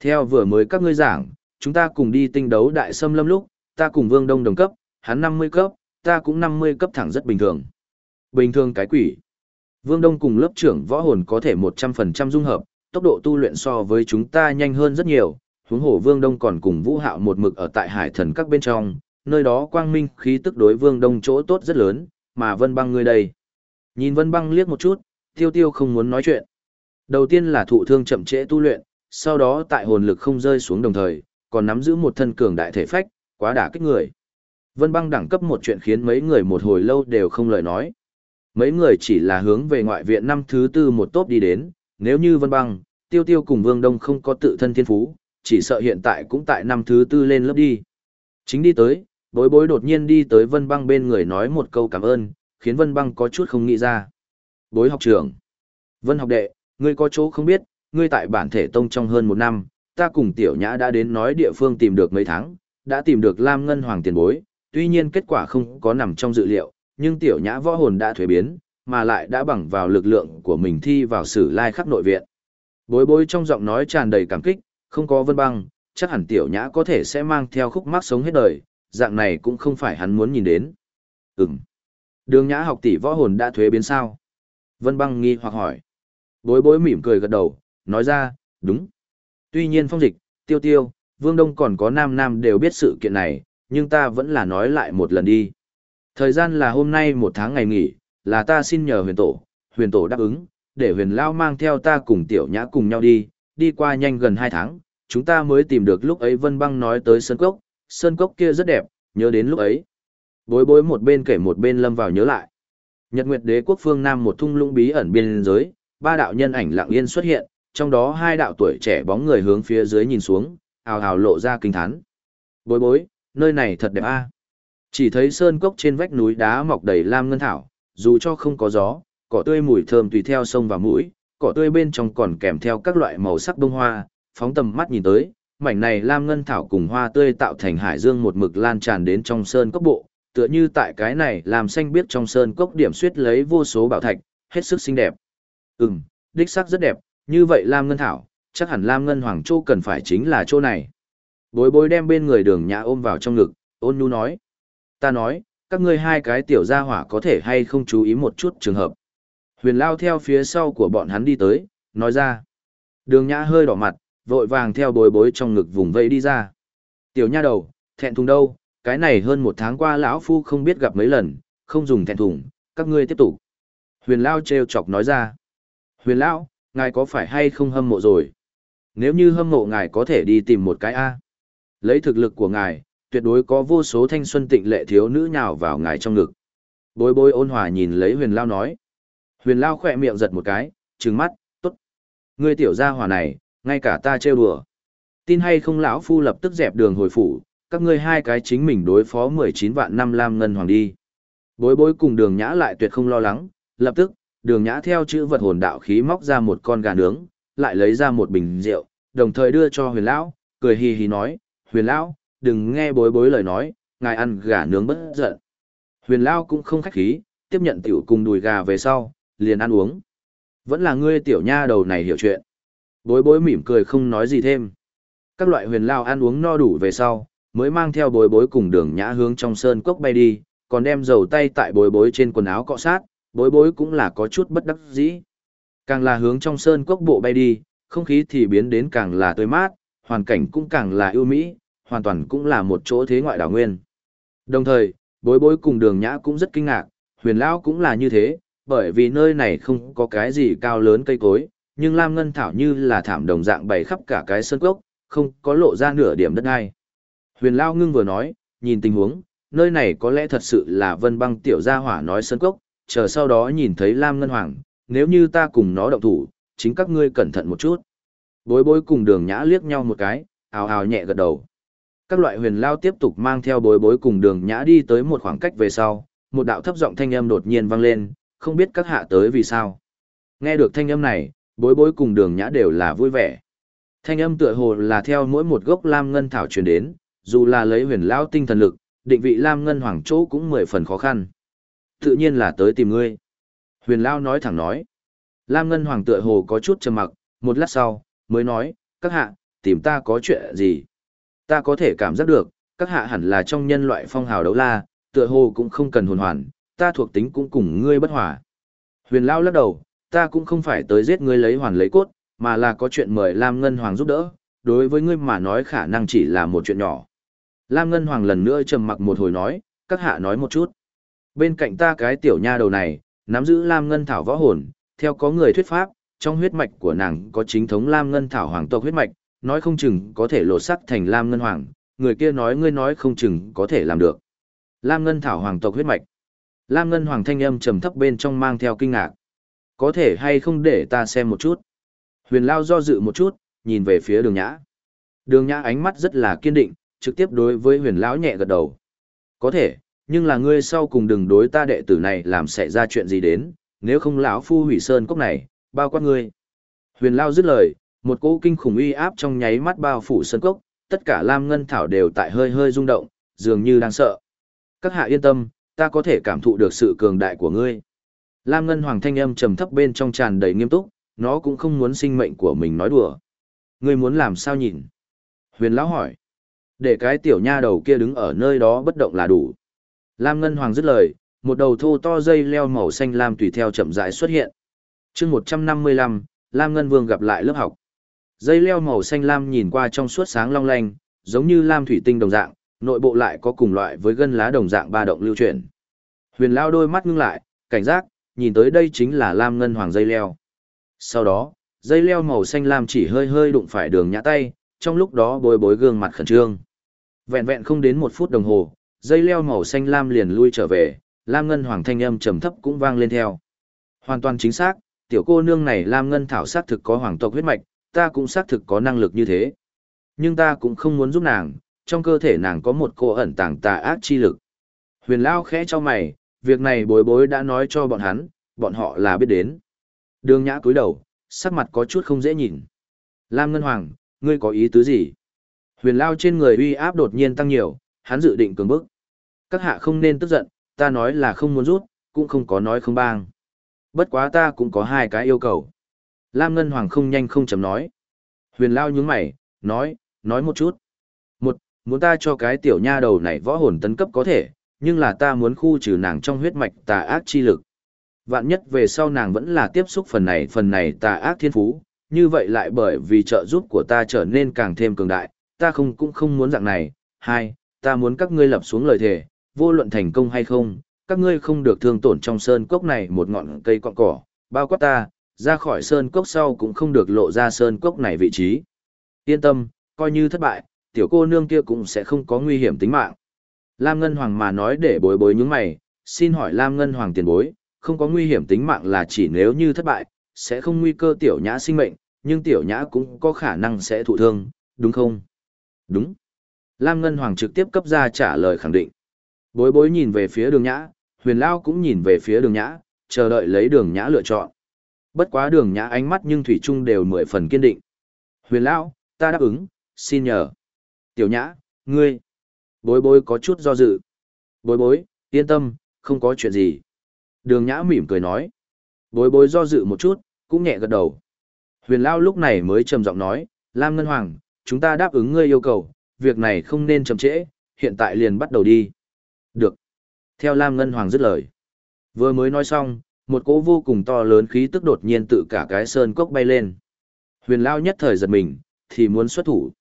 Theo vừa mới các ngươi giảng, chúng ta cùng đi tinh đấu đại xâm lâm lúc, ta cùng Vương Đông đồng cấp, hắn 50 cấp, ta cũng 50 cấp thẳng rất bình thường. Bình thường cái quỷ. Vương Đông cùng lớp trưởng võ hồn có thể 100% dung hợp, tốc độ tu luyện so với chúng ta nhanh hơn rất nhiều, huống hồ Vương Đông còn cùng Vũ Hạo một mực ở tại Hải Thần các bên trong, nơi đó quang minh khí tức đối Vương Đông chỗ tốt rất lớn, mà Vân Băng ngươi đây. Nhìn Vân Băng liếc một chút, Tiêu Tiêu không muốn nói chuyện. Đầu tiên là thụ thương chậm trễ tu luyện, sau đó tại hồn lực không rơi xuống đồng thời, còn nắm giữ một thân cường đại thể phách, quá đả kích người. Vân Băng đẳng cấp một chuyện khiến mấy người một hồi lâu đều không lời nói. Mấy người chỉ là hướng về ngoại viện năm thứ tư một tốp đi đến, nếu như Vân Băng, Tiêu Tiêu cùng Vương Đông không có tự thân thiên phú, chỉ sợ hiện tại cũng tại năm thứ tư lên lớp đi. Chính đi tới, bối bối đột nhiên đi tới Vân Băng bên người nói một câu cảm ơn, khiến Vân Băng có chút không nghĩ ra. Bối học trưởng. Vân học đệ, ngươi có chỗ không biết, ngươi tại bản thể tông trong hơn một năm, ta cùng tiểu nhã đã đến nói địa phương tìm được mấy tháng, đã tìm được Lam Ngân Hoàng tiền bối, tuy nhiên kết quả không có nằm trong dự liệu, nhưng tiểu nhã võ hồn đã thuế biến, mà lại đã bằng vào lực lượng của mình thi vào sử lai khắc nội viện. Bối bối trong giọng nói tràn đầy cảm kích, không có vân băng, chắc hẳn tiểu nhã có thể sẽ mang theo khúc mắc sống hết đời, dạng này cũng không phải hắn muốn nhìn đến. Ừm. Đường nhã học tỷ võ hồn đã thuế biến sao? Vân băng nghi hoặc hỏi. Bối bối mỉm cười gật đầu, nói ra, đúng. Tuy nhiên phong dịch, tiêu tiêu, vương đông còn có nam nam đều biết sự kiện này, nhưng ta vẫn là nói lại một lần đi. Thời gian là hôm nay một tháng ngày nghỉ, là ta xin nhờ huyền tổ, huyền tổ đáp ứng, để huyền lao mang theo ta cùng tiểu nhã cùng nhau đi, đi qua nhanh gần hai tháng, chúng ta mới tìm được lúc ấy Vân Băng nói tới Sơn Cốc, Sơn Cốc kia rất đẹp, nhớ đến lúc ấy. Bối bối một bên kể một bên lâm vào nhớ lại. Nhật Nguyệt Đế quốc phương Nam một thung lũng bí ẩn biên giới, ba đạo nhân ảnh lặng yên xuất hiện, trong đó hai đạo tuổi trẻ bóng người hướng phía dưới nhìn xuống, ào ào lộ ra kinh thán. Bối bối, nơi này thật đẹp a. Chỉ thấy sơn cốc trên vách núi đá mọc đầy lam ngân thảo, dù cho không có gió, cỏ tươi mùi thơm tùy theo sông và mũi, cỏ tươi bên trong còn kèm theo các loại màu sắc bông hoa, phóng tầm mắt nhìn tới, mảnh này lam ngân thảo cùng hoa tươi tạo thành hải dương một mực lan tràn đến trong sơn cốc bộ, tựa như tại cái này làm xanh biết trong sơn cốc điểm suyết lấy vô số bảo thạch, hết sức xinh đẹp. Ừm, đích sắc rất đẹp, như vậy lam ngân thảo, chắc hẳn lam ngân hoàng châu cần phải chính là chỗ này. Bối bối đem bên người đường nhã ôm vào trong ngực, ôn nhu nói. Ta nói, các ngươi hai cái tiểu gia hỏa có thể hay không chú ý một chút trường hợp. Huyền lao theo phía sau của bọn hắn đi tới, nói ra. Đường nhã hơi đỏ mặt, vội vàng theo bối bối trong ngực vùng vây đi ra. Tiểu nha đầu, thẹn thùng đâu, cái này hơn một tháng qua lão phu không biết gặp mấy lần, không dùng thẹn thùng, các ngươi tiếp tục. Huyền lao trêu chọc nói ra. Huyền lão, ngài có phải hay không hâm mộ rồi? Nếu như hâm mộ ngài có thể đi tìm một cái A. Lấy thực lực của ngài, tuyệt đối có vô số thanh xuân tịnh lệ thiếu nữ nhào vào ngài trong ngực. Bối bối ôn hòa nhìn lấy huyền lao nói. Huyền lao khỏe miệng giật một cái, trừng mắt, tốt. Ngươi tiểu gia hỏa này, ngay cả ta trêu đùa. Tin hay không lão phu lập tức dẹp đường hồi phủ, các ngươi hai cái chính mình đối phó 19 vạn năm lam ngân hoàng đi. Bối bối cùng đường nhã lại tuyệt không lo lắng, lập tức, đường nhã theo chữ vật hồn đạo khí móc ra một con gà nướng, lại lấy ra một bình rượu, đồng thời đưa cho huyền lão, cười hì hì nói, huyền lão, đừng nghe bối bối lời nói, ngài ăn gà nướng bất giận. Huyền lão cũng không khách khí, tiếp nhận tiểu cùng đùi gà về sau, liền ăn uống. Vẫn là ngươi tiểu nha đầu này hiểu chuyện. Bối bối mỉm cười không nói gì thêm. Các loại huyền lao ăn uống no đủ về sau, mới mang theo bối bối cùng đường nhã hướng trong sơn cốc bay đi, còn đem dầu tay tại bối bối trên quần áo cọ sát, bối bối cũng là có chút bất đắc dĩ. Càng là hướng trong sơn cốc bộ bay đi, không khí thì biến đến càng là tươi mát, hoàn cảnh cũng càng là ưu mỹ, hoàn toàn cũng là một chỗ thế ngoại đảo nguyên. Đồng thời, bối bối cùng đường nhã cũng rất kinh ngạc, huyền lão cũng là như thế, bởi vì nơi này không có cái gì cao lớn cây cối, nhưng lam ngân thảo như là thảm đồng dạng bày khắp cả cái sơn cốc, không có lộ ra nửa điểm đất ai. Huyền lao ngưng vừa nói, nhìn tình huống, nơi này có lẽ thật sự là vân băng tiểu gia hỏa nói sơn cốc, chờ sau đó nhìn thấy lam ngân hoàng, nếu như ta cùng nó động thủ, chính các ngươi cẩn thận một chút. Bối bối cùng đường nhã liếc nhau một cái, ào ào nhẹ gật đầu. Các loại huyền lao tiếp tục mang theo bối bối cùng đường nhã đi tới một khoảng cách về sau, một đạo thấp giọng thanh âm đột nhiên vang lên, không biết các hạ tới vì sao. Nghe được thanh âm này, bối bối cùng đường nhã đều là vui vẻ. Thanh âm tựa hồ là theo mỗi một gốc lam ngân thảo truyền đến, dù là lấy huyền lao tinh thần lực, định vị lam ngân hoàng chỗ cũng mười phần khó khăn. Tự nhiên là tới tìm ngươi. Huyền lao nói thẳng nói. Lam ngân hoàng tựa hồ có chút trầm mặc, một lát sau, mới nói, các hạ, tìm ta có chuyện gì? Ta có thể cảm giác được, các hạ hẳn là trong nhân loại phong hào đấu la, tựa hồ cũng không cần hồn hoàn, ta thuộc tính cũng cùng ngươi bất hòa. Huyền Lao lắc đầu, ta cũng không phải tới giết ngươi lấy hoàn lấy cốt, mà là có chuyện mời Lam Ngân Hoàng giúp đỡ, đối với ngươi mà nói khả năng chỉ là một chuyện nhỏ. Lam Ngân Hoàng lần nữa trầm mặc một hồi nói, các hạ nói một chút. Bên cạnh ta cái tiểu nha đầu này, nắm giữ Lam Ngân Thảo võ hồn, theo có người thuyết pháp, trong huyết mạch của nàng có chính thống Lam Ngân Thảo Hoàng tộc huyết mạch, nói không chừng có thể lột sắc thành Lam Ngân Hoàng, người kia nói ngươi nói không chừng có thể làm được. Lam Ngân Thảo Hoàng tộc huyết mạch. Lam Ngân Hoàng thanh âm trầm thấp bên trong mang theo kinh ngạc. Có thể hay không để ta xem một chút. Huyền Lao do dự một chút, nhìn về phía đường nhã. Đường nhã ánh mắt rất là kiên định, trực tiếp đối với huyền lão nhẹ gật đầu. Có thể, nhưng là ngươi sau cùng đừng đối ta đệ tử này làm xảy ra chuyện gì đến, nếu không lão phu hủy sơn cốc này, bao quát ngươi. Huyền Lao dứt lời, một cỗ kinh khủng uy áp trong nháy mắt bao phủ sơn cốc, tất cả lam ngân thảo đều tại hơi hơi rung động, dường như đang sợ. Các hạ yên tâm, ta có thể cảm thụ được sự cường đại của ngươi. Lam ngân hoàng thanh âm trầm thấp bên trong tràn đầy nghiêm túc, nó cũng không muốn sinh mệnh của mình nói đùa. Ngươi muốn làm sao nhìn? Huyền lão hỏi. Để cái tiểu nha đầu kia đứng ở nơi đó bất động là đủ. Lam ngân hoàng dứt lời, một đầu thô to dây leo màu xanh lam tùy theo chậm rãi xuất hiện. Chương 155, Lam Ngân Vương gặp lại lớp học. Dây leo màu xanh lam nhìn qua trong suốt sáng long lanh, giống như lam thủy tinh đồng dạng, nội bộ lại có cùng loại với gân lá đồng dạng ba động lưu chuyển. Huyền Lao đôi mắt ngưng lại, cảnh giác, nhìn tới đây chính là lam ngân hoàng dây leo. Sau đó, dây leo màu xanh lam chỉ hơi hơi đụng phải đường nhã tay, trong lúc đó bối bối gương mặt khẩn trương. Vẹn vẹn không đến một phút đồng hồ, dây leo màu xanh lam liền lui trở về, lam ngân hoàng thanh âm trầm thấp cũng vang lên theo. Hoàn toàn chính xác, tiểu cô nương này lam ngân thảo xác thực có hoàng tộc huyết mạch, ta cũng xác thực có năng lực như thế. Nhưng ta cũng không muốn giúp nàng, trong cơ thể nàng có một cô ẩn tàng tà ác chi lực. Huyền Lao khẽ cho mày, việc này bối bối đã nói cho bọn hắn, bọn họ là biết đến. Đường nhã cúi đầu, sắc mặt có chút không dễ nhìn. Lam Ngân Hoàng, ngươi có ý tứ gì? Huyền Lao trên người uy áp đột nhiên tăng nhiều, hắn dự định cường bức. Các hạ không nên tức giận, ta nói là không muốn rút, cũng không có nói không bang. Bất quá ta cũng có hai cái yêu cầu. Lam Ngân Hoàng không nhanh không chấm nói. Huyền Lao nhướng mày, nói, nói một chút. Muốn ta cho cái tiểu nha đầu này võ hồn tấn cấp có thể, nhưng là ta muốn khu trừ nàng trong huyết mạch tà ác chi lực. Vạn nhất về sau nàng vẫn là tiếp xúc phần này phần này tà ác thiên phú, như vậy lại bởi vì trợ giúp của ta trở nên càng thêm cường đại, ta không cũng không muốn dạng này. Hai, ta muốn các ngươi lập xuống lời thề, vô luận thành công hay không, các ngươi không được thương tổn trong sơn cốc này một ngọn cây cọn cỏ, bao quát ta, ra khỏi sơn cốc sau cũng không được lộ ra sơn cốc này vị trí. Yên tâm, coi như thất bại, tiểu cô nương kia cũng sẽ không có nguy hiểm tính mạng. Lam Ngân Hoàng mà nói để bối bối những mày, xin hỏi Lam Ngân Hoàng tiền bối, không có nguy hiểm tính mạng là chỉ nếu như thất bại, sẽ không nguy cơ tiểu nhã sinh mệnh, nhưng tiểu nhã cũng có khả năng sẽ thụ thương, đúng không? Đúng. Lam Ngân Hoàng trực tiếp cấp ra trả lời khẳng định. Bối bối nhìn về phía đường nhã, huyền lao cũng nhìn về phía đường nhã, chờ đợi lấy đường nhã lựa chọn. Bất quá đường nhã ánh mắt nhưng Thủy Trung đều mười phần kiên định. Huyền lao, ta đáp ứng, xin nhờ. Tiểu nhã, ngươi. Bối bối có chút do dự. Bối bối, yên tâm, không có chuyện gì. Đường nhã mỉm cười nói. Bối bối do dự một chút, cũng nhẹ gật đầu. Huyền Lao lúc này mới trầm giọng nói, Lam Ngân Hoàng, chúng ta đáp ứng ngươi yêu cầu, việc này không nên chậm trễ, hiện tại liền bắt đầu đi. Được. Theo Lam Ngân Hoàng dứt lời. Vừa mới nói xong, một cỗ vô cùng to lớn khí tức đột nhiên tự cả cái sơn cốc bay lên. Huyền Lao nhất thời giật mình, thì muốn xuất thủ.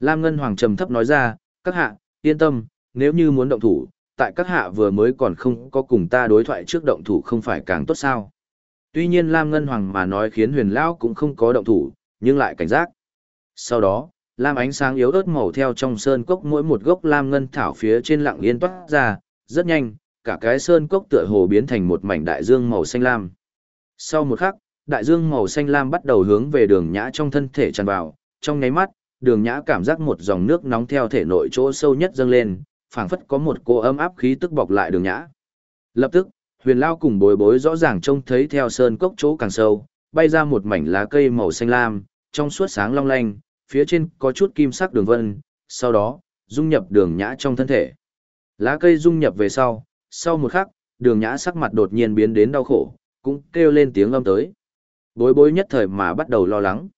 Lam Ngân Hoàng trầm thấp nói ra, các hạ, yên tâm, nếu như muốn động thủ, tại các hạ vừa mới còn không có cùng ta đối thoại trước động thủ không phải càng tốt sao. Tuy nhiên Lam Ngân Hoàng mà nói khiến huyền lão cũng không có động thủ, nhưng lại cảnh giác. Sau đó, Lam ánh sáng yếu ớt màu theo trong sơn cốc mỗi một gốc Lam Ngân thảo phía trên lặng yên toát ra, rất nhanh, cả cái sơn cốc tựa hồ biến thành một mảnh đại dương màu xanh lam. Sau một khắc, đại dương màu xanh lam bắt đầu hướng về đường nhã trong thân thể tràn vào, trong nháy mắt, đường nhã cảm giác một dòng nước nóng theo thể nội chỗ sâu nhất dâng lên, phảng phất có một cô ấm áp khí tức bọc lại đường nhã. Lập tức, huyền lao cùng bối bối rõ ràng trông thấy theo sơn cốc chỗ càng sâu, bay ra một mảnh lá cây màu xanh lam, trong suốt sáng long lanh, phía trên có chút kim sắc đường vân, sau đó, dung nhập đường nhã trong thân thể. Lá cây dung nhập về sau, sau một khắc, đường nhã sắc mặt đột nhiên biến đến đau khổ, cũng kêu lên tiếng âm tới. Bối bối nhất thời mà bắt đầu lo lắng.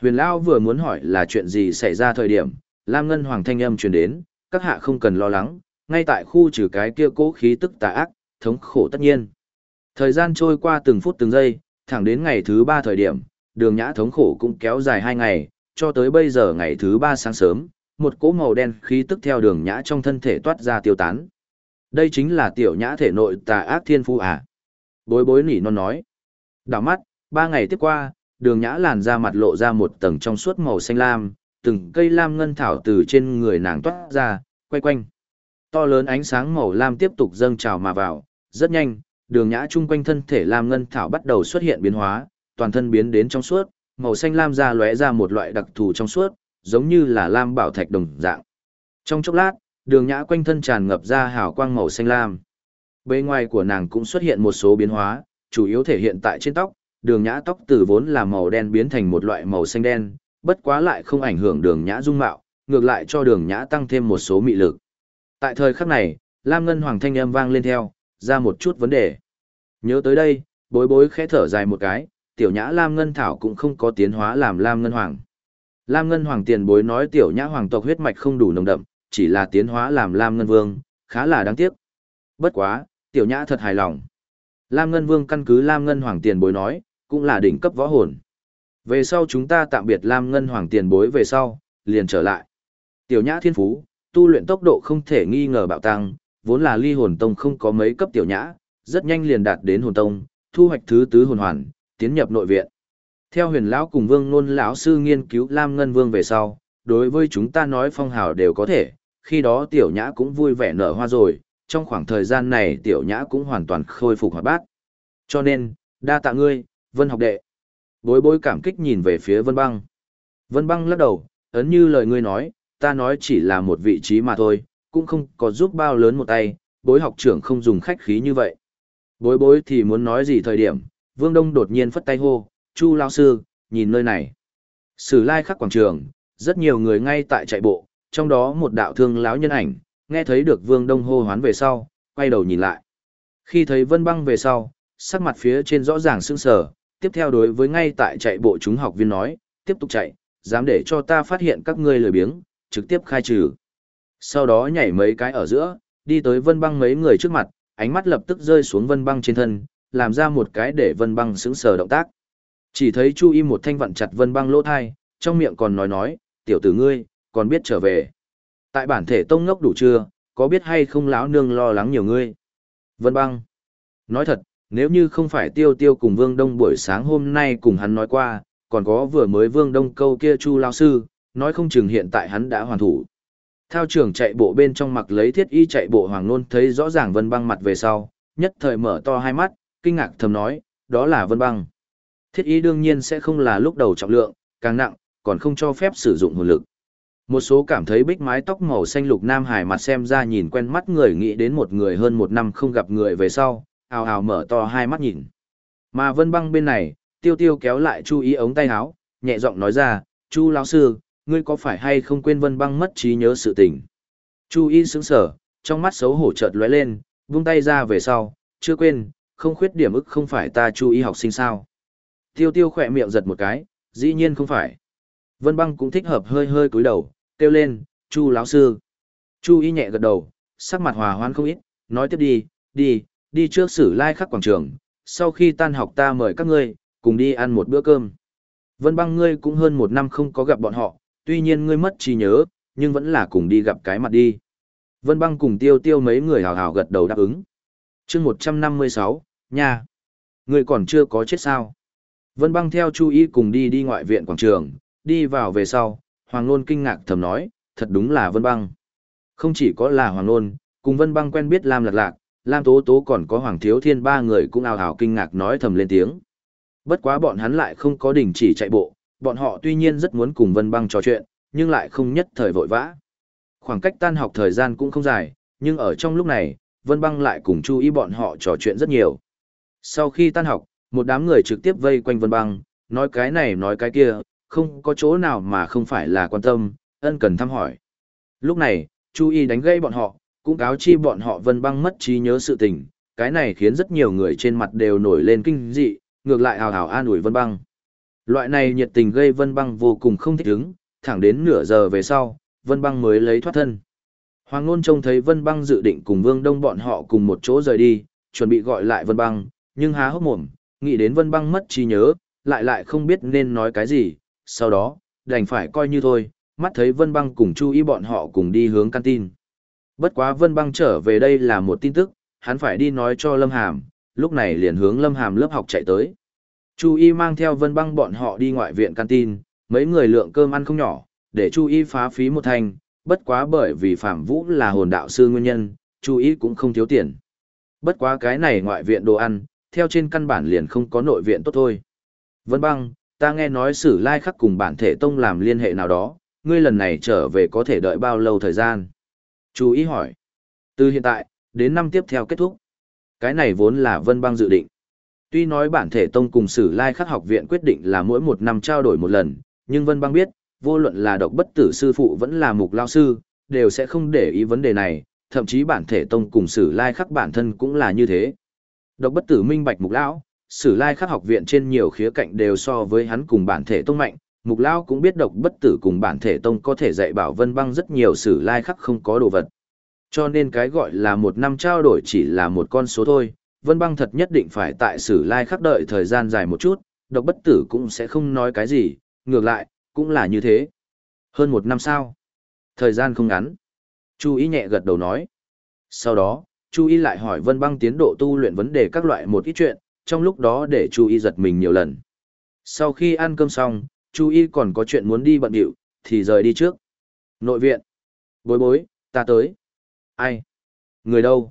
Huyền Lao vừa muốn hỏi là chuyện gì xảy ra thời điểm, Lam Ngân Hoàng thanh âm truyền đến, các hạ không cần lo lắng, ngay tại khu trừ cái kia cố khí tức tà ác, thống khổ tất nhiên. Thời gian trôi qua từng phút từng giây, thẳng đến ngày thứ ba thời điểm, đường nhã thống khổ cũng kéo dài hai ngày, cho tới bây giờ ngày thứ ba sáng sớm, một cỗ màu đen khí tức theo đường nhã trong thân thể toát ra tiêu tán. Đây chính là tiểu nhã thể nội tà ác thiên phu à. Bối bối nỉ non nói. Đảo mắt, ba ngày tiếp qua, đường nhã làn ra mặt lộ ra một tầng trong suốt màu xanh lam, từng cây lam ngân thảo từ trên người nàng toát ra, quay quanh. To lớn ánh sáng màu lam tiếp tục dâng trào mà vào, rất nhanh, đường nhã chung quanh thân thể lam ngân thảo bắt đầu xuất hiện biến hóa, toàn thân biến đến trong suốt, màu xanh lam ra lóe ra một loại đặc thù trong suốt, giống như là lam bảo thạch đồng dạng. Trong chốc lát, đường nhã quanh thân tràn ngập ra hào quang màu xanh lam. Bề ngoài của nàng cũng xuất hiện một số biến hóa, chủ yếu thể hiện tại trên tóc, đường nhã tóc từ vốn là màu đen biến thành một loại màu xanh đen, bất quá lại không ảnh hưởng đường nhã dung mạo, ngược lại cho đường nhã tăng thêm một số mị lực. Tại thời khắc này, Lam Ngân Hoàng thanh âm vang lên theo, ra một chút vấn đề. Nhớ tới đây, bối bối khẽ thở dài một cái, tiểu nhã Lam Ngân Thảo cũng không có tiến hóa làm Lam Ngân Hoàng. Lam Ngân Hoàng tiền bối nói tiểu nhã hoàng tộc huyết mạch không đủ nồng đậm, chỉ là tiến hóa làm Lam Ngân Vương, khá là đáng tiếc. Bất quá, tiểu nhã thật hài lòng. Lam Ngân Vương căn cứ Lam Ngân Hoàng tiền bối nói, cũng là đỉnh cấp võ hồn. Về sau chúng ta tạm biệt Lam Ngân Hoàng tiền bối về sau, liền trở lại. Tiểu nhã thiên phú, tu luyện tốc độ không thể nghi ngờ bạo tăng, vốn là ly hồn tông không có mấy cấp tiểu nhã, rất nhanh liền đạt đến hồn tông, thu hoạch thứ tứ hồn hoàn, tiến nhập nội viện. Theo huyền lão cùng vương nôn lão sư nghiên cứu Lam Ngân Vương về sau, đối với chúng ta nói phong hào đều có thể, khi đó tiểu nhã cũng vui vẻ nở hoa rồi, trong khoảng thời gian này tiểu nhã cũng hoàn toàn khôi phục hoạt bát. Cho nên, đa tạ ngươi, vân học đệ. Bối bối cảm kích nhìn về phía vân băng. Vân băng lắc đầu, ấn như lời ngươi nói, ta nói chỉ là một vị trí mà thôi, cũng không có giúp bao lớn một tay, bối học trưởng không dùng khách khí như vậy. Bối bối thì muốn nói gì thời điểm, Vương Đông đột nhiên phất tay hô, Chu lao sư, nhìn nơi này. Sử lai khắc quảng trường, rất nhiều người ngay tại chạy bộ, trong đó một đạo thương lão nhân ảnh, nghe thấy được Vương Đông hô hoán về sau, quay đầu nhìn lại. Khi thấy Vân Băng về sau, sắc mặt phía trên rõ ràng sững sờ, tiếp theo đối với ngay tại chạy bộ chúng học viên nói, tiếp tục chạy, dám để cho ta phát hiện các ngươi lười biếng, trực tiếp khai trừ. Sau đó nhảy mấy cái ở giữa, đi tới Vân Băng mấy người trước mặt, ánh mắt lập tức rơi xuống Vân Băng trên thân, làm ra một cái để Vân Băng sững sờ động tác. Chỉ thấy Chu Y một thanh vặn chặt Vân Băng lỗ thai, trong miệng còn nói nói, tiểu tử ngươi, còn biết trở về. Tại bản thể tông ngốc đủ chưa, có biết hay không lão nương lo lắng nhiều ngươi. Vân Băng. Nói thật, nếu như không phải tiêu tiêu cùng Vương Đông buổi sáng hôm nay cùng hắn nói qua, còn có vừa mới Vương Đông câu kia Chu Lao Sư, nói không chừng hiện tại hắn đã hoàn thủ. thao trường chạy bộ bên trong mặc lấy thiết y chạy bộ Hoàng Nôn thấy rõ ràng Vân Băng mặt về sau, nhất thời mở to hai mắt, kinh ngạc thầm nói, đó là Vân Băng. Thiết y đương nhiên sẽ không là lúc đầu trọng lượng, càng nặng, còn không cho phép sử dụng hồn lực. Một số cảm thấy bích mái tóc màu xanh lục Nam Hải mặt xem ra nhìn quen mắt người nghĩ đến một người hơn một năm không gặp người về sau, ào ào mở to hai mắt nhìn. Mà Vân Băng bên này, tiêu tiêu kéo lại Chu ý ống tay áo, nhẹ giọng nói ra, Chu lão sư, ngươi có phải hay không quên Vân Băng mất trí nhớ sự tình? Chu y sững sở, trong mắt xấu hổ chợt lóe lên, vung tay ra về sau, chưa quên, không khuyết điểm ức không phải ta Chu y học sinh sao? Tiêu tiêu khỏe miệng giật một cái, dĩ nhiên không phải. Vân Băng cũng thích hợp hơi hơi cúi đầu, kêu lên, Chu lão sư. Chu y nhẹ gật đầu, sắc mặt hòa hoan không ít, nói tiếp đi, đi, đi trước sử lai khắc quảng trường, sau khi tan học ta mời các ngươi, cùng đi ăn một bữa cơm. Vân băng ngươi cũng hơn một năm không có gặp bọn họ, tuy nhiên ngươi mất trí nhớ, nhưng vẫn là cùng đi gặp cái mặt đi. Vân băng cùng tiêu tiêu mấy người hào hào gật đầu đáp ứng. chương 156, nha. Ngươi còn chưa có chết sao. Vân băng theo chú ý cùng đi đi ngoại viện quảng trường, đi vào về sau, Hoàng Nôn kinh ngạc thầm nói, thật đúng là Vân băng. Không chỉ có là Hoàng Nôn, cùng Vân băng quen biết Lam lạc lạc, Lam Tố Tố còn có Hoàng Thiếu Thiên ba người cũng ào ào kinh ngạc nói thầm lên tiếng. Bất quá bọn hắn lại không có đình chỉ chạy bộ, bọn họ tuy nhiên rất muốn cùng Vân Băng trò chuyện, nhưng lại không nhất thời vội vã. Khoảng cách tan học thời gian cũng không dài, nhưng ở trong lúc này, Vân Băng lại cùng chú ý bọn họ trò chuyện rất nhiều. Sau khi tan học, một đám người trực tiếp vây quanh Vân Băng, nói cái này nói cái kia, không có chỗ nào mà không phải là quan tâm, ân cần thăm hỏi. Lúc này, Chu Y đánh gây bọn họ, cũng cáo chi bọn họ Vân Băng mất trí nhớ sự tình, cái này khiến rất nhiều người trên mặt đều nổi lên kinh dị, ngược lại hào hào an ủi Vân Băng. Loại này nhiệt tình gây Vân Băng vô cùng không thích ứng, thẳng đến nửa giờ về sau, Vân Băng mới lấy thoát thân. Hoàng Nôn trông thấy Vân Băng dự định cùng Vương Đông bọn họ cùng một chỗ rời đi, chuẩn bị gọi lại Vân Băng, nhưng há hốc mồm, nghĩ đến Vân Băng mất trí nhớ, lại lại không biết nên nói cái gì, sau đó, đành phải coi như thôi, mắt thấy Vân Băng cùng Chu Y bọn họ cùng đi hướng căn tin Bất quá Vân Băng trở về đây là một tin tức, hắn phải đi nói cho Lâm Hàm, lúc này liền hướng Lâm Hàm lớp học chạy tới. Chu Y mang theo Vân Băng bọn họ đi ngoại viện canteen, mấy người lượng cơm ăn không nhỏ, để Chu Y phá phí một thành, bất quá bởi vì Phạm Vũ là hồn đạo sư nguyên nhân, Chu Y cũng không thiếu tiền. Bất quá cái này ngoại viện đồ ăn, theo trên căn bản liền không có nội viện tốt thôi. Vân Băng, ta nghe nói Sử Lai Khắc cùng bản thể tông làm liên hệ nào đó, ngươi lần này trở về có thể đợi bao lâu thời gian? Chú ý hỏi. Từ hiện tại, đến năm tiếp theo kết thúc. Cái này vốn là Vân Băng dự định. Tuy nói bản thể tông cùng Sử Lai Khắc học viện quyết định là mỗi một năm trao đổi một lần, nhưng Vân Băng biết, vô luận là độc bất tử sư phụ vẫn là mục lao sư, đều sẽ không để ý vấn đề này, thậm chí bản thể tông cùng Sử Lai Khắc bản thân cũng là như thế. Độc bất tử minh bạch mục lão, Sử Lai Khắc học viện trên nhiều khía cạnh đều so với hắn cùng bản thể tông mạnh, Mục Lao cũng biết độc bất tử cùng bản thể tông có thể dạy bảo Vân Băng rất nhiều sử lai khắc không có đồ vật. Cho nên cái gọi là một năm trao đổi chỉ là một con số thôi, Vân Băng thật nhất định phải tại sử lai khắc đợi thời gian dài một chút, độc bất tử cũng sẽ không nói cái gì, ngược lại, cũng là như thế. Hơn một năm sao? Thời gian không ngắn. Chu ý nhẹ gật đầu nói. Sau đó, Chu ý lại hỏi Vân Băng tiến độ tu luyện vấn đề các loại một ít chuyện, trong lúc đó để Chu ý giật mình nhiều lần. Sau khi ăn cơm xong, Chu Y còn có chuyện muốn đi bận điệu, thì rời đi trước. Nội viện. Bối bối, ta tới. Ai? Người đâu?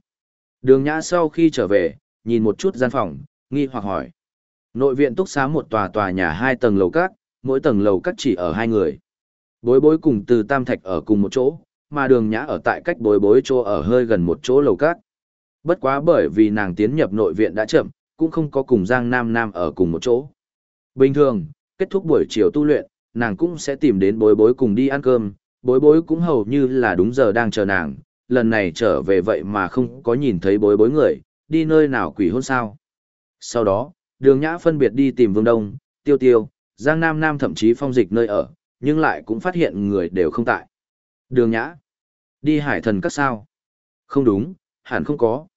Đường Nhã sau khi trở về, nhìn một chút gian phòng, nghi hoặc hỏi. Nội viện túc xá một tòa tòa nhà hai tầng lầu các, mỗi tầng lầu các chỉ ở hai người. Bối bối cùng từ Tam Thạch ở cùng một chỗ, mà đường Nhã ở tại cách bối bối chỗ ở hơi gần một chỗ lầu các. Bất quá bởi vì nàng tiến nhập nội viện đã chậm, cũng không có cùng Giang Nam Nam ở cùng một chỗ. Bình thường, kết thúc buổi chiều tu luyện, nàng cũng sẽ tìm đến bối bối cùng đi ăn cơm, bối bối cũng hầu như là đúng giờ đang chờ nàng, lần này trở về vậy mà không có nhìn thấy bối bối người, đi nơi nào quỷ hôn sao. Sau đó, đường nhã phân biệt đi tìm Vương Đông, Tiêu Tiêu, Giang Nam Nam thậm chí phong dịch nơi ở, nhưng lại cũng phát hiện người đều không tại. Đường nhã, đi hải thần các sao? Không đúng, hẳn không có.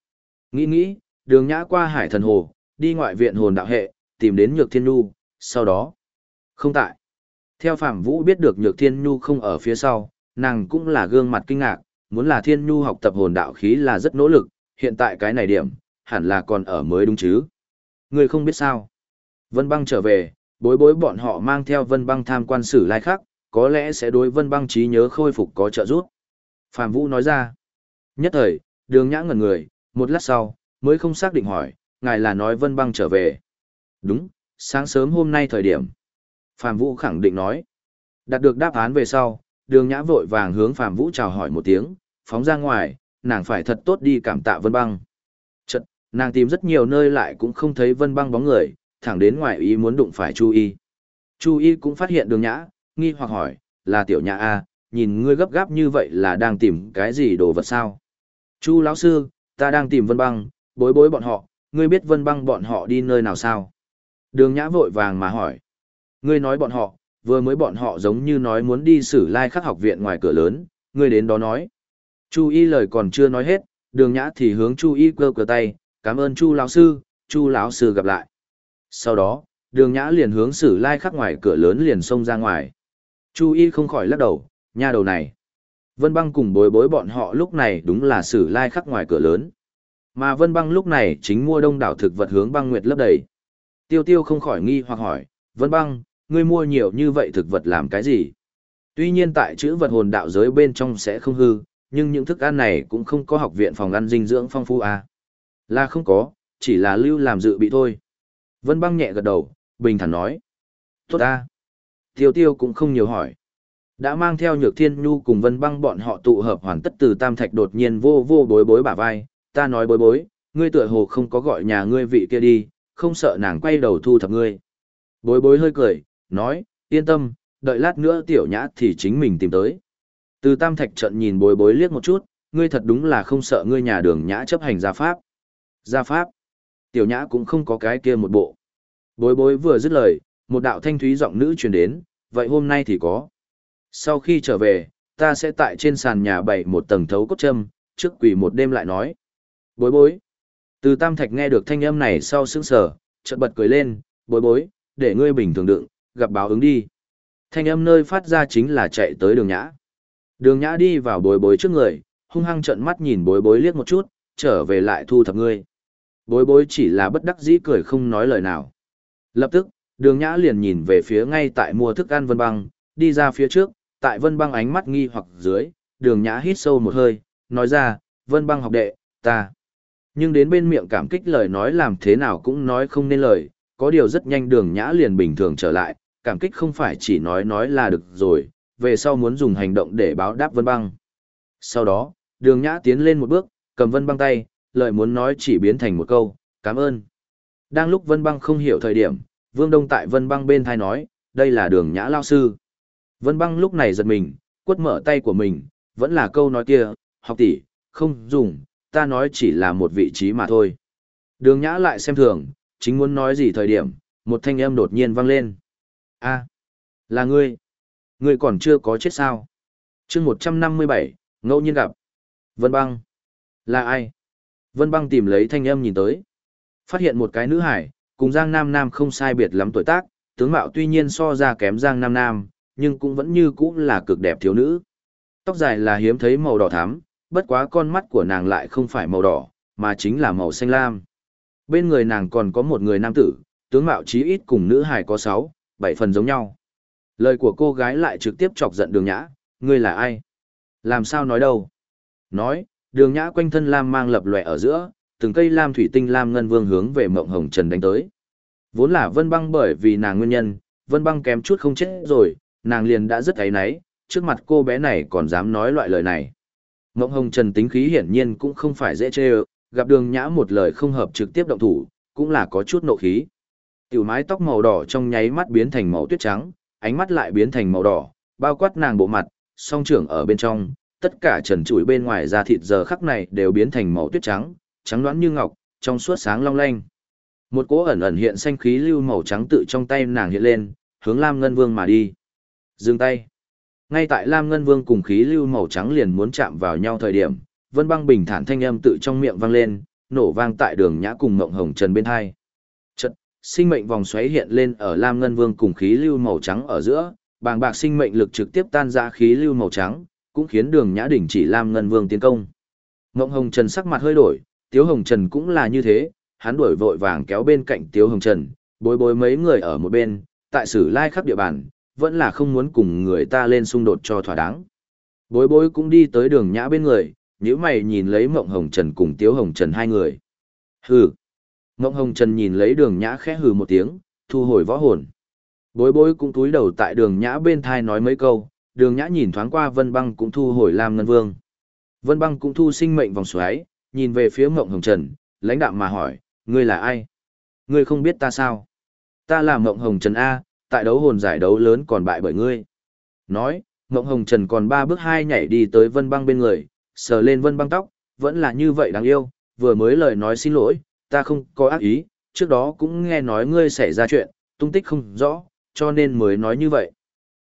Nghĩ nghĩ, đường nhã qua hải thần hồ, đi ngoại viện hồn đạo hệ, tìm đến nhược thiên nu, sau đó, không tại. Theo Phạm Vũ biết được Nhược Thiên Nhu không ở phía sau, nàng cũng là gương mặt kinh ngạc, muốn là Thiên Nhu học tập hồn đạo khí là rất nỗ lực, hiện tại cái này điểm, hẳn là còn ở mới đúng chứ. Người không biết sao. Vân băng trở về, bối bối bọn họ mang theo vân băng tham quan sử lai khác, có lẽ sẽ đối vân băng trí nhớ khôi phục có trợ giúp. Phạm Vũ nói ra. Nhất thời, đường nhã ngẩn người, một lát sau, mới không xác định hỏi, ngài là nói vân băng trở về. Đúng, sáng sớm hôm nay thời điểm. Phạm Vũ khẳng định nói. Đạt được đáp án về sau, đường nhã vội vàng hướng Phạm Vũ chào hỏi một tiếng, phóng ra ngoài, nàng phải thật tốt đi cảm tạ Vân Băng. Chật, nàng tìm rất nhiều nơi lại cũng không thấy Vân Băng bóng người, thẳng đến ngoài ý muốn đụng phải Chu Y. Chu Y cũng phát hiện đường nhã, nghi hoặc hỏi, là tiểu nhã A, nhìn ngươi gấp gáp như vậy là đang tìm cái gì đồ vật sao? Chu lão sư, ta đang tìm Vân Băng, bối bối bọn họ, ngươi biết Vân Băng bọn họ đi nơi nào sao? Đường nhã vội vàng mà hỏi. Ngươi nói bọn họ, vừa mới bọn họ giống như nói muốn đi xử lai khắc học viện ngoài cửa lớn, ngươi đến đó nói. Chu y lời còn chưa nói hết, đường nhã thì hướng chu y cơ cửa tay, cảm ơn chu lão sư, chu lão sư gặp lại. Sau đó, đường nhã liền hướng xử lai khắc ngoài cửa lớn liền xông ra ngoài. Chu y không khỏi lắc đầu, nha đầu này. Vân băng cùng bối bối bọn họ lúc này đúng là xử lai khắc ngoài cửa lớn. Mà Vân băng lúc này chính mua đông đảo thực vật hướng băng nguyệt lấp đầy. Tiêu tiêu không khỏi nghi hoặc hỏi, Vân băng, ngươi mua nhiều như vậy thực vật làm cái gì? Tuy nhiên tại chữ vật hồn đạo giới bên trong sẽ không hư, nhưng những thức ăn này cũng không có học viện phòng ăn dinh dưỡng phong phú à. Là không có, chỉ là lưu làm dự bị thôi. Vân băng nhẹ gật đầu, bình thản nói. Tốt à. Tiêu tiêu cũng không nhiều hỏi. Đã mang theo nhược thiên nhu cùng vân băng bọn họ tụ hợp hoàn tất từ tam thạch đột nhiên vô vô bối bối bả vai, ta nói bối bối, ngươi tựa hồ không có gọi nhà ngươi vị kia đi, không sợ nàng quay đầu thu thập ngươi. Bối bối hơi cười, nói, yên tâm, đợi lát nữa tiểu nhã thì chính mình tìm tới. Từ tam thạch trận nhìn bối bối liếc một chút, ngươi thật đúng là không sợ ngươi nhà đường nhã chấp hành gia pháp. Gia pháp. Tiểu nhã cũng không có cái kia một bộ. Bối bối vừa dứt lời, một đạo thanh thúy giọng nữ truyền đến, vậy hôm nay thì có. Sau khi trở về, ta sẽ tại trên sàn nhà bày một tầng thấu cốt châm, trước quỷ một đêm lại nói. Bối bối. Từ tam thạch nghe được thanh âm này sau sững sờ, chợt bật cười lên, bối bối, để ngươi bình thường đựng, gặp báo ứng đi. Thanh âm nơi phát ra chính là chạy tới đường nhã. Đường nhã đi vào bối bối trước người, hung hăng trợn mắt nhìn bối bối liếc một chút, trở về lại thu thập ngươi. Bối bối chỉ là bất đắc dĩ cười không nói lời nào. Lập tức, đường nhã liền nhìn về phía ngay tại mua thức ăn vân băng, đi ra phía trước, tại vân băng ánh mắt nghi hoặc dưới, đường nhã hít sâu một hơi, nói ra, vân băng học đệ, ta. Nhưng đến bên miệng cảm kích lời nói làm thế nào cũng nói không nên lời, có điều rất nhanh đường nhã liền bình thường trở lại, cảm kích không phải chỉ nói nói là được rồi, về sau muốn dùng hành động để báo đáp vân băng. Sau đó, đường nhã tiến lên một bước, cầm vân băng tay, lời muốn nói chỉ biến thành một câu, cảm ơn. Đang lúc vân băng không hiểu thời điểm, vương đông tại vân băng bên thai nói, đây là đường nhã lao sư. Vân băng lúc này giật mình, quất mở tay của mình, vẫn là câu nói kia, học tỷ, không dùng, ta nói chỉ là một vị trí mà thôi. Đường nhã lại xem thường, chính muốn nói gì thời điểm, một thanh âm đột nhiên vang lên. a là ngươi. Ngươi còn chưa có chết sao? chương 157, ngẫu nhiên gặp. Vân băng. Là ai? Vân băng tìm lấy thanh âm nhìn tới. Phát hiện một cái nữ hải, cùng Giang Nam Nam không sai biệt lắm tuổi tác, tướng mạo tuy nhiên so ra kém Giang Nam Nam, nhưng cũng vẫn như cũ là cực đẹp thiếu nữ. Tóc dài là hiếm thấy màu đỏ thắm, bất quá con mắt của nàng lại không phải màu đỏ, mà chính là màu xanh lam. Bên người nàng còn có một người nam tử, tướng mạo chí ít cùng nữ hài có 6, 7 phần giống nhau. Lời của cô gái lại trực tiếp chọc giận đường nhã, ngươi là ai? Làm sao nói đâu? Nói, đường nhã quanh thân lam mang lập lòe ở giữa, từng cây lam thủy tinh lam ngân vương hướng về mộng hồng trần đánh tới. Vốn là vân băng bởi vì nàng nguyên nhân, vân băng kém chút không chết rồi, nàng liền đã rất ấy náy, trước mặt cô bé này còn dám nói loại lời này. Mộng hồng trần tính khí hiển nhiên cũng không phải dễ chê gặp đường nhã một lời không hợp trực tiếp động thủ, cũng là có chút nộ khí. Tiểu mái tóc màu đỏ trong nháy mắt biến thành màu tuyết trắng, ánh mắt lại biến thành màu đỏ, bao quát nàng bộ mặt, song trưởng ở bên trong, tất cả trần trụi bên ngoài da thịt giờ khắc này đều biến thành màu tuyết trắng, trắng loãng như ngọc, trong suốt sáng long lanh. Một cỗ ẩn ẩn hiện xanh khí lưu màu trắng tự trong tay nàng hiện lên, hướng Lam Ngân Vương mà đi. Dừng tay. Ngay tại Lam Ngân Vương cùng khí lưu màu trắng liền muốn chạm vào nhau thời điểm, Vân Băng bình thản thanh âm tự trong miệng vang lên, nổ vang tại đường nhã cùng mộng Hồng Trần bên hai. Chợt, sinh mệnh vòng xoáy hiện lên ở Lam Ngân Vương cùng khí lưu màu trắng ở giữa, bàng bạc sinh mệnh lực trực tiếp tan ra khí lưu màu trắng, cũng khiến đường nhã đỉnh chỉ Lam Ngân Vương tiến công. Mộng Hồng Trần sắc mặt hơi đổi, Tiếu Hồng Trần cũng là như thế, hắn đuổi vội vàng kéo bên cạnh Tiếu Hồng Trần, bối bối mấy người ở một bên, tại sử lai khắp địa bàn, vẫn là không muốn cùng người ta lên xung đột cho thỏa đáng. Bối bối cũng đi tới đường nhã bên người, nếu mày nhìn lấy Mộng Hồng Trần cùng Tiếu Hồng Trần hai người. Hừ. Mộng Hồng Trần nhìn lấy đường nhã khẽ hừ một tiếng, thu hồi võ hồn. Bối bối cũng túi đầu tại đường nhã bên thai nói mấy câu, đường nhã nhìn thoáng qua Vân Băng cũng thu hồi Lam Ngân Vương. Vân Băng cũng thu sinh mệnh vòng xoáy, nhìn về phía Mộng Hồng Trần, lãnh đạm mà hỏi, ngươi là ai? Ngươi không biết ta sao? Ta là Mộng Hồng Trần A, tại đấu hồn giải đấu lớn còn bại bởi ngươi. Nói, Mộng Hồng Trần còn ba bước hai nhảy đi tới Vân Băng bên người, sờ lên Vân Băng tóc, vẫn là như vậy đáng yêu, vừa mới lời nói xin lỗi, ta không có ác ý, trước đó cũng nghe nói ngươi xảy ra chuyện, tung tích không rõ, cho nên mới nói như vậy.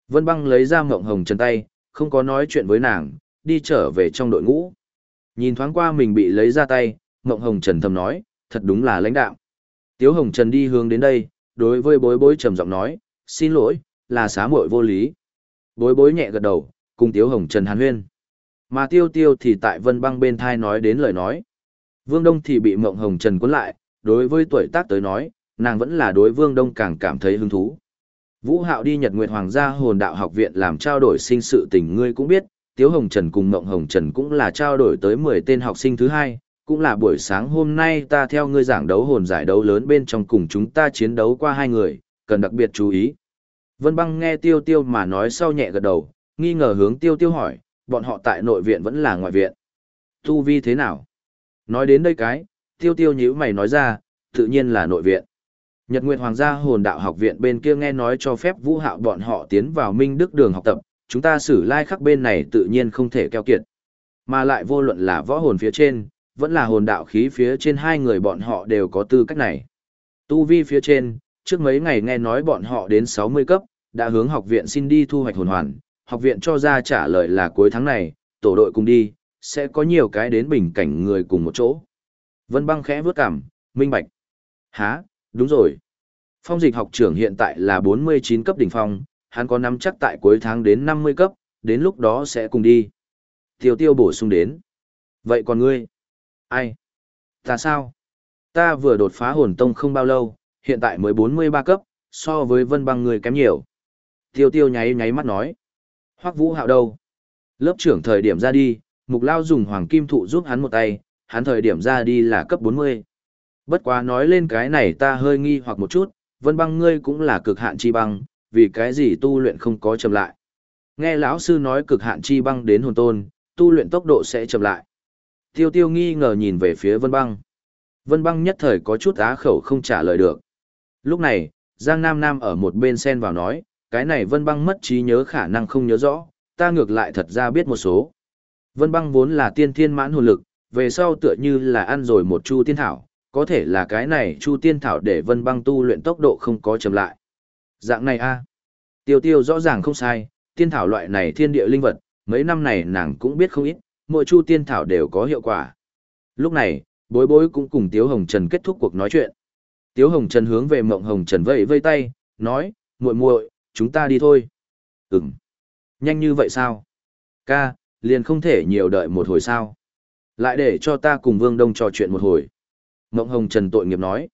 Vân Băng lấy ra Mộng Hồng Trần tay, không có nói chuyện với nàng, đi trở về trong đội ngũ. Nhìn thoáng qua mình bị lấy ra tay, Mộng Hồng Trần thầm nói, thật đúng là lãnh đạo. Tiếu Hồng Trần đi hướng đến đây, đối với bối bối trầm giọng nói, xin lỗi, là xá muội vô lý. Bối bối nhẹ gật đầu, cùng Tiếu Hồng Trần hàn huyên. Mà Tiêu Tiêu thì tại Vân Băng bên thai nói đến lời nói. Vương Đông thì bị Mộng Hồng Trần cuốn lại, đối với tuổi tác tới nói, nàng vẫn là đối Vương Đông càng cảm thấy hứng thú. Vũ Hạo đi Nhật Nguyệt Hoàng gia hồn đạo học viện làm trao đổi sinh sự tình ngươi cũng biết, Tiếu Hồng Trần cùng Mộng Hồng Trần cũng là trao đổi tới 10 tên học sinh thứ hai, cũng là buổi sáng hôm nay ta theo ngươi giảng đấu hồn giải đấu lớn bên trong cùng chúng ta chiến đấu qua hai người, cần đặc biệt chú ý. Vân băng nghe tiêu tiêu mà nói sau nhẹ gật đầu, nghi ngờ hướng tiêu tiêu hỏi, bọn họ tại nội viện vẫn là ngoại viện. Tu vi thế nào? Nói đến đây cái, tiêu tiêu nhữ mày nói ra, tự nhiên là nội viện. Nhật Nguyệt Hoàng gia hồn đạo học viện bên kia nghe nói cho phép vũ hạo bọn họ tiến vào Minh Đức đường học tập, chúng ta xử lai like khắc bên này tự nhiên không thể keo kiệt. Mà lại vô luận là võ hồn phía trên, vẫn là hồn đạo khí phía trên hai người bọn họ đều có tư cách này. Tu vi phía trên, trước mấy ngày nghe nói bọn họ đến 60 cấp, đã hướng học viện xin đi thu hoạch hồn hoàn, học viện cho ra trả lời là cuối tháng này, tổ đội cùng đi, sẽ có nhiều cái đến bình cảnh người cùng một chỗ. Vân băng khẽ vướt cảm, minh bạch. Hả, đúng rồi. Phong dịch học trưởng hiện tại là 49 cấp đỉnh phong, hắn có nắm chắc tại cuối tháng đến 50 cấp, đến lúc đó sẽ cùng đi. Tiêu tiêu bổ sung đến. Vậy còn ngươi? Ai? Ta sao? Ta vừa đột phá hồn tông không bao lâu, hiện tại mới 43 cấp, so với vân băng người kém nhiều. Tiêu tiêu nháy nháy mắt nói. Hoắc vũ hạo đâu? Lớp trưởng thời điểm ra đi, mục lao dùng hoàng kim thụ giúp hắn một tay, hắn thời điểm ra đi là cấp 40. Bất quá nói lên cái này ta hơi nghi hoặc một chút, vân băng ngươi cũng là cực hạn chi băng, vì cái gì tu luyện không có chậm lại. Nghe lão sư nói cực hạn chi băng đến hồn tôn, tu luyện tốc độ sẽ chậm lại. Tiêu tiêu nghi ngờ nhìn về phía vân băng. Vân băng nhất thời có chút á khẩu không trả lời được. Lúc này, Giang Nam Nam ở một bên sen vào nói, cái này vân băng mất trí nhớ khả năng không nhớ rõ, ta ngược lại thật ra biết một số. Vân băng vốn là tiên thiên mãn hồn lực, về sau tựa như là ăn rồi một chu tiên thảo, có thể là cái này chu tiên thảo để vân băng tu luyện tốc độ không có chậm lại. Dạng này a Tiêu tiêu rõ ràng không sai, tiên thảo loại này thiên địa linh vật, mấy năm này nàng cũng biết không ít, mỗi chu tiên thảo đều có hiệu quả. Lúc này, bối bối cũng cùng Tiếu Hồng Trần kết thúc cuộc nói chuyện. Tiếu Hồng Trần hướng về Mộng Hồng Trần vẫy vây tay, nói, muội muội, chúng ta đi thôi. Ừm. Nhanh như vậy sao? Ca, liền không thể nhiều đợi một hồi sao? Lại để cho ta cùng Vương Đông trò chuyện một hồi. Mộng Hồng Trần tội nghiệp nói.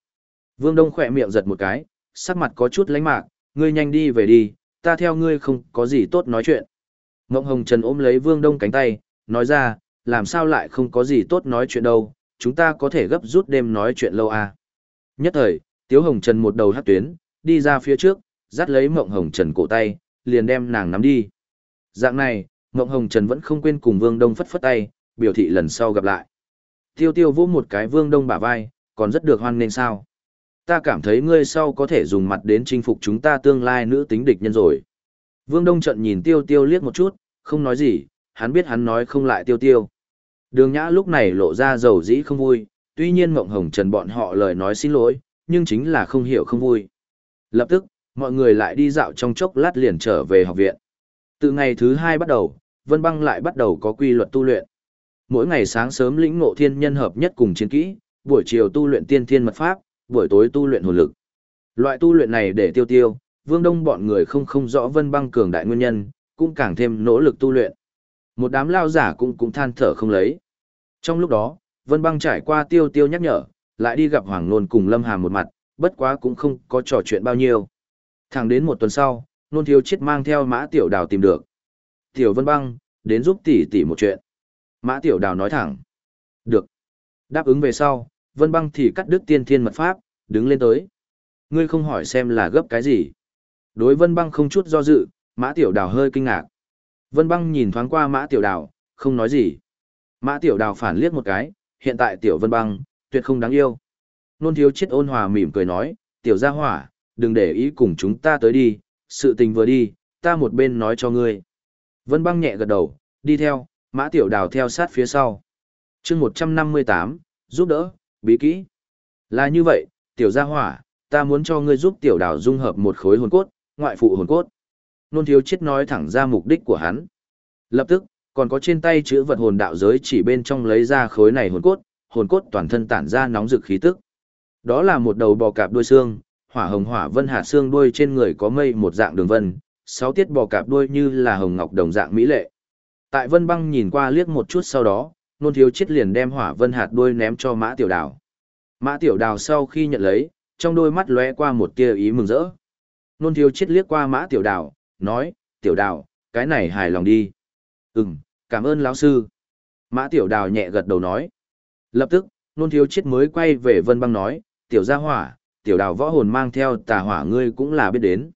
Vương Đông khỏe miệng giật một cái, sắc mặt có chút lánh mạc, ngươi nhanh đi về đi, ta theo ngươi không có gì tốt nói chuyện. Mộng Hồng Trần ôm lấy Vương Đông cánh tay, nói ra, làm sao lại không có gì tốt nói chuyện đâu, chúng ta có thể gấp rút đêm nói chuyện lâu à. Nhất thời, Tiếu Hồng Trần một đầu hát tuyến, đi ra phía trước, dắt lấy Mộng Hồng Trần cổ tay, liền đem nàng nắm đi. Dạng này, Mộng Hồng Trần vẫn không quên cùng Vương Đông phất phất tay, biểu thị lần sau gặp lại. Tiêu tiêu vỗ một cái Vương Đông bả vai, còn rất được hoan nên sao. Ta cảm thấy ngươi sau có thể dùng mặt đến chinh phục chúng ta tương lai nữ tính địch nhân rồi. Vương Đông trận nhìn tiêu tiêu liếc một chút, không nói gì, hắn biết hắn nói không lại tiêu tiêu. Đường Nhã lúc này lộ ra dầu dĩ không vui, tuy nhiên Mộng Hồng Trần bọn họ lời nói xin lỗi, nhưng chính là không hiểu không vui. Lập tức, mọi người lại đi dạo trong chốc lát liền trở về học viện. Từ ngày thứ hai bắt đầu, Vân Băng lại bắt đầu có quy luật tu luyện. Mỗi ngày sáng sớm lĩnh ngộ thiên nhân hợp nhất cùng chiến kỹ, buổi chiều tu luyện tiên thiên mật pháp, buổi tối tu luyện hồn lực. Loại tu luyện này để tiêu tiêu, Vương Đông bọn người không không rõ Vân Băng cường đại nguyên nhân, cũng càng thêm nỗ lực tu luyện. Một đám lao giả cũng cũng than thở không lấy. Trong lúc đó, Vân Băng trải qua tiêu tiêu nhắc nhở, lại đi gặp Hoàng Nôn cùng Lâm Hàm một mặt, bất quá cũng không có trò chuyện bao nhiêu. Thẳng đến một tuần sau, Nôn Thiếu Chiết mang theo Mã Tiểu Đào tìm được. Tiểu Vân Băng, đến giúp tỷ tỷ một chuyện. Mã Tiểu Đào nói thẳng. Được. Đáp ứng về sau, Vân Băng thì cắt đứt tiên thiên mật pháp, đứng lên tới. Ngươi không hỏi xem là gấp cái gì. Đối Vân Băng không chút do dự, Mã Tiểu Đào hơi kinh ngạc. Vân Băng nhìn thoáng qua Mã Tiểu Đào, không nói gì. Mã Tiểu Đào phản liếc một cái, hiện tại Tiểu Vân Băng, tuyệt không đáng yêu. Nôn thiếu chết ôn hòa mỉm cười nói, Tiểu gia hỏa, đừng để ý cùng chúng ta tới đi, sự tình vừa đi, ta một bên nói cho ngươi. Vân Băng nhẹ gật đầu, đi theo, Mã Tiểu Đào theo sát phía sau. chương 158, giúp đỡ, bí kỹ. Là như vậy, Tiểu gia hỏa, ta muốn cho ngươi giúp Tiểu Đào dung hợp một khối hồn cốt, ngoại phụ hồn cốt. Nôn thiếu chết nói thẳng ra mục đích của hắn. Lập tức, còn có trên tay chữ vật hồn đạo giới chỉ bên trong lấy ra khối này hồn cốt, hồn cốt toàn thân tản ra nóng rực khí tức. Đó là một đầu bò cạp đuôi xương, hỏa hồng hỏa vân hạ xương đuôi trên người có mây một dạng đường vân, sáu tiết bò cạp đuôi như là hồng ngọc đồng dạng mỹ lệ. Tại Vân Băng nhìn qua liếc một chút sau đó, nôn thiếu chết liền đem hỏa vân hạt đuôi ném cho Mã Tiểu Đào. Mã Tiểu Đào sau khi nhận lấy, trong đôi mắt lóe qua một tia ý mừng rỡ. Nôn thiếu chết liếc qua Mã Tiểu Đào, nói, Tiểu Đào, cái này hài lòng đi. Ừm, cảm ơn lão sư. Mã Tiểu Đào nhẹ gật đầu nói. Lập tức, nôn thiếu chết mới quay về Vân Băng nói, Tiểu Gia Hỏa, tiểu đào võ hồn mang theo tà hỏa ngươi cũng là biết đến.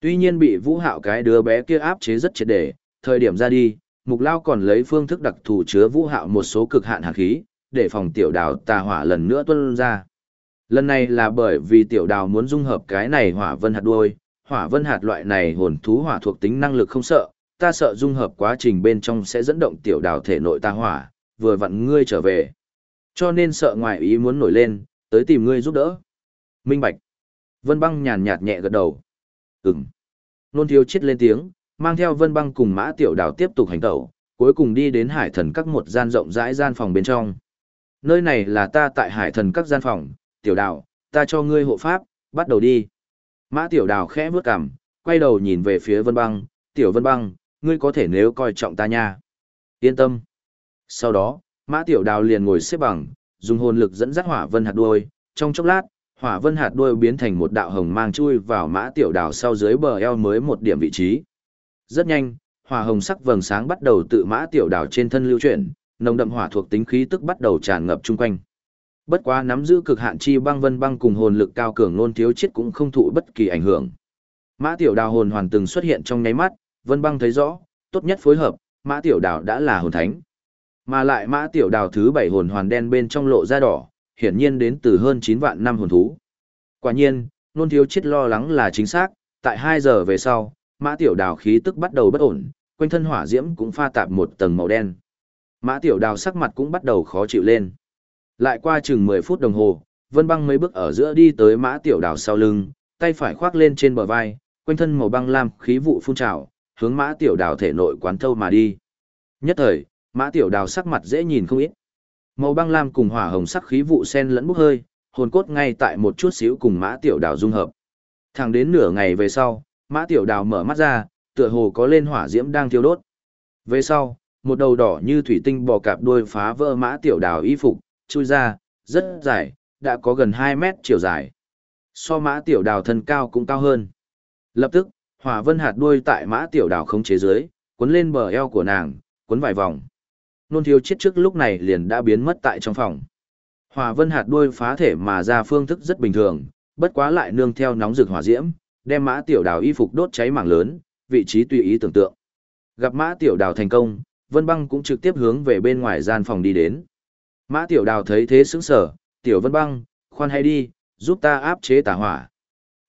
Tuy nhiên bị vũ hạo cái đứa bé kia áp chế rất triệt để, thời điểm ra đi, mục lao còn lấy phương thức đặc thù chứa vũ hạo một số cực hạn hạt khí, để phòng tiểu đào tà hỏa lần nữa tuân ra. Lần này là bởi vì tiểu đào muốn dung hợp cái này hỏa vân hạt đuôi, hỏa vân hạt loại này hồn thú hỏa thuộc tính năng lực không sợ, ta sợ dung hợp quá trình bên trong sẽ dẫn động tiểu đào thể nội ta hỏa, vừa vặn ngươi trở về. Cho nên sợ ngoài ý muốn nổi lên, tới tìm ngươi giúp đỡ. Minh Bạch. Vân băng nhàn nhạt nhẹ gật đầu. Ừm. Nôn thiếu chết lên tiếng, mang theo vân băng cùng mã tiểu đào tiếp tục hành tẩu, cuối cùng đi đến hải thần các một gian rộng rãi gian phòng bên trong. Nơi này là ta tại hải thần các gian phòng, tiểu đào, ta cho ngươi hộ pháp, bắt đầu đi. Mã tiểu đào khẽ bước cằm, quay đầu nhìn về phía vân băng, tiểu vân băng, ngươi có thể nếu coi trọng ta nha. Yên tâm. Sau đó, mã tiểu đào liền ngồi xếp bằng, dùng hồn lực dẫn dắt hỏa vân hạt đuôi, trong chốc lát, hỏa vân hạt đuôi biến thành một đạo hồng mang chui vào mã tiểu đào sau dưới bờ eo mới một điểm vị trí. Rất nhanh, hỏa hồng sắc vầng sáng bắt đầu tự mã tiểu đào trên thân lưu chuyển, nồng đậm hỏa thuộc tính khí tức bắt đầu tràn ngập chung quanh. Bất quá nắm giữ cực hạn chi băng vân băng cùng hồn lực cao cường nôn thiếu chết cũng không thụ bất kỳ ảnh hưởng. Mã tiểu đào hồn hoàn từng xuất hiện trong nháy mắt, vân băng thấy rõ, tốt nhất phối hợp, mã tiểu đào đã là hồn thánh. Mà lại mã tiểu đào thứ bảy hồn hoàn đen bên trong lộ ra đỏ, hiển nhiên đến từ hơn 9 vạn năm hồn thú. Quả nhiên, nôn thiếu chết lo lắng là chính xác, tại 2 giờ về sau, mã tiểu đào khí tức bắt đầu bất ổn, quanh thân hỏa diễm cũng pha tạp một tầng màu đen. Mã tiểu đào sắc mặt cũng bắt đầu khó chịu lên. Lại qua chừng 10 phút đồng hồ, Vân Băng mấy bước ở giữa đi tới Mã Tiểu Đào sau lưng, tay phải khoác lên trên bờ vai, quanh thân màu băng lam khí vụ phun trào, hướng Mã Tiểu Đào thể nội quán thâu mà đi. Nhất thời, Mã Tiểu Đào sắc mặt dễ nhìn không ít. Màu băng lam cùng hỏa hồng sắc khí vụ xen lẫn bốc hơi, hồn cốt ngay tại một chút xíu cùng Mã Tiểu Đào dung hợp. Thẳng đến nửa ngày về sau, Mã Tiểu Đào mở mắt ra, tựa hồ có lên hỏa diễm đang thiêu đốt. Về sau, một đầu đỏ như thủy tinh bò cạp đuôi phá vỡ Mã Tiểu Đào y phục, chui ra, rất dài, đã có gần 2 mét chiều dài. So Mã Tiểu Đào thân cao cũng cao hơn. Lập tức, hỏa vân hạt đuôi tại Mã Tiểu Đào không chế dưới, cuốn lên bờ eo của nàng, cuốn vài vòng. Nôn thiếu chết trước lúc này liền đã biến mất tại trong phòng. Hỏa vân hạt đuôi phá thể mà ra phương thức rất bình thường, bất quá lại nương theo nóng rực hỏa diễm, đem mã tiểu đào y phục đốt cháy mảng lớn, vị trí tùy ý tưởng tượng. Gặp mã tiểu đào thành công, Vân Băng cũng trực tiếp hướng về bên ngoài gian phòng đi đến. Mã tiểu đào thấy thế sững sở, tiểu Vân Băng, khoan hay đi, giúp ta áp chế tà hỏa.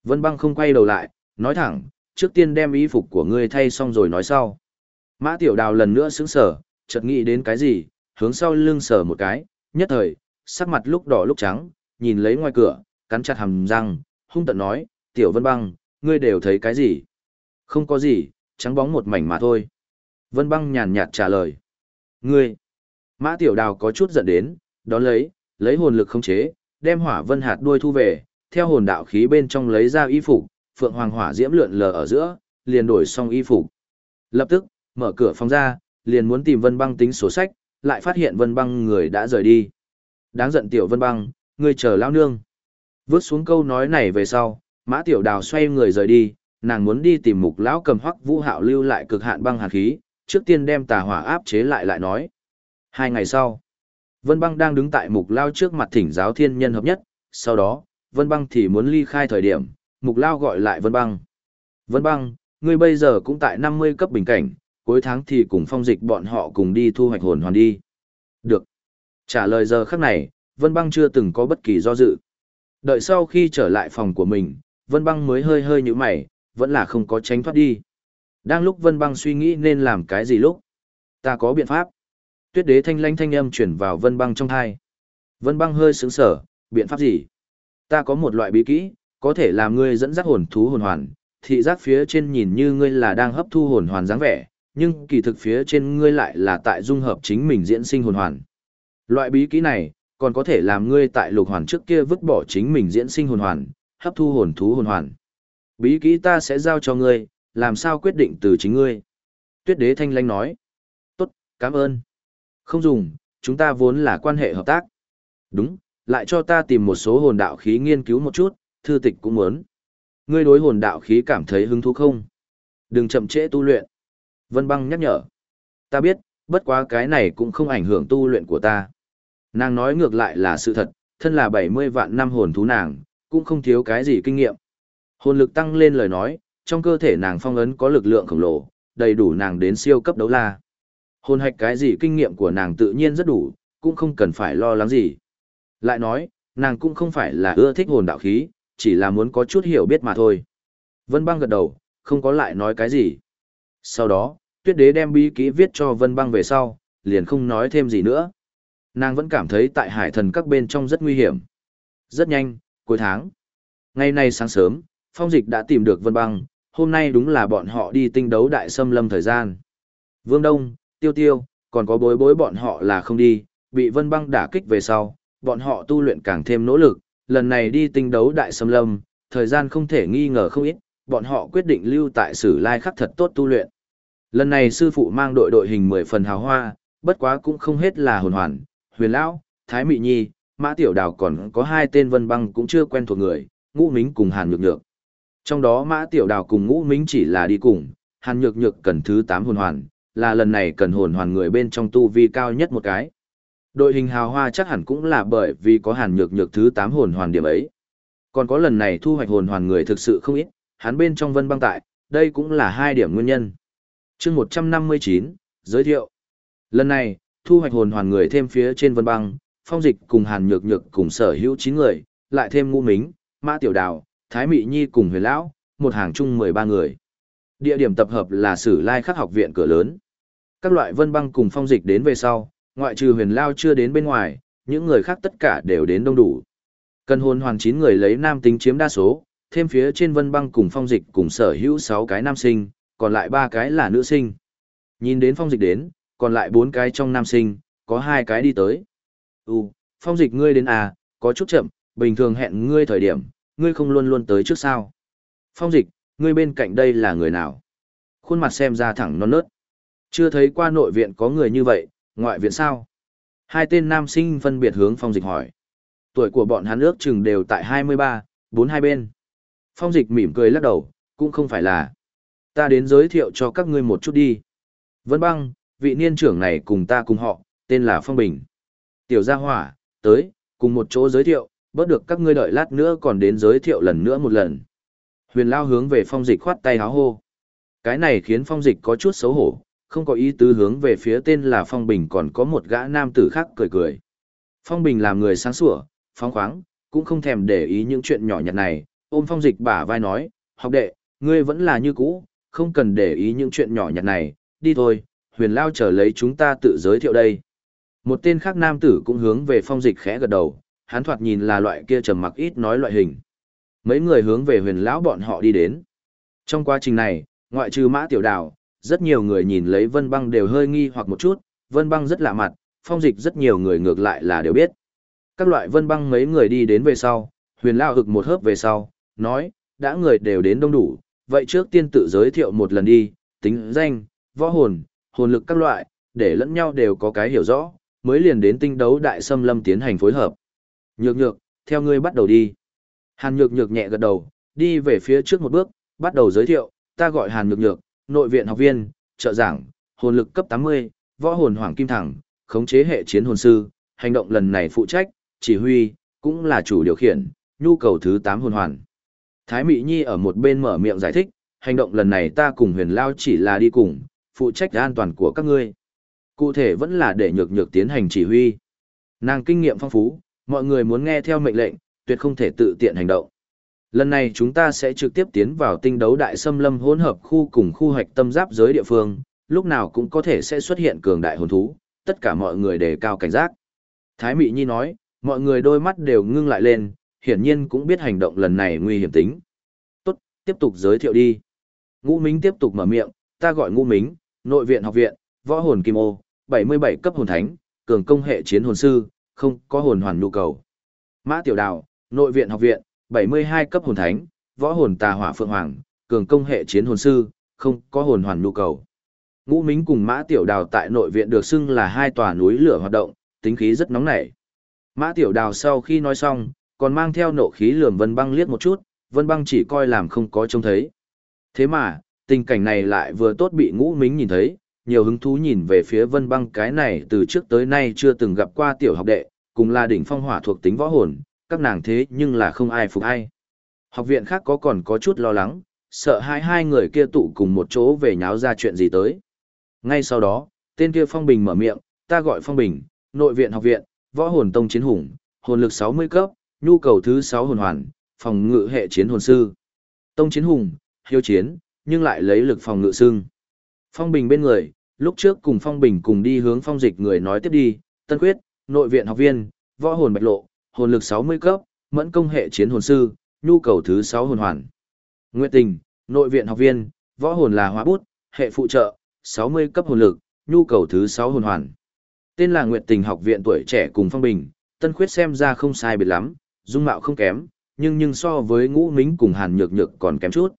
Vân Băng không quay đầu lại, nói thẳng, trước tiên đem y phục của ngươi thay xong rồi nói sau. Mã tiểu đào lần nữa sững sở, chợt nghĩ đến cái gì, hướng sau lưng sờ một cái, nhất thời, sắc mặt lúc đỏ lúc trắng, nhìn lấy ngoài cửa, cắn chặt hàm răng, hung tận nói, tiểu vân băng, ngươi đều thấy cái gì? Không có gì, trắng bóng một mảnh mà thôi. Vân băng nhàn nhạt trả lời. Ngươi! Mã tiểu đào có chút giận đến, đón lấy, lấy hồn lực không chế, đem hỏa vân hạt đuôi thu về, theo hồn đạo khí bên trong lấy ra y phục, phượng hoàng hỏa diễm lượn lờ ở giữa, liền đổi xong y phục. Lập tức, mở cửa phòng ra, liền muốn tìm Vân Băng tính sổ sách, lại phát hiện Vân Băng người đã rời đi. Đáng giận tiểu Vân Băng, ngươi chờ lão nương. Vớt xuống câu nói này về sau, Mã Tiểu Đào xoay người rời đi, nàng muốn đi tìm mục lão cầm hoắc vũ hạo lưu lại cực hạn băng hàn khí, trước tiên đem tà hỏa áp chế lại lại nói. Hai ngày sau, Vân Băng đang đứng tại mục lao trước mặt thỉnh giáo thiên nhân hợp nhất, sau đó, Vân Băng thì muốn ly khai thời điểm, mục lao gọi lại Vân Băng. Vân Băng, ngươi bây giờ cũng tại 50 cấp bình cảnh, cuối tháng thì cùng phong dịch bọn họ cùng đi thu hoạch hồn hoàn đi. Được. Trả lời giờ khắc này, Vân Băng chưa từng có bất kỳ do dự. Đợi sau khi trở lại phòng của mình, Vân Băng mới hơi hơi như mày, vẫn là không có tránh thoát đi. Đang lúc Vân Băng suy nghĩ nên làm cái gì lúc? Ta có biện pháp. Tuyết đế thanh lãnh thanh âm chuyển vào Vân Băng trong thai. Vân Băng hơi sững sở, biện pháp gì? Ta có một loại bí kỹ, có thể làm ngươi dẫn dắt hồn thú hồn hoàn, thị giác phía trên nhìn như ngươi là đang hấp thu hồn hoàn dáng vẻ, nhưng kỳ thực phía trên ngươi lại là tại dung hợp chính mình diễn sinh hồn hoàn. Loại bí kỹ này, còn có thể làm ngươi tại lục hoàn trước kia vứt bỏ chính mình diễn sinh hồn hoàn, hấp thu hồn thú hồn hoàn. Bí kỹ ta sẽ giao cho ngươi, làm sao quyết định từ chính ngươi. Tuyết đế thanh lanh nói. Tốt, cảm ơn. Không dùng, chúng ta vốn là quan hệ hợp tác. Đúng, lại cho ta tìm một số hồn đạo khí nghiên cứu một chút, thư tịch cũng muốn. Ngươi đối hồn đạo khí cảm thấy hứng thú không? Đừng chậm trễ tu luyện. Vân băng nhắc nhở. Ta biết, bất quá cái này cũng không ảnh hưởng tu luyện của ta. Nàng nói ngược lại là sự thật, thân là 70 vạn năm hồn thú nàng, cũng không thiếu cái gì kinh nghiệm. Hồn lực tăng lên lời nói, trong cơ thể nàng phong ấn có lực lượng khổng lồ, đầy đủ nàng đến siêu cấp đấu la. Hồn hạch cái gì kinh nghiệm của nàng tự nhiên rất đủ, cũng không cần phải lo lắng gì. Lại nói, nàng cũng không phải là ưa thích hồn đạo khí, chỉ là muốn có chút hiểu biết mà thôi. Vân băng gật đầu, không có lại nói cái gì. Sau đó, tuyết đế đem bí kỹ viết cho Vân băng về sau, liền không nói thêm gì nữa. Nàng vẫn cảm thấy tại hải thần các bên trong rất nguy hiểm. Rất nhanh, cuối tháng. Ngày nay sáng sớm, phong dịch đã tìm được Vân băng, hôm nay đúng là bọn họ đi tinh đấu đại xâm lâm thời gian. Vương Đông, Tiêu Tiêu, còn có bối bối bọn họ là không đi, bị Vân băng đả kích về sau, bọn họ tu luyện càng thêm nỗ lực, lần này đi tinh đấu đại xâm lâm, thời gian không thể nghi ngờ không ít, bọn họ quyết định lưu tại sử lai khắc thật tốt tu luyện. Lần này sư phụ mang đội đội hình 10 phần hào hoa, bất quá cũng không hết là hồn hoàn, huyền lão, thái mị nhi, mã tiểu đào còn có hai tên vân băng cũng chưa quen thuộc người, ngũ mính cùng hàn nhược nhược. Trong đó mã tiểu đào cùng ngũ mính chỉ là đi cùng, hàn nhược nhược cần thứ 8 hồn hoàn, là lần này cần hồn hoàn người bên trong tu vi cao nhất một cái. Đội hình hào hoa chắc hẳn cũng là bởi vì có hàn nhược nhược thứ 8 hồn hoàn điểm ấy. Còn có lần này thu hoạch hồn hoàn người thực sự không ít, hắn bên trong vân băng tại, đây cũng là hai điểm nguyên nhân chương 159, giới thiệu. Lần này, thu hoạch hồn hoàn người thêm phía trên vân băng, phong dịch cùng hàn nhược nhược cùng sở hữu 9 người, lại thêm ngũ mính, mã tiểu đào, thái mị nhi cùng huyền lão, một hàng chung 13 người. Địa điểm tập hợp là sử lai khắc học viện cửa lớn. Các loại vân băng cùng phong dịch đến về sau, ngoại trừ huyền lao chưa đến bên ngoài, những người khác tất cả đều đến đông đủ. Cần hồn hoàn 9 người lấy nam tính chiếm đa số, thêm phía trên vân băng cùng phong dịch cùng sở hữu 6 cái nam sinh, còn lại ba cái là nữ sinh. Nhìn đến phong dịch đến, còn lại bốn cái trong nam sinh, có hai cái đi tới. Ừ, phong dịch ngươi đến à, có chút chậm, bình thường hẹn ngươi thời điểm, ngươi không luôn luôn tới trước sao. Phong dịch, ngươi bên cạnh đây là người nào? Khuôn mặt xem ra thẳng non nớt. Chưa thấy qua nội viện có người như vậy, ngoại viện sao? Hai tên nam sinh phân biệt hướng phong dịch hỏi. Tuổi của bọn hắn ước chừng đều tại 23, bốn hai bên. Phong dịch mỉm cười lắc đầu, cũng không phải là. Ta đến giới thiệu cho các ngươi một chút đi. Vân băng, vị niên trưởng này cùng ta cùng họ, tên là Phong Bình. Tiểu gia hỏa, tới, cùng một chỗ giới thiệu, bớt được các ngươi đợi lát nữa còn đến giới thiệu lần nữa một lần. Huyền Lao hướng về phong dịch khoát tay háo hô. Cái này khiến phong dịch có chút xấu hổ, không có ý tứ hướng về phía tên là Phong Bình còn có một gã nam tử khác cười cười. Phong Bình làm người sáng sủa, phóng khoáng, cũng không thèm để ý những chuyện nhỏ nhặt này, ôm phong dịch bả vai nói, học đệ, ngươi vẫn là như cũ, không cần để ý những chuyện nhỏ nhặt này, đi thôi, huyền lao chờ lấy chúng ta tự giới thiệu đây. Một tên khác nam tử cũng hướng về phong dịch khẽ gật đầu, hắn thoạt nhìn là loại kia trầm mặc ít nói loại hình. Mấy người hướng về huyền lão bọn họ đi đến. Trong quá trình này, ngoại trừ mã tiểu đào, rất nhiều người nhìn lấy vân băng đều hơi nghi hoặc một chút, vân băng rất lạ mặt, phong dịch rất nhiều người ngược lại là đều biết. Các loại vân băng mấy người đi đến về sau, huyền lao hực một hớp về sau, nói, đã người đều đến đông đủ, vậy trước tiên tự giới thiệu một lần đi, tính danh, võ hồn, hồn lực các loại, để lẫn nhau đều có cái hiểu rõ, mới liền đến tinh đấu đại xâm lâm tiến hành phối hợp. Nhược nhược, theo ngươi bắt đầu đi. Hàn nhược nhược nhẹ gật đầu, đi về phía trước một bước, bắt đầu giới thiệu, ta gọi Hàn nhược nhược, nội viện học viên, trợ giảng, hồn lực cấp 80, võ hồn hoàng kim thẳng, khống chế hệ chiến hồn sư, hành động lần này phụ trách, chỉ huy, cũng là chủ điều khiển, nhu cầu thứ 8 hồn hoàn. Thái Mị Nhi ở một bên mở miệng giải thích, hành động lần này ta cùng huyền lao chỉ là đi cùng, phụ trách an toàn của các ngươi. Cụ thể vẫn là để nhược nhược tiến hành chỉ huy. Nàng kinh nghiệm phong phú, mọi người muốn nghe theo mệnh lệnh, tuyệt không thể tự tiện hành động. Lần này chúng ta sẽ trực tiếp tiến vào tinh đấu đại xâm lâm hỗn hợp khu cùng khu hoạch tâm giáp giới địa phương, lúc nào cũng có thể sẽ xuất hiện cường đại hồn thú, tất cả mọi người đề cao cảnh giác. Thái Mị Nhi nói, mọi người đôi mắt đều ngưng lại lên, hiển nhiên cũng biết hành động lần này nguy hiểm tính. Tốt, tiếp tục giới thiệu đi. Ngũ Mính tiếp tục mở miệng, ta gọi Ngũ Mính, nội viện học viện, võ hồn kim ô, 77 cấp hồn thánh, cường công hệ chiến hồn sư, không có hồn hoàn nhu cầu. Mã Tiểu Đào, nội viện học viện, 72 cấp hồn thánh, võ hồn tà hỏa phượng hoàng, cường công hệ chiến hồn sư, không có hồn hoàn nhu cầu. Ngũ Mính cùng Mã Tiểu Đào tại nội viện được xưng là hai tòa núi lửa hoạt động, tính khí rất nóng nảy. Mã Tiểu Đào sau khi nói xong, còn mang theo nộ khí lườm Vân Băng liếc một chút, Vân Băng chỉ coi làm không có trông thấy. Thế mà, tình cảnh này lại vừa tốt bị Ngũ Mính nhìn thấy, nhiều hứng thú nhìn về phía Vân Băng cái này từ trước tới nay chưa từng gặp qua tiểu học đệ, cùng là đỉnh phong hỏa thuộc tính võ hồn, các nàng thế nhưng là không ai phục ai. Học viện khác có còn có chút lo lắng, sợ hai hai người kia tụ cùng một chỗ về nháo ra chuyện gì tới. Ngay sau đó, tên kia Phong Bình mở miệng, ta gọi Phong Bình, nội viện học viện, võ hồn tông chiến hùng, hồn lực 60 cấp, nhu cầu thứ 6 hồn hoàn, phòng ngự hệ chiến hồn sư. Tông chiến hùng, hiếu chiến, nhưng lại lấy lực phòng ngự xương. Phong Bình bên người, lúc trước cùng Phong Bình cùng đi hướng phong dịch người nói tiếp đi, Tân Quyết, nội viện học viên, võ hồn bạch lộ, hồn lực 60 cấp, mẫn công hệ chiến hồn sư, nhu cầu thứ 6 hồn hoàn. Nguyệt Tình, nội viện học viên, võ hồn là hóa bút, hệ phụ trợ, 60 cấp hồn lực, nhu cầu thứ 6 hồn hoàn. Tên là Nguyệt Tình học viện tuổi trẻ cùng Phong Bình, Tân Khuyết xem ra không sai biệt lắm, dung mạo không kém, nhưng nhưng so với Ngũ Mính cùng Hàn Nhược Nhược còn kém chút.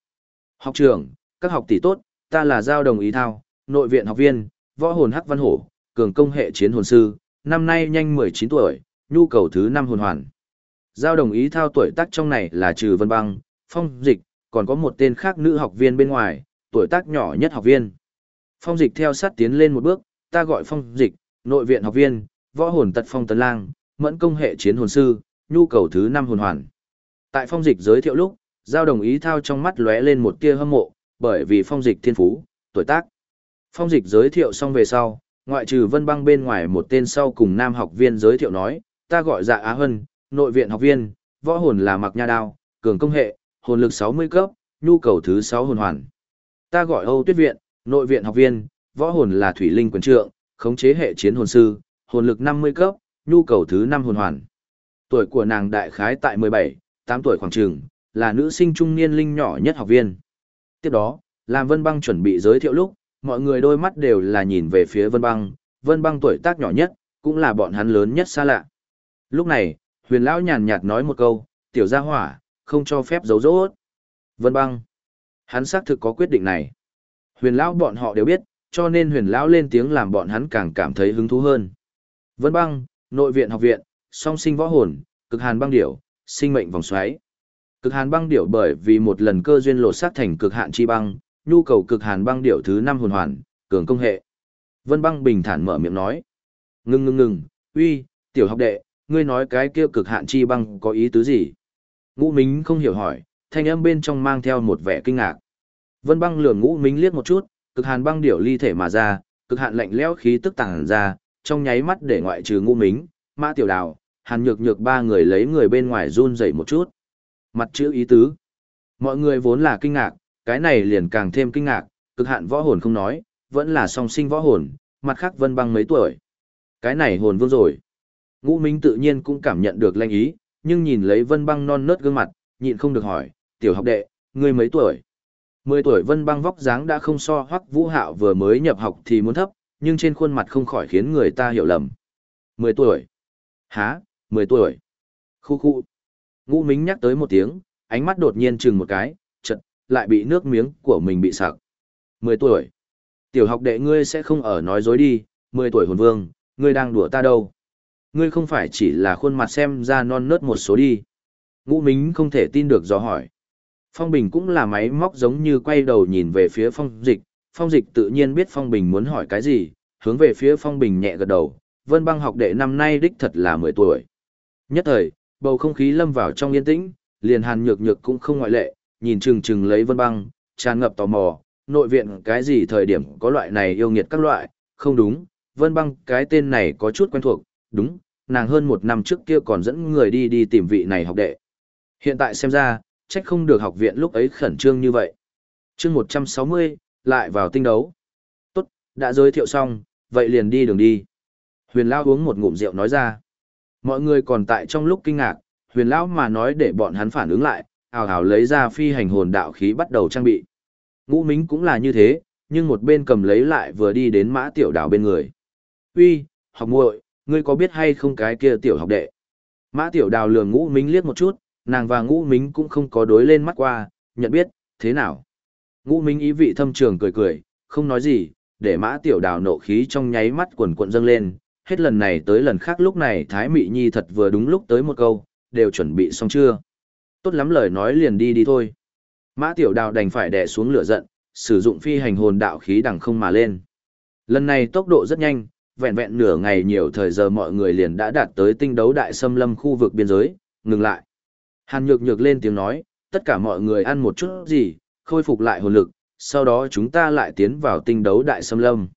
Học trưởng, các học tỷ tốt, ta là giao đồng ý thao, nội viện học viên, võ hồn hắc văn hổ, cường công hệ chiến hồn sư, năm nay nhanh 19 tuổi, nhu cầu thứ 5 hồn hoàn. Giao đồng ý thao tuổi tác trong này là trừ vân băng, phong dịch, còn có một tên khác nữ học viên bên ngoài, tuổi tác nhỏ nhất học viên. Phong dịch theo sát tiến lên một bước, ta gọi phong dịch, nội viện học viên, võ hồn tật phong tấn lang, mẫn công hệ chiến hồn sư, nhu cầu thứ 5 hồn hoàn. Tại phong dịch giới thiệu lúc, giao đồng ý thao trong mắt lóe lên một tia hâm mộ, bởi vì phong dịch thiên phú, tuổi tác. Phong dịch giới thiệu xong về sau, ngoại trừ vân băng bên ngoài một tên sau cùng nam học viên giới thiệu nói, ta gọi dạ Á Hân, nội viện học viên, võ hồn là mặc nha đao, cường công hệ, hồn lực 60 cấp, nhu cầu thứ 6 hồn hoàn. Ta gọi Âu Tuyết viện, nội viện học viên, võ hồn là thủy linh quyền trượng, khống chế hệ chiến hồn sư, hồn lực 50 cấp, nhu cầu thứ 5 hồn hoàn. Tuổi của nàng đại khái tại 17, 8 tuổi khoảng trường, là nữ sinh trung niên linh nhỏ nhất học viên. Tiếp đó, làm Vân Băng chuẩn bị giới thiệu lúc, mọi người đôi mắt đều là nhìn về phía Vân Băng, Vân Băng tuổi tác nhỏ nhất, cũng là bọn hắn lớn nhất xa lạ. Lúc này, huyền lão nhàn nhạt nói một câu, tiểu gia hỏa, không cho phép giấu rốt. Vân Băng, hắn xác thực có quyết định này. Huyền lão bọn họ đều biết, cho nên huyền lão lên tiếng làm bọn hắn càng cảm thấy hứng thú hơn. Vân Băng, nội viện học viện, song sinh võ hồn, cực hàn băng điểu, sinh mệnh vòng xoáy. Cực hàn băng điểu bởi vì một lần cơ duyên lột xác thành cực hạn chi băng, nhu cầu cực hàn băng điểu thứ năm hồn hoàn, cường công hệ. Vân băng bình thản mở miệng nói. Ngưng ngưng ngừng, uy, tiểu học đệ, ngươi nói cái kia cực hạn chi băng có ý tứ gì? Ngũ Mính không hiểu hỏi, thanh âm bên trong mang theo một vẻ kinh ngạc. Vân băng lườm ngũ Mính liếc một chút, cực hàn băng điểu ly thể mà ra, cực hạn lạnh lẽo khí tức tàng ra, trong nháy mắt để ngoại trừ ngũ Mính, mã tiểu đào, hàn nhược nhược ba người lấy người bên ngoài run dậy một chút. Mặt chữ ý tứ. Mọi người vốn là kinh ngạc, cái này liền càng thêm kinh ngạc, cực hạn võ hồn không nói, vẫn là song sinh võ hồn, mặt khác vân băng mấy tuổi. Cái này hồn vương rồi. Ngũ Minh tự nhiên cũng cảm nhận được lanh ý, nhưng nhìn lấy vân băng non nớt gương mặt, nhịn không được hỏi, tiểu học đệ, ngươi mấy tuổi? Mười tuổi vân băng vóc dáng đã không so hoắc vũ hạo vừa mới nhập học thì muốn thấp, nhưng trên khuôn mặt không khỏi khiến người ta hiểu lầm. Mười tuổi. Há, mười tuổi. Khu khu. Ngũ Mính nhắc tới một tiếng, ánh mắt đột nhiên chừng một cái, chật, lại bị nước miếng của mình bị sặc. Mười tuổi. Tiểu học đệ ngươi sẽ không ở nói dối đi, mười tuổi hồn vương, ngươi đang đùa ta đâu. Ngươi không phải chỉ là khuôn mặt xem ra non nớt một số đi. Ngũ Mính không thể tin được do hỏi. Phong Bình cũng là máy móc giống như quay đầu nhìn về phía Phong Dịch, Phong Dịch tự nhiên biết Phong Bình muốn hỏi cái gì, hướng về phía Phong Bình nhẹ gật đầu, Vân băng học đệ năm nay đích thật là 10 tuổi. Nhất thời, bầu không khí lâm vào trong yên tĩnh, liền hàn nhược nhược cũng không ngoại lệ, nhìn chừng chừng lấy vân băng, tràn ngập tò mò, nội viện cái gì thời điểm có loại này yêu nghiệt các loại, không đúng, vân băng cái tên này có chút quen thuộc, đúng, nàng hơn một năm trước kia còn dẫn người đi đi tìm vị này học đệ. Hiện tại xem ra, trách không được học viện lúc ấy khẩn trương như vậy. chương 160, lại vào tinh đấu. Tốt, đã giới thiệu xong, vậy liền đi đường đi. Huyền Lao uống một ngụm rượu nói ra. Mọi người còn tại trong lúc kinh ngạc, huyền lão mà nói để bọn hắn phản ứng lại, ào ào lấy ra phi hành hồn đạo khí bắt đầu trang bị. Ngũ Mính cũng là như thế, nhưng một bên cầm lấy lại vừa đi đến mã tiểu đảo bên người. Uy, học muội, ngươi có biết hay không cái kia tiểu học đệ? Mã tiểu đào lường ngũ Mính liếc một chút, nàng và ngũ Mính cũng không có đối lên mắt qua, nhận biết, thế nào? Ngũ Mính ý vị thâm trường cười cười, không nói gì, để mã tiểu đào nộ khí trong nháy mắt quần cuộn dâng lên, hết lần này tới lần khác lúc này Thái Mị Nhi thật vừa đúng lúc tới một câu, đều chuẩn bị xong chưa? Tốt lắm lời nói liền đi đi thôi. Mã Tiểu Đào đành phải đè xuống lửa giận, sử dụng phi hành hồn đạo khí đằng không mà lên. Lần này tốc độ rất nhanh, vẹn vẹn nửa ngày nhiều thời giờ mọi người liền đã đạt tới tinh đấu đại xâm lâm khu vực biên giới, ngừng lại. Hàn nhược nhược lên tiếng nói, tất cả mọi người ăn một chút gì, khôi phục lại hồn lực, sau đó chúng ta lại tiến vào tinh đấu đại xâm lâm.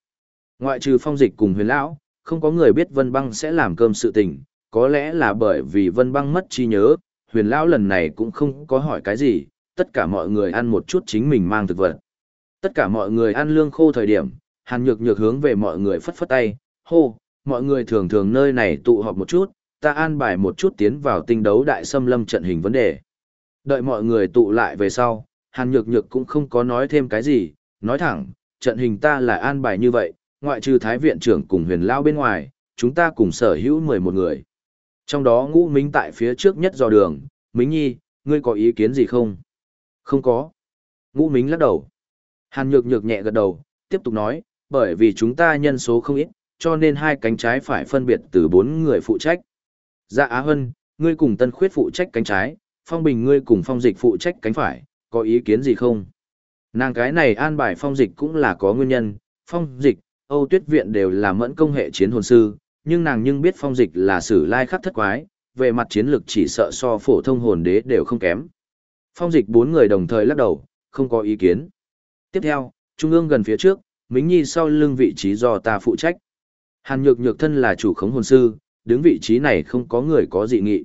Ngoại trừ phong dịch cùng huyền lão, không có người biết Vân Băng sẽ làm cơm sự tình, có lẽ là bởi vì Vân Băng mất trí nhớ, huyền lão lần này cũng không có hỏi cái gì, tất cả mọi người ăn một chút chính mình mang thực vật. Tất cả mọi người ăn lương khô thời điểm, hàn nhược nhược hướng về mọi người phất phất tay, hô, mọi người thường thường nơi này tụ họp một chút, ta an bài một chút tiến vào tinh đấu đại xâm lâm trận hình vấn đề. Đợi mọi người tụ lại về sau, hàn nhược nhược cũng không có nói thêm cái gì, nói thẳng, trận hình ta là an bài như vậy, ngoại trừ thái viện trưởng cùng huyền lao bên ngoài, chúng ta cùng sở hữu 11 người. Trong đó ngũ minh tại phía trước nhất dò đường, Mính Nhi, ngươi có ý kiến gì không? Không có. Ngũ Mính lắc đầu. Hàn Nhược Nhược nhẹ gật đầu, tiếp tục nói, bởi vì chúng ta nhân số không ít, cho nên hai cánh trái phải phân biệt từ bốn người phụ trách. Dạ Á Hân, ngươi cùng Tân Khuyết phụ trách cánh trái, Phong Bình ngươi cùng Phong Dịch phụ trách cánh phải, có ý kiến gì không? Nàng cái này an bài Phong Dịch cũng là có nguyên nhân, Phong Dịch, Âu Tuyết Viện đều là mẫn công hệ chiến hồn sư, nhưng nàng nhưng biết Phong Dịch là sử lai khắc thất quái, về mặt chiến lược chỉ sợ so phổ thông hồn đế đều không kém. Phong Dịch bốn người đồng thời lắc đầu, không có ý kiến. Tiếp theo, Trung ương gần phía trước, Mính Nhi sau lưng vị trí do ta phụ trách. Hàn Nhược Nhược thân là chủ khống hồn sư, đứng vị trí này không có người có dị nghị.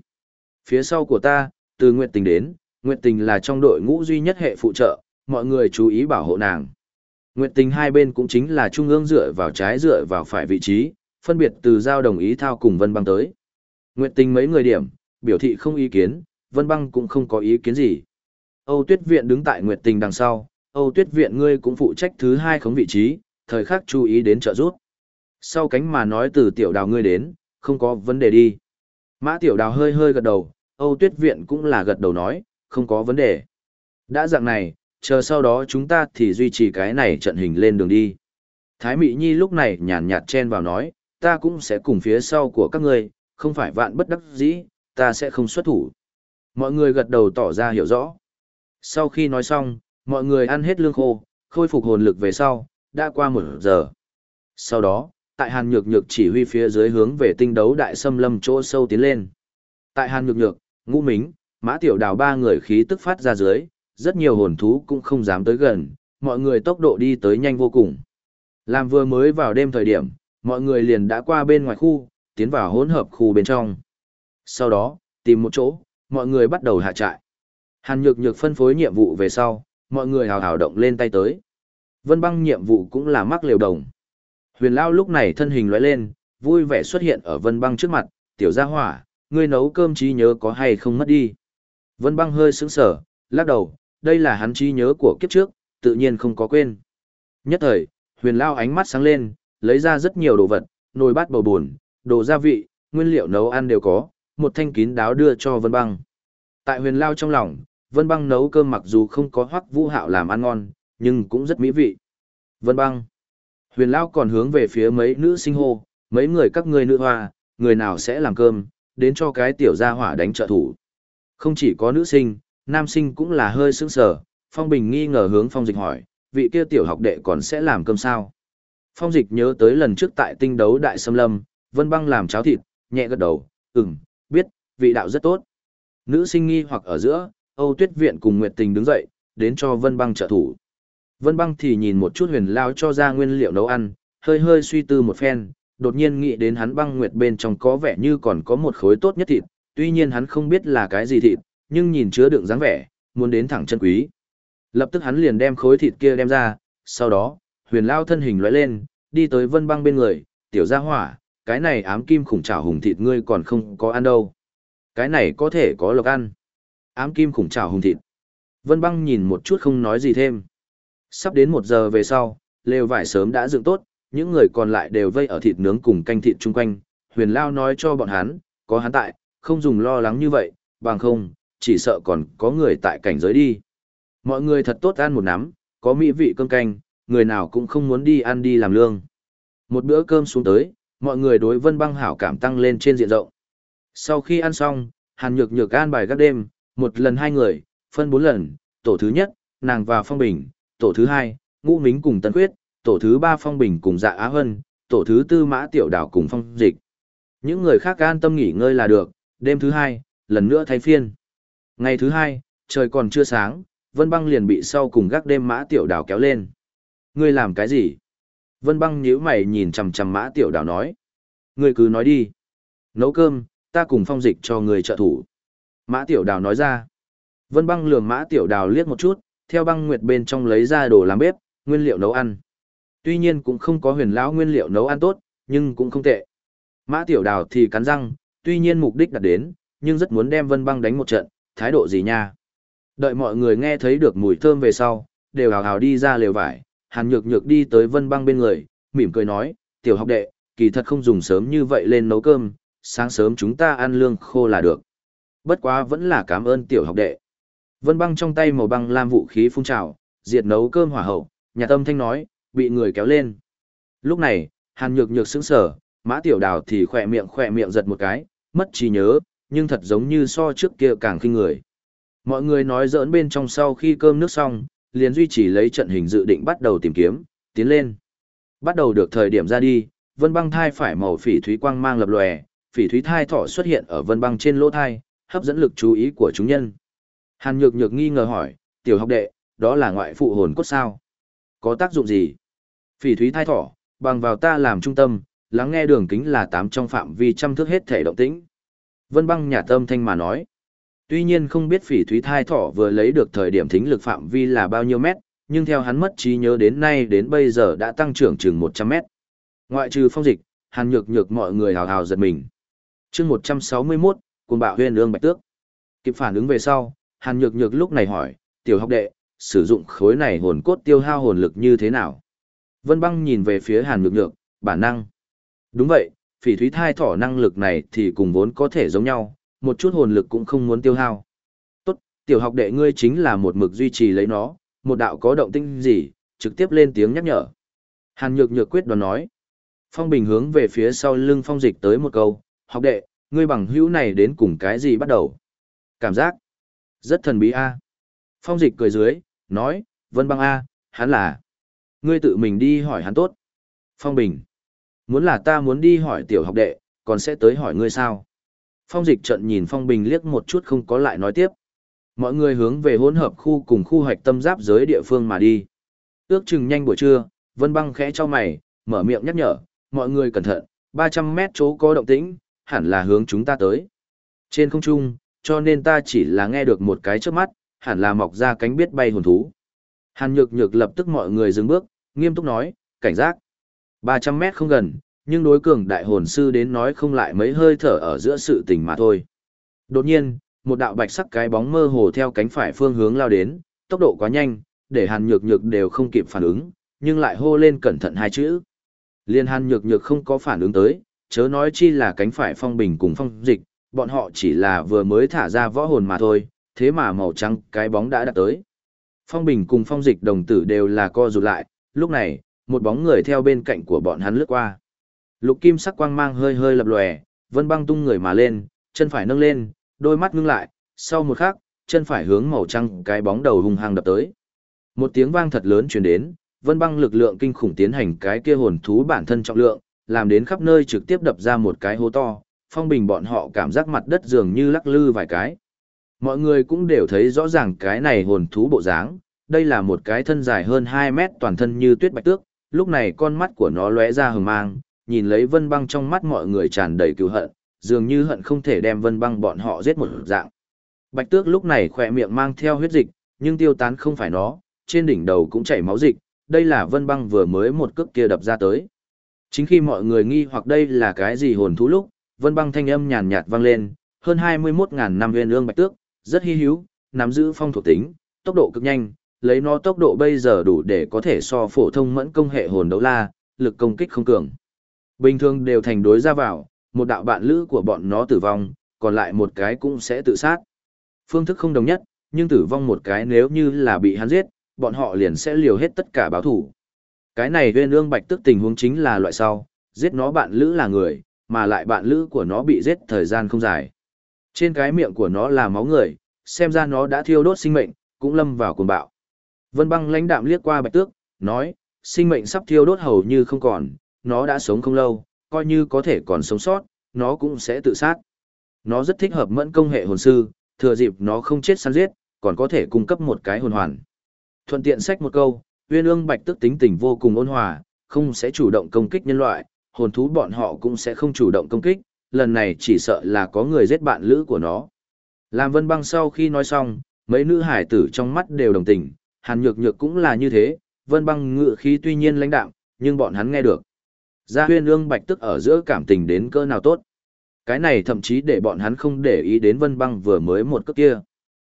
Phía sau của ta, từ Nguyệt Tình đến, Nguyệt Tình là trong đội ngũ duy nhất hệ phụ trợ, mọi người chú ý bảo hộ nàng. Nguyệt Tình hai bên cũng chính là trung ương dựa vào trái dựa vào phải vị trí, phân biệt từ giao đồng ý thao cùng Vân Băng tới. Nguyệt Tình mấy người điểm, biểu thị không ý kiến, Vân Băng cũng không có ý kiến gì. Âu Tuyết Viện đứng tại Nguyệt Tình đằng sau, Âu Tuyết Viện ngươi cũng phụ trách thứ hai khống vị trí, thời khắc chú ý đến trợ giúp. Sau cánh mà nói từ tiểu đào ngươi đến, không có vấn đề đi. Mã tiểu đào hơi hơi gật đầu, Âu Tuyết Viện cũng là gật đầu nói, không có vấn đề. Đã dạng này, chờ sau đó chúng ta thì duy trì cái này trận hình lên đường đi. Thái Mị Nhi lúc này nhàn nhạt chen vào nói, ta cũng sẽ cùng phía sau của các ngươi, không phải vạn bất đắc dĩ, ta sẽ không xuất thủ. Mọi người gật đầu tỏ ra hiểu rõ. Sau khi nói xong, mọi người ăn hết lương khô, khôi phục hồn lực về sau, đã qua một giờ. Sau đó, tại Hàn Nhược Nhược chỉ huy phía dưới hướng về tinh đấu đại xâm lâm chỗ sâu tiến lên. Tại Hàn Nhược Nhược, Ngũ Mính, Mã Tiểu Đào ba người khí tức phát ra dưới, rất nhiều hồn thú cũng không dám tới gần, mọi người tốc độ đi tới nhanh vô cùng. Làm vừa mới vào đêm thời điểm, mọi người liền đã qua bên ngoài khu, tiến vào hỗn hợp khu bên trong. Sau đó, tìm một chỗ, mọi người bắt đầu hạ trại. Hàn Nhược Nhược phân phối nhiệm vụ về sau, mọi người hào hào động lên tay tới. Vân băng nhiệm vụ cũng là mắc liều đồng. Huyền Lao lúc này thân hình lóe lên, vui vẻ xuất hiện ở Vân băng trước mặt, tiểu gia hỏa, ngươi nấu cơm trí nhớ có hay không mất đi. Vân băng hơi sững sờ, lắc đầu, đây là hắn trí nhớ của kiếp trước, tự nhiên không có quên. Nhất thời, huyền lao ánh mắt sáng lên, lấy ra rất nhiều đồ vật, nồi bát bầu buồn, đồ gia vị, nguyên liệu nấu ăn đều có, một thanh kín đáo đưa cho Vân băng. Tại huyền lao trong lòng, Vân băng nấu cơm mặc dù không có hoắc vũ hạo làm ăn ngon, nhưng cũng rất mỹ vị. Vân băng. Huyền lao còn hướng về phía mấy nữ sinh hô, mấy người các ngươi nữ hoa, người nào sẽ làm cơm, đến cho cái tiểu gia hỏa đánh trợ thủ. Không chỉ có nữ sinh, nam sinh cũng là hơi sững sờ, Phong Bình nghi ngờ hướng Phong Dịch hỏi, vị kia tiểu học đệ còn sẽ làm cơm sao? Phong Dịch nhớ tới lần trước tại tinh đấu đại xâm lâm, Vân Băng làm cháo thịt, nhẹ gật đầu, ừm, biết, vị đạo rất tốt. Nữ sinh nghi hoặc ở giữa, Âu Tuyết Viện cùng Nguyệt Tình đứng dậy, đến cho Vân Băng trợ thủ. Vân Băng thì nhìn một chút huyền lao cho ra nguyên liệu nấu ăn, hơi hơi suy tư một phen, đột nhiên nghĩ đến hắn băng nguyệt bên trong có vẻ như còn có một khối tốt nhất thịt, tuy nhiên hắn không biết là cái gì thịt, nhưng nhìn chứa đựng dáng vẻ, muốn đến thẳng chân quý. Lập tức hắn liền đem khối thịt kia đem ra, sau đó, huyền lao thân hình lóe lên, đi tới vân băng bên người, tiểu gia hỏa, cái này ám kim khủng trảo hùng thịt ngươi còn không có ăn đâu. Cái này có thể có lộc ăn. Ám kim khủng trảo hùng thịt. Vân băng nhìn một chút không nói gì thêm. Sắp đến một giờ về sau, lều vải sớm đã dựng tốt, những người còn lại đều vây ở thịt nướng cùng canh thịt chung quanh. Huyền Lao nói cho bọn hắn, có hắn tại, không dùng lo lắng như vậy, bằng không, chỉ sợ còn có người tại cảnh giới đi. Mọi người thật tốt ăn một nắm, có mỹ vị cơm canh, người nào cũng không muốn đi ăn đi làm lương. Một bữa cơm xuống tới, mọi người đối vân băng hảo cảm tăng lên trên diện rộng. Sau khi ăn xong, hàn nhược nhược an bài các đêm, một lần hai người, phân bốn lần, tổ thứ nhất, nàng và Phong Bình, tổ thứ hai, Ngũ Mính cùng Tân Quyết, tổ thứ ba Phong Bình cùng Dạ Á Hân, tổ thứ tư Mã Tiểu Đảo cùng Phong Dịch. Những người khác an tâm nghỉ ngơi là được, đêm thứ hai, lần nữa thay phiên. Ngày thứ hai, trời còn chưa sáng, Vân Băng liền bị sau cùng gác đêm Mã Tiểu Đào kéo lên. Ngươi làm cái gì? Vân Băng nhíu mày nhìn chằm chằm Mã Tiểu Đào nói. Ngươi cứ nói đi. Nấu cơm, ta cùng phong dịch cho người trợ thủ. Mã Tiểu Đào nói ra. Vân Băng lườm Mã Tiểu Đào liếc một chút, theo băng nguyệt bên trong lấy ra đồ làm bếp, nguyên liệu nấu ăn. Tuy nhiên cũng không có huyền lão nguyên liệu nấu ăn tốt, nhưng cũng không tệ. Mã Tiểu Đào thì cắn răng, tuy nhiên mục đích đạt đến, nhưng rất muốn đem Vân Băng đánh một trận, thái độ gì nha. Đợi mọi người nghe thấy được mùi thơm về sau, đều hào hào đi ra lều vải, Hàn Nhược Nhược đi tới Vân Băng bên người, mỉm cười nói, "Tiểu học đệ, kỳ thật không dùng sớm như vậy lên nấu cơm, sáng sớm chúng ta ăn lương khô là được." Bất quá vẫn là cảm ơn tiểu học đệ. Vân Băng trong tay màu băng lam vũ khí phun trào, diệt nấu cơm hỏa hậu, nhà tâm thanh nói, bị người kéo lên. Lúc này, Hàn Nhược Nhược sững sờ, Mã Tiểu Đào thì khỏe miệng khỏe miệng giật một cái, mất trí nhớ, nhưng thật giống như so trước kia càng khinh người. Mọi người nói giỡn bên trong sau khi cơm nước xong, liền duy trì lấy trận hình dự định bắt đầu tìm kiếm, tiến lên. Bắt đầu được thời điểm ra đi, vân băng thai phải màu phỉ thúy quang mang lập lòe, phỉ thúy thai thỏ xuất hiện ở vân băng trên lỗ thai, hấp dẫn lực chú ý của chúng nhân. Hàn Nhược Nhược nghi ngờ hỏi, tiểu học đệ, đó là ngoại phụ hồn cốt sao? Có tác dụng gì? Phỉ thúy thai thỏ, bằng vào ta làm trung tâm, lắng nghe đường kính là tám trong phạm vi trăm thước hết thể động tĩnh. Vân băng nhà tâm thanh mà nói. Tuy nhiên không biết phỉ thúy thai thỏ vừa lấy được thời điểm thính lực phạm vi là bao nhiêu mét, nhưng theo hắn mất trí nhớ đến nay đến bây giờ đã tăng trưởng chừng 100 mét. Ngoại trừ phong dịch, hàn nhược nhược mọi người hào hào giật mình. chương 161, cùng bạo huyên ương bạch tước. Kịp phản ứng về sau, hàn nhược nhược lúc này hỏi, tiểu học đệ, sử dụng khối này hồn cốt tiêu hao hồn lực như thế nào? Vân băng nhìn về phía hàn nhược nhược, bản năng. Đúng vậy, phỉ thúy thai thỏ năng lực này thì cùng vốn có thể giống nhau, một chút hồn lực cũng không muốn tiêu hao. Tốt, tiểu học đệ ngươi chính là một mực duy trì lấy nó, một đạo có động tinh gì, trực tiếp lên tiếng nhắc nhở. Hàn nhược nhược quyết đoán nói. Phong Bình hướng về phía sau lưng phong dịch tới một câu, học đệ, ngươi bằng hữu này đến cùng cái gì bắt đầu? Cảm giác rất thần bí a. Phong dịch cười dưới, nói, vân băng a, hắn là. Ngươi tự mình đi hỏi hắn tốt. Phong Bình. Muốn là ta muốn đi hỏi tiểu học đệ, còn sẽ tới hỏi ngươi sao? Phong dịch trận nhìn Phong Bình liếc một chút không có lại nói tiếp. Mọi người hướng về hỗn hợp khu cùng khu hoạch tâm giáp giới địa phương mà đi. Ước chừng nhanh buổi trưa, Vân Băng khẽ cho mày, mở miệng nhắc nhở, mọi người cẩn thận, 300 mét chỗ có động tĩnh, hẳn là hướng chúng ta tới. Trên không trung, cho nên ta chỉ là nghe được một cái trước mắt, hẳn là mọc ra cánh biết bay hồn thú. Hàn nhược nhược lập tức mọi người dừng bước, nghiêm túc nói, cảnh giác. 300 mét không gần, nhưng đối cường đại hồn sư đến nói không lại mấy hơi thở ở giữa sự tình mà thôi. Đột nhiên, một đạo bạch sắc cái bóng mơ hồ theo cánh phải phương hướng lao đến, tốc độ quá nhanh, để Hàn Nhược Nhược đều không kịp phản ứng, nhưng lại hô lên cẩn thận hai chữ. Liên Hàn Nhược Nhược không có phản ứng tới, chớ nói chi là cánh phải phong bình cùng phong dịch, bọn họ chỉ là vừa mới thả ra võ hồn mà thôi, thế mà màu trắng cái bóng đã đạt tới. Phong bình cùng phong dịch đồng tử đều là co rụt lại, lúc này, một bóng người theo bên cạnh của bọn hắn lướt qua. Lục kim sắc quang mang hơi hơi lập lòe, vân băng tung người mà lên, chân phải nâng lên, đôi mắt ngưng lại, sau một khắc, chân phải hướng màu trắng cái bóng đầu hung hăng đập tới. Một tiếng vang thật lớn truyền đến, vân băng lực lượng kinh khủng tiến hành cái kia hồn thú bản thân trọng lượng, làm đến khắp nơi trực tiếp đập ra một cái hố to, phong bình bọn họ cảm giác mặt đất dường như lắc lư vài cái. Mọi người cũng đều thấy rõ ràng cái này hồn thú bộ dáng, đây là một cái thân dài hơn 2 mét toàn thân như tuyết bạch tước, lúc này con mắt của nó lóe ra hừng mang, nhìn lấy vân băng trong mắt mọi người tràn đầy cừu hận, dường như hận không thể đem vân băng bọn họ giết một dạng. Bạch tước lúc này khỏe miệng mang theo huyết dịch, nhưng tiêu tán không phải nó, trên đỉnh đầu cũng chảy máu dịch, đây là vân băng vừa mới một cước kia đập ra tới. Chính khi mọi người nghi hoặc đây là cái gì hồn thú lúc, vân băng thanh âm nhàn nhạt vang lên, hơn 21.000 năm viên ương bạch tước, rất hy hữu, nắm giữ phong thuộc tính, tốc độ cực nhanh, lấy nó tốc độ bây giờ đủ để có thể so phổ thông mẫn công hệ hồn đấu la, lực công kích không cường. Bình thường đều thành đối ra vào, một đạo bạn lữ của bọn nó tử vong, còn lại một cái cũng sẽ tự sát. Phương thức không đồng nhất, nhưng tử vong một cái nếu như là bị hắn giết, bọn họ liền sẽ liều hết tất cả báo thủ. Cái này huyên ương bạch tức tình huống chính là loại sau, giết nó bạn lữ là người, mà lại bạn lữ của nó bị giết thời gian không dài. Trên cái miệng của nó là máu người, xem ra nó đã thiêu đốt sinh mệnh, cũng lâm vào cuồng bạo. Vân băng lãnh đạm liếc qua bạch tước, nói, sinh mệnh sắp thiêu đốt hầu như không còn, nó đã sống không lâu, coi như có thể còn sống sót, nó cũng sẽ tự sát. Nó rất thích hợp mẫn công hệ hồn sư, thừa dịp nó không chết săn giết, còn có thể cung cấp một cái hồn hoàn. Thuận tiện sách một câu, Uyên Ương Bạch tước tính tình vô cùng ôn hòa, không sẽ chủ động công kích nhân loại, hồn thú bọn họ cũng sẽ không chủ động công kích, lần này chỉ sợ là có người giết bạn lữ của nó. Làm Vân Băng sau khi nói xong, mấy nữ hải tử trong mắt đều đồng tình, Hàn Nhược Nhược cũng là như thế, Vân Băng ngự khí tuy nhiên lãnh đạm, nhưng bọn hắn nghe được. Gia Huyên Ương Bạch tức ở giữa cảm tình đến cỡ nào tốt. Cái này thậm chí để bọn hắn không để ý đến Vân Băng vừa mới một cước kia.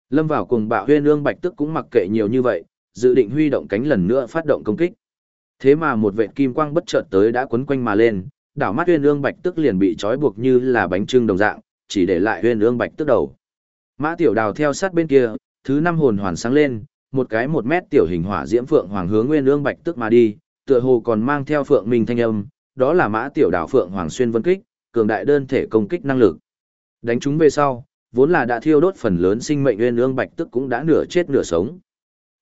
Lâm vào cùng bạo Huyên Ương Bạch tức cũng mặc kệ nhiều như vậy, dự định huy động cánh lần nữa phát động công kích. Thế mà một vệ kim quang bất chợt tới đã quấn quanh mà lên, đảo mắt Huyên Ương Bạch tức liền bị trói buộc như là bánh trưng đồng dạng, chỉ để lại Huyên Ương Bạch tức đầu. Mã Tiểu Đào theo sát bên kia, thứ năm hồn hoàn sáng lên, một cái một mét tiểu hình hỏa diễm phượng hoàng hướng Nguyên Ương Bạch tức mà đi, tựa hồ còn mang theo phượng minh thanh âm, đó là Mã Tiểu đảo phượng hoàng xuyên vân kích, cường đại đơn thể công kích năng lực. Đánh chúng về sau, vốn là đã thiêu đốt phần lớn sinh mệnh Nguyên Ương Bạch tức cũng đã nửa chết nửa sống.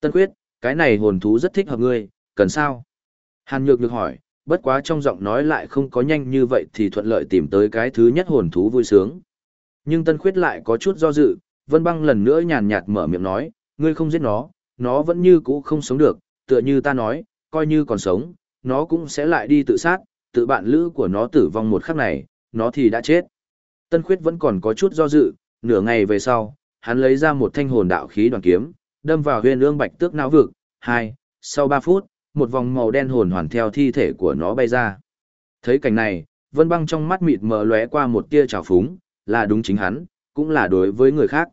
Tân Quyết, cái này hồn thú rất thích hợp ngươi, cần sao? Hàn Nhược Nhược hỏi, bất quá trong giọng nói lại không có nhanh như vậy thì thuận lợi tìm tới cái thứ nhất hồn thú vui sướng. Nhưng Tân Khuyết lại có chút do dự, Vân Băng lần nữa nhàn nhạt mở miệng nói, ngươi không giết nó, nó vẫn như cũ không sống được, tựa như ta nói, coi như còn sống, nó cũng sẽ lại đi tự sát, tự bạn lữ của nó tử vong một khắc này, nó thì đã chết. Tân Khuyết vẫn còn có chút do dự, nửa ngày về sau, hắn lấy ra một thanh hồn đạo khí đoàn kiếm, đâm vào huyền ương bạch tước não vực, hai, sau ba phút, một vòng màu đen hồn hoàn theo thi thể của nó bay ra. Thấy cảnh này, Vân Băng trong mắt mịt mờ lóe qua một tia trào phúng, là đúng chính hắn, cũng là đối với người khác.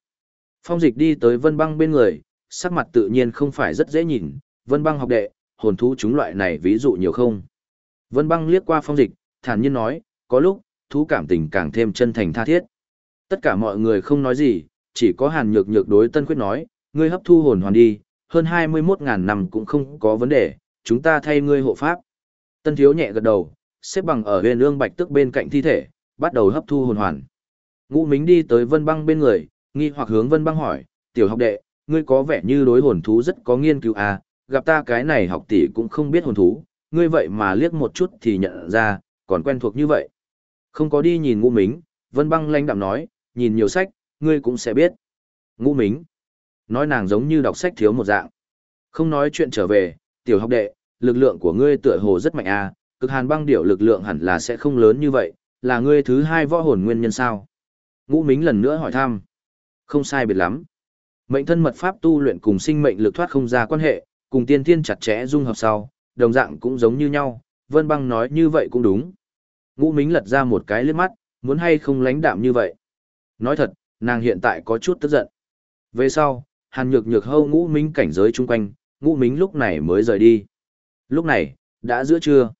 Phong dịch đi tới Vân Băng bên người, sắc mặt tự nhiên không phải rất dễ nhìn, Vân Băng học đệ, hồn thú chúng loại này ví dụ nhiều không. Vân Băng liếc qua phong dịch, thản nhiên nói, có lúc, thú cảm tình càng thêm chân thành tha thiết. Tất cả mọi người không nói gì, chỉ có hàn nhược nhược đối tân quyết nói, ngươi hấp thu hồn hoàn đi, hơn 21.000 năm cũng không có vấn đề, chúng ta thay ngươi hộ pháp. Tân thiếu nhẹ gật đầu, xếp bằng ở huyền ương bạch tức bên cạnh thi thể, bắt đầu hấp thu hồn hoàn. Ngũ Mính đi tới Vân Băng bên người, nghi hoặc hướng Vân Băng hỏi, tiểu học đệ, ngươi có vẻ như đối hồn thú rất có nghiên cứu à, gặp ta cái này học tỷ cũng không biết hồn thú, ngươi vậy mà liếc một chút thì nhận ra, còn quen thuộc như vậy. Không có đi nhìn Ngũ Mính, Vân Băng lanh đạm nói, nhìn nhiều sách, ngươi cũng sẽ biết. Ngũ Mính, nói nàng giống như đọc sách thiếu một dạng. Không nói chuyện trở về, tiểu học đệ, lực lượng của ngươi tựa hồ rất mạnh à, cực hàn băng điểu lực lượng hẳn là sẽ không lớn như vậy, là ngươi thứ hai võ hồn nguyên nhân sao? Ngũ Mính lần nữa hỏi thăm. Không sai biệt lắm. Mệnh thân mật pháp tu luyện cùng sinh mệnh lực thoát không ra quan hệ, cùng tiên thiên chặt chẽ dung hợp sau, đồng dạng cũng giống như nhau, Vân Băng nói như vậy cũng đúng. Ngũ Mính lật ra một cái liếc mắt, muốn hay không lãnh đạm như vậy. Nói thật, nàng hiện tại có chút tức giận. Về sau, Hàn Nhược Nhược hâu Ngũ Mính cảnh giới chung quanh, Ngũ Mính lúc này mới rời đi. Lúc này, đã giữa trưa.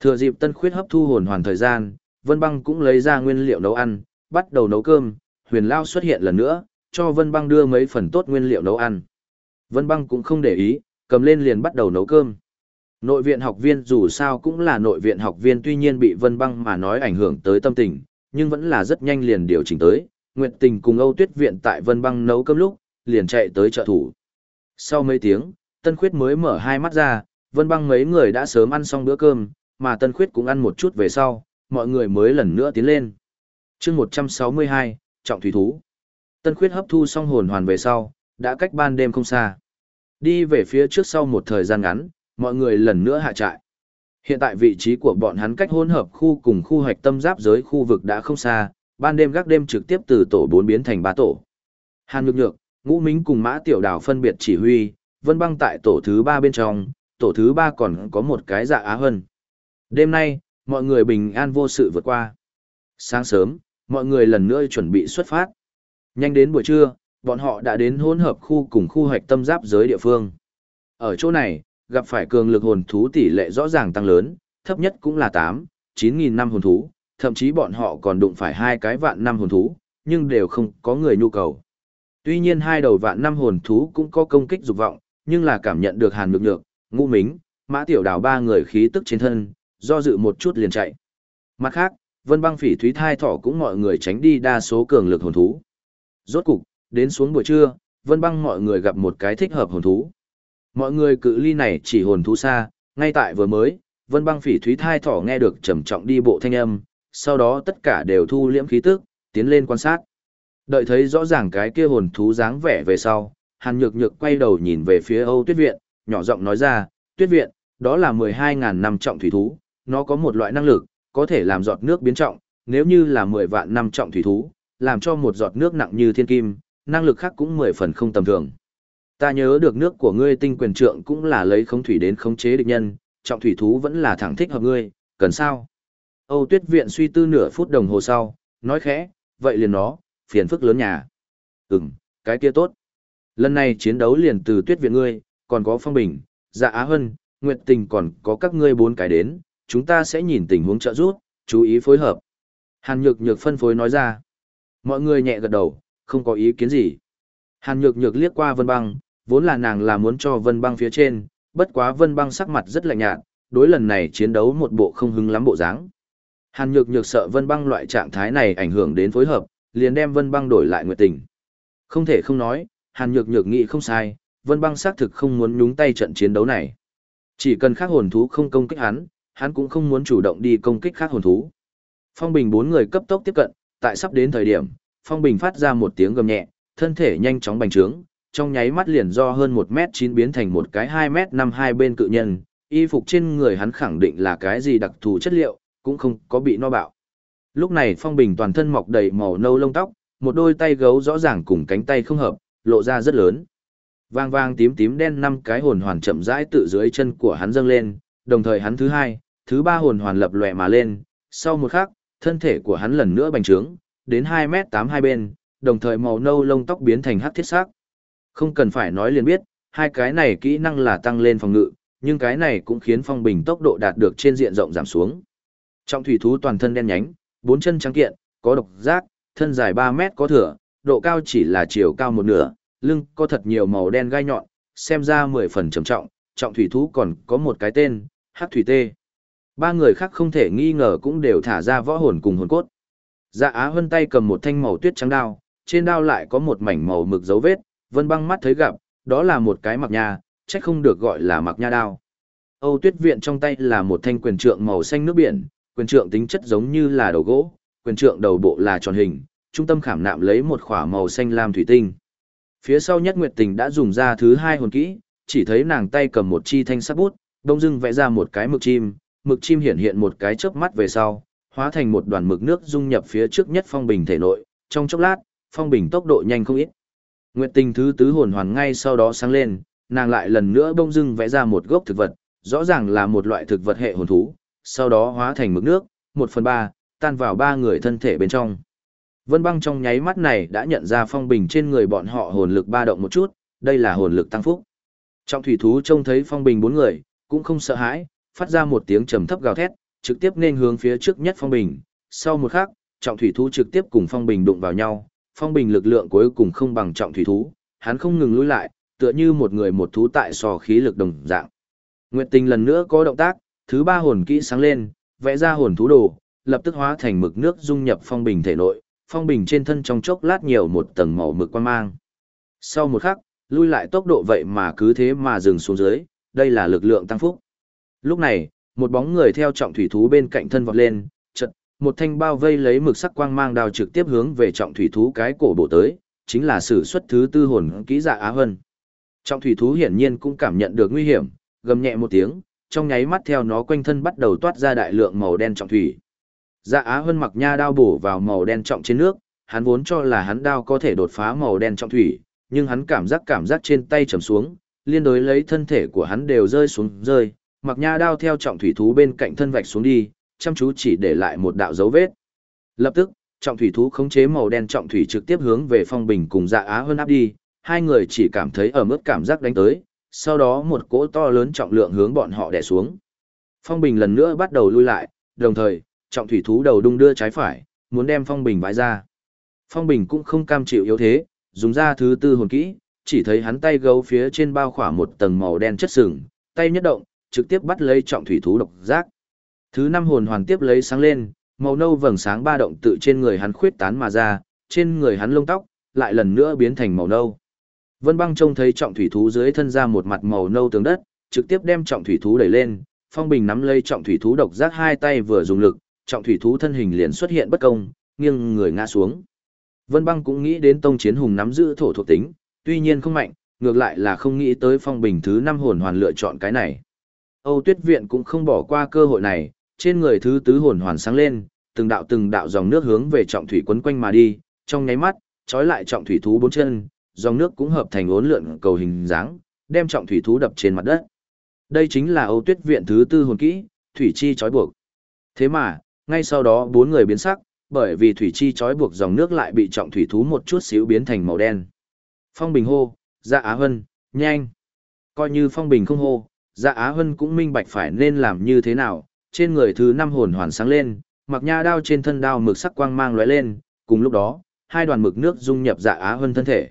Thừa dịp Tân Khuyết hấp thu hồn hoàn thời gian, Vân Băng cũng lấy ra nguyên liệu nấu ăn, bắt đầu nấu cơm, huyền lao xuất hiện lần nữa, cho Vân Băng đưa mấy phần tốt nguyên liệu nấu ăn. Vân Băng cũng không để ý, cầm lên liền bắt đầu nấu cơm. Nội viện học viên dù sao cũng là nội viện học viên tuy nhiên bị Vân Băng mà nói ảnh hưởng tới tâm tình, nhưng vẫn là rất nhanh liền điều chỉnh tới. Nguyệt Tình cùng Âu Tuyết viện tại Vân Băng nấu cơm lúc, liền chạy tới trợ thủ. Sau mấy tiếng, Tân Khuyết mới mở hai mắt ra, Vân Băng mấy người đã sớm ăn xong bữa cơm, mà Tân Khuyết cũng ăn một chút về sau, mọi người mới lần nữa tiến lên chương một trăm sáu mươi hai trọng thủy thú tân khuyết hấp thu xong hồn hoàn về sau, đã cách ban đêm không xa. Đi về phía trước sau một thời gian ngắn, mọi người lần nữa hạ trại. Hiện tại vị trí của bọn hắn cách hỗn hợp khu cùng khu hoạch tâm giáp giới khu vực đã không xa, ban đêm gác đêm trực tiếp từ tổ bốn biến thành ba tổ. Hàn nhược nhược, ngũ mính cùng mã tiểu Đào phân biệt chỉ huy, vân băng tại tổ thứ ba bên trong, tổ thứ ba còn có một cái dạ á hơn đêm nay, mọi người bình an vô sự vượt qua. Sáng sớm, mọi người lần nữa chuẩn bị xuất phát. Nhanh đến buổi trưa, bọn họ đã đến hỗn hợp khu cùng khu hoạch tâm giáp giới địa phương. Ở chỗ này, gặp phải cường lực hồn thú tỷ lệ rõ ràng tăng lớn, thấp nhất cũng là 8, 9.000 năm hồn thú, thậm chí bọn họ còn đụng phải hai cái vạn năm hồn thú, nhưng đều không có người nhu cầu. Tuy nhiên hai đầu vạn năm hồn thú cũng có công kích dục vọng, nhưng là cảm nhận được hàn nhược nhược, ngũ mính, mã tiểu đào ba người khí tức trên thân, do dự một chút liền chạy. Mặt khác, vân băng phỉ thúy thai thỏ cũng mọi người tránh đi đa số cường lực hồn thú. Rốt cục, đến xuống buổi trưa, vân băng mọi người gặp một cái thích hợp hồn thú. Mọi người cự ly này chỉ hồn thú xa, ngay tại vừa mới, vân băng phỉ thúy thai thỏ nghe được trầm trọng đi bộ thanh âm, sau đó tất cả đều thu liễm khí tức, tiến lên quan sát. Đợi thấy rõ ràng cái kia hồn thú dáng vẻ về sau, Hàn Nhược Nhược quay đầu nhìn về phía Âu Tuyết Viện, nhỏ giọng nói ra, Tuyết Viện, đó là 12.000 năm trọng thủy thú, nó có một loại năng lực, có thể làm giọt nước biến trọng, nếu như là 10 vạn năm trọng thủy thú, làm cho một giọt nước nặng như thiên kim, năng lực khác cũng 10 phần không tầm thường. Ta nhớ được nước của ngươi tinh quyền trượng cũng là lấy khống thủy đến khống chế địch nhân, trọng thủy thú vẫn là thẳng thích hợp ngươi, cần sao? Âu Tuyết Viện suy tư nửa phút đồng hồ sau, nói khẽ, vậy liền nó, phiền phức lớn nhà. Ừm, cái kia tốt. Lần này chiến đấu liền từ Tuyết Viện ngươi, còn có Phong Bình, Dạ Á Hân, Nguyệt Tình còn có các ngươi bốn cái đến, chúng ta sẽ nhìn tình huống trợ giúp, chú ý phối hợp. Hàn Nhược Nhược phân phối nói ra. Mọi người nhẹ gật đầu, không có ý kiến gì. Hàn Nhược Nhược liếc qua Vân Băng, vốn là nàng là muốn cho Vân Băng phía trên, bất quá Vân Băng sắc mặt rất lạnh nhạt, đối lần này chiến đấu một bộ không hứng lắm bộ dáng. Hàn Nhược Nhược sợ Vân Băng loại trạng thái này ảnh hưởng đến phối hợp, liền đem Vân Băng đổi lại Nguyệt Tình. Không thể không nói, Hàn Nhược Nhược nghĩ không sai, Vân Băng xác thực không muốn nhúng tay trận chiến đấu này. Chỉ cần khác hồn thú không công kích hắn, hắn cũng không muốn chủ động đi công kích khác hồn thú. Phong Bình bốn người cấp tốc tiếp cận, tại sắp đến thời điểm, Phong Bình phát ra một tiếng gầm nhẹ, thân thể nhanh chóng bành trướng, trong nháy mắt liền do hơn 1 mét 9 biến thành một cái 2 mét 5 hai bên cự nhân, y phục trên người hắn khẳng định là cái gì đặc thù chất liệu, cũng không có bị no bạo. Lúc này Phong Bình toàn thân mọc đầy màu nâu lông tóc, một đôi tay gấu rõ ràng cùng cánh tay không hợp, lộ ra rất lớn. Vang vang tím tím đen năm cái hồn hoàn chậm rãi tự dưới chân của hắn dâng lên, đồng thời hắn thứ hai, thứ ba hồn hoàn lập lòe mà lên, sau một khắc, thân thể của hắn lần nữa bành trướng, đến 2 mét 8 hai bên, đồng thời màu nâu lông tóc biến thành hắc thiết sắc. Không cần phải nói liền biết, hai cái này kỹ năng là tăng lên phòng ngự, nhưng cái này cũng khiến phong bình tốc độ đạt được trên diện rộng giảm xuống. Trong thủy thú toàn thân đen nhánh, bốn chân trắng kiện, có độc giác, thân dài 3 mét có thửa, độ cao chỉ là chiều cao một nửa, lưng có thật nhiều màu đen gai nhọn, xem ra 10 phần trầm trọng, trọng thủy thú còn có một cái tên, hắc thủy tê. Ba người khác không thể nghi ngờ cũng đều thả ra võ hồn cùng hồn cốt. Dạ Á Hân tay cầm một thanh màu tuyết trắng đao, trên đao lại có một mảnh màu mực dấu vết, Vân Băng mắt thấy gặp, đó là một cái mặc nha, chắc không được gọi là mặc nha đao. Âu Tuyết Viện trong tay là một thanh quyền trượng màu xanh nước biển, quyền trượng tính chất giống như là đầu gỗ, quyền trượng đầu bộ là tròn hình, trung tâm khảm nạm lấy một khỏa màu xanh lam thủy tinh. Phía sau Nhất Nguyệt Tình đã dùng ra thứ hai hồn kỹ, chỉ thấy nàng tay cầm một chi thanh sắc bút, đông dưng vẽ ra một cái mực chim, mực chim hiện hiện một cái chớp mắt về sau, hóa thành một đoàn mực nước dung nhập phía trước nhất phong bình thể nội, trong chốc lát, phong bình tốc độ nhanh không ít. Nguyệt Tình thứ tứ hồn hoàn ngay sau đó sáng lên, nàng lại lần nữa bông dưng vẽ ra một gốc thực vật, rõ ràng là một loại thực vật hệ hồn thú, sau đó hóa thành mực nước, một phần ba, tan vào ba người thân thể bên trong. Vân băng trong nháy mắt này đã nhận ra phong bình trên người bọn họ hồn lực ba động một chút, đây là hồn lực tăng phúc. Trong thủy thú trông thấy phong bình bốn người, cũng không sợ hãi, phát ra một tiếng trầm thấp gào thét, trực tiếp nên hướng phía trước nhất phong bình. Sau một khắc, trọng thủy thú trực tiếp cùng phong bình đụng vào nhau, phong bình lực lượng cuối cùng không bằng trọng thủy thú, hắn không ngừng lùi lại, tựa như một người một thú tại sò khí lực đồng dạng. Nguyệt Tình lần nữa có động tác, thứ ba hồn kỹ sáng lên, vẽ ra hồn thú đồ, lập tức hóa thành mực nước dung nhập phong bình thể nội, phong bình trên thân trong chốc lát nhiều một tầng màu mực quan mang. Sau một khắc, lui lại tốc độ vậy mà cứ thế mà dừng xuống dưới, đây là lực lượng tăng phúc. Lúc này, một bóng người theo trọng thủy thú bên cạnh thân vọt lên, chợt, một thanh bao vây lấy mực sắc quang mang đao trực tiếp hướng về trọng thủy thú cái cổ bộ tới, chính là sử xuất thứ tư hồn kỹ dạ Á Hân. Trọng thủy thú hiển nhiên cũng cảm nhận được nguy hiểm, gầm nhẹ một tiếng, trong nháy mắt theo nó quanh thân bắt đầu toát ra đại lượng màu đen trọng thủy. Dạ Á Hân mặc nha đao bổ vào màu đen trọng trên nước, hắn vốn cho là hắn đao có thể đột phá màu đen trọng thủy, nhưng hắn cảm giác cảm giác trên tay trầm xuống, liên đối lấy thân thể của hắn đều rơi xuống rơi, mặc nha đao theo trọng thủy thú bên cạnh thân vạch xuống đi, chăm chú chỉ để lại một đạo dấu vết. Lập tức, trọng thủy thú khống chế màu đen trọng thủy trực tiếp hướng về phong bình cùng dạ á hơn áp đi, hai người chỉ cảm thấy ở mức cảm giác đánh tới, sau đó một cỗ to lớn trọng lượng hướng bọn họ đè xuống. Phong bình lần nữa bắt đầu lui lại, đồng thời, trọng thủy thú đầu đung đưa trái phải, muốn đem phong bình vãi ra. Phong bình cũng không cam chịu yếu thế, dùng ra thứ tư hồn kỹ, chỉ thấy hắn tay gấu phía trên bao khỏa một tầng màu đen chất sừng, tay nhất động, trực tiếp bắt lấy trọng thủy thú độc giác. Thứ năm hồn hoàn tiếp lấy sáng lên, màu nâu vầng sáng ba động tự trên người hắn khuyết tán mà ra, trên người hắn lông tóc lại lần nữa biến thành màu nâu. Vân Băng trông thấy trọng thủy thú dưới thân ra một mặt màu nâu tường đất, trực tiếp đem trọng thủy thú đẩy lên, Phong Bình nắm lấy trọng thủy thú độc giác hai tay vừa dùng lực, trọng thủy thú thân hình liền xuất hiện bất công, nghiêng người ngã xuống. Vân Băng cũng nghĩ đến Tông Chiến Hùng nắm giữ thổ thuộc tính, tuy nhiên không mạnh, ngược lại là không nghĩ tới phong bình thứ năm hồn hoàn lựa chọn cái này. Âu Tuyết Viện cũng không bỏ qua cơ hội này, trên người thứ tứ hồn hoàn sáng lên, từng đạo từng đạo dòng nước hướng về trọng thủy quấn quanh mà đi, trong nháy mắt, trói lại trọng thủy thú bốn chân, dòng nước cũng hợp thành uốn lượn cầu hình dáng, đem trọng thủy thú đập trên mặt đất. Đây chính là Âu Tuyết Viện thứ tư hồn kỹ, thủy chi trói buộc. Thế mà, ngay sau đó bốn người biến sắc, bởi vì thủy chi trói buộc dòng nước lại bị trọng thủy thú một chút xíu biến thành màu đen. Phong Bình hô, Dạ Á Hân, nhanh. Coi như Phong Bình không hô, Dạ Á Hân cũng minh bạch phải nên làm như thế nào, trên người thứ năm hồn hoàn sáng lên, mặc nha đao trên thân đao mực sắc quang mang lóe lên, cùng lúc đó, hai đoàn mực nước dung nhập Dạ Á Hân thân thể.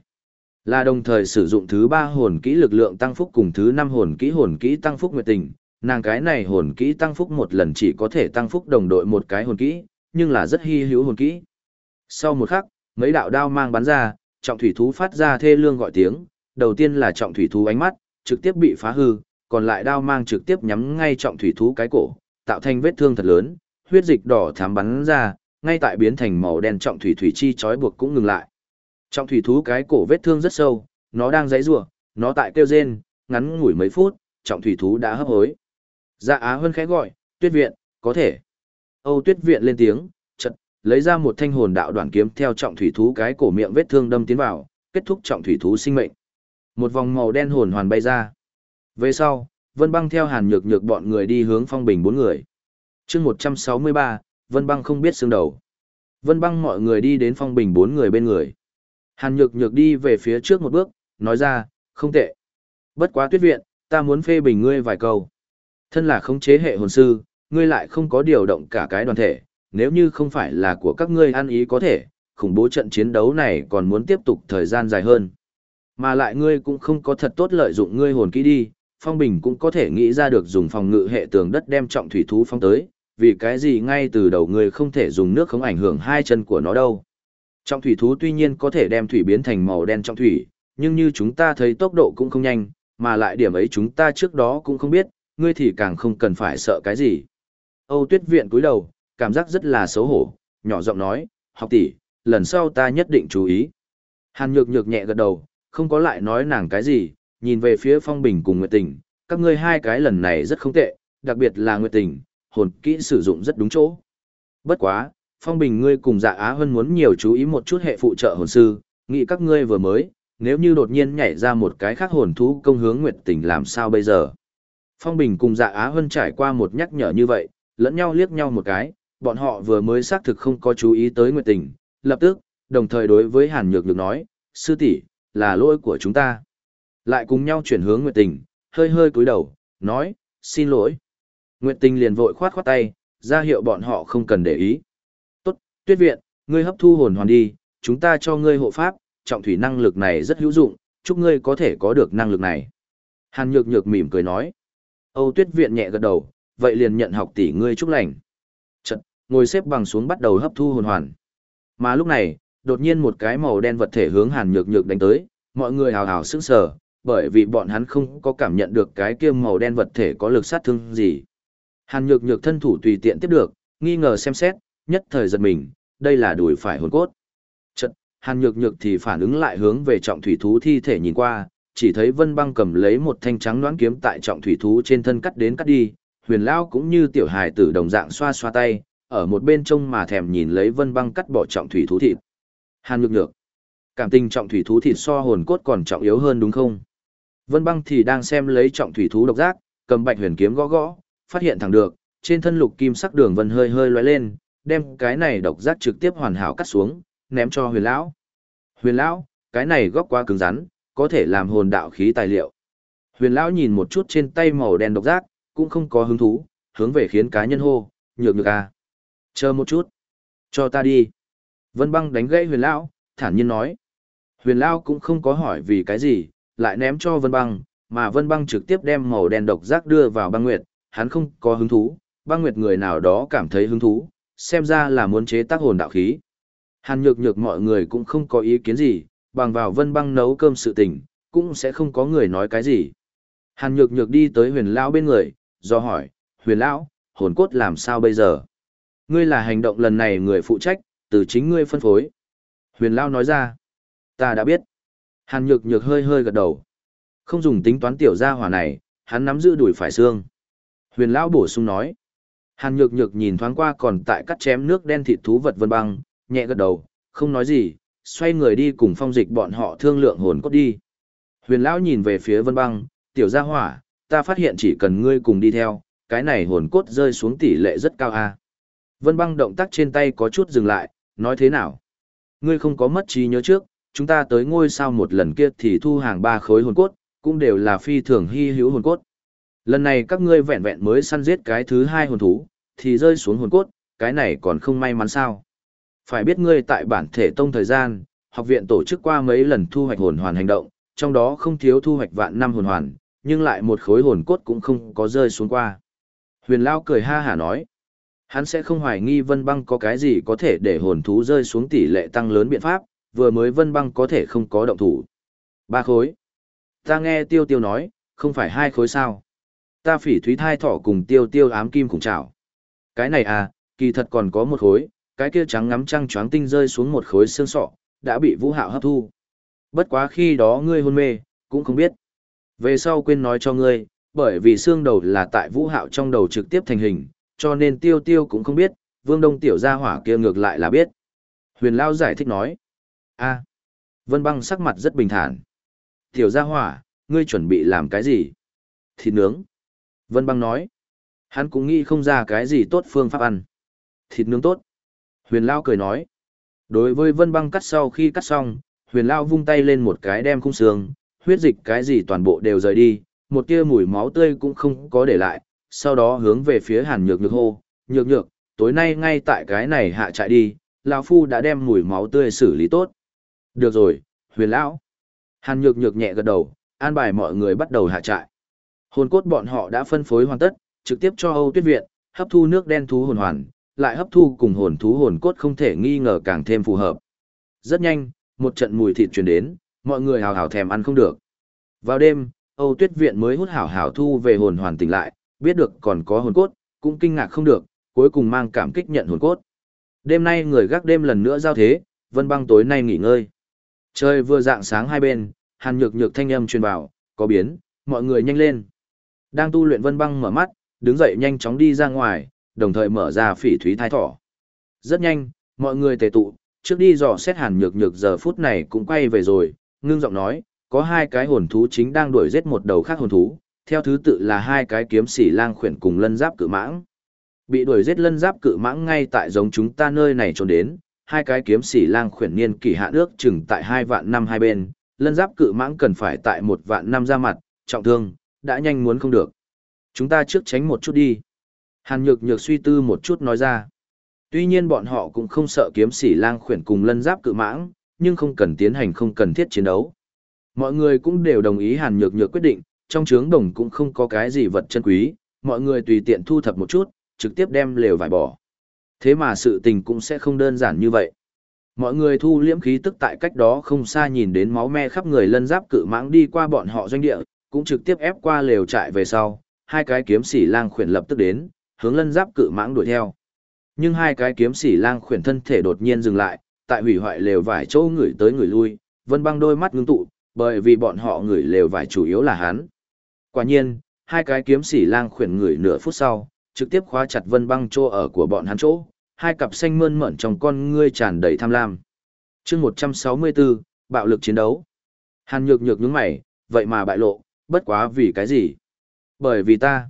Là đồng thời sử dụng thứ ba hồn kỹ lực lượng tăng phúc cùng thứ năm hồn kỹ hồn kỹ tăng phúc nguyệt tình, nàng cái này hồn kỹ tăng phúc một lần chỉ có thể tăng phúc đồng đội một cái hồn kỹ, nhưng là rất hy hữu hồn kỹ. Sau một khắc, mấy đạo đao mang bắn ra, trọng thủy thú phát ra thê lương gọi tiếng, đầu tiên là trọng thủy thú ánh mắt, trực tiếp bị phá hư, còn lại đao mang trực tiếp nhắm ngay trọng thủy thú cái cổ, tạo thành vết thương thật lớn, huyết dịch đỏ thám bắn ra, ngay tại biến thành màu đen trọng thủy thủy chi chói buộc cũng ngừng lại. Trọng thủy thú cái cổ vết thương rất sâu, nó đang giãy giụa, nó tại kêu rên, ngắn ngủi mấy phút, trọng thủy thú đã hấp hối. Dạ Á Hân khẽ gọi, "Tuyết viện, có thể." Âu Tuyết viện lên tiếng, chợt lấy ra một thanh hồn đạo đoạn kiếm theo trọng thủy thú cái cổ miệng vết thương đâm tiến vào, kết thúc trọng thủy thú sinh mệnh. Một vòng màu đen hồn hoàn bay ra. Về sau, Vân Băng theo Hàn Nhược Nhược bọn người đi hướng Phong Bình bốn người. Chương 163, Vân Băng không biết xương đầu. Vân Băng mọi người đi đến Phong Bình bốn người bên người. Hàn Nhược Nhược đi về phía trước một bước, nói ra, không tệ. Bất quá tuyết viện, ta muốn phê bình ngươi vài câu. Thân là khống chế hệ hồn sư, ngươi lại không có điều động cả cái đoàn thể, nếu như không phải là của các ngươi ăn ý có thể, khủng bố trận chiến đấu này còn muốn tiếp tục thời gian dài hơn. Mà lại ngươi cũng không có thật tốt lợi dụng ngươi hồn kỹ đi, Phong Bình cũng có thể nghĩ ra được dùng phòng ngự hệ tường đất đem trọng thủy thú phong tới, vì cái gì ngay từ đầu người không thể dùng nước không ảnh hưởng hai chân của nó đâu. Trọng thủy thú tuy nhiên có thể đem thủy biến thành màu đen trong thủy, nhưng như chúng ta thấy tốc độ cũng không nhanh, mà lại điểm ấy chúng ta trước đó cũng không biết, ngươi thì càng không cần phải sợ cái gì. Âu Tuyết Viện cúi đầu, cảm giác rất là xấu hổ, nhỏ giọng nói, học tỷ, lần sau ta nhất định chú ý. Hàn nhược nhược nhẹ gật đầu, không có lại nói nàng cái gì, nhìn về phía Phong Bình cùng Nguyệt Tình, các ngươi hai cái lần này rất không tệ, đặc biệt là Nguyệt Tình, hồn kỹ sử dụng rất đúng chỗ. Bất quá, Phong Bình ngươi cùng Dạ Á Hân muốn nhiều chú ý một chút hệ phụ trợ hồn sư, nghĩ các ngươi vừa mới, nếu như đột nhiên nhảy ra một cái khác hồn thú công hướng Nguyệt Tình làm sao bây giờ? Phong Bình cùng Dạ Á Hân trải qua một nhắc nhở như vậy, lẫn nhau liếc nhau một cái, bọn họ vừa mới xác thực không có chú ý tới Nguyệt Tình, lập tức, đồng thời đối với Hàn Nhược Nhược nói, sư tỷ, là lỗi của chúng ta. Lại cùng nhau chuyển hướng Nguyệt Tình, hơi hơi cúi đầu, nói, xin lỗi. Nguyệt Tình liền vội khoát khoát tay, ra hiệu bọn họ không cần để ý. Tốt, tuyết viện, ngươi hấp thu hồn hoàn đi, chúng ta cho ngươi hộ pháp, trọng thủy năng lực này rất hữu dụng, chúc ngươi có thể có được năng lực này. Hàn Nhược Nhược mỉm cười nói. Âu Tuyết Viện nhẹ gật đầu, vậy liền nhận học tỷ ngươi chúc lành. Chật, ngồi xếp bằng xuống bắt đầu hấp thu hồn hoàn. Mà lúc này, đột nhiên một cái màu đen vật thể hướng Hàn Nhược Nhược đánh tới, mọi người hào hào sững sờ, bởi vì bọn hắn không có cảm nhận được cái kia màu đen vật thể có lực sát thương gì. Hàn Nhược Nhược thân thủ tùy tiện tiếp được, nghi ngờ xem xét, nhất thời giật mình, đây là đùi phải hồn cốt. Chật, Hàn Nhược Nhược thì phản ứng lại hướng về trọng thủy thú thi thể nhìn qua, chỉ thấy Vân Băng cầm lấy một thanh trắng đoán kiếm tại trọng thủy thú trên thân cắt đến cắt đi, Huyền Lao cũng như tiểu hài tử đồng dạng xoa xoa tay, ở một bên trông mà thèm nhìn lấy Vân Băng cắt bỏ trọng thủy thú thịt. Hàn Nhược Nhược, cảm tình trọng thủy thú thịt so hồn cốt còn trọng yếu hơn đúng không? Vân Băng thì đang xem lấy trọng thủy thú độc giác, cầm bạch huyền kiếm gõ gõ, phát hiện thẳng được, trên thân lục kim sắc đường vân hơi hơi lóe lên, đem cái này độc giác trực tiếp hoàn hảo cắt xuống, ném cho Huyền lão. Huyền lão, cái này góc quá cứng rắn, có thể làm hồn đạo khí tài liệu. Huyền lão nhìn một chút trên tay màu đen độc giác, cũng không có hứng thú, hướng về khiến cá nhân hô, nhược nhược à. Chờ một chút. Cho ta đi. Vân băng đánh gãy huyền lão, thản nhiên nói. Huyền lão cũng không có hỏi vì cái gì, lại ném cho vân băng, mà vân băng trực tiếp đem màu đen độc giác đưa vào băng nguyệt, hắn không có hứng thú, băng nguyệt người nào đó cảm thấy hứng thú, xem ra là muốn chế tác hồn đạo khí. Hàn nhược nhược mọi người cũng không có ý kiến gì, bằng vào vân băng nấu cơm sự tình, cũng sẽ không có người nói cái gì. Hàn nhược nhược đi tới huyền lão bên người, do hỏi, huyền lão, hồn cốt làm sao bây giờ? Ngươi là hành động lần này người phụ trách, từ chính ngươi phân phối. Huyền Lão nói ra. Ta đã biết. Hàn nhược nhược hơi hơi gật đầu. Không dùng tính toán tiểu gia hỏa này, hắn nắm giữ đuổi phải xương. Huyền Lão bổ sung nói. Hàn nhược nhược nhìn thoáng qua còn tại cắt chém nước đen thịt thú vật vân băng, nhẹ gật đầu, không nói gì, xoay người đi cùng phong dịch bọn họ thương lượng hồn cốt đi. Huyền Lão nhìn về phía vân băng, tiểu gia hỏa, ta phát hiện chỉ cần ngươi cùng đi theo, cái này hồn cốt rơi xuống tỷ lệ rất cao a. Vân băng động tác trên tay có chút dừng lại, nói thế nào? Ngươi không có mất trí nhớ trước, chúng ta tới ngôi sao một lần kia thì thu hàng ba khối hồn cốt, cũng đều là phi thường hy hữu hồn cốt. Lần này các ngươi vẹn vẹn mới săn giết cái thứ hai hồn thú, thì rơi xuống hồn cốt, cái này còn không may mắn sao. Phải biết ngươi tại bản thể tông thời gian, học viện tổ chức qua mấy lần thu hoạch hồn hoàn hành động, trong đó không thiếu thu hoạch vạn năm hồn hoàn, nhưng lại một khối hồn cốt cũng không có rơi xuống qua. Huyền Lao cười ha hả nói, hắn sẽ không hoài nghi Vân Băng có cái gì có thể để hồn thú rơi xuống tỷ lệ tăng lớn biện pháp, vừa mới Vân Băng có thể không có động thủ. Ba khối. Ta nghe Tiêu Tiêu nói, không phải hai khối sao. Ta phỉ thúy thai thỏ cùng Tiêu Tiêu ám kim cùng chảo. Cái này à, kỳ thật còn có một khối, cái kia trắng ngắm trăng choáng tinh rơi xuống một khối xương sọ, đã bị Vũ Hạo hấp thu. Bất quá khi đó ngươi hôn mê, cũng không biết. Về sau quên nói cho ngươi, bởi vì xương đầu là tại Vũ Hạo trong đầu trực tiếp thành hình, cho nên Tiêu Tiêu cũng không biết, Vương Đông tiểu gia hỏa kia ngược lại là biết. Huyền Lao giải thích nói a Vân Băng sắc mặt rất bình thản. Tiểu gia hỏa, ngươi chuẩn bị làm cái gì? Thịt nướng. Vân Băng nói. Hắn cũng nghĩ không ra cái gì tốt phương pháp ăn. Thịt nướng tốt. Huyền Lao cười nói. Đối với Vân Băng cắt sau khi cắt xong, Huyền Lao vung tay lên một cái đem khung xương, huyết dịch cái gì toàn bộ đều rời đi, một tia mùi máu tươi cũng không có để lại, sau đó hướng về phía Hàn Nhược Nhược hô, "Nhược Nhược, tối nay ngay tại cái này hạ trại đi, lão phu đã đem mùi máu tươi xử lý tốt." "Được rồi, Huyền lão." Hàn Nhược Nhược nhẹ gật đầu, an bài mọi người bắt đầu hạ trại. Hồn cốt bọn họ đã phân phối hoàn tất, trực tiếp cho Âu Tuyết Viện, hấp thu nước đen thú hồn hoàn, lại hấp thu cùng hồn thú hồn cốt không thể nghi ngờ càng thêm phù hợp. Rất nhanh, một trận mùi thịt truyền đến, mọi người hào hào thèm ăn không được. Vào đêm, Âu Tuyết Viện mới hút hảo hảo thu về hồn hoàn tỉnh lại, biết được còn có hồn cốt, cũng kinh ngạc không được, cuối cùng mang cảm kích nhận hồn cốt. Đêm nay người gác đêm lần nữa giao thế, Vân Băng tối nay nghỉ ngơi. Trời vừa dạng sáng hai bên, Hàn Nhược Nhược thanh âm truyền vào, có biến, mọi người nhanh lên. Đang tu luyện Vân Băng mở mắt, đứng dậy nhanh chóng đi ra ngoài, đồng thời mở ra phỉ thúy thai thỏ. Rất nhanh, mọi người tề tụ, trước đi dò xét Hàn Nhược Nhược giờ phút này cũng quay về rồi, ngưng giọng nói, có hai cái hồn thú chính đang đuổi giết một đầu khác hồn thú, theo thứ tự là hai cái kiếm sĩ lang khuyển cùng lân giáp cự mãng. Bị đuổi giết lân giáp cự mãng ngay tại giống chúng ta nơi này trốn đến, hai cái kiếm sĩ lang khuyển niên kỳ hạ nước chừng tại hai vạn năm hai bên, lân giáp cự mãng cần phải tại một vạn năm ra mặt, trọng thương, đã nhanh muốn không được. Chúng ta trước tránh một chút đi. Hàn nhược nhược suy tư một chút nói ra. Tuy nhiên bọn họ cũng không sợ kiếm sĩ lang khuyển cùng lân giáp cự mãng, nhưng không cần tiến hành không cần thiết chiến đấu. Mọi người cũng đều đồng ý Hàn Nhược Nhược quyết định, trong trướng đồng cũng không có cái gì vật chân quý, mọi người tùy tiện thu thập một chút, trực tiếp đem lều vải bỏ. Thế mà sự tình cũng sẽ không đơn giản như vậy. Mọi người thu liễm khí tức tại cách đó không xa nhìn đến máu me khắp người lân giáp cự mãng đi qua bọn họ doanh địa, cũng trực tiếp ép qua lều trại về sau, hai cái kiếm sĩ lang khuyển lập tức đến, hướng lân giáp cự mãng đuổi theo. Nhưng hai cái kiếm sĩ lang khuyển thân thể đột nhiên dừng lại, tại hủy hoại lều vải chỗ người tới người lui, vân băng đôi mắt ngưng tụ, bởi vì bọn họ người lều vải chủ yếu là hắn. Quả nhiên, hai cái kiếm sĩ lang khuyển người nửa phút sau, trực tiếp khóa chặt vân băng chỗ ở của bọn hắn chỗ, hai cặp xanh mơn mởn trong con ngươi tràn đầy tham lam. chương 164, bạo lực chiến đấu. Hàn nhược nhược nhướng mày, vậy mà bại lộ, bất quá vì cái gì? Bởi vì ta.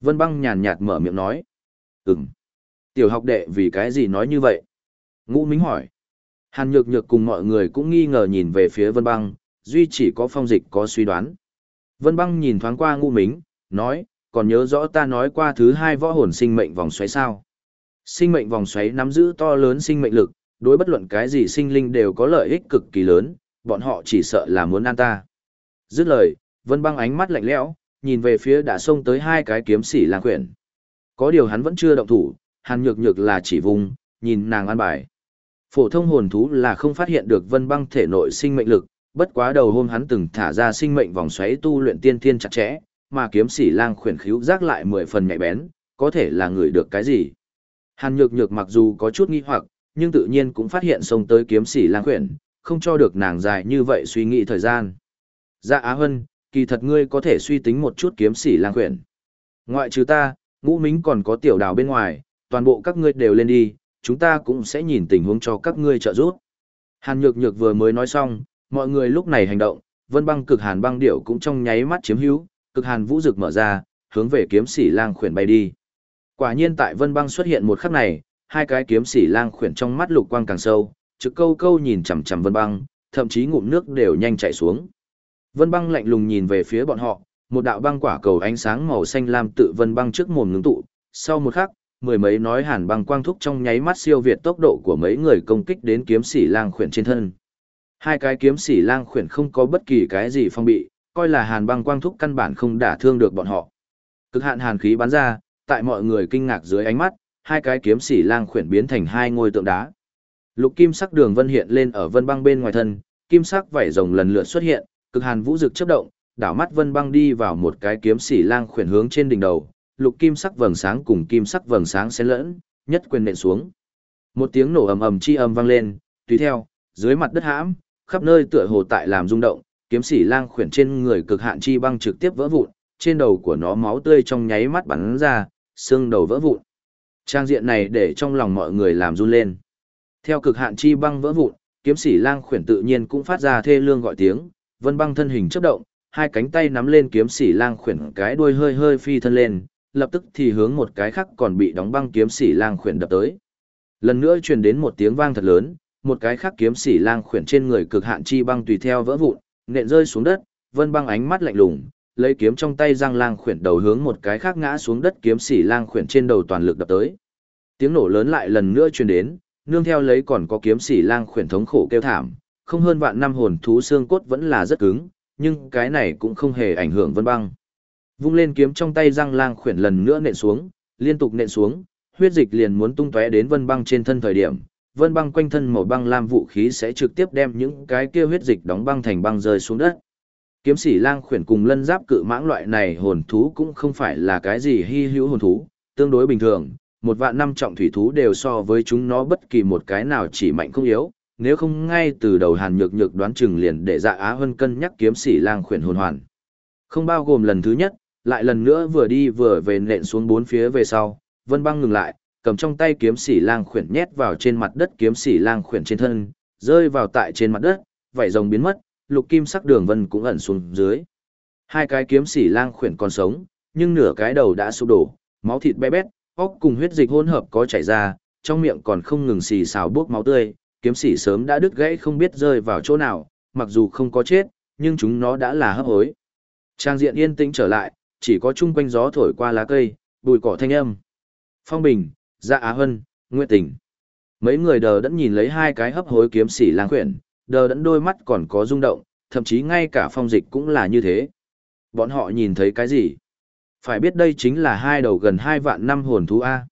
Vân băng nhàn nhạt mở miệng nói. Ừm. Tiểu học đệ vì cái gì nói như vậy? Ngũ Mính hỏi. Hàn nhược nhược cùng mọi người cũng nghi ngờ nhìn về phía Vân băng, duy chỉ có phong dịch có suy đoán. Vân băng nhìn thoáng qua Ngũ Mính, nói, còn nhớ rõ ta nói qua thứ hai võ hồn sinh mệnh vòng xoáy sao? Sinh mệnh vòng xoáy nắm giữ to lớn sinh mệnh lực, đối bất luận cái gì sinh linh đều có lợi ích cực kỳ lớn, bọn họ chỉ sợ là muốn ăn ta. Dứt lời, Vân băng ánh mắt lạnh lẽo, nhìn về phía đã xông tới hai cái kiếm sĩ lang quyển. Có điều hắn vẫn chưa động thủ, hàn nhược nhược là chỉ vùng, nhìn nàng ăn bài. Phổ thông hồn thú là không phát hiện được vân băng thể nội sinh mệnh lực, bất quá đầu hôm hắn từng thả ra sinh mệnh vòng xoáy tu luyện tiên thiên chặt chẽ, mà kiếm sĩ lang khuyển khíu giác lại mười phần nhạy bén, có thể là người được cái gì. Hàn nhược nhược mặc dù có chút nghi hoặc, nhưng tự nhiên cũng phát hiện xông tới kiếm sĩ lang khuyển, không cho được nàng dài như vậy suy nghĩ thời gian. Dạ Á Hân, kỳ thật ngươi có thể suy tính một chút kiếm sĩ lang khuyển. Ngoại trừ ta, ngũ mính còn có tiểu đào bên ngoài, toàn bộ các ngươi đều lên đi, chúng ta cũng sẽ nhìn tình huống cho các ngươi trợ giúp. Hàn Nhược Nhược vừa mới nói xong, mọi người lúc này hành động, vân băng cực hàn băng điểu cũng trong nháy mắt chiếm hữu, cực hàn vũ rực mở ra, hướng về kiếm sĩ lang khuyển bay đi. Quả nhiên tại vân băng xuất hiện một khắc này, hai cái kiếm sĩ lang khuyển trong mắt lục quang càng sâu, trực câu câu nhìn chằm chằm vân băng, thậm chí ngụm nước đều nhanh chảy xuống. Vân băng lạnh lùng nhìn về phía bọn họ, một đạo băng quả cầu ánh sáng màu xanh lam tự vân băng trước mồm ngưng tụ, sau một khắc, mười mấy nói hàn băng quang thúc trong nháy mắt siêu việt tốc độ của mấy người công kích đến kiếm sĩ lang khuyển trên thân. Hai cái kiếm sĩ lang khuyển không có bất kỳ cái gì phong bị, coi là hàn băng quang thúc căn bản không đả thương được bọn họ. Cực hạn hàn khí bắn ra, tại mọi người kinh ngạc dưới ánh mắt, hai cái kiếm sĩ lang khuyển biến thành hai ngôi tượng đá. Lục kim sắc đường vân hiện lên ở vân băng bên ngoài thân, kim sắc vảy rồng lần lượt xuất hiện, cực hàn vũ dực chớp động, đảo mắt vân băng đi vào một cái kiếm sĩ lang khuyển hướng trên đỉnh đầu, lục kim sắc vầng sáng cùng kim sắc vầng sáng xen lẫn, nhất quyền nện xuống. Một tiếng nổ ầm ầm chi âm vang lên, tùy theo, dưới mặt đất hãm, khắp nơi tựa hồ tại làm rung động, kiếm sĩ lang khuyển trên người cực hạn chi băng trực tiếp vỡ vụn, trên đầu của nó máu tươi trong nháy mắt bắn ra, xương đầu vỡ vụn. Trang diện này để trong lòng mọi người làm run lên. Theo cực hạn chi băng vỡ vụn, kiếm sĩ lang khuyển tự nhiên cũng phát ra thê lương gọi tiếng, vân băng thân hình chớp động, hai cánh tay nắm lên kiếm sĩ lang khuyển cái đuôi hơi hơi phi thân lên, lập tức thì hướng một cái khác còn bị đóng băng kiếm sĩ lang khuyển đập tới. Lần nữa truyền đến một tiếng vang thật lớn, một cái khác kiếm sĩ lang khuyển trên người cực hạn chi băng tùy theo vỡ vụn, nện rơi xuống đất, Vân Băng ánh mắt lạnh lùng, lấy kiếm trong tay răng lang khuyển đầu hướng một cái khác ngã xuống đất kiếm sĩ lang khuyển trên đầu toàn lực đập tới. Tiếng nổ lớn lại lần nữa truyền đến, nương theo lấy còn có kiếm sĩ lang khuyển thống khổ kêu thảm, không hơn vạn năm hồn thú xương cốt vẫn là rất cứng, nhưng cái này cũng không hề ảnh hưởng Vân Băng. Vung lên kiếm trong tay răng lang khuyển lần nữa nện xuống, liên tục nện xuống, huyết dịch liền muốn tung tóe đến Vân Băng trên thân thời điểm, Vân Băng quanh thân màu băng lam vũ khí sẽ trực tiếp đem những cái kia huyết dịch đóng băng thành băng rơi xuống đất. Kiếm sĩ lang khuyển cùng lân giáp cự mãng loại này hồn thú cũng không phải là cái gì hy hữu hồn thú, tương đối bình thường, một vạn năm trọng thủy thú đều so với chúng nó bất kỳ một cái nào chỉ mạnh không yếu, nếu không ngay từ đầu hàn nhược nhược đoán chừng liền để dạ á hân cân nhắc kiếm sĩ lang khuyển hồn hoàn. Không bao gồm lần thứ nhất, lại lần nữa vừa đi vừa về nện xuống bốn phía về sau, vân băng ngừng lại, cầm trong tay kiếm sĩ lang khuyển nhét vào trên mặt đất kiếm sĩ lang khuyển trên thân, rơi vào tại trên mặt đất, vảy rồng biến mất, lục kim sắc đường vân cũng ẩn xuống dưới. Hai cái kiếm sĩ lang khuyển còn sống, nhưng nửa cái đầu đã sụp đổ, máu thịt bé bét, óc cùng huyết dịch hỗn hợp có chảy ra, trong miệng còn không ngừng xì xào bước máu tươi, kiếm sĩ sớm đã đứt gãy không biết rơi vào chỗ nào, mặc dù không có chết, nhưng chúng nó đã là hấp hối. Trang diện yên tĩnh trở lại, chỉ có chung quanh gió thổi qua lá cây, bụi cỏ thanh âm. Phong Bình, Dạ Á Hân, Nguyệt Tình. Mấy người đờ đẫn nhìn lấy hai cái hấp hối kiếm sĩ lang quyển, đờ đẫn đôi mắt còn có rung động, thậm chí ngay cả phong dịch cũng là như thế. Bọn họ nhìn thấy cái gì? Phải biết đây chính là hai đầu gần hai vạn năm hồn thú A.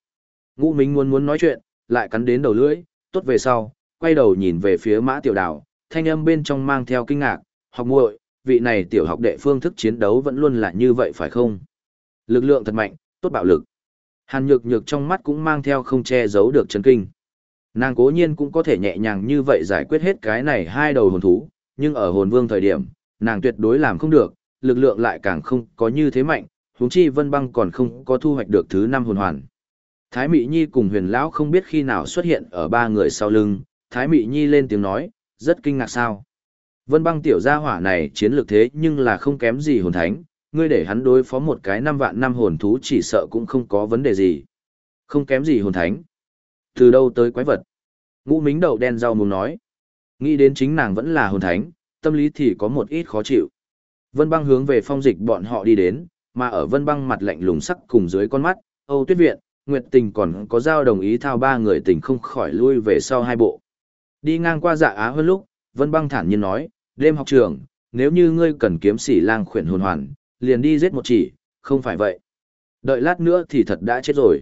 Ngũ Minh muốn muốn nói chuyện, lại cắn đến đầu lưỡi, tốt về sau, quay đầu nhìn về phía mã tiểu đảo, thanh âm bên trong mang theo kinh ngạc, học muội, vị này tiểu học đệ phương thức chiến đấu vẫn luôn là như vậy phải không? Lực lượng thật mạnh, tốt bạo lực. Hàn nhược nhược trong mắt cũng mang theo không che giấu được chấn kinh. Nàng cố nhiên cũng có thể nhẹ nhàng như vậy giải quyết hết cái này hai đầu hồn thú, nhưng ở hồn vương thời điểm, nàng tuyệt đối làm không được, lực lượng lại càng không có như thế mạnh, huống chi vân băng còn không có thu hoạch được thứ năm hồn hoàn. Thái Mị Nhi cùng huyền lão không biết khi nào xuất hiện ở ba người sau lưng, Thái Mị Nhi lên tiếng nói, rất kinh ngạc sao. Vân băng tiểu gia hỏa này chiến lược thế nhưng là không kém gì hồn thánh, ngươi để hắn đối phó một cái năm vạn năm hồn thú chỉ sợ cũng không có vấn đề gì. Không kém gì hồn thánh. Từ đâu tới quái vật? Ngũ mính đầu đen rau muốn nói. Nghĩ đến chính nàng vẫn là hồn thánh, tâm lý thì có một ít khó chịu. Vân băng hướng về phong dịch bọn họ đi đến, mà ở vân băng mặt lạnh lùng sắc cùng dưới con mắt, Âu Tuyết Viện, Nguyệt Tình còn có giao đồng ý thao ba người tình không khỏi lui về sau hai bộ. Đi ngang qua dạ á hơn lúc, Vân băng thản nhiên nói, đêm học trường, nếu như ngươi cần kiếm sĩ lang khuyển hồn hoàn, liền đi giết một chỉ, không phải vậy. Đợi lát nữa thì thật đã chết rồi.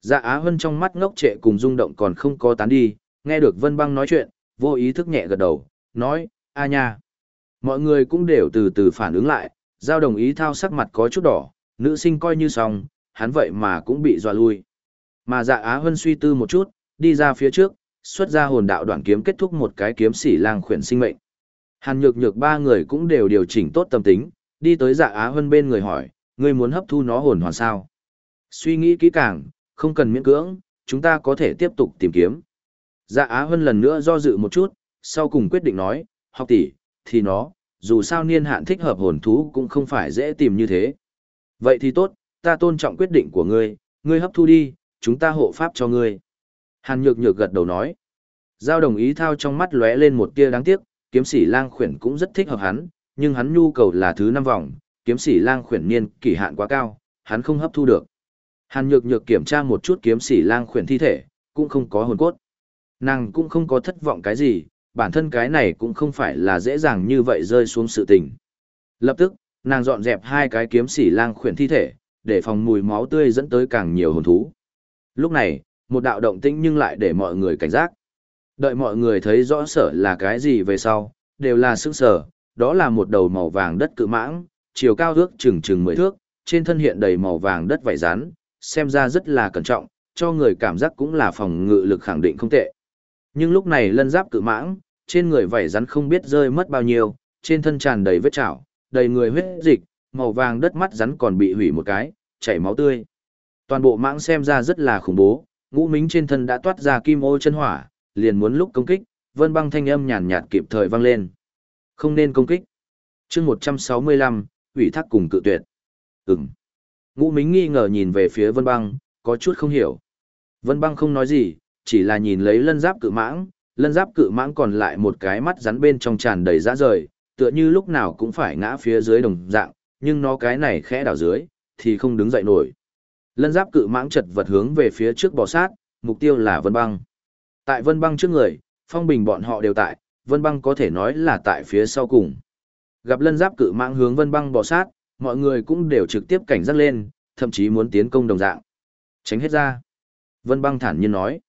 Dạ Á Hân trong mắt ngốc trệ cùng rung động còn không có tán đi, nghe được Vân Băng nói chuyện, vô ý thức nhẹ gật đầu, nói, a nha. Mọi người cũng đều từ từ phản ứng lại, giao đồng ý thao sắc mặt có chút đỏ, nữ sinh coi như xong, hắn vậy mà cũng bị dọa lui. Mà dạ Á Hân suy tư một chút, đi ra phía trước, xuất ra hồn đạo đoạn kiếm kết thúc một cái kiếm sĩ lang khuyển sinh mệnh. Hàn nhược nhược ba người cũng đều điều chỉnh tốt tâm tính, đi tới dạ á hơn bên người hỏi, ngươi muốn hấp thu nó hồn hoàn sao? Suy nghĩ kỹ càng, không cần miễn cưỡng, chúng ta có thể tiếp tục tìm kiếm. Dạ Á Hân lần nữa do dự một chút, sau cùng quyết định nói, học tỷ, thì nó, dù sao niên hạn thích hợp hồn thú cũng không phải dễ tìm như thế. Vậy thì tốt, ta tôn trọng quyết định của ngươi, ngươi hấp thu đi, chúng ta hộ pháp cho ngươi. Hàn nhược nhược gật đầu nói. Giao đồng ý thao trong mắt lóe lên một tia đáng tiếc, kiếm sĩ lang khuyển cũng rất thích hợp hắn, nhưng hắn nhu cầu là thứ năm vòng, kiếm sĩ lang khuyển niên kỳ hạn quá cao, hắn không hấp thu được. Hàn nhược nhược kiểm tra một chút kiếm sĩ lang khuyển thi thể, cũng không có hồn cốt. Nàng cũng không có thất vọng cái gì, bản thân cái này cũng không phải là dễ dàng như vậy rơi xuống sự tình. Lập tức, nàng dọn dẹp hai cái kiếm sĩ lang khuyển thi thể, để phòng mùi máu tươi dẫn tới càng nhiều hồn thú. Lúc này, một đạo động tĩnh nhưng lại để mọi người cảnh giác. Đợi mọi người thấy rõ sở là cái gì về sau, đều là sức sở, đó là một đầu màu vàng đất cự mãng, chiều cao ước chừng chừng mười thước, trên thân hiện đầy màu vàng đất vảy rắn xem ra rất là cẩn trọng, cho người cảm giác cũng là phòng ngự lực khẳng định không tệ. Nhưng lúc này lân giáp cự mãng, trên người vảy rắn không biết rơi mất bao nhiêu, trên thân tràn đầy vết chảo, đầy người huyết dịch, màu vàng đất mắt rắn còn bị hủy một cái, chảy máu tươi. Toàn bộ mãng xem ra rất là khủng bố, ngũ mính trên thân đã toát ra kim ô chân hỏa, liền muốn lúc công kích, vân băng thanh âm nhàn nhạt kịp thời vang lên. Không nên công kích. chương 165, ủy thác cùng cự tuyệt. Ừm. Ngũ mính nghi ngờ nhìn về phía vân băng, có chút không hiểu. Vân băng không nói gì, chỉ là nhìn lấy lân giáp cự mãng, lân giáp cự mãng còn lại một cái mắt rắn bên trong tràn đầy dã rời, tựa như lúc nào cũng phải ngã phía dưới đồng dạng, nhưng nó cái này khẽ đảo dưới, thì không đứng dậy nổi. Lân giáp cự mãng chật vật hướng về phía trước bò sát, mục tiêu là Vân Băng. Tại Vân Băng trước người, Phong Bình bọn họ đều tại, Vân Băng có thể nói là tại phía sau cùng. Gặp lân giáp cự mãng hướng Vân Băng bò sát, mọi người cũng đều trực tiếp cảnh giác lên, thậm chí muốn tiến công đồng dạng. Tránh hết ra. Vân Băng thản nhiên nói.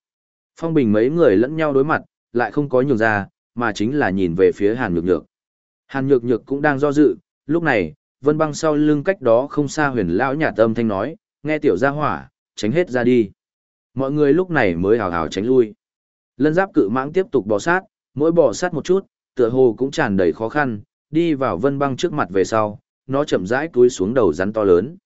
Phong Bình mấy người lẫn nhau đối mặt, lại không có nhường ra, mà chính là nhìn về phía Hàn Nhược Nhược. Hàn Nhược Nhược cũng đang do dự, lúc này, Vân Băng sau lưng cách đó không xa huyền lão nhà tâm thanh nói, nghe tiểu gia hỏa, tránh hết ra đi. Mọi người lúc này mới hào hào tránh lui. Lân giáp cự mãng tiếp tục bò sát, mỗi bò sát một chút, tựa hồ cũng tràn đầy khó khăn, đi vào Vân Băng trước mặt về sau, nó chậm rãi cúi xuống đầu rắn to lớn.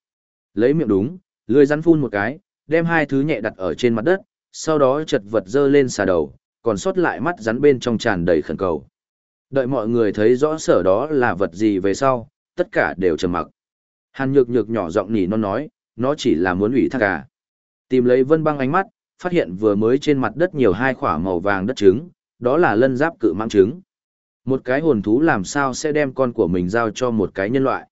Lấy miệng đúng, lưỡi rắn phun một cái, đem hai thứ nhẹ đặt ở trên mặt đất, sau đó chật vật dơ lên xà đầu, còn sót lại mắt rắn bên trong tràn đầy khẩn cầu. Đợi mọi người thấy rõ sở đó là vật gì về sau, tất cả đều trầm mặc. Hàn nhược nhược nhỏ giọng nỉ non nói, nó chỉ là muốn ủy thác à. Tìm lấy vân băng ánh mắt, phát hiện vừa mới trên mặt đất nhiều hai khỏa màu vàng đất trứng, đó là lân giáp cự mang trứng. Một cái hồn thú làm sao sẽ đem con của mình giao cho một cái nhân loại.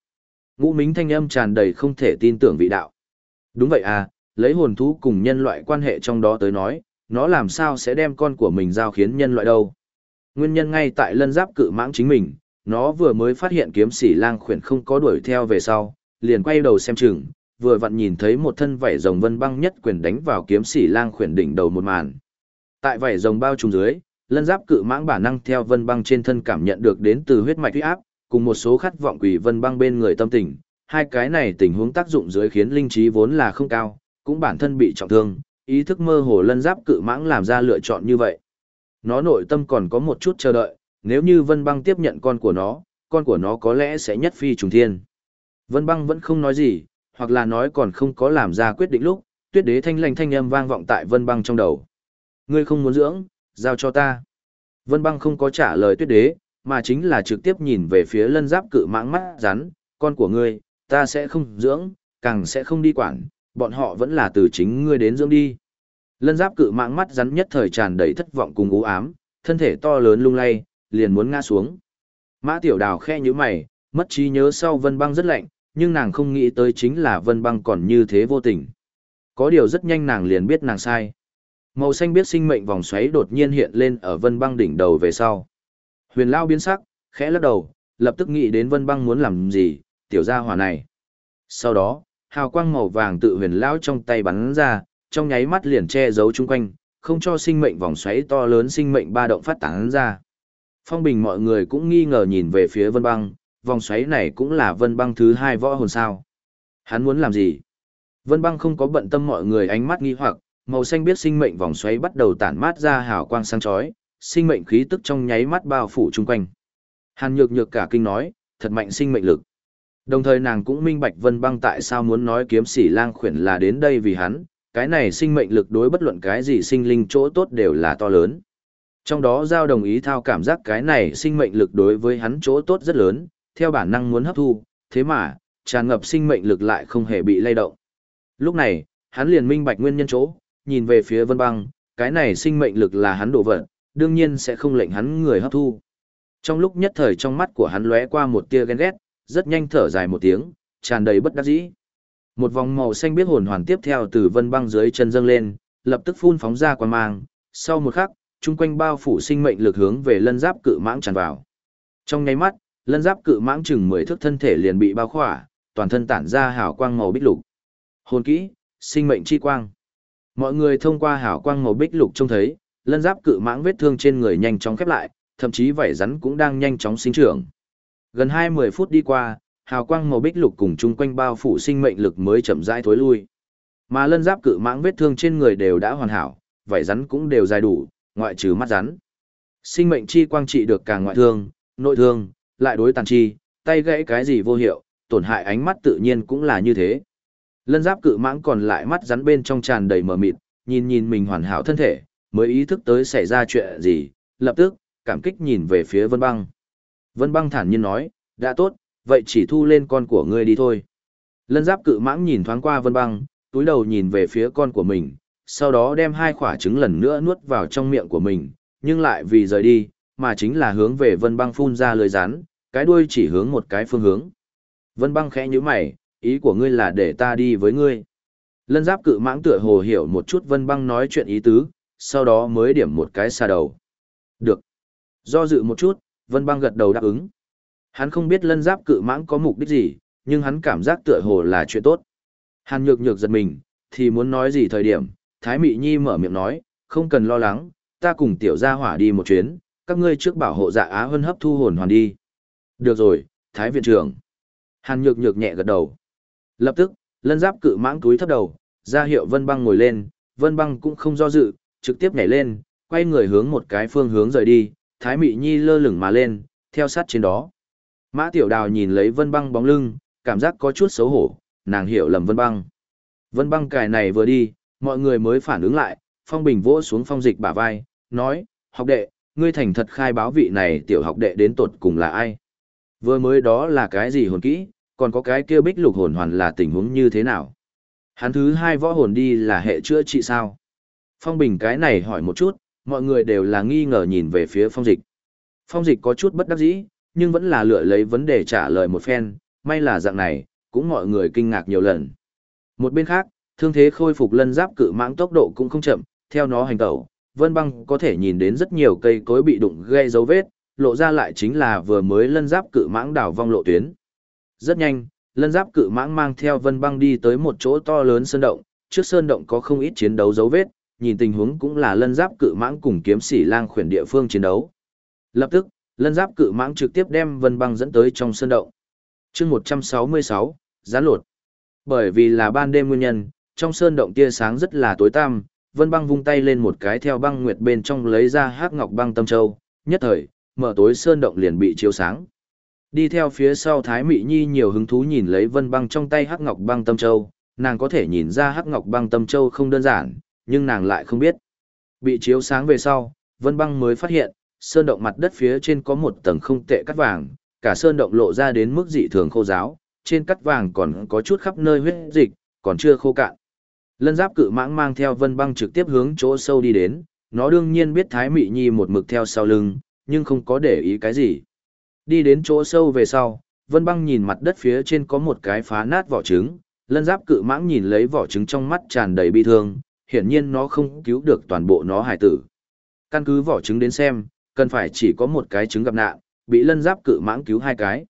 Ngũ mính thanh âm tràn đầy không thể tin tưởng vị đạo. Đúng vậy à, lấy hồn thú cùng nhân loại quan hệ trong đó tới nói, nó làm sao sẽ đem con của mình giao khiến nhân loại đâu. Nguyên nhân ngay tại lân giáp cự mãng chính mình, nó vừa mới phát hiện kiếm sĩ lang khuyển không có đuổi theo về sau, liền quay đầu xem chừng, vừa vặn nhìn thấy một thân vảy rồng vân băng nhất quyền đánh vào kiếm sĩ lang khuyển đỉnh đầu một màn. Tại vảy rồng bao trùm dưới, lân giáp cự mãng bản năng theo vân băng trên thân cảm nhận được đến từ huyết mạch huyết áp, cùng một số khát vọng quỷ vân băng bên người tâm tình, hai cái này tình huống tác dụng dưới khiến linh trí vốn là không cao, cũng bản thân bị trọng thương, ý thức mơ hồ lân giáp cự mãng làm ra lựa chọn như vậy. Nó nội tâm còn có một chút chờ đợi, nếu như Vân Băng tiếp nhận con của nó, con của nó có lẽ sẽ nhất phi trùng thiên. Vân Băng vẫn không nói gì, hoặc là nói còn không có làm ra quyết định lúc, tuyết đế thanh lành thanh âm vang vọng tại Vân Băng trong đầu. Ngươi không muốn dưỡng, giao cho ta. Vân Băng không có trả lời tuyết đế, mà chính là trực tiếp nhìn về phía lân giáp cự mãng mắt rắn, con của ngươi, ta sẽ không dưỡng, càng sẽ không đi quản, bọn họ vẫn là từ chính ngươi đến dưỡng đi. Lân giáp cự mãng mắt rắn nhất thời tràn đầy thất vọng cùng u ám, thân thể to lớn lung lay, liền muốn ngã xuống. Mã tiểu đào khe như mày, mất trí nhớ sau vân băng rất lạnh, nhưng nàng không nghĩ tới chính là vân băng còn như thế vô tình. Có điều rất nhanh nàng liền biết nàng sai. Màu xanh biết sinh mệnh vòng xoáy đột nhiên hiện lên ở vân băng đỉnh đầu về sau. Huyền lao biến sắc, khẽ lắc đầu, lập tức nghĩ đến vân băng muốn làm gì, tiểu gia hỏa này. Sau đó, hào quang màu vàng tự huyền lão trong tay bắn ra, trong nháy mắt liền che giấu chung quanh, không cho sinh mệnh vòng xoáy to lớn sinh mệnh ba động phát tán ra. Phong bình mọi người cũng nghi ngờ nhìn về phía vân băng, vòng xoáy này cũng là vân băng thứ hai võ hồn sao. Hắn muốn làm gì? Vân băng không có bận tâm mọi người ánh mắt nghi hoặc, màu xanh biết sinh mệnh vòng xoáy bắt đầu tản mát ra hào quang sáng chói, sinh mệnh khí tức trong nháy mắt bao phủ chung quanh. Hàn Nhược Nhược cả kinh nói, thật mạnh sinh mệnh lực. Đồng thời nàng cũng minh bạch Vân Băng tại sao muốn nói kiếm sĩ lang khuyển là đến đây vì hắn, cái này sinh mệnh lực đối bất luận cái gì sinh linh chỗ tốt đều là to lớn. Trong đó giao đồng ý thao cảm giác cái này sinh mệnh lực đối với hắn chỗ tốt rất lớn, theo bản năng muốn hấp thu, thế mà, tràn ngập sinh mệnh lực lại không hề bị lay động. Lúc này, hắn liền minh bạch nguyên nhân chỗ, nhìn về phía Vân Băng, cái này sinh mệnh lực là hắn đổ vật, đương nhiên sẽ không lệnh hắn người hấp thu. Trong lúc nhất thời trong mắt của hắn lóe qua một tia ghen ghét, rất nhanh thở dài một tiếng, tràn đầy bất đắc dĩ. Một vòng màu xanh biết hồn hoàn tiếp theo từ vân băng dưới chân dâng lên, lập tức phun phóng ra quan mang, sau một khắc, chung quanh bao phủ sinh mệnh lực hướng về lân giáp cự mãng tràn vào. Trong nháy mắt, lân giáp cự mãng chừng mười thước thân thể liền bị bao khỏa, toàn thân tản ra hào quang màu bích lục. Hồn kỹ, sinh mệnh chi quang. Mọi người thông qua hào quang màu bích lục trông thấy, lân giáp cự mãng vết thương trên người nhanh chóng khép lại, thậm chí vảy rắn cũng đang nhanh chóng sinh trưởng. Gần hai mươi phút đi qua, hào quang màu bích lục cùng chung quanh bao phủ sinh mệnh lực mới chậm rãi thối lui. Mà lân giáp cự mãng vết thương trên người đều đã hoàn hảo, vảy rắn cũng đều dài đủ, ngoại trừ mắt rắn. Sinh mệnh chi quang trị được càng ngoại thương, nội thương, lại đối tàn chi, tay gãy cái gì vô hiệu, tổn hại ánh mắt tự nhiên cũng là như thế. Lân giáp cự mãng còn lại mắt rắn bên trong tràn đầy mờ mịt, nhìn nhìn mình hoàn hảo thân thể, mới ý thức tới xảy ra chuyện gì, lập tức, cảm kích nhìn về phía Vân Băng. Vân Băng thản nhiên nói, đã tốt, vậy chỉ thu lên con của ngươi đi thôi. Lân giáp cự mãng nhìn thoáng qua Vân Băng, túi đầu nhìn về phía con của mình, sau đó đem hai quả trứng lần nữa nuốt vào trong miệng của mình, nhưng lại vì rời đi, mà chính là hướng về Vân Băng phun ra lời rán, cái đuôi chỉ hướng một cái phương hướng. Vân Băng khẽ nhíu mày, ý của ngươi là để ta đi với ngươi. Lân giáp cự mãng tựa hồ hiểu một chút Vân Băng nói chuyện ý tứ, sau đó mới điểm một cái xa đầu. Được. Do dự một chút, Vân Băng gật đầu đáp ứng. Hắn không biết lân giáp cự mãng có mục đích gì, nhưng hắn cảm giác tựa hồ là chuyện tốt. Hàn nhược nhược giật mình, thì muốn nói gì thời điểm, Thái Mị Nhi mở miệng nói, không cần lo lắng, ta cùng tiểu gia hỏa đi một chuyến, các ngươi trước bảo hộ dạ á hơn hấp thu hồn hoàn đi. Được rồi, Thái viện trưởng. Hàn nhược nhược nhẹ gật đầu. Lập tức, lân giáp cự mãng túi thấp đầu, ra hiệu Vân Băng ngồi lên, Vân Băng cũng không do dự, trực tiếp nhảy lên, quay người hướng một cái phương hướng rời đi, Thái Mị Nhi lơ lửng mà lên, theo sát trên đó. Mã Tiểu Đào nhìn lấy Vân Băng bóng lưng, cảm giác có chút xấu hổ, nàng hiểu lầm Vân Băng. Vân Băng cài này vừa đi, mọi người mới phản ứng lại, Phong Bình vỗ xuống Phong Dịch bả vai, nói, học đệ, ngươi thành thật khai báo vị này tiểu học đệ đến tột cùng là ai. Vừa mới đó là cái gì hồn kỹ, còn có cái kia bích lục hồn hoàn là tình huống như thế nào. Hắn thứ hai võ hồn đi là hệ chữa trị sao. Phong Bình cái này hỏi một chút, mọi người đều là nghi ngờ nhìn về phía Phong Dịch. Phong Dịch có chút bất đắc dĩ, nhưng vẫn là lựa lấy vấn đề trả lời một phen, may là dạng này, cũng mọi người kinh ngạc nhiều lần. Một bên khác, thương thế khôi phục lân giáp cự mãng tốc độ cũng không chậm, theo nó hành tẩu, Vân Băng có thể nhìn đến rất nhiều cây cối bị đụng gây dấu vết, lộ ra lại chính là vừa mới lân giáp cự mãng đảo vong lộ tuyến. Rất nhanh, lân giáp cự mãng mang theo Vân Băng đi tới một chỗ to lớn sơn động, trước sơn động có không ít chiến đấu dấu vết, nhìn tình huống cũng là lân giáp cự mãng cùng kiếm sĩ lang khuyển địa phương chiến đấu. Lập tức, lân giáp cự mãng trực tiếp đem vân băng dẫn tới trong sơn động. Chương một trăm sáu mươi sáu gián lột. Bởi vì là ban đêm nguyên nhân trong sơn động tia sáng rất là tối tăm vân băng vung tay lên một cái theo băng nguyệt bên trong lấy ra hát ngọc băng tâm châu. Nhất thời mở tối sơn động liền bị chiếu sáng đi theo phía sau thái mị nhi nhiều hứng thú nhìn lấy vân băng trong tay Hắc ngọc băng tâm châu nàng có thể nhìn ra Hắc ngọc băng tâm châu không đơn giản nhưng nàng lại không biết bị chiếu sáng về sau vân băng mới phát hiện sơn động mặt đất phía trên có một tầng không tệ cắt vàng, cả sơn động lộ ra đến mức dị thường khô giáo, trên cắt vàng còn có chút khắp nơi huyết dịch, còn chưa khô cạn. Lân giáp cự mãng mang theo vân băng trực tiếp hướng chỗ sâu đi đến, nó đương nhiên biết Thái Mị Nhi một mực theo sau lưng, nhưng không có để ý cái gì. Đi đến chỗ sâu về sau, vân băng nhìn mặt đất phía trên có một cái phá nát vỏ trứng, lân giáp cự mãng nhìn lấy vỏ trứng trong mắt tràn đầy bi thương, hiển nhiên nó không cứu được toàn bộ nó hải tử. Căn cứ vỏ trứng đến xem, cần phải chỉ có một cái trứng gặp nạn, bị lân giáp cự mãng cứu hai cái.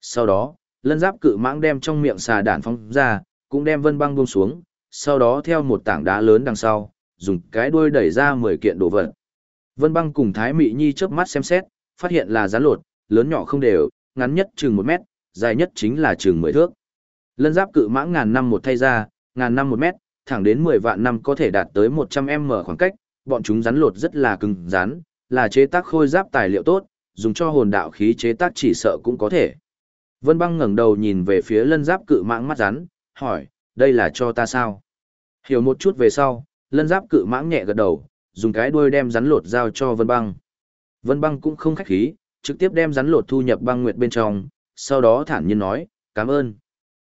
Sau đó, lân giáp cự mãng đem trong miệng xà đạn phong ra, cũng đem vân băng buông xuống, sau đó theo một tảng đá lớn đằng sau, dùng cái đuôi đẩy ra 10 kiện đồ vật. Vân băng cùng Thái Mị Nhi chớp mắt xem xét, phát hiện là rắn lột, lớn nhỏ không đều, ngắn nhất chừng 1 mét, dài nhất chính là chừng 10 thước. Lân giáp cự mãng ngàn năm một thay ra, ngàn năm một mét, thẳng đến 10 vạn năm có thể đạt tới 100m khoảng cách, bọn chúng rắn lột rất là cứng rắn, là chế tác khôi giáp tài liệu tốt, dùng cho hồn đạo khí chế tác chỉ sợ cũng có thể. Vân băng ngẩng đầu nhìn về phía lân giáp cự mãng mắt rắn, hỏi, đây là cho ta sao? Hiểu một chút về sau, lân giáp cự mãng nhẹ gật đầu, dùng cái đuôi đem rắn lột giao cho Vân băng. Vân băng cũng không khách khí, trực tiếp đem rắn lột thu nhập băng nguyệt bên trong, sau đó thản nhiên nói, cảm ơn.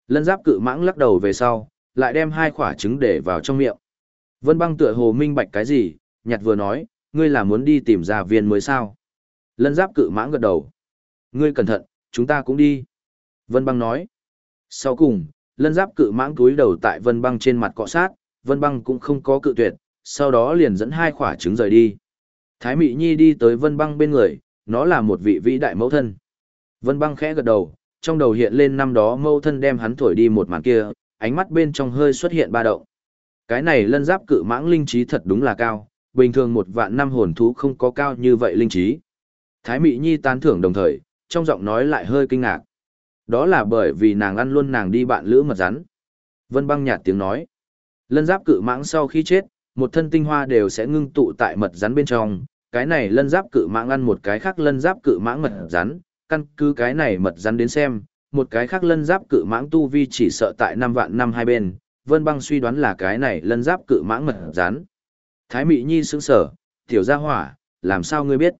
Lân giáp cự mãng lắc đầu về sau, lại đem hai quả trứng để vào trong miệng. Vân băng tựa hồ minh bạch cái gì, nhặt vừa nói, ngươi là muốn đi tìm ra viên mới sao. Lân giáp cự mãng gật đầu. Ngươi cẩn thận, chúng ta cũng đi. Vân băng nói. Sau cùng, lân giáp cự mãng túi đầu tại vân băng trên mặt cọ sát, vân băng cũng không có cự tuyệt, sau đó liền dẫn hai quả trứng rời đi. Thái Mị Nhi đi tới vân băng bên người, nó là một vị vĩ đại mẫu thân. Vân băng khẽ gật đầu, trong đầu hiện lên năm đó mẫu thân đem hắn thổi đi một màn kia, ánh mắt bên trong hơi xuất hiện ba động. Cái này lân giáp cự mãng linh trí thật đúng là cao, bình thường một vạn năm hồn thú không có cao như vậy linh trí. Thái Mị Nhi tán thưởng đồng thời, trong giọng nói lại hơi kinh ngạc. Đó là bởi vì nàng ăn luôn nàng đi bạn lữ mật rắn. Vân băng nhạt tiếng nói. Lân giáp cự mãng sau khi chết, một thân tinh hoa đều sẽ ngưng tụ tại mật rắn bên trong. Cái này lân giáp cự mãng ăn một cái khác lân giáp cự mãng mật rắn, căn cứ cái này mật rắn đến xem, một cái khác lân giáp cự mãng tu vi chỉ sợ tại năm vạn năm hai bên, Vân Băng suy đoán là cái này lân giáp cự mãng mật rắn. Thái Mị Nhi sững sờ tiểu gia hỏa, làm sao ngươi biết?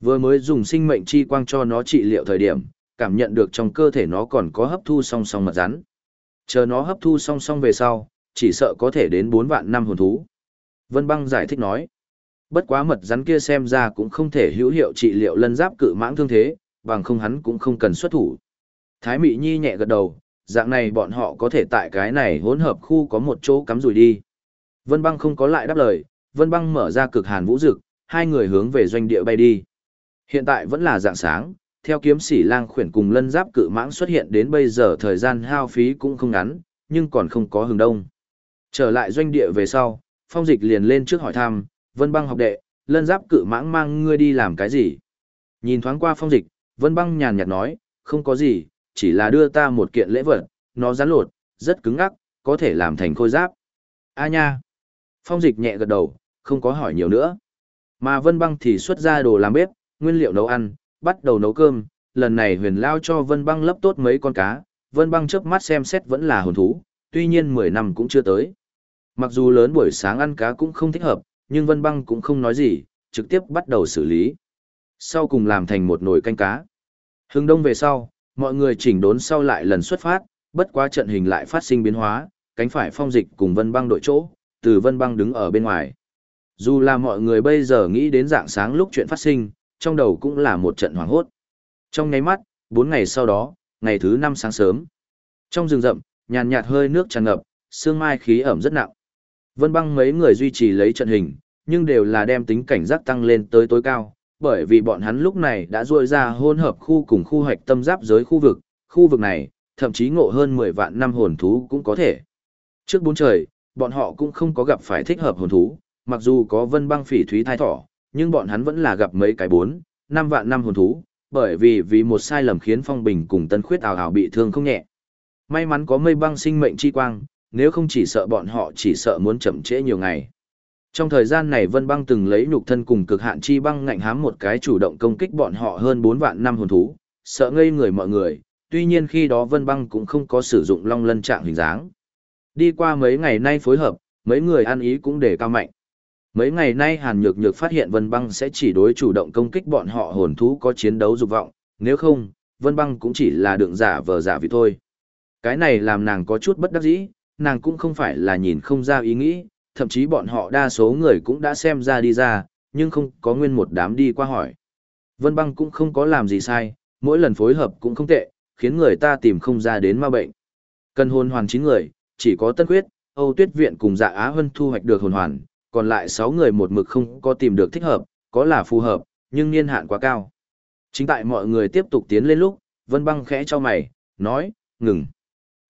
Vừa mới dùng sinh mệnh chi quang cho nó trị liệu thời điểm, cảm nhận được trong cơ thể nó còn có hấp thu song song mật rắn. Chờ nó hấp thu song song về sau, chỉ sợ có thể đến 4 vạn năm hồn thú. Vân Băng giải thích nói, bất quá mật rắn kia xem ra cũng không thể hữu hiệu trị liệu lân giáp cự mãng thương thế, bằng không hắn cũng không cần xuất thủ. Thái Mị Nhi nhẹ gật đầu, dạng này bọn họ có thể tại cái này hỗn hợp khu có một chỗ cắm rủi đi. Vân Băng không có lại đáp lời, Vân Băng mở ra cực hàn vũ dực, hai người hướng về doanh địa bay đi. Hiện tại vẫn là dạng sáng, theo kiếm sĩ lang khuyển cùng lân giáp cự mãng xuất hiện đến bây giờ thời gian hao phí cũng không ngắn, nhưng còn không có hừng đông. Trở lại doanh địa về sau, phong dịch liền lên trước hỏi thăm, Vân Băng học đệ, lân giáp cự mãng mang ngươi đi làm cái gì? Nhìn thoáng qua phong dịch, Vân Băng nhàn nhạt nói, không có gì, chỉ là đưa ta một kiện lễ vật, nó rắn lột, rất cứng ngắc, có thể làm thành khôi giáp. A nha. Phong dịch nhẹ gật đầu, không có hỏi nhiều nữa. Mà Vân Băng thì xuất ra đồ làm bếp, nguyên liệu nấu ăn, bắt đầu nấu cơm, lần này huyền lao cho Vân Băng lấp tốt mấy con cá, Vân Băng chớp mắt xem xét vẫn là hồn thú, tuy nhiên 10 năm cũng chưa tới. Mặc dù lớn buổi sáng ăn cá cũng không thích hợp, nhưng Vân Băng cũng không nói gì, trực tiếp bắt đầu xử lý. Sau cùng làm thành một nồi canh cá. Hưng đông về sau, mọi người chỉnh đốn sau lại lần xuất phát, bất quá trận hình lại phát sinh biến hóa, cánh phải phong dịch cùng Vân Băng đội chỗ, từ Vân Băng đứng ở bên ngoài. Dù là mọi người bây giờ nghĩ đến dạng sáng lúc chuyện phát sinh, trong đầu cũng là một trận hoảng hốt. Trong nháy mắt, bốn ngày sau đó, ngày thứ năm sáng sớm. Trong rừng rậm, nhàn nhạt hơi nước tràn ngập, sương mai khí ẩm rất nặng. Vân băng mấy người duy trì lấy trận hình, nhưng đều là đem tính cảnh giác tăng lên tới tối cao, bởi vì bọn hắn lúc này đã ruôi ra hôn hợp khu cùng khu hoạch tâm giáp giới khu vực, khu vực này, thậm chí ngộ hơn 10 vạn năm hồn thú cũng có thể. Trước bốn trời, bọn họ cũng không có gặp phải thích hợp hồn thú, mặc dù có vân băng phỉ thúy thai thỏ, nhưng bọn hắn vẫn là gặp mấy cái bốn, năm vạn năm hồn thú, bởi vì vì một sai lầm khiến phong bình cùng tân khuyết ảo ảo bị thương không nhẹ. May mắn có mây băng sinh mệnh chi quang, nếu không chỉ sợ bọn họ chỉ sợ muốn chậm trễ nhiều ngày. Trong thời gian này Vân Băng từng lấy nhục thân cùng cực hạn chi băng ngạnh hám một cái chủ động công kích bọn họ hơn 4 vạn năm hồn thú, sợ ngây người mọi người, tuy nhiên khi đó Vân Băng cũng không có sử dụng long lân trạng hình dáng. Đi qua mấy ngày nay phối hợp, mấy người ăn ý cũng để cao mạnh. Mấy ngày nay Hàn Nhược Nhược phát hiện Vân Băng sẽ chỉ đối chủ động công kích bọn họ hồn thú có chiến đấu dục vọng, nếu không, Vân Băng cũng chỉ là đường giả vờ giả vì thôi. Cái này làm nàng có chút bất đắc dĩ, nàng cũng không phải là nhìn không ra ý nghĩ, thậm chí bọn họ đa số người cũng đã xem ra đi ra, nhưng không có nguyên một đám đi qua hỏi. Vân Băng cũng không có làm gì sai, mỗi lần phối hợp cũng không tệ, khiến người ta tìm không ra đến ma bệnh. Cần hồn hoàn 9 người, chỉ có Tân Quyết, Âu Tuyết Viện cùng Dạ Á Hân thu hoạch được hồn hoàn, còn lại 6 người một mực không có tìm được thích hợp, có là phù hợp, nhưng niên hạn quá cao. Chính tại mọi người tiếp tục tiến lên lúc, Vân Băng khẽ cho mày, nói, ngừng.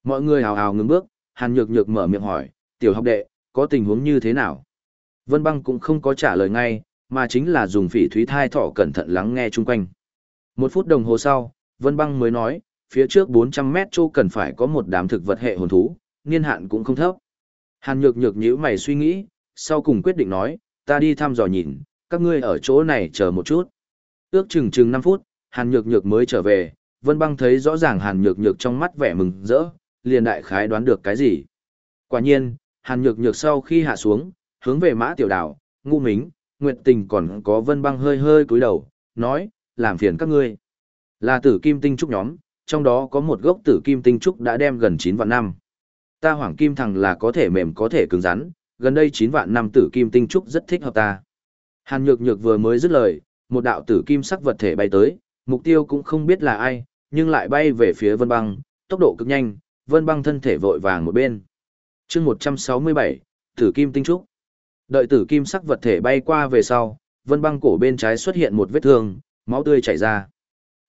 Mọi người hào hào ngừng bước, Hàn Nhược Nhược mở miệng hỏi, tiểu học đệ, có tình huống như thế nào? Vân Băng cũng không có trả lời ngay, mà chính là dùng phỉ thúy thai thỏ cẩn thận lắng nghe chung quanh. Một phút đồng hồ sau, Vân Băng mới nói, phía trước 400 mét chỗ cần phải có một đám thực vật hệ hồn thú, niên hạn cũng không thấp. Hàn nhược nhược nhíu mày suy nghĩ, sau cùng quyết định nói, ta đi thăm dò nhìn, các ngươi ở chỗ này chờ một chút. Ước chừng chừng 5 phút, Hàn nhược nhược mới trở về, Vân băng thấy rõ ràng Hàn nhược nhược trong mắt vẻ mừng rỡ, liền đại khái đoán được cái gì. Quả nhiên, Hàn nhược nhược sau khi hạ xuống, hướng về mã tiểu Đào, ngu mính, nguyệt tình còn có Vân băng hơi hơi cúi đầu, nói, làm phiền các ngươi. Là tử kim tinh trúc nhóm, trong đó có một gốc tử kim tinh trúc đã đem gần 9 vạn năm. Ta hoàng kim thằng là có thể mềm có thể cứng rắn, gần đây 9 vạn năm tử kim tinh trúc rất thích hợp ta. Hàn nhược nhược vừa mới dứt lời, một đạo tử kim sắc vật thể bay tới, mục tiêu cũng không biết là ai, nhưng lại bay về phía vân băng, tốc độ cực nhanh, vân băng thân thể vội vàng một bên. chương 167, tử kim tinh trúc. Đợi tử kim sắc vật thể bay qua về sau, vân băng cổ bên trái xuất hiện một vết thương, máu tươi chảy ra.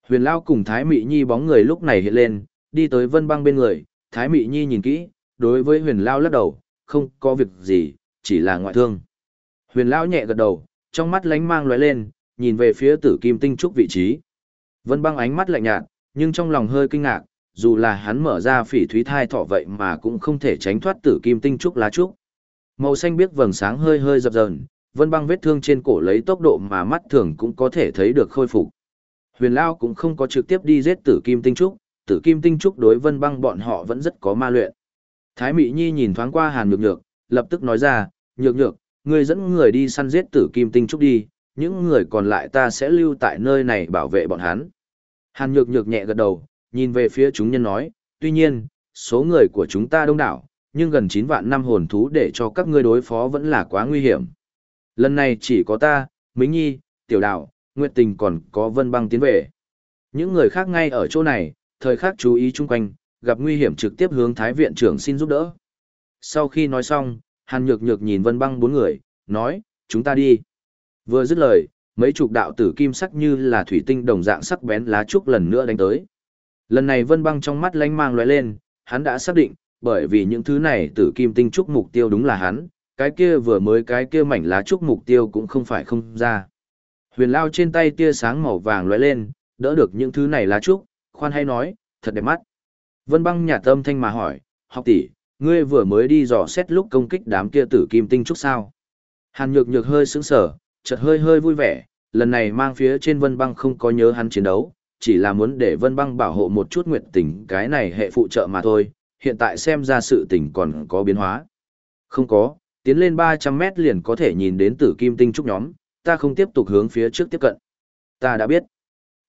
Huyền Lao cùng Thái Mị Nhi bóng người lúc này hiện lên, đi tới vân băng bên người, Thái Mị Nhi nhìn kỹ, đối với huyền Lao lắc đầu, không có việc gì, chỉ là ngoại thương. Huyền Lao nhẹ gật đầu, trong mắt lánh mang lóe lên, nhìn về phía tử kim tinh trúc vị trí. Vân băng ánh mắt lạnh nhạt, nhưng trong lòng hơi kinh ngạc, dù là hắn mở ra phỉ thúy thai thọ vậy mà cũng không thể tránh thoát tử kim tinh trúc lá trúc. Màu xanh biếc vầng sáng hơi hơi dập dờn, vân băng vết thương trên cổ lấy tốc độ mà mắt thường cũng có thể thấy được khôi phục. Huyền Lao cũng không có trực tiếp đi giết tử kim tinh trúc, tử kim tinh trúc đối vân băng bọn họ vẫn rất có ma luyện. Thái mỹ Nhi nhìn thoáng qua Hàn Nhược Nhược, lập tức nói ra, Nhược Nhược, ngươi dẫn người đi săn giết tử kim tinh trúc đi, những người còn lại ta sẽ lưu tại nơi này bảo vệ bọn hắn. Hàn Nhược Nhược nhẹ gật đầu, nhìn về phía chúng nhân nói, tuy nhiên, số người của chúng ta đông đảo, nhưng gần 9 vạn năm hồn thú để cho các ngươi đối phó vẫn là quá nguy hiểm. Lần này chỉ có ta, Mính Nhi, Tiểu Đạo, Nguyệt Tình còn có Vân Băng tiến về. Những người khác ngay ở chỗ này, thời khắc chú ý chung quanh, gặp nguy hiểm trực tiếp hướng Thái viện trưởng xin giúp đỡ. Sau khi nói xong, Hàn Nhược Nhược nhìn Vân Băng bốn người, nói, chúng ta đi. Vừa dứt lời, mấy chục đạo tử kim sắc như là thủy tinh đồng dạng sắc bén lá trúc lần nữa đánh tới. Lần này Vân Băng trong mắt lánh mang lóe lên, hắn đã xác định, bởi vì những thứ này tử kim tinh trúc mục tiêu đúng là hắn, cái kia vừa mới cái kia mảnh lá trúc mục tiêu cũng không phải không ra. Huyền Lao trên tay tia sáng màu vàng lóe lên, đỡ được những thứ này lá trúc, khoan hay nói, thật đẹp mắt. Vân Băng nhà tâm thanh mà hỏi, học tỷ, ngươi vừa mới đi dò xét lúc công kích đám kia tử kim tinh trúc sao? Hàn Nhược Nhược hơi sững sờ, chợt hơi hơi vui vẻ, lần này mang phía trên Vân Băng không có nhớ hắn chiến đấu, chỉ là muốn để Vân Băng bảo hộ một chút nguyện tình cái này hệ phụ trợ mà thôi, hiện tại xem ra sự tình còn có biến hóa. Không có, tiến lên 300 mét liền có thể nhìn đến tử kim tinh trúc nhóm, ta không tiếp tục hướng phía trước tiếp cận. Ta đã biết.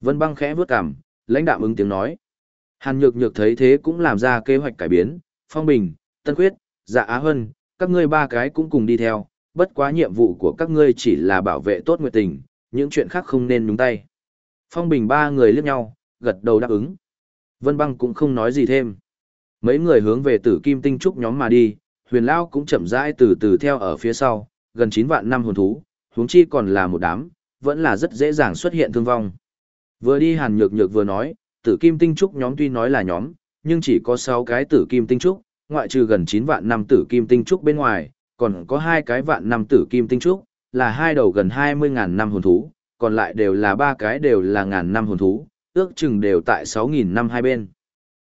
Vân Băng khẽ vướt cằm, lãnh đạm ứng tiếng nói. Hàn Nhược Nhược thấy thế cũng làm ra kế hoạch cải biến, Phong Bình, Tân Quyết, Dạ Á Hân, các ngươi ba cái cũng cùng đi theo, bất quá nhiệm vụ của các ngươi chỉ là bảo vệ tốt nguyệt tình, những chuyện khác không nên nhúng tay. Phong Bình ba người liếc nhau, gật đầu đáp ứng. Vân Băng cũng không nói gì thêm. Mấy người hướng về tử kim tinh trúc nhóm mà đi, huyền Lao cũng chậm rãi từ từ theo ở phía sau, gần 9 vạn năm hồn thú, huống chi còn là một đám, vẫn là rất dễ dàng xuất hiện thương vong. Vừa đi hàn nhược nhược vừa nói, tử kim tinh trúc nhóm tuy nói là nhóm, nhưng chỉ có 6 cái tử kim tinh trúc, ngoại trừ gần 9 vạn năm tử kim tinh trúc bên ngoài, còn có hai cái vạn năm tử kim tinh trúc, là hai đầu gần 20.000 năm hồn thú, còn lại đều là ba cái đều là ngàn năm hồn thú, ước chừng đều tại 6.000 năm hai bên.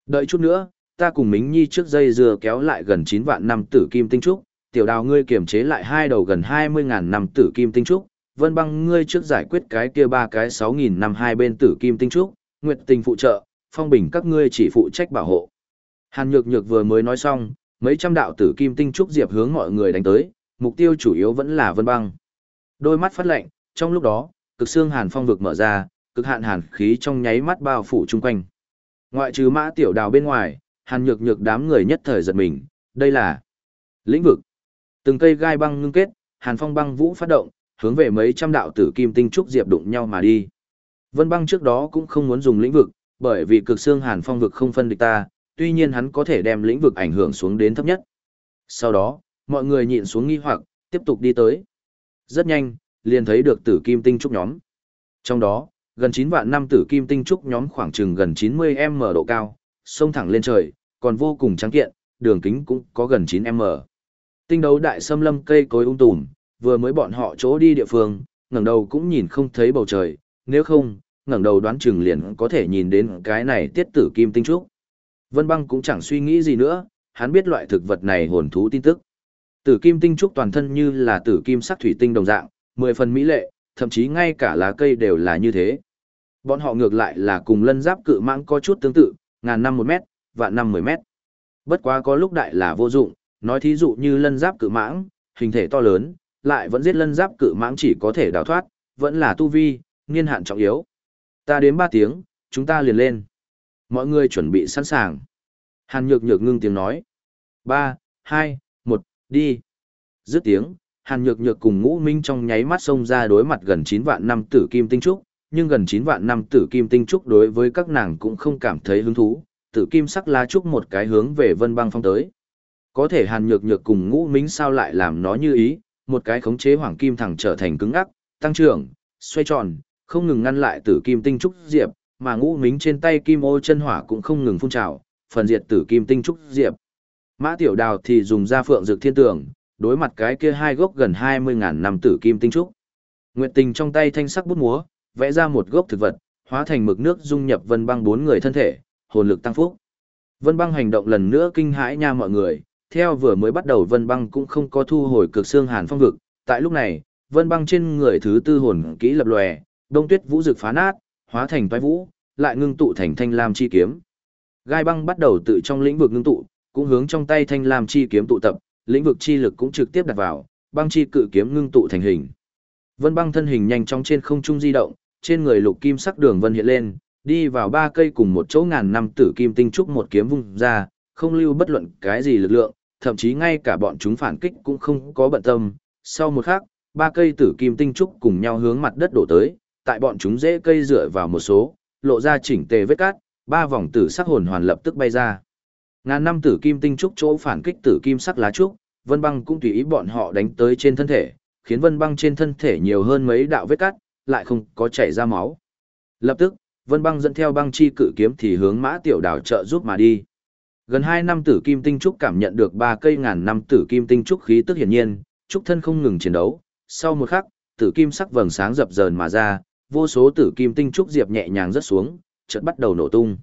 Đợi chút nữa, ta cùng Mính Nhi trước dây dừa kéo lại gần 9 vạn năm tử kim tinh trúc, tiểu đào ngươi kiểm chế lại hai đầu gần 20.000 năm tử kim tinh trúc, vân băng ngươi trước giải quyết cái kia ba cái 6.000 năm hai bên tử kim tinh trúc, nguyệt tình phụ trợ, phong bình các ngươi chỉ phụ trách bảo hộ. Hàn nhược nhược vừa mới nói xong, mấy trăm đạo tử kim tinh trúc diệp hướng mọi người đánh tới, mục tiêu chủ yếu vẫn là vân băng. Đôi mắt phát lạnh, trong lúc đó, cực xương hàn phong vực mở ra, cực hạn hàn khí trong nháy mắt bao phủ chung quanh. Ngoại trừ mã tiểu đào bên ngoài, hàn nhược nhược đám người nhất thời giật mình, đây là lĩnh vực. Từng cây gai băng ngưng kết, hàn phong băng vũ phát động, hướng về mấy trăm đạo tử kim tinh trúc diệp đụng nhau mà đi. Vân băng trước đó cũng không muốn dùng lĩnh vực, bởi vì cực xương hàn phong vực không phân địch ta, tuy nhiên hắn có thể đem lĩnh vực ảnh hưởng xuống đến thấp nhất. Sau đó, mọi người nhịn xuống nghi hoặc, tiếp tục đi tới. Rất nhanh, liền thấy được tử kim tinh trúc nhóm. Trong đó, gần 9 vạn năm tử kim tinh trúc nhóm khoảng chừng gần 90m độ cao, sông thẳng lên trời, còn vô cùng trắng kiện, đường kính cũng có gần 9m. Tinh đấu đại xâm lâm cây cối ung tùm, vừa mới bọn họ chỗ đi địa phương, ngẩng đầu cũng nhìn không thấy bầu trời, nếu không, ngẩng đầu đoán chừng liền có thể nhìn đến cái này tiết tử kim tinh trúc. Vân băng cũng chẳng suy nghĩ gì nữa, hắn biết loại thực vật này hồn thú tin tức. Tử kim tinh trúc toàn thân như là tử kim sắc thủy tinh đồng dạng, mười phần mỹ lệ, thậm chí ngay cả lá cây đều là như thế. Bọn họ ngược lại là cùng lân giáp cự mãng có chút tương tự, ngàn năm một mét, vạn năm mười mét. Bất quá có lúc đại là vô dụng, nói thí dụ như lân giáp cự mãng, hình thể to lớn, lại vẫn giết lân giáp cự mãng chỉ có thể đào thoát, vẫn là tu vi, niên hạn trọng yếu. Ta đến ba tiếng, chúng ta liền lên. Mọi người chuẩn bị sẵn sàng. Hàn nhược nhược ngưng tiếng nói. ba hai một đi. Dứt tiếng, hàn nhược nhược cùng ngũ minh trong nháy mắt xông ra đối mặt gần chín vạn năm tử kim tinh trúc, nhưng gần chín vạn năm tử kim tinh trúc đối với các nàng cũng không cảm thấy hứng thú, tử kim sắc lá trúc một cái hướng về vân băng phong tới. Có thể hàn nhược nhược cùng ngũ minh sao lại làm nó như ý, một cái khống chế hoàng kim thẳng trở thành cứng ngắc, tăng trưởng, xoay tròn, không ngừng ngăn lại tử kim tinh trúc diệp, mà ngũ mính trên tay kim ô chân hỏa cũng không ngừng phun trào, phần diệt tử kim tinh trúc diệp. Mã tiểu đào thì dùng ra phượng dược thiên tường, đối mặt cái kia hai gốc gần 20.000 năm tử kim tinh trúc. Nguyệt tình trong tay thanh sắc bút múa, vẽ ra một gốc thực vật, hóa thành mực nước dung nhập vân băng bốn người thân thể, hồn lực tăng phúc. Vân băng hành động lần nữa kinh hãi nha mọi người, theo vừa mới bắt đầu vân băng cũng không có thu hồi cực xương hàn phong vực, tại lúc này, vân băng trên người thứ tư hồn kỹ lập lòe, đông tuyết vũ rực phá nát, hóa thành toái vũ, lại ngưng tụ thành thanh lam chi kiếm. Gai băng bắt đầu tự trong lĩnh vực ngưng tụ, cũng hướng trong tay thanh lam chi kiếm tụ tập, lĩnh vực chi lực cũng trực tiếp đặt vào, băng chi cự kiếm ngưng tụ thành hình. Vân băng thân hình nhanh chóng trên không trung di động, trên người lục kim sắc đường vân hiện lên, đi vào ba cây cùng một chỗ ngàn năm tử kim tinh trúc một kiếm vung ra, không lưu bất luận cái gì lực lượng, thậm chí ngay cả bọn chúng phản kích cũng không có bận tâm. Sau một khắc, ba cây tử kim tinh trúc cùng nhau hướng mặt đất đổ tới, tại bọn chúng dễ cây dựa vào một số, lộ ra chỉnh tề vết cát, ba vòng tử sắc hồn hoàn lập tức bay ra. Ngàn năm tử kim tinh trúc chỗ phản kích tử kim sắc lá trúc, Vân Băng cũng tùy ý bọn họ đánh tới trên thân thể, khiến Vân Băng trên thân thể nhiều hơn mấy đạo vết cắt, lại không có chảy ra máu. Lập tức, Vân Băng dẫn theo băng chi cự kiếm thì hướng Mã Tiểu Đào trợ giúp mà đi. Gần 2 năm tử kim tinh trúc cảm nhận được ba cây ngàn năm tử kim tinh trúc khí tức hiển nhiên, trúc thân không ngừng chiến đấu. Sau một khắc, tử kim sắc vầng sáng dập dờn mà ra, vô số tử kim tinh trúc diệp nhẹ nhàng rớt xuống, chợt bắt đầu nổ tung.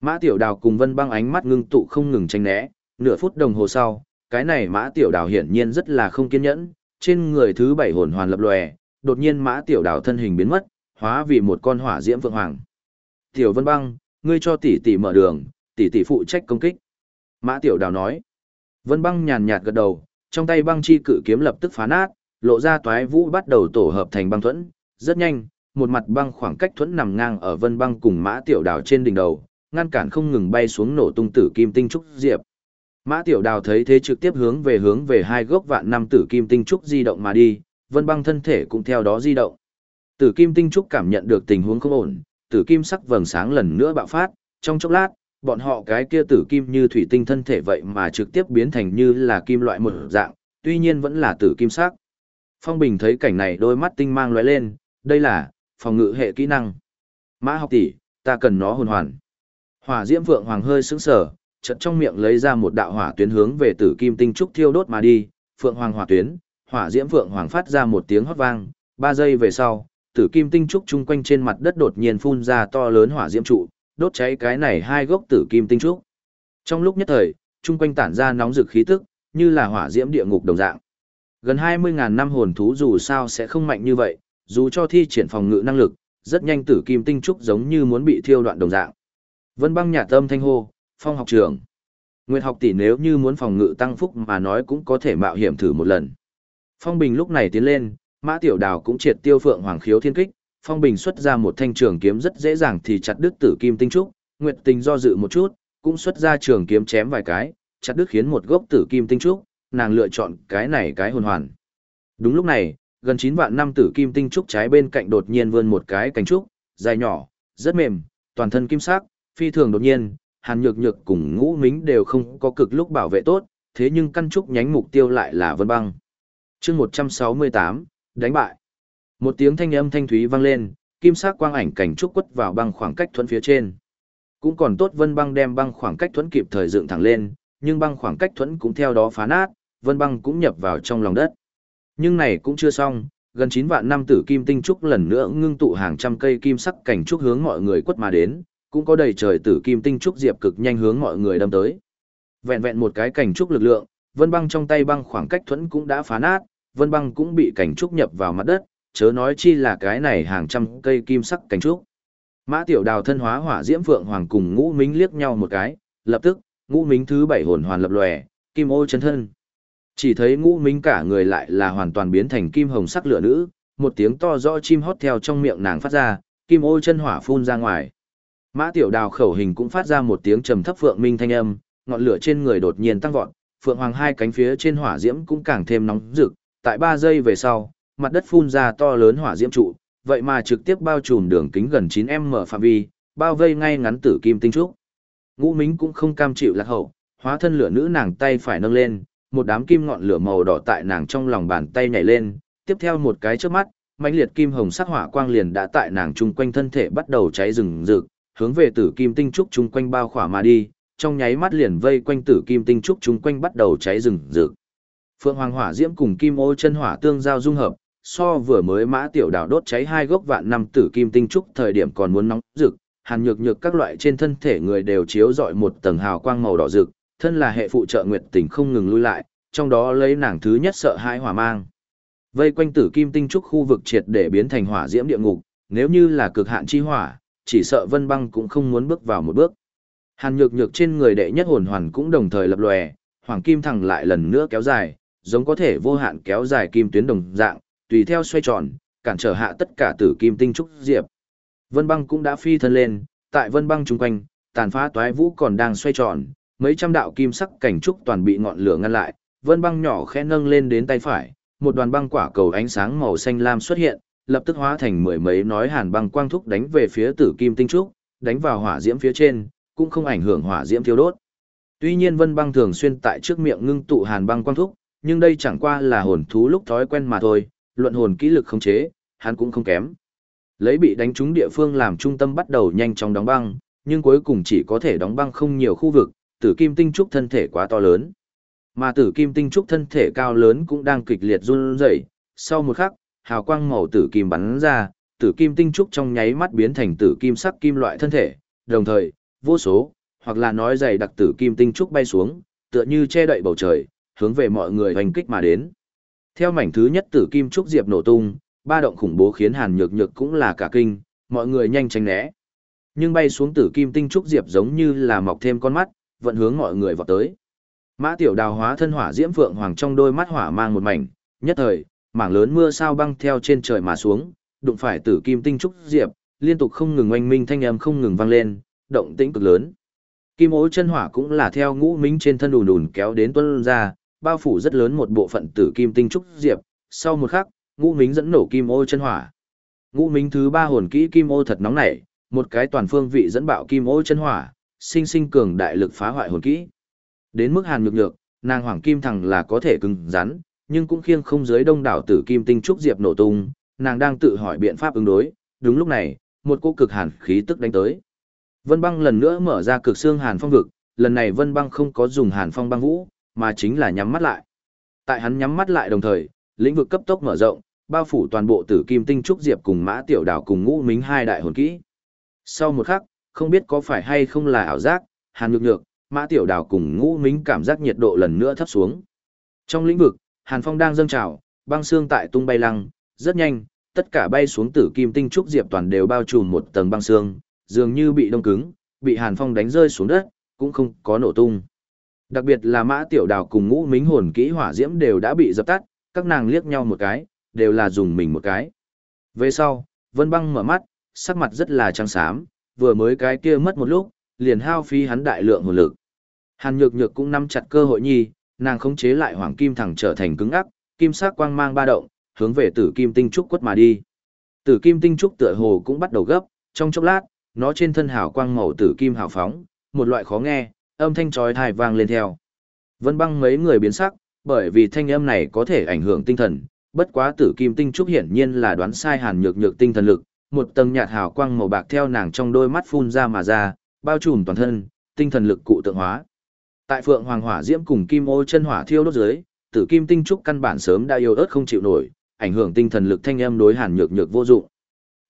Mã Tiểu Đào cùng Vân Băng ánh mắt ngưng tụ không ngừng tranh né, nửa phút đồng hồ sau, cái này Mã Tiểu Đào hiển nhiên rất là không kiên nhẫn, trên người thứ bảy hồn hoàn lập lòe, đột nhiên Mã Tiểu Đào thân hình biến mất, hóa vì một con hỏa diễm vượng hoàng. "Tiểu Vân Băng, ngươi cho tỷ tỷ mở đường, tỷ tỷ phụ trách công kích." Mã Tiểu Đào nói. Vân Băng nhàn nhạt gật đầu, trong tay băng chi cự kiếm lập tức phá nát, lộ ra toái vũ bắt đầu tổ hợp thành băng thuẫn, rất nhanh, một mặt băng khoảng cách thuẫn nằm ngang ở Vân Băng cùng Mã Tiểu Đào trên đỉnh đầu, ngăn cản không ngừng bay xuống nổ tung tử kim tinh trúc diệp. Mã Tiểu Đào thấy thế trực tiếp hướng về hướng về hai gốc vạn năm tử kim tinh trúc di động mà đi, Vân Băng thân thể cũng theo đó di động. Tử kim tinh trúc cảm nhận được tình huống không ổn, tử kim sắc vầng sáng lần nữa bạo phát, trong chốc lát, bọn họ cái kia tử kim như thủy tinh thân thể vậy mà trực tiếp biến thành như là kim loại một dạng, tuy nhiên vẫn là tử kim sắc. Phong Bình thấy cảnh này đôi mắt tinh mang lóe lên, đây là phòng ngự hệ kỹ năng. Mã học tỷ, ta cần nó hồn hoàn. Hỏa Diễm Vượng Hoàng hơi sững sờ, chợt trong miệng lấy ra một đạo hỏa tuyến hướng về Tử Kim Tinh trúc thiêu đốt mà đi, Phượng Hoàng hỏa tuyến, Hỏa Diễm phượng Hoàng phát ra một tiếng hót vang, ba giây về sau, Tử Kim Tinh trúc chung quanh trên mặt đất đột nhiên phun ra to lớn hỏa diễm trụ, đốt cháy cái này hai gốc Tử Kim Tinh trúc. Trong lúc nhất thời, chung quanh tản ra nóng rực khí tức, như là hỏa diễm địa ngục đồng dạng. Gần 20.000 năm hồn thú dù sao sẽ không mạnh như vậy, dù cho thi triển phòng ngự năng lực, rất nhanh tử kim tinh trúc giống như muốn bị thiêu đoạn đồng dạng. Vân băng nhà tâm thanh hô, phong học trưởng. Nguyệt học tỷ nếu như muốn phòng ngự tăng phúc mà nói cũng có thể mạo hiểm thử một lần. Phong Bình lúc này tiến lên, Mã Tiểu Đào cũng triệt tiêu Phượng Hoàng khiếu thiên kích, Phong Bình xuất ra một thanh trường kiếm rất dễ dàng thì chặt đứt tử kim tinh trúc, Nguyệt Tình do dự một chút, cũng xuất ra trường kiếm chém vài cái, chặt đứt khiến một gốc tử kim tinh trúc, nàng lựa chọn cái này cái hồn hoàn. Đúng lúc này, gần 9 vạn năm tử kim tinh trúc trái bên cạnh đột nhiên vươn một cái cánh trúc, dài nhỏ, rất mềm, toàn thân kim sắc, phi thường đột nhiên, Hàn Nhược Nhược cùng Ngũ Mính đều không có cực lúc bảo vệ tốt, thế nhưng căn trúc nhánh mục tiêu lại là Vân Băng. Chương 168, đánh bại. Một tiếng thanh âm thanh thúy vang lên, kim sắc quang ảnh cảnh trúc quất vào băng khoảng cách thuẫn phía trên. Cũng còn tốt Vân Băng đem băng khoảng cách thuẫn kịp thời dựng thẳng lên, nhưng băng khoảng cách thuẫn cũng theo đó phá nát, Vân Băng cũng nhập vào trong lòng đất. Nhưng này cũng chưa xong, gần 9 vạn năm tử kim tinh trúc lần nữa ngưng tụ hàng trăm cây kim sắc cảnh trúc hướng mọi người quất mà đến, cũng có đầy trời tử kim tinh trúc diệp cực nhanh hướng mọi người đâm tới. Vẹn vẹn một cái cảnh trúc lực lượng, Vân băng trong tay băng khoảng cách thuẫn cũng đã phá nát, vân băng cũng bị cảnh trúc nhập vào mặt đất, chớ nói chi là cái này hàng trăm cây kim sắc cảnh trúc. Mã tiểu đào thân hóa hỏa diễm phượng hoàng cùng ngũ mính liếc nhau một cái, lập tức, ngũ mính thứ bảy hồn hoàn lập lòe, kim ô chân thân. Chỉ thấy ngũ mính cả người lại là hoàn toàn biến thành kim hồng sắc lửa nữ, một tiếng to rõ chim hót theo trong miệng nàng phát ra, kim ô chân hỏa phun ra ngoài. Mã tiểu đào khẩu hình cũng phát ra một tiếng trầm thấp phượng minh thanh âm, ngọn lửa trên người đột nhiên tăng vọt, phượng hoàng hai cánh phía trên hỏa diễm cũng càng thêm nóng rực, tại ba giây về sau, mặt đất phun ra to lớn hỏa diễm trụ, vậy mà trực tiếp bao trùm đường kính gần 9m phạm vi, bao vây ngay ngắn tử kim tinh trúc. Ngũ Mính cũng không cam chịu lạc hậu, hóa thân lửa nữ nàng tay phải nâng lên, một đám kim ngọn lửa màu đỏ tại nàng trong lòng bàn tay nhảy lên, tiếp theo một cái chớp mắt, mãnh liệt kim hồng sắc hỏa quang liền đã tại nàng chung quanh thân thể bắt đầu cháy rừng rực, hướng về tử kim tinh trúc chung quanh bao khỏa mà đi, trong nháy mắt liền vây quanh tử kim tinh trúc chung quanh bắt đầu cháy rừng rực. Phượng Hoàng Hỏa Diễm cùng Kim Ô chân hỏa tương giao dung hợp, so vừa mới mã tiểu đảo đốt cháy hai gốc vạn năm tử kim tinh trúc thời điểm còn muốn nóng rực, hàn nhược nhược các loại trên thân thể người đều chiếu rọi một tầng hào quang màu đỏ rực, thân là hệ phụ trợ nguyệt tình không ngừng lui lại, trong đó lấy nàng thứ nhất sợ hãi hỏa mang. Vây quanh tử kim tinh trúc khu vực triệt để biến thành hỏa diễm địa ngục, nếu như là cực hạn chi hỏa, chỉ sợ Vân Băng cũng không muốn bước vào một bước. Hàn nhược nhược trên người đệ nhất hồn hoàn cũng đồng thời lập lòe, hoàng kim thẳng lại lần nữa kéo dài, giống có thể vô hạn kéo dài kim tuyến đồng dạng, tùy theo xoay tròn, cản trở hạ tất cả tử kim tinh trúc diệp. Vân băng cũng đã phi thân lên, tại vân băng chung quanh, tàn phá toái vũ còn đang xoay tròn, mấy trăm đạo kim sắc cảnh trúc toàn bị ngọn lửa ngăn lại, vân băng nhỏ khẽ nâng lên đến tay phải, một đoàn băng quả cầu ánh sáng màu xanh lam xuất hiện, lập tức hóa thành mười mấy nói hàn băng quang thúc đánh về phía tử kim tinh trúc, đánh vào hỏa diễm phía trên, cũng không ảnh hưởng hỏa diễm thiêu đốt. Tuy nhiên vân băng thường xuyên tại trước miệng ngưng tụ hàn băng quang thúc, nhưng đây chẳng qua là hồn thú lúc thói quen mà thôi, luận hồn kỹ lực không chế, hắn cũng không kém. Lấy bị đánh trúng địa phương làm trung tâm bắt đầu nhanh chóng đóng băng, nhưng cuối cùng chỉ có thể đóng băng không nhiều khu vực, tử kim tinh trúc thân thể quá to lớn. Mà tử kim tinh trúc thân thể cao lớn cũng đang kịch liệt run rẩy. sau một khắc, hào quang màu tử kim bắn ra, tử kim tinh trúc trong nháy mắt biến thành tử kim sắc kim loại thân thể, đồng thời, vô số, hoặc là nói dày đặc tử kim tinh trúc bay xuống, tựa như che đậy bầu trời, hướng về mọi người hoành kích mà đến. Theo mảnh thứ nhất tử kim trúc diệp nổ tung, ba động khủng bố khiến Hàn Nhược Nhược cũng là cả kinh, mọi người nhanh tránh né. Nhưng bay xuống tử kim tinh trúc diệp giống như là mọc thêm con mắt, vận hướng mọi người vào tới. Mã Tiểu Đào hóa thân hỏa diễm phượng hoàng trong đôi mắt hỏa mang một mảnh, nhất thời, mảng lớn mưa sao băng theo trên trời mà xuống, đụng phải tử kim tinh trúc diệp, liên tục không ngừng oanh minh thanh âm không ngừng vang lên, động tĩnh cực lớn. Kim ố chân hỏa cũng là theo ngũ minh trên thân đùn đùn kéo đến tuân ra, bao phủ rất lớn một bộ phận tử kim tinh trúc diệp, sau một khắc, ngũ minh dẫn nổ kim ô chân hỏa. Ngũ minh thứ ba hồn kỹ kim ô thật nóng nảy, một cái toàn phương vị dẫn bạo kim ô chân hỏa, sinh sinh cường đại lực phá hoại hồn kỹ. Đến mức hàn nhược nhược, nàng hoàng kim thằng là có thể cứng rắn, nhưng cũng khiêng không dưới đông đảo tử kim tinh trúc diệp nổ tung, nàng đang tự hỏi biện pháp ứng đối, đúng lúc này, một cô cực hàn khí tức đánh tới. Vân băng lần nữa mở ra cực xương hàn phong vực, lần này vân băng không có dùng hàn phong băng vũ, mà chính là nhắm mắt lại. Tại hắn nhắm mắt lại đồng thời, lĩnh vực cấp tốc mở rộng, bao phủ toàn bộ tử kim tinh trúc diệp cùng mã tiểu đảo cùng ngũ mính hai đại hồn kỹ. Sau một khắc, không biết có phải hay không là ảo giác, hàn nhược nhược, mã tiểu đảo cùng ngũ mính cảm giác nhiệt độ lần nữa thấp xuống. Trong lĩnh vực, hàn phong đang dâng trào, băng xương tại tung bay lăng, rất nhanh, tất cả bay xuống tử kim tinh trúc diệp toàn đều bao trùm một tầng băng xương, dường như bị đông cứng, bị hàn phong đánh rơi xuống đất, cũng không có nổ tung. Đặc biệt là mã tiểu đào cùng ngũ mính hồn kỹ hỏa diễm đều đã bị dập tắt, các nàng liếc nhau một cái, đều là dùng mình một cái. Về sau, Vân Băng mở mắt, sắc mặt rất là trắng xám, vừa mới cái kia mất một lúc, liền hao phí hắn đại lượng hồn lực. Hàn Nhược Nhược cũng nắm chặt cơ hội nhi, nàng khống chế lại hoàng kim thẳng trở thành cứng ngắc, kim sắc quang mang ba động, hướng về Tử Kim Tinh trúc quất mà đi. Tử Kim Tinh trúc tựa hồ cũng bắt đầu gấp, trong chốc lát, nó trên thân hào quang màu tử kim hào phóng, một loại khó nghe, âm thanh chói tai vang lên theo. Vân băng mấy người biến sắc, bởi vì thanh âm này có thể ảnh hưởng tinh thần, bất quá tử kim tinh trúc hiển nhiên là đoán sai hàn nhược nhược tinh thần lực, một tầng nhạt hào quang màu bạc theo nàng trong đôi mắt phun ra mà ra, bao trùm toàn thân, tinh thần lực cụ tượng hóa. Tại Phượng Hoàng Hỏa Diễm cùng Kim Ô chân hỏa thiêu đốt dưới, tử kim tinh trúc căn bản sớm đã yếu ớt không chịu nổi, ảnh hưởng tinh thần lực thanh âm đối hàn nhược nhược vô dụng.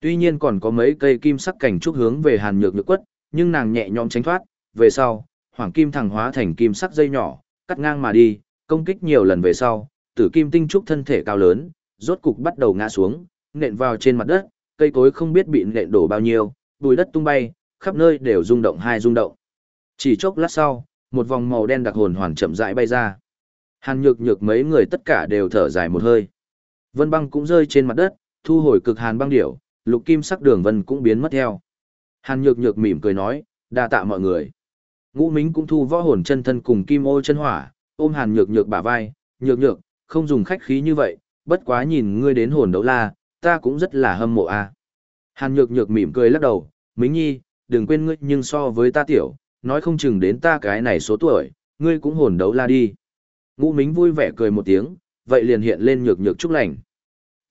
Tuy nhiên còn có mấy cây kim sắc cảnh trúc hướng về hàn nhược nhược quất, nhưng nàng nhẹ nhõm tránh thoát, về sau, hoàng kim thẳng hóa thành kim sắc dây nhỏ, cắt ngang mà đi, Công kích nhiều lần về sau, tử kim tinh trúc thân thể cao lớn, rốt cục bắt đầu ngã xuống, nện vào trên mặt đất, cây cối không biết bị nện đổ bao nhiêu, bụi đất tung bay, khắp nơi đều rung động hai rung động. Chỉ chốc lát sau, một vòng màu đen đặc hồn hoàn chậm rãi bay ra. Hàn nhược nhược mấy người tất cả đều thở dài một hơi. Vân băng cũng rơi trên mặt đất, thu hồi cực hàn băng điểu, lục kim sắc đường vân cũng biến mất theo. Hàn nhược nhược mỉm cười nói, đa tạ mọi người. Ngũ Mính cũng thu võ hồn chân thân cùng kim ô chân hỏa, ôm hàn nhược nhược bả vai, nhược nhược, không dùng khách khí như vậy, bất quá nhìn ngươi đến hồn đấu la, ta cũng rất là hâm mộ a. Hàn nhược nhược mỉm cười lắc đầu, Mính nhi, đừng quên ngươi nhưng so với ta tiểu, nói không chừng đến ta cái này số tuổi, ngươi cũng hồn đấu la đi. Ngũ Mính vui vẻ cười một tiếng, vậy liền hiện lên nhược nhược chúc lành.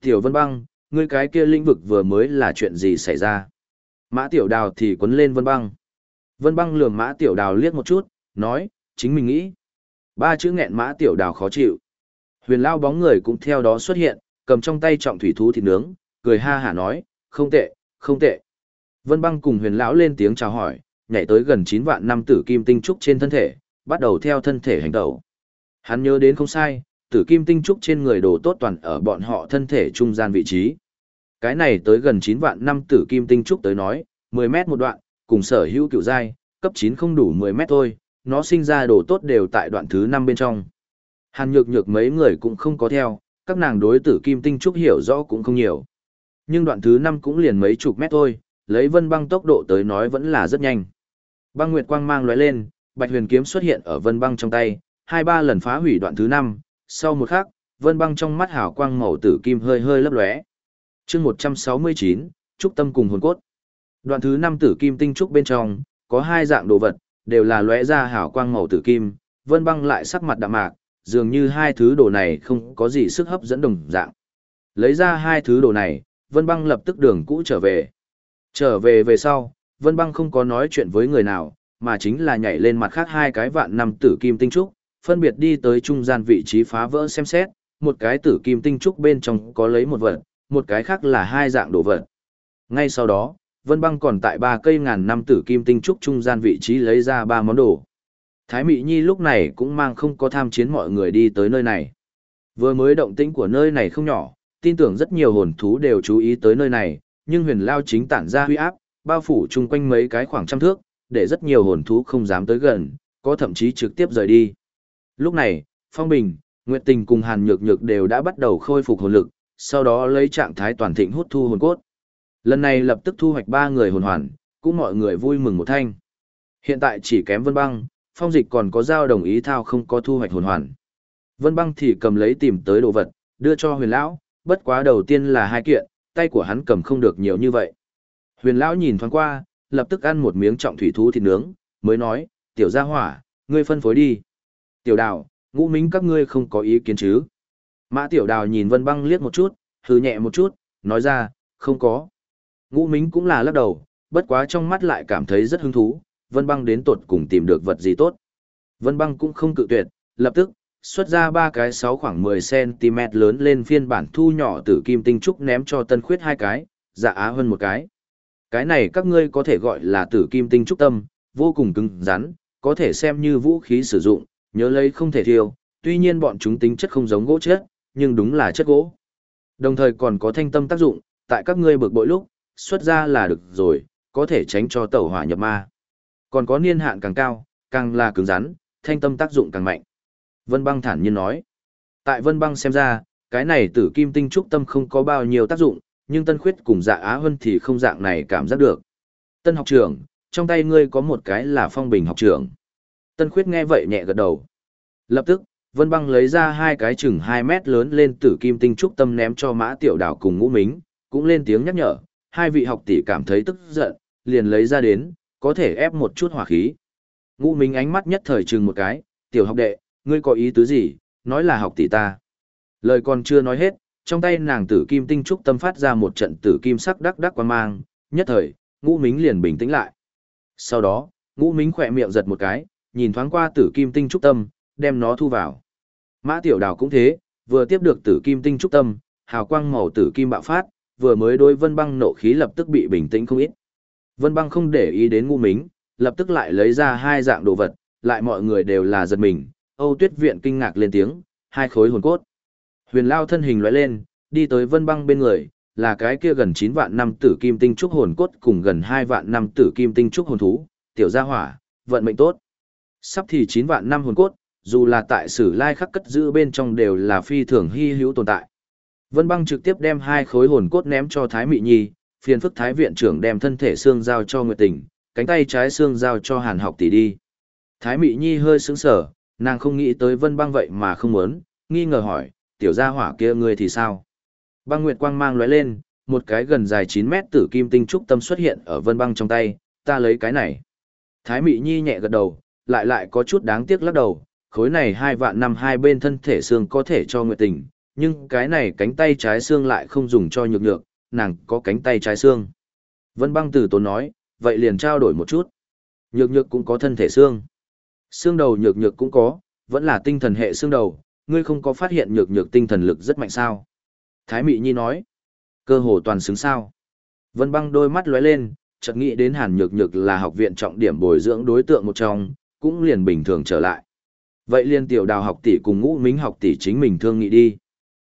Tiểu Vân Băng, ngươi cái kia lĩnh vực vừa mới là chuyện gì xảy ra? Mã Tiểu Đào thì quấn lên Vân Băng. Vân Băng lườm Mã Tiểu Đào liếc một chút, nói, chính mình nghĩ. Ba chữ nghẹn Mã Tiểu Đào khó chịu. Huyền Lao bóng người cũng theo đó xuất hiện, cầm trong tay trọng thủy thú thịt nướng, cười ha hả nói, không tệ, không tệ. Vân Băng cùng Huyền Lão lên tiếng chào hỏi, nhảy tới gần 9 vạn năm tử kim tinh trúc trên thân thể, bắt đầu theo thân thể hành động. Hắn nhớ đến không sai, tử kim tinh trúc trên người đồ tốt toàn ở bọn họ thân thể trung gian vị trí. Cái này tới gần 9 vạn năm tử kim tinh trúc tới nói, 10 mét một đoạn, cùng sở hữu cựu giai, cấp 9 không đủ 10 mét thôi, nó sinh ra đồ tốt đều tại đoạn thứ 5 bên trong. Hàn nhược nhược mấy người cũng không có theo, các nàng đối tử kim tinh trúc hiểu rõ cũng không nhiều. Nhưng đoạn thứ 5 cũng liền mấy chục mét thôi, lấy vân băng tốc độ tới nói vẫn là rất nhanh. Băng nguyệt quang mang lóe lên, bạch huyền kiếm xuất hiện ở vân băng trong tay, hai ba lần phá hủy đoạn thứ năm. sau một khắc, vân băng trong mắt hào quang màu tử kim hơi hơi lấp lóe. chương 169, trúc tâm cùng hồn cốt. Đoạn thứ năm tử kim tinh trúc bên trong, có hai dạng đồ vật, đều là lóe ra hào quang màu tử kim, vân băng lại sắc mặt đạm mạc, dường như hai thứ đồ này không có gì sức hấp dẫn đồng dạng. Lấy ra hai thứ đồ này, vân băng lập tức đường cũ trở về. Trở về về sau, vân băng không có nói chuyện với người nào, mà chính là nhảy lên mặt khác hai cái vạn năm tử kim tinh trúc, phân biệt đi tới trung gian vị trí phá vỡ xem xét, một cái tử kim tinh trúc bên trong có lấy một vật, một cái khác là hai dạng đồ vật. Ngay sau đó, Vân Băng còn tại ba cây ngàn năm tử kim tinh trúc trung gian vị trí lấy ra ba món đồ. Thái Mị Nhi lúc này cũng mang không có tham chiến mọi người đi tới nơi này. Vừa mới động tĩnh của nơi này không nhỏ, tin tưởng rất nhiều hồn thú đều chú ý tới nơi này, nhưng huyền lao chính tản ra huy áp, bao phủ chung quanh mấy cái khoảng trăm thước, để rất nhiều hồn thú không dám tới gần, có thậm chí trực tiếp rời đi. Lúc này, Phong Bình, Nguyệt Tình cùng Hàn Nhược Nhược đều đã bắt đầu khôi phục hồn lực, sau đó lấy trạng thái toàn thịnh hút thu hồn cốt. Lần này lập tức thu hoạch ba người hồn hoàn, cũng mọi người vui mừng một thanh. Hiện tại chỉ kém Vân Băng, Phong Dịch còn có giao đồng ý thao không có thu hoạch hồn hoàn. Vân Băng thì cầm lấy tìm tới đồ vật, đưa cho Huyền lão, bất quá đầu tiên là hai kiện, tay của hắn cầm không được nhiều như vậy. Huyền lão nhìn thoáng qua, lập tức ăn một miếng trọng thủy thú thịt nướng, mới nói, "Tiểu Gia Hỏa, ngươi phân phối đi." Tiểu Đào, Ngũ Mính các ngươi không có ý kiến chứ? Mã Tiểu Đào nhìn Vân Băng liếc một chút, hừ nhẹ một chút, nói ra, "Không có." Ngũ Mính cũng là lắc đầu, bất quá trong mắt lại cảm thấy rất hứng thú, Vân Băng đến tột cùng tìm được vật gì tốt. Vân Băng cũng không cự tuyệt, lập tức, xuất ra ba cái sáu khoảng 10cm lớn lên phiên bản thu nhỏ từ kim tinh trúc ném cho tân khuyết hai cái, dạ á hơn một cái. Cái này các ngươi có thể gọi là tử kim tinh trúc tâm, vô cùng cứng rắn, có thể xem như vũ khí sử dụng, nhớ lấy không thể thiêu, tuy nhiên bọn chúng tính chất không giống gỗ chết, nhưng đúng là chất gỗ. Đồng thời còn có thanh tâm tác dụng, tại các ngươi bực bội lúc, xuất ra là được rồi, có thể tránh cho tẩu hỏa nhập ma. Còn có niên hạn càng cao, càng là cứng rắn, thanh tâm tác dụng càng mạnh. Vân băng thản nhiên nói. Tại vân băng xem ra, cái này tử kim tinh trúc tâm không có bao nhiêu tác dụng, nhưng tân khuyết cùng dạ á hơn thì không dạng này cảm giác được. Tân học trưởng, trong tay ngươi có một cái là phong bình học trưởng. Tân khuyết nghe vậy nhẹ gật đầu. Lập tức, vân băng lấy ra hai cái chừng 2 mét lớn lên tử kim tinh trúc tâm ném cho mã tiểu đảo cùng ngũ mính, cũng lên tiếng nhắc nhở, hai vị học tỷ cảm thấy tức giận, liền lấy ra đến, có thể ép một chút hỏa khí. Ngũ Minh ánh mắt nhất thời chừng một cái, tiểu học đệ, ngươi có ý tứ gì, nói là học tỷ ta. Lời còn chưa nói hết, trong tay nàng tử kim tinh trúc tâm phát ra một trận tử kim sắc đắc đắc quan mang, nhất thời, ngũ Minh liền bình tĩnh lại. Sau đó, ngũ Minh khỏe miệng giật một cái, nhìn thoáng qua tử kim tinh trúc tâm, đem nó thu vào. Mã tiểu đào cũng thế, vừa tiếp được tử kim tinh trúc tâm, hào quang màu tử kim bạo phát, vừa mới đối vân băng nộ khí lập tức bị bình tĩnh không ít. Vân băng không để ý đến ngũ mính, lập tức lại lấy ra hai dạng đồ vật, lại mọi người đều là giật mình, Âu Tuyết Viện kinh ngạc lên tiếng, hai khối hồn cốt. Huyền Lao thân hình lóe lên, đi tới Vân Băng bên người, là cái kia gần 9 vạn năm tử kim tinh trúc hồn cốt cùng gần 2 vạn năm tử kim tinh trúc hồn thú, tiểu gia hỏa, vận mệnh tốt. Sắp thì 9 vạn năm hồn cốt, dù là tại sử lai khắc cất giữ bên trong đều là phi thường hy hữu tồn tại. Vân Băng trực tiếp đem hai khối hồn cốt ném cho Thái Mị Nhi, phiền phức Thái viện trưởng đem thân thể xương giao cho Nguyệt Tình, cánh tay trái xương giao cho Hàn Học tỷ đi. Thái Mị Nhi hơi sững sờ, nàng không nghĩ tới Vân Băng vậy mà không muốn, nghi ngờ hỏi, tiểu gia hỏa kia ngươi thì sao? Băng Nguyệt quang mang lóe lên, một cái gần dài 9 mét tử kim tinh trúc tâm xuất hiện ở Vân Băng trong tay, ta lấy cái này. Thái Mị Nhi nhẹ gật đầu, lại lại có chút đáng tiếc lắc đầu, khối này hai vạn năm hai bên thân thể xương có thể cho Nguyệt Tình, nhưng cái này cánh tay trái xương lại không dùng cho nhược nhược, nàng có cánh tay trái xương. Vân băng từ tốn nói, vậy liền trao đổi một chút. Nhược nhược cũng có thân thể xương. Xương đầu nhược nhược cũng có, vẫn là tinh thần hệ xương đầu, ngươi không có phát hiện nhược nhược tinh thần lực rất mạnh sao. Thái Mị Nhi nói, cơ hồ toàn xứng sao. Vân băng đôi mắt lóe lên, chợt nghĩ đến hàn nhược nhược là học viện trọng điểm bồi dưỡng đối tượng một trong, cũng liền bình thường trở lại. Vậy liên tiểu đào học tỷ cùng ngũ mính học tỷ chính mình thương nghị đi.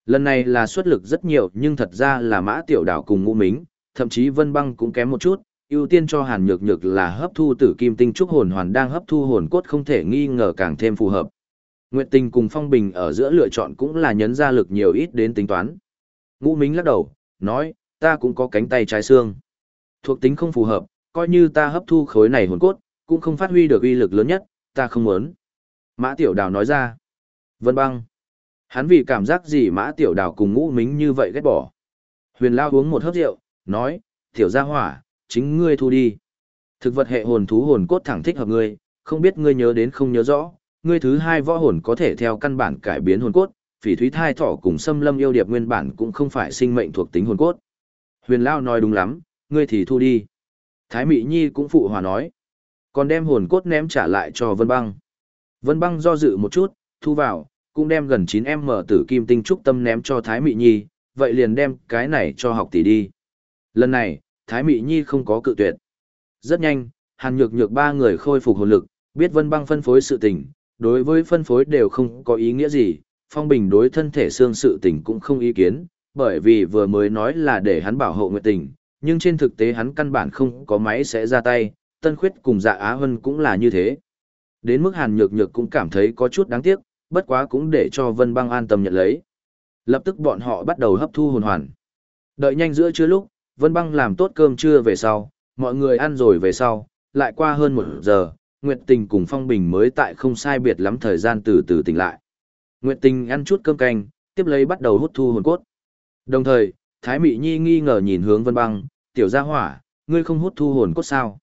Lần này là xuất lực rất nhiều nhưng thật ra là mã tiểu Đào cùng ngũ mính, thậm chí vân băng cũng kém một chút, ưu tiên cho hàn nhược nhược là hấp thu tử kim tinh trúc hồn hoàn đang hấp thu hồn cốt không thể nghi ngờ càng thêm phù hợp. Nguyệt tình cùng phong bình ở giữa lựa chọn cũng là nhấn ra lực nhiều ít đến tính toán. Ngũ mính lắc đầu, nói, ta cũng có cánh tay trái xương. Thuộc tính không phù hợp, coi như ta hấp thu khối này hồn cốt, cũng không phát huy được uy lực lớn nhất, ta không muốn. Mã tiểu đào nói ra. Vân băng. Hắn vì cảm giác gì mã tiểu đào cùng ngũ mính như vậy ghét bỏ. Huyền Lao uống một hớp rượu, nói, tiểu gia hỏa, chính ngươi thu đi. Thực vật hệ hồn thú hồn cốt thẳng thích hợp ngươi, không biết ngươi nhớ đến không nhớ rõ, ngươi thứ hai võ hồn có thể theo căn bản cải biến hồn cốt, phỉ thúy thai thỏ cùng xâm lâm yêu điệp nguyên bản cũng không phải sinh mệnh thuộc tính hồn cốt. Huyền Lao nói đúng lắm, ngươi thì thu đi. Thái Mị Nhi cũng phụ hòa nói, còn đem hồn cốt ném trả lại cho Vân Băng. Vân Băng do dự một chút, thu vào, cũng đem gần 9M tử kim tinh trúc tâm ném cho Thái Mị Nhi, vậy liền đem cái này cho học tỷ đi. Lần này, Thái Mị Nhi không có cự tuyệt. Rất nhanh, Hàn Nhược Nhược ba người khôi phục hồn lực, biết Vân Băng phân phối sự tình, đối với phân phối đều không có ý nghĩa gì, Phong Bình đối thân thể xương sự tình cũng không ý kiến, bởi vì vừa mới nói là để hắn bảo hộ nguyệt tình, nhưng trên thực tế hắn căn bản không có máy sẽ ra tay, Tân Khuyết cùng Dạ Á Hân cũng là như thế. Đến mức Hàn Nhược Nhược cũng cảm thấy có chút đáng tiếc, bất quá cũng để cho Vân Băng an tâm nhận lấy. Lập tức bọn họ bắt đầu hấp thu hồn hoàn. Đợi nhanh giữa trưa lúc, Vân Băng làm tốt cơm trưa về sau, mọi người ăn rồi về sau, lại qua hơn một giờ, Nguyệt Tình cùng Phong Bình mới tại không sai biệt lắm thời gian từ từ tỉnh lại. Nguyệt Tình ăn chút cơm canh, tiếp lấy bắt đầu hút thu hồn cốt. Đồng thời, Thái Mị Nhi nghi ngờ nhìn hướng Vân Băng, tiểu gia hỏa, ngươi không hút thu hồn cốt sao?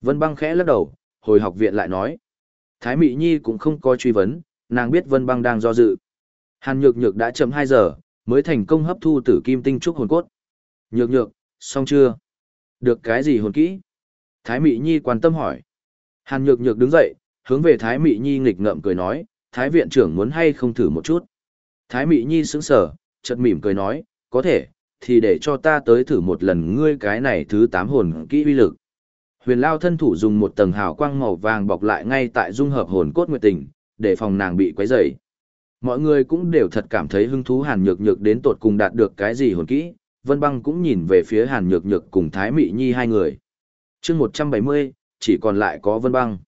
Vân Băng khẽ lắc đầu, hồi học viện lại nói. Thái Mị Nhi cũng không có truy vấn, nàng biết Vân Băng đang do dự. Hàn Nhược Nhược đã chậm 2 giờ, mới thành công hấp thu tử kim tinh trúc hồn cốt. Nhược Nhược, xong chưa? Được cái gì hồn kỹ? Thái Mị Nhi quan tâm hỏi. Hàn Nhược Nhược đứng dậy, hướng về Thái Mị Nhi nghịch ngợm cười nói, Thái viện trưởng muốn hay không thử một chút. Thái Mị Nhi sững sờ, chợt mỉm cười nói, có thể, thì để cho ta tới thử một lần ngươi cái này thứ tám hồn kỹ uy lực. Huyền Lao thân thủ dùng một tầng hào quang màu vàng bọc lại ngay tại dung hợp hồn cốt nguyệt tình, để phòng nàng bị quấy rầy. Mọi người cũng đều thật cảm thấy hứng thú Hàn Nhược Nhược đến tột cùng đạt được cái gì hồn kỹ, Vân Băng cũng nhìn về phía Hàn Nhược Nhược cùng Thái Mị Nhi hai người. Chương 170, chỉ còn lại có Vân Băng.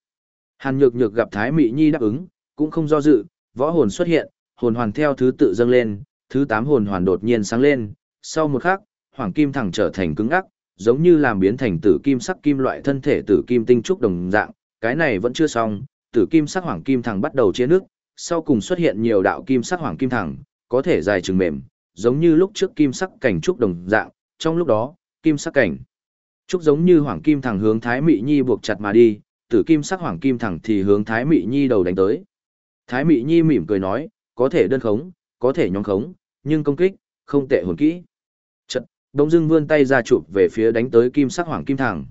Hàn Nhược Nhược gặp Thái Mị Nhi đáp ứng, cũng không do dự, võ hồn xuất hiện, hồn hoàn theo thứ tự dâng lên, thứ tám hồn hoàn đột nhiên sáng lên, sau một khắc, hoàng kim thẳng trở thành cứng ắc, giống như làm biến thành tử kim sắc kim loại thân thể tử kim tinh trúc đồng dạng, cái này vẫn chưa xong, tử kim sắc hoàng kim thẳng bắt đầu chia nước, sau cùng xuất hiện nhiều đạo kim sắc hoàng kim thẳng, có thể dài chừng mềm, giống như lúc trước kim sắc cảnh trúc đồng dạng, trong lúc đó, kim sắc cảnh trúc giống như hoàng kim thẳng hướng Thái Mị Nhi buộc chặt mà đi, tử kim sắc hoàng kim thẳng thì hướng Thái Mị Nhi đầu đánh tới. Thái Mị Nhi mỉm cười nói, có thể đơn khống, có thể nhóm khống, nhưng công kích, không tệ hồn kỹ. Chật, Đông Dương vươn tay ra chụp về phía đánh tới kim sắc hoàng kim thẳng.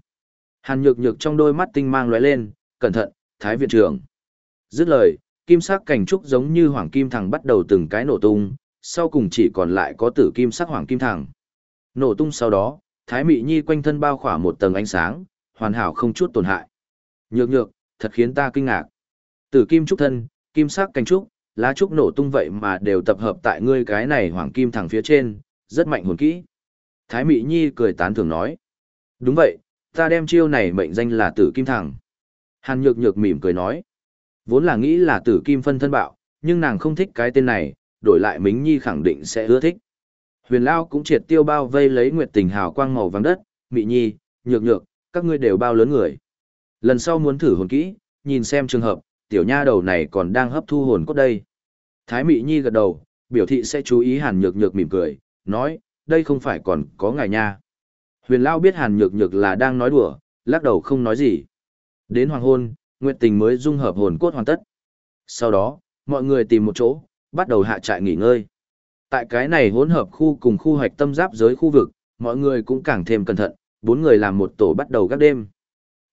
Hàn Nhược Nhược trong đôi mắt tinh mang lóe lên, cẩn thận, Thái viện trưởng. Dứt lời, kim sắc cảnh trúc giống như hoàng kim thẳng bắt đầu từng cái nổ tung, sau cùng chỉ còn lại có tử kim sắc hoàng kim thẳng. Nổ tung sau đó, Thái Mị Nhi quanh thân bao khỏa một tầng ánh sáng, hoàn hảo không chút tổn hại. Nhược nhược, thật khiến ta kinh ngạc. Tử kim trúc thân, Kim sắc cánh trúc, lá trúc nổ tung vậy mà đều tập hợp tại ngươi cái này hoàng kim thẳng phía trên, rất mạnh hồn kỹ. Thái Mị Nhi cười tán thưởng nói. Đúng vậy, ta đem chiêu này mệnh danh là tử kim thẳng. Hàn nhược nhược mỉm cười nói. Vốn là nghĩ là tử kim phân thân bạo, nhưng nàng không thích cái tên này, đổi lại Mính Nhi khẳng định sẽ ưa thích. Huyền Lao cũng triệt tiêu bao vây lấy nguyệt tình hào quang màu vàng đất, Mị Nhi, nhược nhược, các ngươi đều bao lớn người. Lần sau muốn thử hồn kỹ, nhìn xem trường hợp, tiểu nha đầu này còn đang hấp thu hồn cốt đây. Thái Mị Nhi gật đầu, biểu thị sẽ chú ý Hàn Nhược Nhược mỉm cười, nói, đây không phải còn có ngài nha. Huyền Lao biết Hàn Nhược Nhược là đang nói đùa, lắc đầu không nói gì. Đến hoàng hôn, Nguyệt Tình mới dung hợp hồn cốt hoàn tất. Sau đó, mọi người tìm một chỗ, bắt đầu hạ trại nghỉ ngơi. Tại cái này hỗn hợp khu cùng khu hoạch tâm giáp giới khu vực, mọi người cũng càng thêm cẩn thận, bốn người làm một tổ bắt đầu các đêm.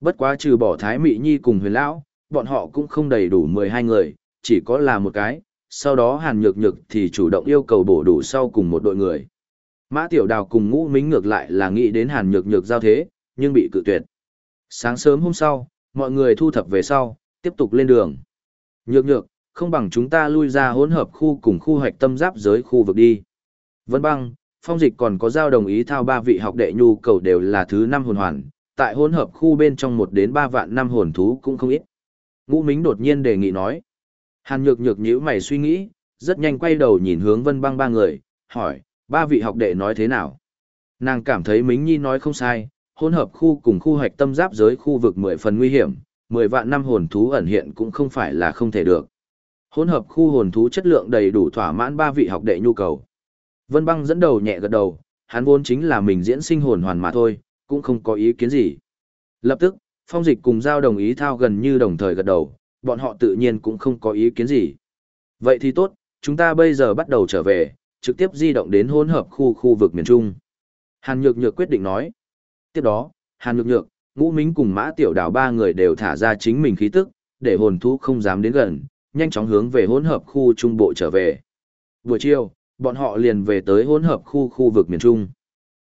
Bất quá trừ bỏ Thái Mị Nhi cùng huyền lão, bọn họ cũng không đầy đủ 12 người, chỉ có là một cái, sau đó Hàn Nhược Nhược thì chủ động yêu cầu bổ đủ sau cùng một đội người. Mã Tiểu Đào cùng Ngũ Mính ngược lại là nghĩ đến Hàn Nhược Nhược giao thế, nhưng bị cự tuyệt. Sáng sớm hôm sau, mọi người thu thập về sau, tiếp tục lên đường. Nhược Nhược, không bằng chúng ta lui ra hỗn hợp khu cùng khu hoạch tâm giáp giới khu vực đi. Vân băng, phong dịch còn có giao đồng ý thao ba vị học đệ nhu cầu đều là thứ năm hồn hoàn, tại hỗn hợp khu bên trong một đến ba vạn năm hồn thú cũng không ít. Ngũ Mính đột nhiên đề nghị nói. Hàn nhược nhược nhíu mày suy nghĩ, rất nhanh quay đầu nhìn hướng vân băng ba người, hỏi, ba vị học đệ nói thế nào? Nàng cảm thấy Mính Nhi nói không sai, hỗn hợp khu cùng khu hoạch tâm giáp giới khu vực mười phần nguy hiểm, mười vạn năm hồn thú ẩn hiện cũng không phải là không thể được. Hỗn hợp khu hồn thú chất lượng đầy đủ thỏa mãn ba vị học đệ nhu cầu. Vân Băng dẫn đầu nhẹ gật đầu, hắn vốn chính là mình diễn sinh hồn hoàn mà thôi, cũng không có ý kiến gì. Lập tức, Phong Dịch cùng Giao đồng ý thao gần như đồng thời gật đầu, bọn họ tự nhiên cũng không có ý kiến gì. Vậy thì tốt, chúng ta bây giờ bắt đầu trở về, trực tiếp di động đến hỗn hợp khu khu vực miền Trung. Hàn Nhược Nhược quyết định nói. Tiếp đó, Hàn Nhược Nhược, Ngũ Mính cùng Mã Tiểu Đào ba người đều thả ra chính mình khí tức, để hồn thú không dám đến gần, nhanh chóng hướng về hỗn hợp khu trung bộ trở về. Buổi chiều, bọn họ liền về tới hỗn hợp khu khu vực miền Trung.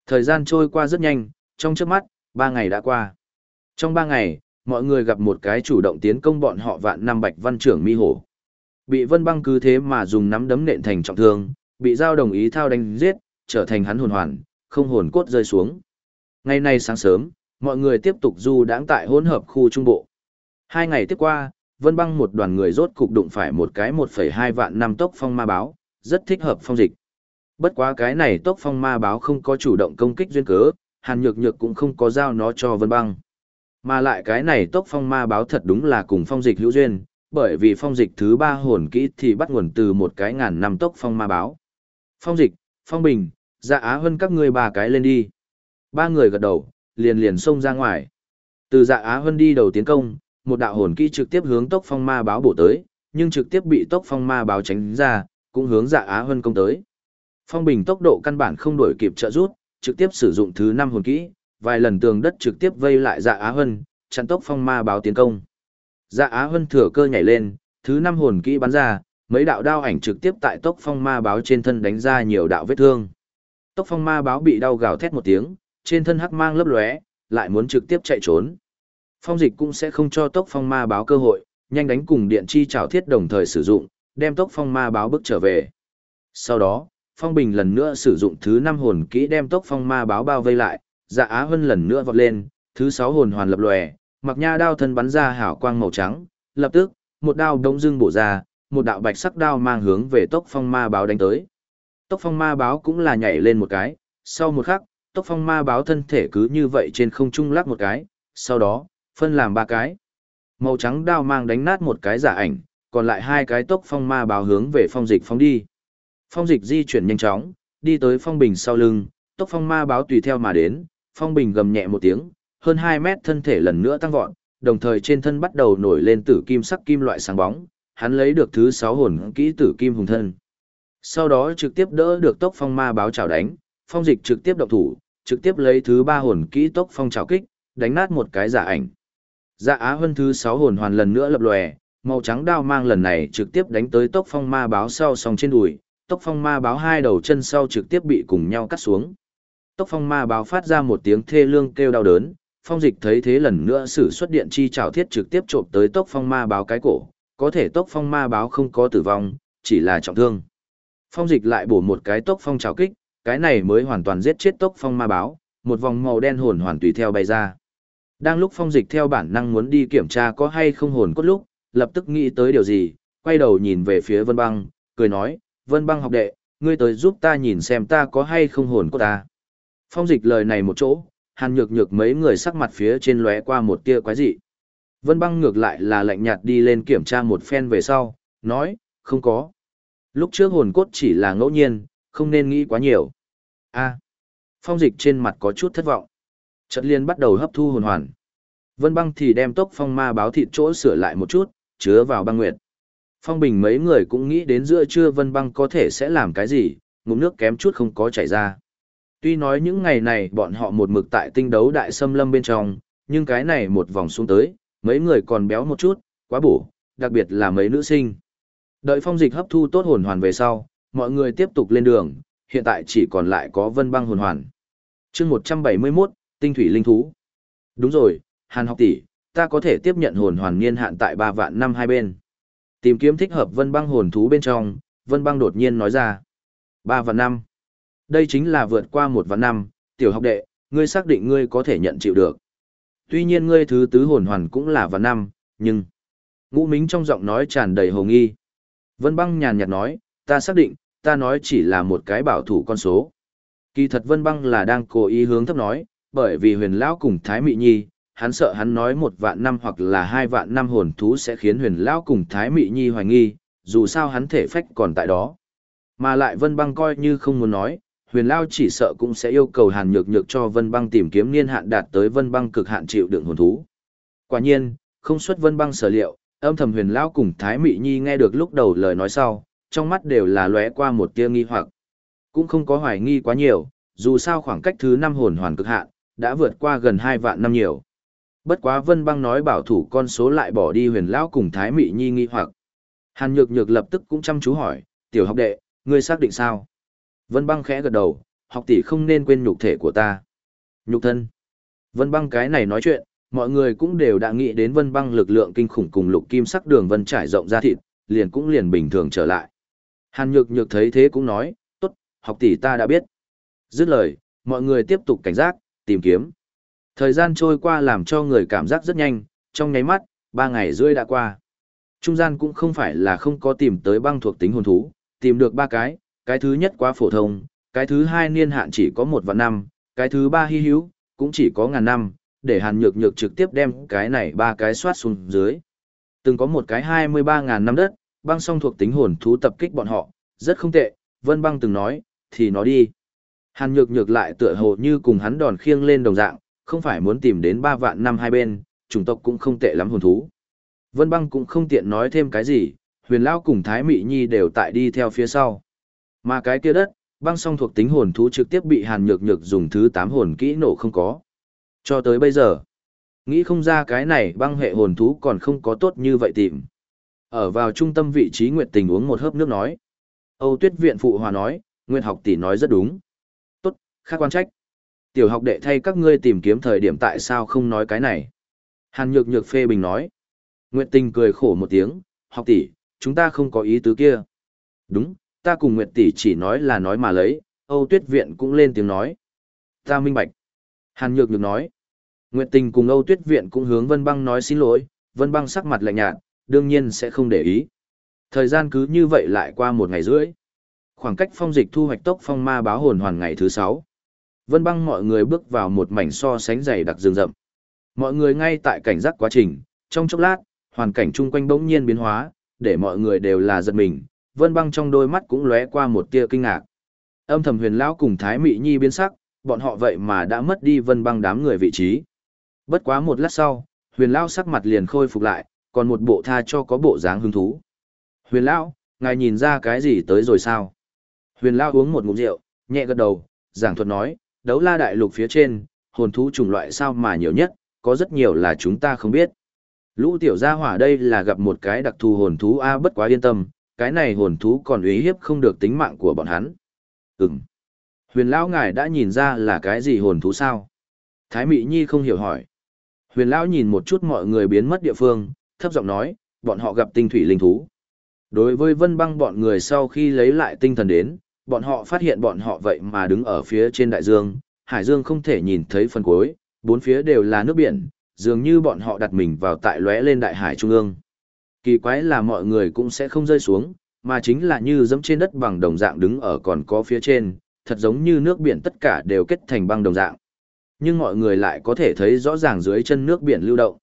Thời gian trôi qua rất nhanh, trong chớp mắt, ba ngày đã qua. Trong ba ngày, mọi người gặp một cái chủ động tiến công bọn họ vạn năm bạch văn trưởng mi hổ. Bị vân băng cứ thế mà dùng nắm đấm nện thành trọng thương, bị giao đồng ý thao đánh giết, trở thành hắn hồn hoàn, không hồn cốt rơi xuống. Ngày nay sáng sớm, mọi người tiếp tục du đãng tại hỗn hợp khu trung bộ. Hai ngày tiếp qua, vân băng một đoàn người rốt cục đụng phải một cái 1,2 vạn năm tốc phong ma báo, rất thích hợp phong dịch. Bất quá cái này tốc phong ma báo không có chủ động công kích duyên cớ, hàn nhược nhược cũng không có giao nó cho vân băng. Mà lại cái này tốc phong ma báo thật đúng là cùng phong dịch hữu duyên, bởi vì phong dịch thứ ba hồn kỹ thì bắt nguồn từ một cái ngàn năm tốc phong ma báo. Phong dịch, phong bình, dạ á hơn các ngươi ba cái lên đi. Ba người gật đầu, liền liền xông ra ngoài. Từ dạ á hơn đi đầu tiến công, một đạo hồn kỹ trực tiếp hướng tốc phong ma báo bổ tới, nhưng trực tiếp bị tốc phong ma báo tránh ra, cũng hướng dạ á hơn công tới. Phong bình tốc độ căn bản không đổi kịp trợ rút, trực tiếp sử dụng thứ năm hồn kỹ, vài lần tường đất trực tiếp vây lại dạ á hơn, chặn tốc phong ma báo tiến công. Dạ á hơn thừa cơ nhảy lên, thứ năm hồn kỹ bắn ra, mấy đạo đao ảnh trực tiếp tại tốc phong ma báo trên thân đánh ra nhiều đạo vết thương. Tốc phong ma báo bị đau gào thét một tiếng, trên thân hắc mang lấp lóe, lại muốn trực tiếp chạy trốn. Phong dịch cũng sẽ không cho tốc phong ma báo cơ hội, nhanh đánh cùng điện chi trảo thiết đồng thời sử dụng, đem tốc phong ma báo bước trở về. Sau đó, phong bình lần nữa sử dụng thứ năm hồn kỹ đem tốc phong ma báo bao vây lại, dạ á hơn lần nữa vọt lên, thứ sáu hồn hoàn lập lòe, mặc nha đao thân bắn ra hảo quang màu trắng, lập tức, một đao đông dưng bổ ra, một đạo bạch sắc đao mang hướng về tốc phong ma báo đánh tới. Tốc phong ma báo cũng là nhảy lên một cái, sau một khắc, tốc phong ma báo thân thể cứ như vậy trên không trung lắc một cái, sau đó, phân làm ba cái. Màu trắng đao mang đánh nát một cái giả ảnh, còn lại hai cái tốc phong ma báo hướng về phong dịch phong đi. Phong dịch di chuyển nhanh chóng, đi tới phong bình sau lưng, tốc phong ma báo tùy theo mà đến, phong bình gầm nhẹ một tiếng, hơn 2 mét thân thể lần nữa tăng vọt, đồng thời trên thân bắt đầu nổi lên tử kim sắc kim loại sáng bóng, hắn lấy được thứ 6 hồn kỹ tử kim hùng thân. Sau đó trực tiếp đỡ được tốc phong ma báo chào đánh, phong dịch trực tiếp động thủ, trực tiếp lấy thứ 3 hồn kỹ tốc phong chào kích, đánh nát một cái giả ảnh. Dạ Á Hân thứ 6 hồn hoàn lần nữa lập lòe, màu trắng đao mang lần này trực tiếp đánh tới tốc phong ma báo sau song trên đùi, tốc phong ma báo hai đầu chân sau trực tiếp bị cùng nhau cắt xuống. Tốc phong ma báo phát ra một tiếng thê lương kêu đau đớn, phong dịch thấy thế lần nữa sử xuất điện chi trảo thiết trực tiếp chộp tới tốc phong ma báo cái cổ, có thể tốc phong ma báo không có tử vong, chỉ là trọng thương. Phong dịch lại bổ một cái tốc phong trảo kích, cái này mới hoàn toàn giết chết tốc phong ma báo, một vòng màu đen hồn hoàn tùy theo bay ra. Đang lúc phong dịch theo bản năng muốn đi kiểm tra có hay không hồn cốt lúc, lập tức nghĩ tới điều gì, quay đầu nhìn về phía Vân Băng, cười nói, Vân Băng học đệ, ngươi tới giúp ta nhìn xem ta có hay không hồn cốt ta. Phong dịch lời này một chỗ, hàn nhược nhược mấy người sắc mặt phía trên lóe qua một tia quái dị. Vân Băng ngược lại là lạnh nhạt đi lên kiểm tra một phen về sau, nói, không có. Lúc trước hồn cốt chỉ là ngẫu nhiên, không nên nghĩ quá nhiều. A. phong dịch trên mặt có chút thất vọng. Trận liên bắt đầu hấp thu hồn hoàn. Vân băng thì đem tốc phong ma báo thịt chỗ sửa lại một chút, chứa vào băng nguyệt. Phong bình mấy người cũng nghĩ đến giữa trưa vân băng có thể sẽ làm cái gì, ngụm nước kém chút không có chảy ra. Tuy nói những ngày này bọn họ một mực tại tinh đấu đại xâm lâm bên trong, nhưng cái này một vòng xuống tới, mấy người còn béo một chút, quá bổ, đặc biệt là mấy nữ sinh. Đợi phong dịch hấp thu tốt hồn hoàn về sau, mọi người tiếp tục lên đường, hiện tại chỉ còn lại có vân băng hồn hoàn. chương 171, tinh thủy linh thú. Đúng rồi, Hàn học tỷ, ta có thể tiếp nhận hồn hoàn niên hạn tại 3 vạn năm hai bên. Tìm kiếm thích hợp vân băng hồn thú bên trong, vân băng đột nhiên nói ra. 3 vạn năm. Đây chính là vượt qua một vạn năm, tiểu học đệ, ngươi xác định ngươi có thể nhận chịu được. Tuy nhiên ngươi thứ tứ hồn hoàn cũng là vạn năm, nhưng... Ngũ Mính trong giọng nói tràn đầy hồ nghi. Vân băng nhàn nhạt nói, ta xác định, ta nói chỉ là một cái bảo thủ con số. Kỳ thật Vân băng là đang cố ý hướng thấp nói, bởi vì huyền lão cùng Thái Mị Nhi, hắn sợ hắn nói một vạn năm hoặc là hai vạn năm hồn thú sẽ khiến huyền lão cùng Thái Mị Nhi hoài nghi, dù sao hắn thể phách còn tại đó. Mà lại Vân băng coi như không muốn nói, huyền lão chỉ sợ cũng sẽ yêu cầu hàn nhược nhược cho Vân băng tìm kiếm niên hạn đạt tới Vân băng cực hạn chịu đựng hồn thú. Quả nhiên, không xuất Vân băng sở liệu, âm thầm huyền lão cùng Thái Mị Nhi nghe được lúc đầu lời nói sau, trong mắt đều là lóe qua một tia nghi hoặc. Cũng không có hoài nghi quá nhiều, dù sao khoảng cách thứ năm hồn hoàn cực hạn, đã vượt qua gần hai vạn năm nhiều. Bất quá Vân Băng nói bảo thủ con số lại bỏ đi huyền lão cùng Thái Mị Nhi nghi hoặc. Hàn Nhược Nhược lập tức cũng chăm chú hỏi, tiểu học đệ, ngươi xác định sao? Vân Băng khẽ gật đầu, học tỷ không nên quên nhục thể của ta. Nhục thân. Vân Băng cái này nói chuyện, mọi người cũng đều đã nghĩ đến Vân Băng lực lượng kinh khủng cùng lục kim sắc đường vân trải rộng ra thịt, liền cũng liền bình thường trở lại. Hàn Nhược Nhược thấy thế cũng nói, tốt, học tỷ ta đã biết. Dứt lời, mọi người tiếp tục cảnh giác, tìm kiếm. Thời gian trôi qua làm cho người cảm giác rất nhanh, trong nháy mắt, ba ngày rưỡi đã qua. Trung gian cũng không phải là không có tìm tới băng thuộc tính hồn thú, tìm được ba cái, cái thứ nhất quá phổ thông, cái thứ hai niên hạn chỉ có một vạn năm, cái thứ ba hy hữu, cũng chỉ có ngàn năm, để hàn nhược nhược trực tiếp đem cái này ba cái soát xuống dưới. Từng có một cái 23.000 năm đất, băng song thuộc tính hồn thú tập kích bọn họ, rất không tệ, Vân Băng từng nói, thì nó đi. Hàn nhược nhược lại tựa hồ như cùng hắn đòn khiêng lên đồng dạng, không phải muốn tìm đến ba vạn năm hai bên, chủng tộc cũng không tệ lắm hồn thú. Vân băng cũng không tiện nói thêm cái gì, huyền lao cùng Thái Mị Nhi đều tại đi theo phía sau. Mà cái kia đất, băng song thuộc tính hồn thú trực tiếp bị hàn nhược nhược dùng thứ tám hồn kỹ nổ không có. Cho tới bây giờ, nghĩ không ra cái này băng hệ hồn thú còn không có tốt như vậy tìm. Ở vào trung tâm vị trí Nguyệt Tình uống một hớp nước nói. Âu Tuyết Viện Phụ Hòa nói, Nguyệt học tỷ nói rất đúng. Khác quan trách. Tiểu học đệ thay các ngươi tìm kiếm thời điểm tại sao không nói cái này. Hàn nhược nhược phê bình nói. Nguyệt tình cười khổ một tiếng, học tỷ, chúng ta không có ý tứ kia. Đúng, ta cùng Nguyệt tỷ chỉ nói là nói mà lấy, Âu Tuyết Viện cũng lên tiếng nói. Ta minh bạch. Hàn nhược nhược nói. Nguyệt tình cùng Âu Tuyết Viện cũng hướng Vân Băng nói xin lỗi, Vân Băng sắc mặt lạnh nhạt, đương nhiên sẽ không để ý. Thời gian cứ như vậy lại qua một ngày rưỡi. Khoảng cách phong dịch thu hoạch tốc phong ma báo hồn hoàn ngày thứ sáu. Vân băng mọi người bước vào một mảnh so sánh dày đặc rừng rậm. Mọi người ngay tại cảnh giác quá trình, trong chốc lát, hoàn cảnh chung quanh bỗng nhiên biến hóa, để mọi người đều là giật mình, vân băng trong đôi mắt cũng lóe qua một tia kinh ngạc. Âm thầm huyền lão cùng Thái Mị Nhi biến sắc, bọn họ vậy mà đã mất đi vân băng đám người vị trí. Bất quá một lát sau, huyền lão sắc mặt liền khôi phục lại, còn một bộ tha cho có bộ dáng hứng thú. Huyền lão, ngài nhìn ra cái gì tới rồi sao? Huyền lão uống một ngụm rượu, nhẹ gật đầu, giảng thuật nói, đấu la đại lục phía trên, hồn thú chủng loại sao mà nhiều nhất, có rất nhiều là chúng ta không biết. Lũ tiểu gia hỏa đây là gặp một cái đặc thù hồn thú A bất quá yên tâm, cái này hồn thú còn uy hiếp không được tính mạng của bọn hắn. Ừm. Huyền lão ngài đã nhìn ra là cái gì hồn thú sao? Thái Mị Nhi không hiểu hỏi. Huyền lão nhìn một chút mọi người biến mất địa phương, thấp giọng nói, bọn họ gặp tinh thủy linh thú. Đối với vân băng bọn người sau khi lấy lại tinh thần đến, bọn họ phát hiện bọn họ vậy mà đứng ở phía trên đại dương, hải dương không thể nhìn thấy phần cuối, bốn phía đều là nước biển, dường như bọn họ đặt mình vào tại lóe lên đại hải trung ương. Kỳ quái là mọi người cũng sẽ không rơi xuống, mà chính là như dẫm trên đất bằng đồng dạng đứng ở còn có phía trên, thật giống như nước biển tất cả đều kết thành băng đồng dạng. Nhưng mọi người lại có thể thấy rõ ràng dưới chân nước biển lưu động.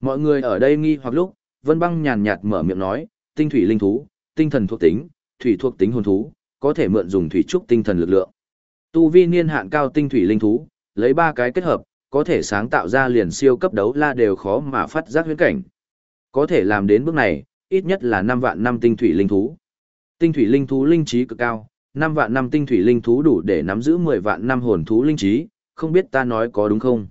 Mọi người ở đây nghi hoặc lúc, Vân Băng nhàn nhạt mở miệng nói, tinh thủy linh thú, tinh thần thuộc tính, thủy thuộc tính hồn thú, có thể mượn dùng thủy trúc tinh thần lực lượng. Tu vi niên hạn cao tinh thủy linh thú, lấy ba cái kết hợp, có thể sáng tạo ra liền siêu cấp đấu la đều khó mà phát giác huyễn cảnh. Có thể làm đến bước này, ít nhất là 5 vạn năm tinh thủy linh thú. Tinh thủy linh thú linh trí cực cao, 5 vạn năm tinh thủy linh thú đủ để nắm giữ 10 vạn năm hồn thú linh trí, không biết ta nói có đúng không?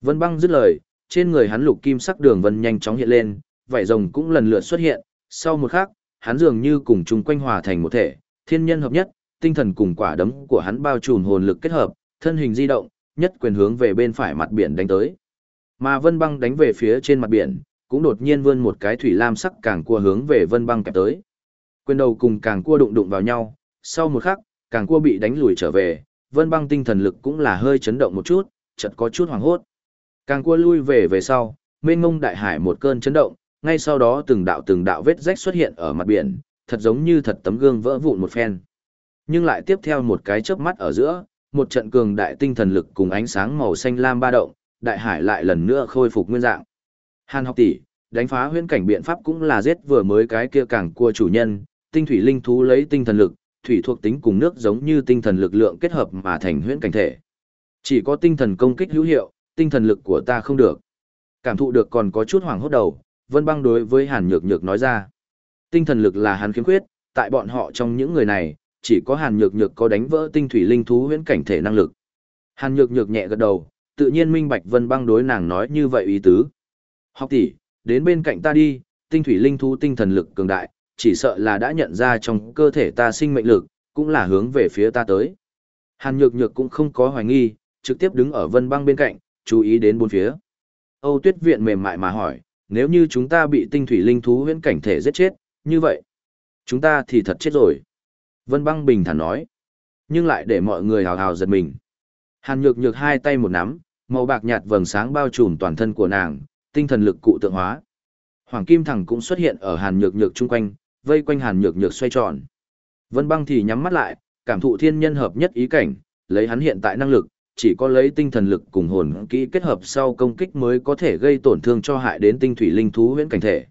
Vân băng dứt lời, trên người hắn lục kim sắc đường vân nhanh chóng hiện lên, vảy rồng cũng lần lượt xuất hiện, sau một khắc, hắn dường như cùng chung quanh hòa thành một thể, thiên nhân hợp nhất, tinh thần cùng quả đấm của hắn bao trùm hồn lực kết hợp, thân hình di động, nhất quyền hướng về bên phải mặt biển đánh tới. Mà Vân Băng đánh về phía trên mặt biển, cũng đột nhiên vươn một cái thủy lam sắc càng cua hướng về Vân Băng kẹp tới. Quyền đầu cùng càng cua đụng đụng vào nhau, sau một khắc, càng cua bị đánh lùi trở về, Vân Băng tinh thần lực cũng là hơi chấn động một chút, chợt có chút hoảng hốt. Càng cua lui về về sau, mênh mông đại hải một cơn chấn động, ngay sau đó từng đạo từng đạo vết rách xuất hiện ở mặt biển, thật giống như thật tấm gương vỡ vụn một phen. Nhưng lại tiếp theo một cái chớp mắt ở giữa, một trận cường đại tinh thần lực cùng ánh sáng màu xanh lam ba động, đại hải lại lần nữa khôi phục nguyên dạng. Hàn học tỷ, đánh phá huyễn cảnh biện pháp cũng là giết vừa mới cái kia cảng cua chủ nhân, tinh thủy linh thú lấy tinh thần lực, thủy thuộc tính cùng nước giống như tinh thần lực lượng kết hợp mà thành huyễn cảnh thể. Chỉ có tinh thần công kích hữu hiệu, tinh thần lực của ta không được. Cảm thụ được còn có chút hoảng hốt đầu, Vân Băng đối với Hàn Nhược Nhược nói ra. Tinh thần lực là hắn khiếm khuyết, tại bọn họ trong những người này, chỉ có Hàn Nhược Nhược có đánh vỡ tinh thủy linh thú huyễn cảnh thể năng lực. Hàn Nhược Nhược nhẹ gật đầu, tự nhiên minh bạch Vân Băng đối nàng nói như vậy ý tứ. Học tỷ, đến bên cạnh ta đi, tinh thủy linh thú tinh thần lực cường đại, chỉ sợ là đã nhận ra trong cơ thể ta sinh mệnh lực, cũng là hướng về phía ta tới. Hàn Nhược Nhược cũng không có hoài nghi, trực tiếp đứng ở Vân Băng bên cạnh, chú ý đến bốn phía. Âu Tuyết Viện mềm mại mà hỏi, nếu như chúng ta bị tinh thủy linh thú huyễn cảnh thể giết chết, như vậy, chúng ta thì thật chết rồi. Vân băng bình thản nói, nhưng lại để mọi người hào hào giật mình. Hàn nhược nhược hai tay một nắm, màu bạc nhạt vầng sáng bao trùm toàn thân của nàng, tinh thần lực cụ tượng hóa. Hoàng kim thẳng cũng xuất hiện ở hàn nhược nhược chung quanh, vây quanh hàn nhược nhược xoay tròn. Vân băng thì nhắm mắt lại, cảm thụ thiên nhân hợp nhất ý cảnh, lấy hắn hiện tại năng lực, chỉ có lấy tinh thần lực cùng hồn kỹ kết hợp sau công kích mới có thể gây tổn thương cho hại đến tinh thủy linh thú huyễn cảnh thể.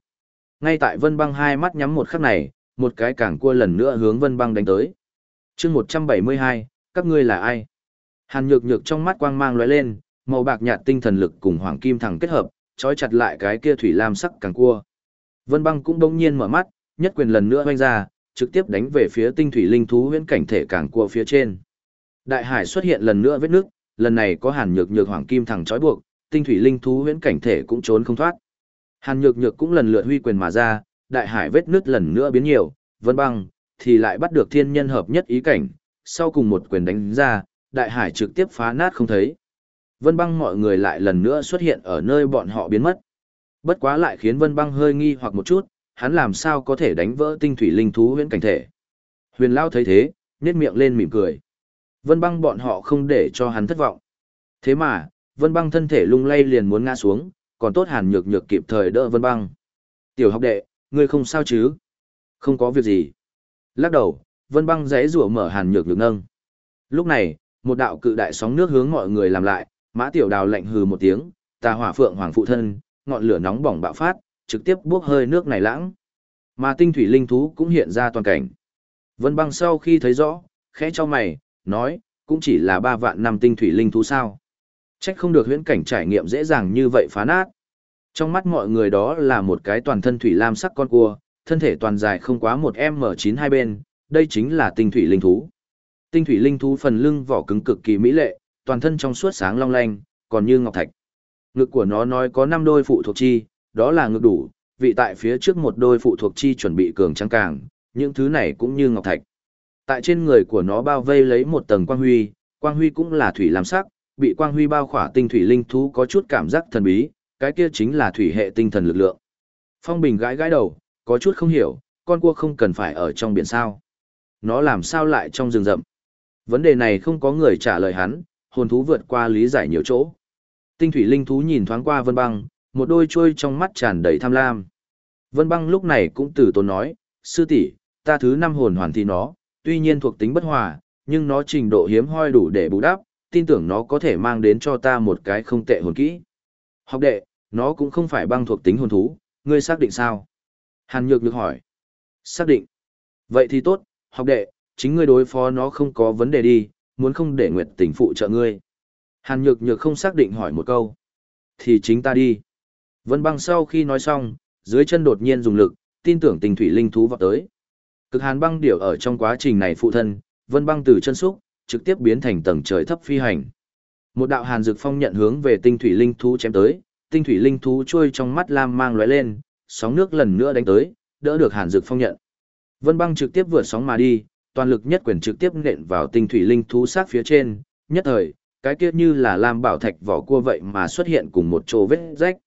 Ngay tại Vân Băng hai mắt nhắm một khắc này, một cái cảng cua lần nữa hướng Vân Băng đánh tới. Chương 172, các ngươi là ai? Hàn Nhược Nhược trong mắt quang mang lóe lên, màu bạc nhạt tinh thần lực cùng hoàng kim thẳng kết hợp, trói chặt lại cái kia thủy lam sắc càng cua. Vân Băng cũng đống nhiên mở mắt, nhất quyền lần nữa vung ra, trực tiếp đánh về phía tinh thủy linh thú huyễn cảnh thể càng cua phía trên. Đại hải xuất hiện lần nữa vết nước, lần này có hàn nhược nhược hoàng kim thẳng trói buộc, tinh thủy linh thú huyễn cảnh thể cũng trốn không thoát. Hàn nhược nhược cũng lần lượt huy quyền mà ra, đại hải vết nứt lần nữa biến nhiều, vân băng, thì lại bắt được thiên nhân hợp nhất ý cảnh, sau cùng một quyền đánh ra, đại hải trực tiếp phá nát không thấy. Vân băng mọi người lại lần nữa xuất hiện ở nơi bọn họ biến mất. Bất quá lại khiến vân băng hơi nghi hoặc một chút, hắn làm sao có thể đánh vỡ tinh thủy linh thú huyễn cảnh thể. Huyền Lao thấy thế, nhếch miệng lên mỉm cười. Vân băng bọn họ không để cho hắn thất vọng. Thế mà, vân băng thân thể lung lay liền muốn ngã xuống, còn tốt hàn nhược nhược kịp thời đỡ vân băng. Tiểu học đệ, ngươi không sao chứ? Không có việc gì. Lắc đầu, vân băng rẽ rủa mở hàn nhược nhược nâng. Lúc này, một đạo cự đại sóng nước hướng mọi người làm lại, mã tiểu đào lạnh hừ một tiếng, tà hỏa phượng hoàng phụ thân, ngọn lửa nóng bỏng bạo phát, trực tiếp buốc hơi nước này lãng. Mà tinh thủy linh thú cũng hiện ra toàn cảnh. Vân băng sau khi thấy rõ, khẽ cho mày, nói, cũng chỉ là ba vạn năm tinh thủy linh thú sao. Trách không được huyễn cảnh trải nghiệm dễ dàng như vậy phá nát. Trong mắt mọi người đó là một cái toàn thân thủy lam sắc con cua, thân thể toàn dài không quá một m chín hai bên, đây chính là tinh thủy linh thú. Tinh thủy linh thú phần lưng vỏ cứng cực kỳ mỹ lệ, toàn thân trong suốt sáng long lanh, còn như ngọc thạch. Ngực của nó nói có năm đôi phụ thuộc chi, đó là ngực đủ, vị tại phía trước một đôi phụ thuộc chi chuẩn bị cường trắng càng, những thứ này cũng như ngọc thạch. Tại trên người của nó bao vây lấy một tầng quang huy, quang huy cũng là thủy lam sắc, bị quang huy bao khỏa tinh thủy linh thú có chút cảm giác thần bí, cái kia chính là thủy hệ tinh thần lực lượng. Phong Bình gãi gãi đầu, có chút không hiểu, con cua không cần phải ở trong biển sao. Nó làm sao lại trong rừng rậm? Vấn đề này không có người trả lời hắn, hồn thú vượt qua lý giải nhiều chỗ. Tinh thủy linh thú nhìn thoáng qua Vân Băng, một đôi trôi trong mắt tràn đầy tham lam. Vân Băng lúc này cũng từ tốn nói, sư tỷ, ta thứ năm hồn hoàn thì nó, tuy nhiên thuộc tính bất hòa, nhưng nó trình độ hiếm hoi đủ để bù đắp, tin tưởng nó có thể mang đến cho ta một cái không tệ hồn kỹ. Học đệ, nó cũng không phải băng thuộc tính hồn thú, ngươi xác định sao? Hàn Nhược được hỏi. Xác định. Vậy thì tốt, học đệ, chính ngươi đối phó nó không có vấn đề đi, muốn không để Nguyệt Tỉnh phụ trợ ngươi. Hàn Nhược Nhược không xác định hỏi một câu. Thì chính ta đi. Vân băng sau khi nói xong, dưới chân đột nhiên dùng lực, tin tưởng tình thủy linh thú vào tới. Cực hàn băng điểu ở trong quá trình này phụ thân, vân băng từ chân xúc, trực tiếp biến thành tầng trời thấp phi hành. Một đạo hàn dược phong nhận hướng về tinh thủy linh thú chém tới, tinh thủy linh thú trôi trong mắt lam mang lóe lên, sóng nước lần nữa đánh tới, đỡ được hàn dược phong nhận. Vân băng trực tiếp vượt sóng mà đi, toàn lực nhất quyền trực tiếp nện vào tinh thủy linh thú sát phía trên, nhất thời, cái kia như là lam bảo thạch vỏ cua vậy mà xuất hiện cùng một chỗ vết rách.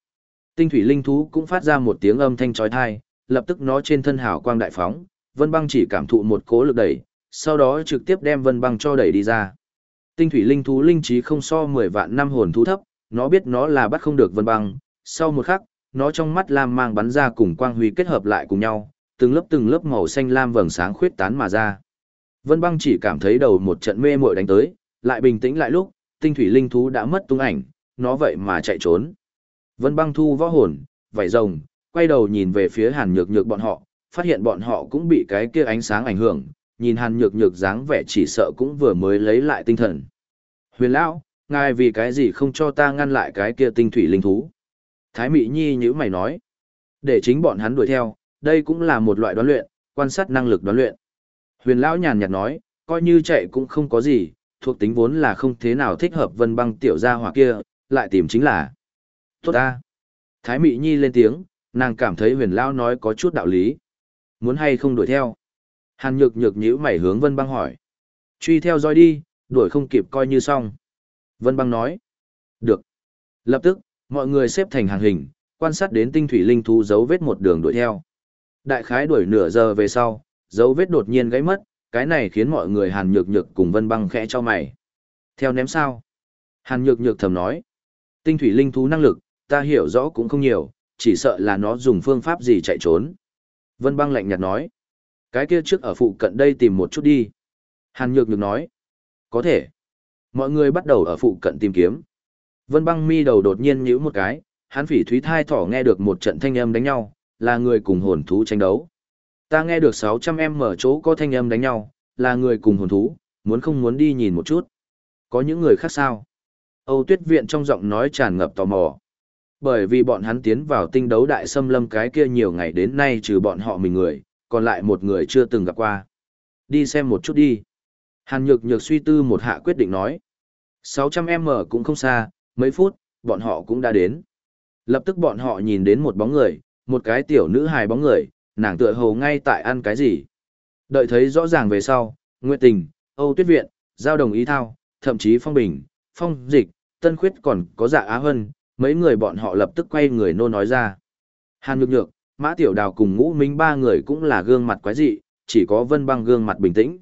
Tinh thủy linh thú cũng phát ra một tiếng âm thanh chói tai, lập tức nó trên thân hào quang đại phóng, Vân Băng chỉ cảm thụ một cỗ lực đẩy, sau đó trực tiếp đem Vân Băng cho đẩy đi ra. Tinh thủy linh thú linh trí không so 10 vạn năm hồn thú thấp, nó biết nó là bắt không được Vân Băng, sau một khắc, nó trong mắt lam mang bắn ra cùng quang huy kết hợp lại cùng nhau, từng lớp từng lớp màu xanh lam vầng sáng khuyết tán mà ra. Vân Băng chỉ cảm thấy đầu một trận mê muội đánh tới, lại bình tĩnh lại lúc, tinh thủy linh thú đã mất tung ảnh, nó vậy mà chạy trốn. Vân băng thu võ hồn, vảy rồng, quay đầu nhìn về phía hàn nhược nhược bọn họ, phát hiện bọn họ cũng bị cái kia ánh sáng ảnh hưởng, nhìn hàn nhược nhược dáng vẻ chỉ sợ cũng vừa mới lấy lại tinh thần. Huyền lão, ngài vì cái gì không cho ta ngăn lại cái kia tinh thủy linh thú? Thái Mị Nhi như mày nói, để chính bọn hắn đuổi theo, đây cũng là một loại đoán luyện, quan sát năng lực đoán luyện. Huyền lão nhàn nhạt nói, coi như chạy cũng không có gì, thuộc tính vốn là không thế nào thích hợp vân băng tiểu gia hỏa kia, lại tìm chính là Tốt ta. Thái Mị Nhi lên tiếng, nàng cảm thấy huyền Lão nói có chút đạo lý. Muốn hay không đuổi theo? Hàn nhược nhược nhíu mày hướng Vân Băng hỏi. Truy theo dõi đi, đuổi không kịp coi như xong. Vân Băng nói. Được. Lập tức, mọi người xếp thành hàng hình, quan sát đến tinh thủy linh thú dấu vết một đường đuổi theo. Đại khái đuổi nửa giờ về sau, dấu vết đột nhiên gãy mất, cái này khiến mọi người Hàn Nhược Nhược cùng Vân Băng khẽ cho mày. Theo ném sao? Hàn Nhược Nhược thầm nói. Tinh thủy linh thú năng lực, ta hiểu rõ cũng không nhiều, chỉ sợ là nó dùng phương pháp gì chạy trốn. Vân băng lạnh nhạt nói. Cái kia trước ở phụ cận đây tìm một chút đi. Hàn nhược nhược nói. Có thể. Mọi người bắt đầu ở phụ cận tìm kiếm. Vân băng mi đầu đột nhiên nhíu một cái, hắn phỉ thúy thai thỏ nghe được một trận thanh âm đánh nhau, là người cùng hồn thú tranh đấu. Ta nghe được 600 em mở chỗ có thanh âm đánh nhau, là người cùng hồn thú, muốn không muốn đi nhìn một chút. Có những người khác sao? Âu tuyết viện trong giọng nói tràn ngập tò mò. Bởi vì bọn hắn tiến vào tinh đấu đại xâm lâm cái kia nhiều ngày đến nay trừ bọn họ mình người, còn lại một người chưa từng gặp qua. Đi xem một chút đi. Hàn nhược nhược suy tư một hạ quyết định nói. 600m cũng không xa, mấy phút, bọn họ cũng đã đến. Lập tức bọn họ nhìn đến một bóng người, một cái tiểu nữ hài bóng người, nàng tựa hồ ngay tại ăn cái gì. Đợi thấy rõ ràng về sau, Nguyệt Tình, Âu Tuyết Viện, Giao Đồng Ý Thao, thậm chí Phong Bình, Phong Dịch, Tân Khuyết còn có dạ Á Hân, mấy người bọn họ lập tức quay người nô nói ra. Hàn nhược nhược, Mã Tiểu Đào cùng ngũ minh ba người cũng là gương mặt quái dị, chỉ có vân băng gương mặt bình tĩnh.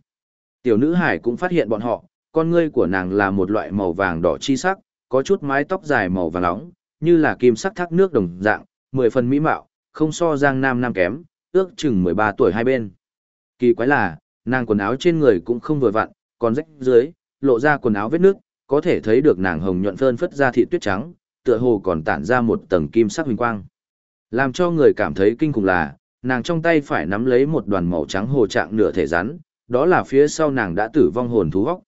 Tiểu nữ hải cũng phát hiện bọn họ, con ngươi của nàng là một loại màu vàng đỏ chi sắc, có chút mái tóc dài màu vàng nóng, như là kim sắc thác nước đồng dạng, mười phần mỹ mạo, không so giang nam nam kém, ước chừng 13 tuổi hai bên. Kỳ quái là, nàng quần áo trên người cũng không vừa vặn, còn rách dưới, lộ ra quần áo vết nước, có thể thấy được nàng hồng nhuận phơn phất ra thịt tuyết trắng, tựa hồ còn tản ra một tầng kim sắc huỳnh quang. Làm cho người cảm thấy kinh khủng là, nàng trong tay phải nắm lấy một đoàn màu trắng hồ trạng nửa thể rắn, đó là phía sau nàng đã tử vong hồn thú góc.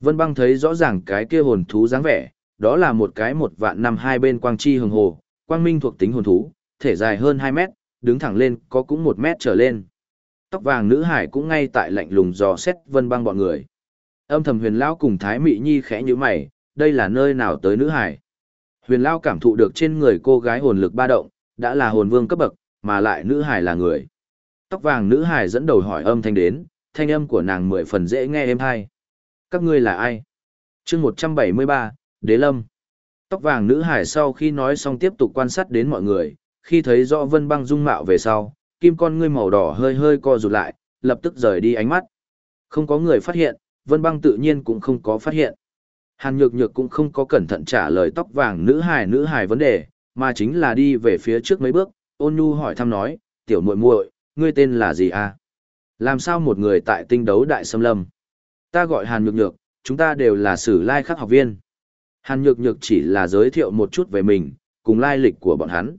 Vân băng thấy rõ ràng cái kia hồn thú dáng vẻ, đó là một cái một vạn năm hai bên quang chi hồng hồ, quang minh thuộc tính hồn thú, thể dài hơn 2 mét, đứng thẳng lên có cũng 1 mét trở lên. Tóc vàng nữ hải cũng ngay tại lạnh lùng dò xét vân băng bọn người. Âm thầm huyền lão cùng thái mị nhi khẽ như mày, đây là nơi nào tới nữ hải. Huyền Lão cảm thụ được trên người cô gái hồn lực ba động, đã là hồn vương cấp bậc, mà lại nữ hài là người. Tóc vàng nữ hài dẫn đầu hỏi âm thanh đến, thanh âm của nàng mười phần dễ nghe êm hay. Các ngươi là ai? chương 173, Đế Lâm. Tóc vàng nữ hải sau khi nói xong tiếp tục quan sát đến mọi người, khi thấy rõ Vân Băng dung mạo về sau, kim con ngươi màu đỏ hơi hơi co rụt lại, lập tức rời đi ánh mắt. Không có người phát hiện, Vân Băng tự nhiên cũng không có phát hiện. Hàn Nhược Nhược cũng không có cẩn thận trả lời tóc vàng nữ hài nữ hài vấn đề, mà chính là đi về phía trước mấy bước, ôn nhu hỏi thăm nói, tiểu muội muội, ngươi tên là gì à? Làm sao một người tại tinh đấu đại xâm lâm? Ta gọi Hàn Nhược Nhược, chúng ta đều là sử lai khắc học viên. Hàn Nhược Nhược chỉ là giới thiệu một chút về mình, cùng lai lịch của bọn hắn.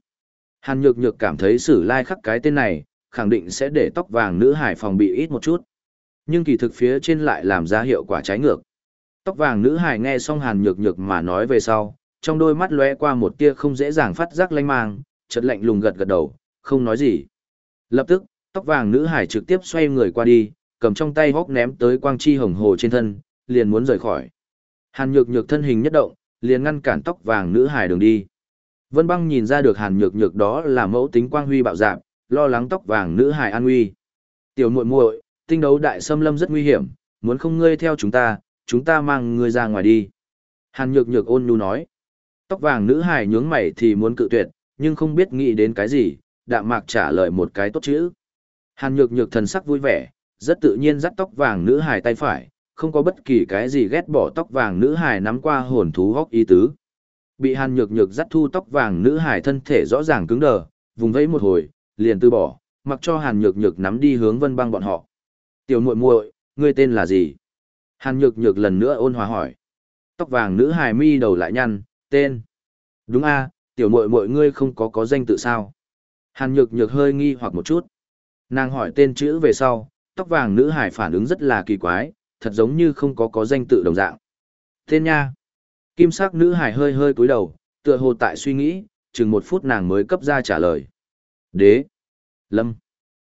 Hàn Nhược Nhược cảm thấy sử lai khắc cái tên này, khẳng định sẽ để tóc vàng nữ hải phòng bị ít một chút. Nhưng kỳ thực phía trên lại làm ra hiệu quả trái ngược. Tóc vàng nữ hải nghe xong Hàn Nhược Nhược mà nói về sau, trong đôi mắt lóe qua một tia không dễ dàng phát giác lanh mang, chợt lạnh lùng gật gật đầu, không nói gì. Lập tức, tóc vàng nữ hải trực tiếp xoay người qua đi, cầm trong tay hốc ném tới quang chi hồng hồ trên thân, liền muốn rời khỏi. Hàn Nhược Nhược thân hình nhất động, liền ngăn cản tóc vàng nữ hải đường đi. Vân Băng nhìn ra được Hàn Nhược Nhược đó là mẫu tính quang huy bạo dạn, lo lắng tóc vàng nữ hải an nguy. Tiểu muội muội, tinh đấu đại xâm lâm rất nguy hiểm, muốn không ngươi theo chúng ta, chúng ta mang ngươi ra ngoài đi. Hàn Nhược Nhược ôn nhu nói. Tóc vàng nữ hải nhướng mày thì muốn cự tuyệt, nhưng không biết nghĩ đến cái gì, đạm mạc trả lời một cái tốt chữ. Hàn Nhược Nhược thần sắc vui vẻ, rất tự nhiên dắt tóc vàng nữ hải tay phải, không có bất kỳ cái gì ghét bỏ tóc vàng nữ hải nắm qua hồn thú góc ý tứ. Bị Hàn Nhược Nhược dắt thu tóc vàng nữ hải thân thể rõ ràng cứng đờ, vùng vẫy một hồi, liền từ bỏ, mặc cho Hàn Nhược Nhược nắm đi hướng Vân Băng bọn họ. "Tiểu muội muội, ngươi tên là gì?" Hàn Nhược Nhược lần nữa ôn hòa hỏi. Tóc vàng nữ hải mi đầu lại nhăn, "Tên?" "Đúng a, tiểu muội muội ngươi không có có danh tự sao?" Hàn Nhược Nhược hơi nghi hoặc một chút. Nàng hỏi tên chữ về sau, tóc vàng nữ hải phản ứng rất là kỳ quái, thật giống như không có có danh tự đồng dạng. Tên nha. Kim sắc nữ hải hơi hơi cúi đầu, tựa hồ tại suy nghĩ, chừng một phút nàng mới cấp ra trả lời. Đế. Lâm.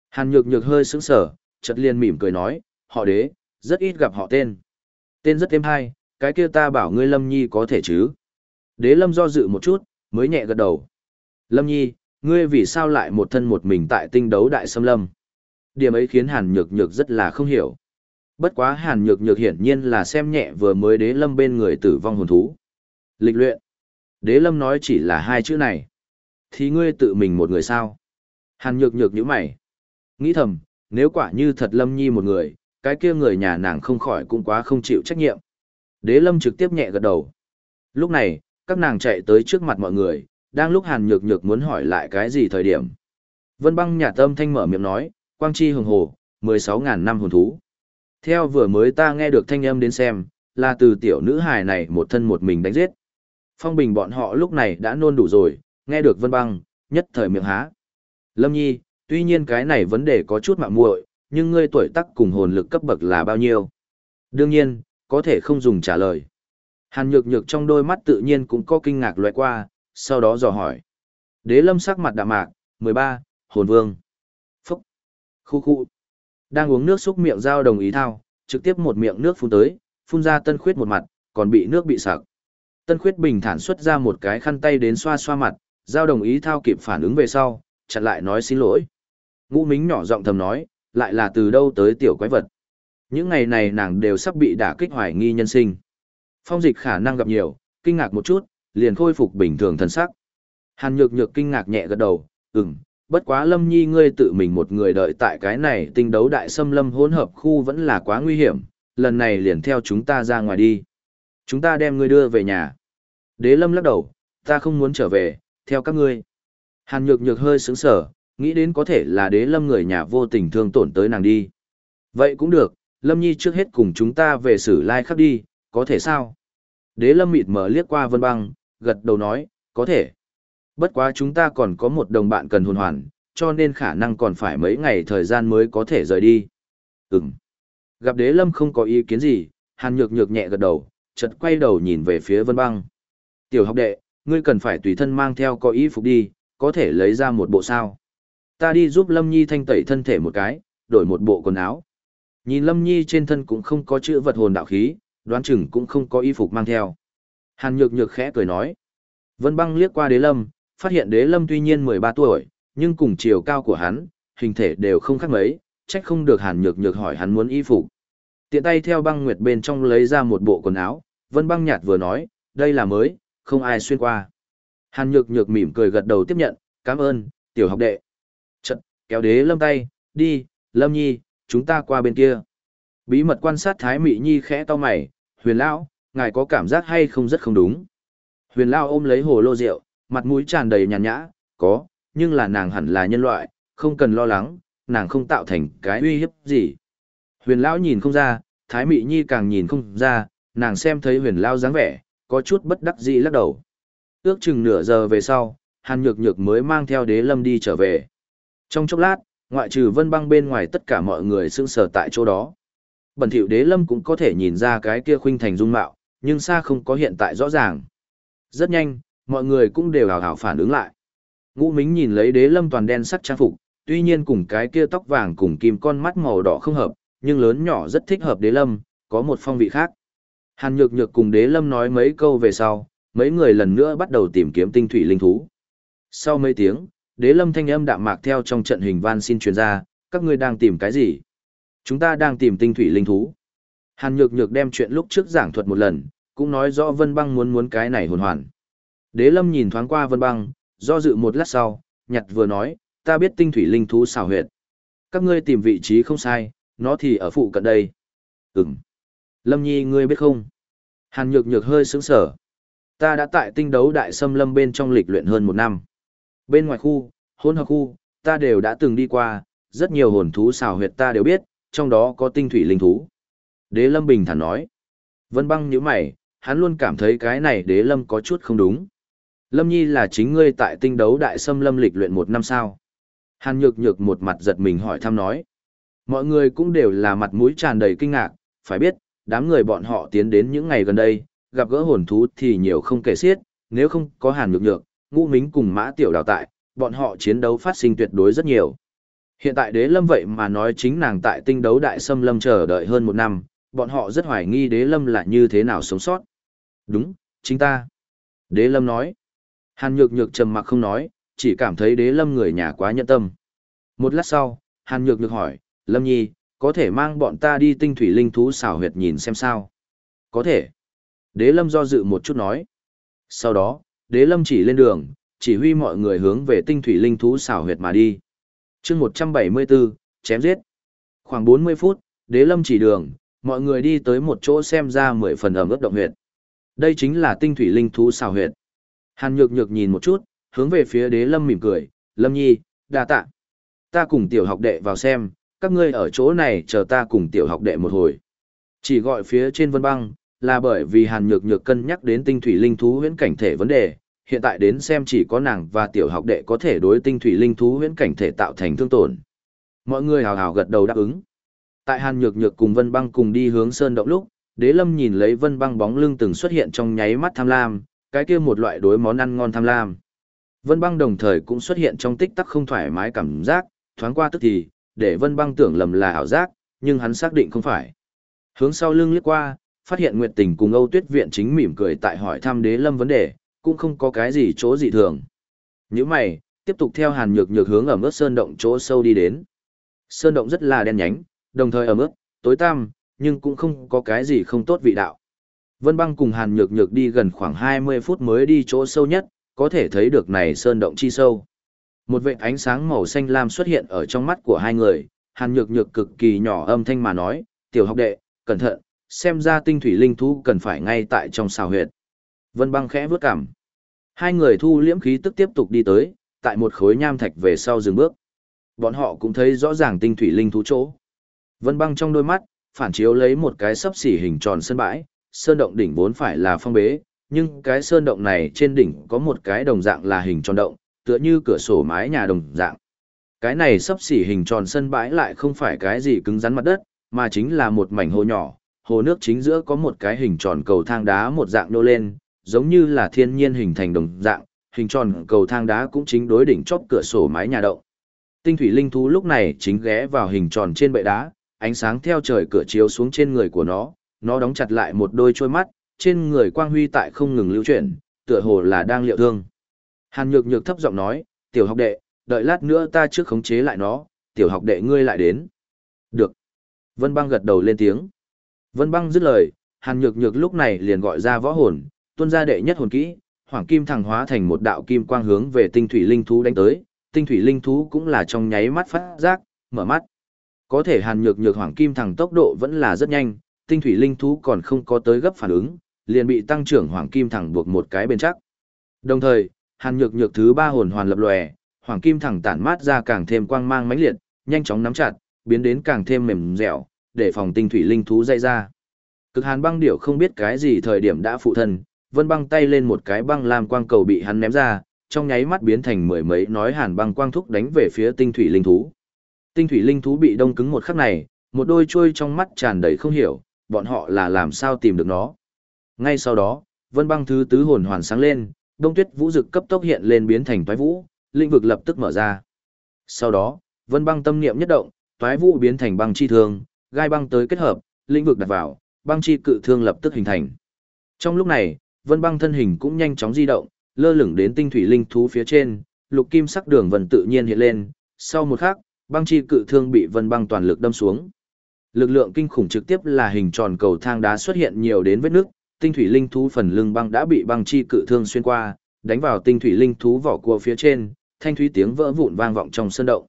Hàn nhược nhược hơi sững sờ, chợt liền mỉm cười nói, họ đế, rất ít gặp họ tên. Tên rất êm hay, cái kia ta bảo ngươi Lâm Nhi có thể chứ. Đế Lâm do dự một chút, mới nhẹ gật đầu. Lâm Nhi, ngươi vì sao lại một thân một mình tại tinh đấu đại xâm lâm? Điểm ấy khiến Hàn Nhược Nhược rất là không hiểu. Bất quá Hàn Nhược Nhược hiển nhiên là xem nhẹ vừa mới đế lâm bên người tử vong hồn thú. Lịch luyện. Đế lâm nói chỉ là hai chữ này. Thì ngươi tự mình một người sao? Hàn Nhược Nhược nhíu mày. Nghĩ thầm, nếu quả như thật lâm nhi một người, cái kia người nhà nàng không khỏi cũng quá không chịu trách nhiệm. Đế lâm trực tiếp nhẹ gật đầu. Lúc này, các nàng chạy tới trước mặt mọi người, đang lúc Hàn Nhược Nhược muốn hỏi lại cái gì thời điểm. Vân băng nhà tâm thanh mở miệng nói, quang chi hồng hồ, 16.000 năm hồn thú. Theo vừa mới ta nghe được thanh âm đến xem, là từ tiểu nữ hài này một thân một mình đánh giết. Phong bình bọn họ lúc này đã nôn đủ rồi, nghe được vân băng, nhất thời miệng há. Lâm nhi, tuy nhiên cái này vấn đề có chút mạng muội, nhưng ngươi tuổi tác cùng hồn lực cấp bậc là bao nhiêu? Đương nhiên, có thể không dùng trả lời. Hàn nhược nhược trong đôi mắt tự nhiên cũng có kinh ngạc loại qua, sau đó dò hỏi. Đế lâm sắc mặt đạm mạc, 13, hồn vương. Phúc. Khu khu. Đang uống nước xúc miệng dao đồng ý thao, trực tiếp một miệng nước phun tới, phun ra tân khuyết một mặt, còn bị nước bị sặc. Tân khuyết bình thản xuất ra một cái khăn tay đến xoa xoa mặt, giao đồng ý thao kịp phản ứng về sau, chặn lại nói xin lỗi. Ngũ Mính nhỏ giọng thầm nói, lại là từ đâu tới tiểu quái vật. Những ngày này nàng đều sắp bị đả kích hoài nghi nhân sinh. Phong dịch khả năng gặp nhiều, kinh ngạc một chút, liền khôi phục bình thường thần sắc. Hàn nhược nhược kinh ngạc nhẹ gật đầu, ừm, bất quá lâm nhi ngươi tự mình một người đợi tại cái này tinh đấu đại xâm lâm hỗn hợp khu vẫn là quá nguy hiểm, lần này liền theo chúng ta ra ngoài đi. Chúng ta đem ngươi đưa về nhà. Đế lâm lắc đầu, ta không muốn trở về, theo các ngươi. Hàn nhược nhược hơi sững sở, nghĩ đến có thể là đế lâm người nhà vô tình thương tổn tới nàng đi. Vậy cũng được, lâm nhi trước hết cùng chúng ta về xử lai like khắp đi, có thể sao? Đế lâm mịt mở liếc qua vân băng, gật đầu nói, có thể. Bất quá chúng ta còn có một đồng bạn cần hồn hoàn, cho nên khả năng còn phải mấy ngày thời gian mới có thể rời đi. Ừm. Gặp đế lâm không có ý kiến gì, hàn nhược nhược nhẹ gật đầu, chợt quay đầu nhìn về phía vân băng. Tiểu học đệ, ngươi cần phải tùy thân mang theo có ý phục đi, có thể lấy ra một bộ sao. Ta đi giúp Lâm Nhi thanh tẩy thân thể một cái, đổi một bộ quần áo. Nhìn Lâm Nhi trên thân cũng không có chữ vật hồn đạo khí, đoán chừng cũng không có y phục mang theo. Hàn nhược nhược khẽ cười nói. Vân băng liếc qua đế lâm, phát hiện đế lâm tuy nhiên 13 tuổi, nhưng cùng chiều cao của hắn, hình thể đều không khác mấy, trách không được hàn nhược nhược hỏi hắn muốn y phục. Tiện tay theo băng nguyệt bên trong lấy ra một bộ quần áo, vân băng nhạt vừa nói, đây là mới, không ai xuyên qua. Hàn nhược nhược mỉm cười gật đầu tiếp nhận, cảm ơn, tiểu học đệ. Trận, kéo đế lâm tay, đi, lâm nhi, chúng ta qua bên kia. Bí mật quan sát Thái Mị Nhi khẽ to mày, huyền lão, ngài có cảm giác hay không rất không đúng. Huyền lão ôm lấy hồ lô rượu, mặt mũi tràn đầy nhàn nhã, có, nhưng là nàng hẳn là nhân loại, không cần lo lắng, nàng không tạo thành cái uy hiếp gì. Huyền lão nhìn không ra, Thái Mị Nhi càng nhìn không ra, nàng xem thấy huyền lão dáng vẻ, có chút bất đắc dĩ lắc đầu. Ước chừng nửa giờ về sau, Hàn Nhược Nhược mới mang theo đế lâm đi trở về. Trong chốc lát, ngoại trừ vân băng bên ngoài tất cả mọi người sững sờ tại chỗ đó. Bẩn thiệu đế lâm cũng có thể nhìn ra cái kia khuynh thành dung mạo, nhưng xa không có hiện tại rõ ràng. Rất nhanh, mọi người cũng đều hào hào phản ứng lại. Ngũ Mính nhìn lấy đế lâm toàn đen sắc trang phục, tuy nhiên cùng cái kia tóc vàng cùng kim con mắt màu đỏ không hợp, nhưng lớn nhỏ rất thích hợp đế lâm, có một phong vị khác. Hàn Nhược Nhược cùng đế lâm nói mấy câu về sau, mấy người lần nữa bắt đầu tìm kiếm tinh thủy linh thú. Sau mấy tiếng, đế lâm thanh âm đạm mạc theo trong trận hình van xin truyền ra, các ngươi đang tìm cái gì? Chúng ta đang tìm tinh thủy linh thú. Hàn Nhược Nhược đem chuyện lúc trước giảng thuật một lần, cũng nói rõ Vân Băng muốn muốn cái này hồn hoàn. Đế Lâm nhìn thoáng qua Vân Băng, do dự một lát sau, nhặt vừa nói, ta biết tinh thủy linh thú xảo huyệt. Các ngươi tìm vị trí không sai, nó thì ở phụ cận đây. Ừm. Lâm Nhi ngươi biết không? Hàn Nhược Nhược hơi sững sở. Ta đã tại tinh đấu đại xâm lâm bên trong lịch luyện hơn một năm. Bên ngoài khu, hôn hợp khu, ta đều đã từng đi qua, rất nhiều hồn thú xảo huyệt ta đều biết, trong đó có tinh thủy linh thú. Đế Lâm bình thản nói. Vân băng nhíu mày, hắn luôn cảm thấy cái này đế Lâm có chút không đúng. Lâm Nhi là chính ngươi tại tinh đấu đại xâm lâm lịch luyện một năm sao. Hàn nhược nhược một mặt giật mình hỏi thăm nói. Mọi người cũng đều là mặt mũi tràn đầy kinh ngạc, phải biết, đám người bọn họ tiến đến những ngày gần đây, gặp gỡ hồn thú thì nhiều không kể xiết, nếu không có hàn nhược nhược, ngũ mính cùng mã tiểu đào tại, bọn họ chiến đấu phát sinh tuyệt đối rất nhiều. Hiện tại đế lâm vậy mà nói chính nàng tại tinh đấu đại xâm lâm chờ đợi hơn một năm, bọn họ rất hoài nghi đế lâm là như thế nào sống sót. Đúng, chính ta. Đế lâm nói. Hàn nhược nhược trầm mặc không nói, chỉ cảm thấy đế lâm người nhà quá nhận tâm. Một lát sau, hàn nhược nhược hỏi, lâm nhi, có thể mang bọn ta đi tinh thủy linh thú xảo huyệt nhìn xem sao? Có thể. Đế lâm do dự một chút nói. Sau đó, đế lâm chỉ lên đường, chỉ huy mọi người hướng về tinh thủy linh thú xảo huyệt mà đi chương 174, chém giết. Khoảng 40 phút, đế lâm chỉ đường, mọi người đi tới một chỗ xem ra mười phần ẩm ướt động huyệt. Đây chính là tinh thủy linh thú xào huyệt. Hàn nhược nhược nhìn một chút, hướng về phía đế lâm mỉm cười, lâm nhi, đa tạ. Ta cùng tiểu học đệ vào xem, các ngươi ở chỗ này chờ ta cùng tiểu học đệ một hồi. Chỉ gọi phía trên vân băng, là bởi vì hàn nhược nhược cân nhắc đến tinh thủy linh thú huyễn cảnh thể vấn đề, hiện tại đến xem chỉ có nàng và tiểu học đệ có thể đối tinh thủy linh thú huyễn cảnh thể tạo thành thương tổn. Mọi người hào hào gật đầu đáp ứng. Tại Hàn Nhược Nhược cùng Vân Băng cùng đi hướng sơn động lúc, Đế Lâm nhìn lấy Vân Băng bóng lưng từng xuất hiện trong nháy mắt tham lam, cái kia một loại đối món ăn ngon tham lam. Vân Băng đồng thời cũng xuất hiện trong tích tắc không thoải mái cảm giác, thoáng qua tức thì, để Vân Băng tưởng lầm là ảo giác, nhưng hắn xác định không phải. Hướng sau lưng liếc qua, phát hiện Nguyệt Tình cùng Âu Tuyết Viện chính mỉm cười tại hỏi thăm Đế Lâm vấn đề, cũng không có cái gì chỗ dị thường. Những mày, tiếp tục theo hàn nhược nhược hướng ở mức sơn động chỗ sâu đi đến. Sơn động rất là đen nhánh, đồng thời ở mức, tối tăm, nhưng cũng không có cái gì không tốt vị đạo. Vân băng cùng hàn nhược nhược đi gần khoảng 20 phút mới đi chỗ sâu nhất, có thể thấy được này sơn động chi sâu. Một vệt ánh sáng màu xanh lam xuất hiện ở trong mắt của hai người, hàn nhược nhược cực kỳ nhỏ âm thanh mà nói, tiểu học đệ, cẩn thận, xem ra tinh thủy linh thú cần phải ngay tại trong xào huyệt. Vân băng khẽ vướt cảm. Hai người thu liễm khí tức tiếp tục đi tới, tại một khối nham thạch về sau dừng bước. Bọn họ cũng thấy rõ ràng tinh thủy linh thú chỗ. Vân băng trong đôi mắt, phản chiếu lấy một cái sấp xỉ hình tròn sân bãi, sơn động đỉnh vốn phải là phong bế, nhưng cái sơn động này trên đỉnh có một cái đồng dạng là hình tròn động, tựa như cửa sổ mái nhà đồng dạng. Cái này sấp xỉ hình tròn sân bãi lại không phải cái gì cứng rắn mặt đất, mà chính là một mảnh hồ nhỏ, hồ nước chính giữa có một cái hình tròn cầu thang đá một dạng nô lên, giống như là thiên nhiên hình thành đồng dạng, hình tròn cầu thang đá cũng chính đối đỉnh chóp cửa sổ mái nhà động. Tinh thủy linh thú lúc này chính ghé vào hình tròn trên bệ đá, ánh sáng theo trời cửa chiếu xuống trên người của nó, nó đóng chặt lại một đôi trôi mắt, trên người quang huy tại không ngừng lưu chuyển, tựa hồ là đang liệu thương. Hàn Nhược Nhược thấp giọng nói, "Tiểu học đệ, đợi lát nữa ta trước khống chế lại nó, tiểu học đệ ngươi lại đến." "Được." Vân Băng gật đầu lên tiếng. Vân Băng dứt lời, Hàn Nhược Nhược lúc này liền gọi ra võ hồn, tuôn ra đệ nhất hồn kỹ, hoàng kim thẳng hóa thành một đạo kim quang hướng về tinh thủy linh thú đánh tới, tinh thủy linh thú cũng là trong nháy mắt phát giác, mở mắt. Có thể hàn nhược nhược hoàng kim thẳng tốc độ vẫn là rất nhanh, tinh thủy linh thú còn không có tới gấp phản ứng, liền bị tăng trưởng hoàng kim thẳng buộc một cái bên chắc. Đồng thời, hàn nhược nhược thứ ba hồn hoàn lập lòe, hoàng kim thẳng tản mát ra càng thêm quang mang mãnh liệt, nhanh chóng nắm chặt, biến đến càng thêm mềm dẻo, để phòng tinh thủy linh thú dây ra. Cực hàn băng điểu không biết cái gì thời điểm đã phụ thân, vân băng tay lên một cái băng lam quang cầu bị hắn ném ra, trong nháy mắt biến thành mười mấy nói hàn băng quang thúc đánh về phía tinh thủy linh thú. Tinh thủy linh thú bị đông cứng một khắc này, một đôi chuôi trong mắt tràn đầy không hiểu, bọn họ là làm sao tìm được nó. Ngay sau đó, vân băng thứ tứ hồn hoàn sáng lên, đông tuyết vũ dực cấp tốc hiện lên biến thành toái vũ, lĩnh vực lập tức mở ra. Sau đó, vân băng tâm niệm nhất động, toái vũ biến thành băng chi thương, gai băng tới kết hợp, lĩnh vực đặt vào, băng chi cự thương lập tức hình thành. Trong lúc này, vân băng thân hình cũng nhanh chóng di động, lơ lửng đến tinh thủy linh thú phía trên, lục kim sắc đường vân tự nhiên hiện lên, sau một khắc, băng chi cự thương bị vân băng toàn lực đâm xuống. Lực lượng kinh khủng trực tiếp là hình tròn cầu thang đá xuất hiện nhiều đến vết nước, tinh thủy linh thú phần lưng băng đã bị băng chi cự thương xuyên qua, đánh vào tinh thủy linh thú vỏ cua phía trên, thanh thúy tiếng vỡ vụn vang vọng trong sân động.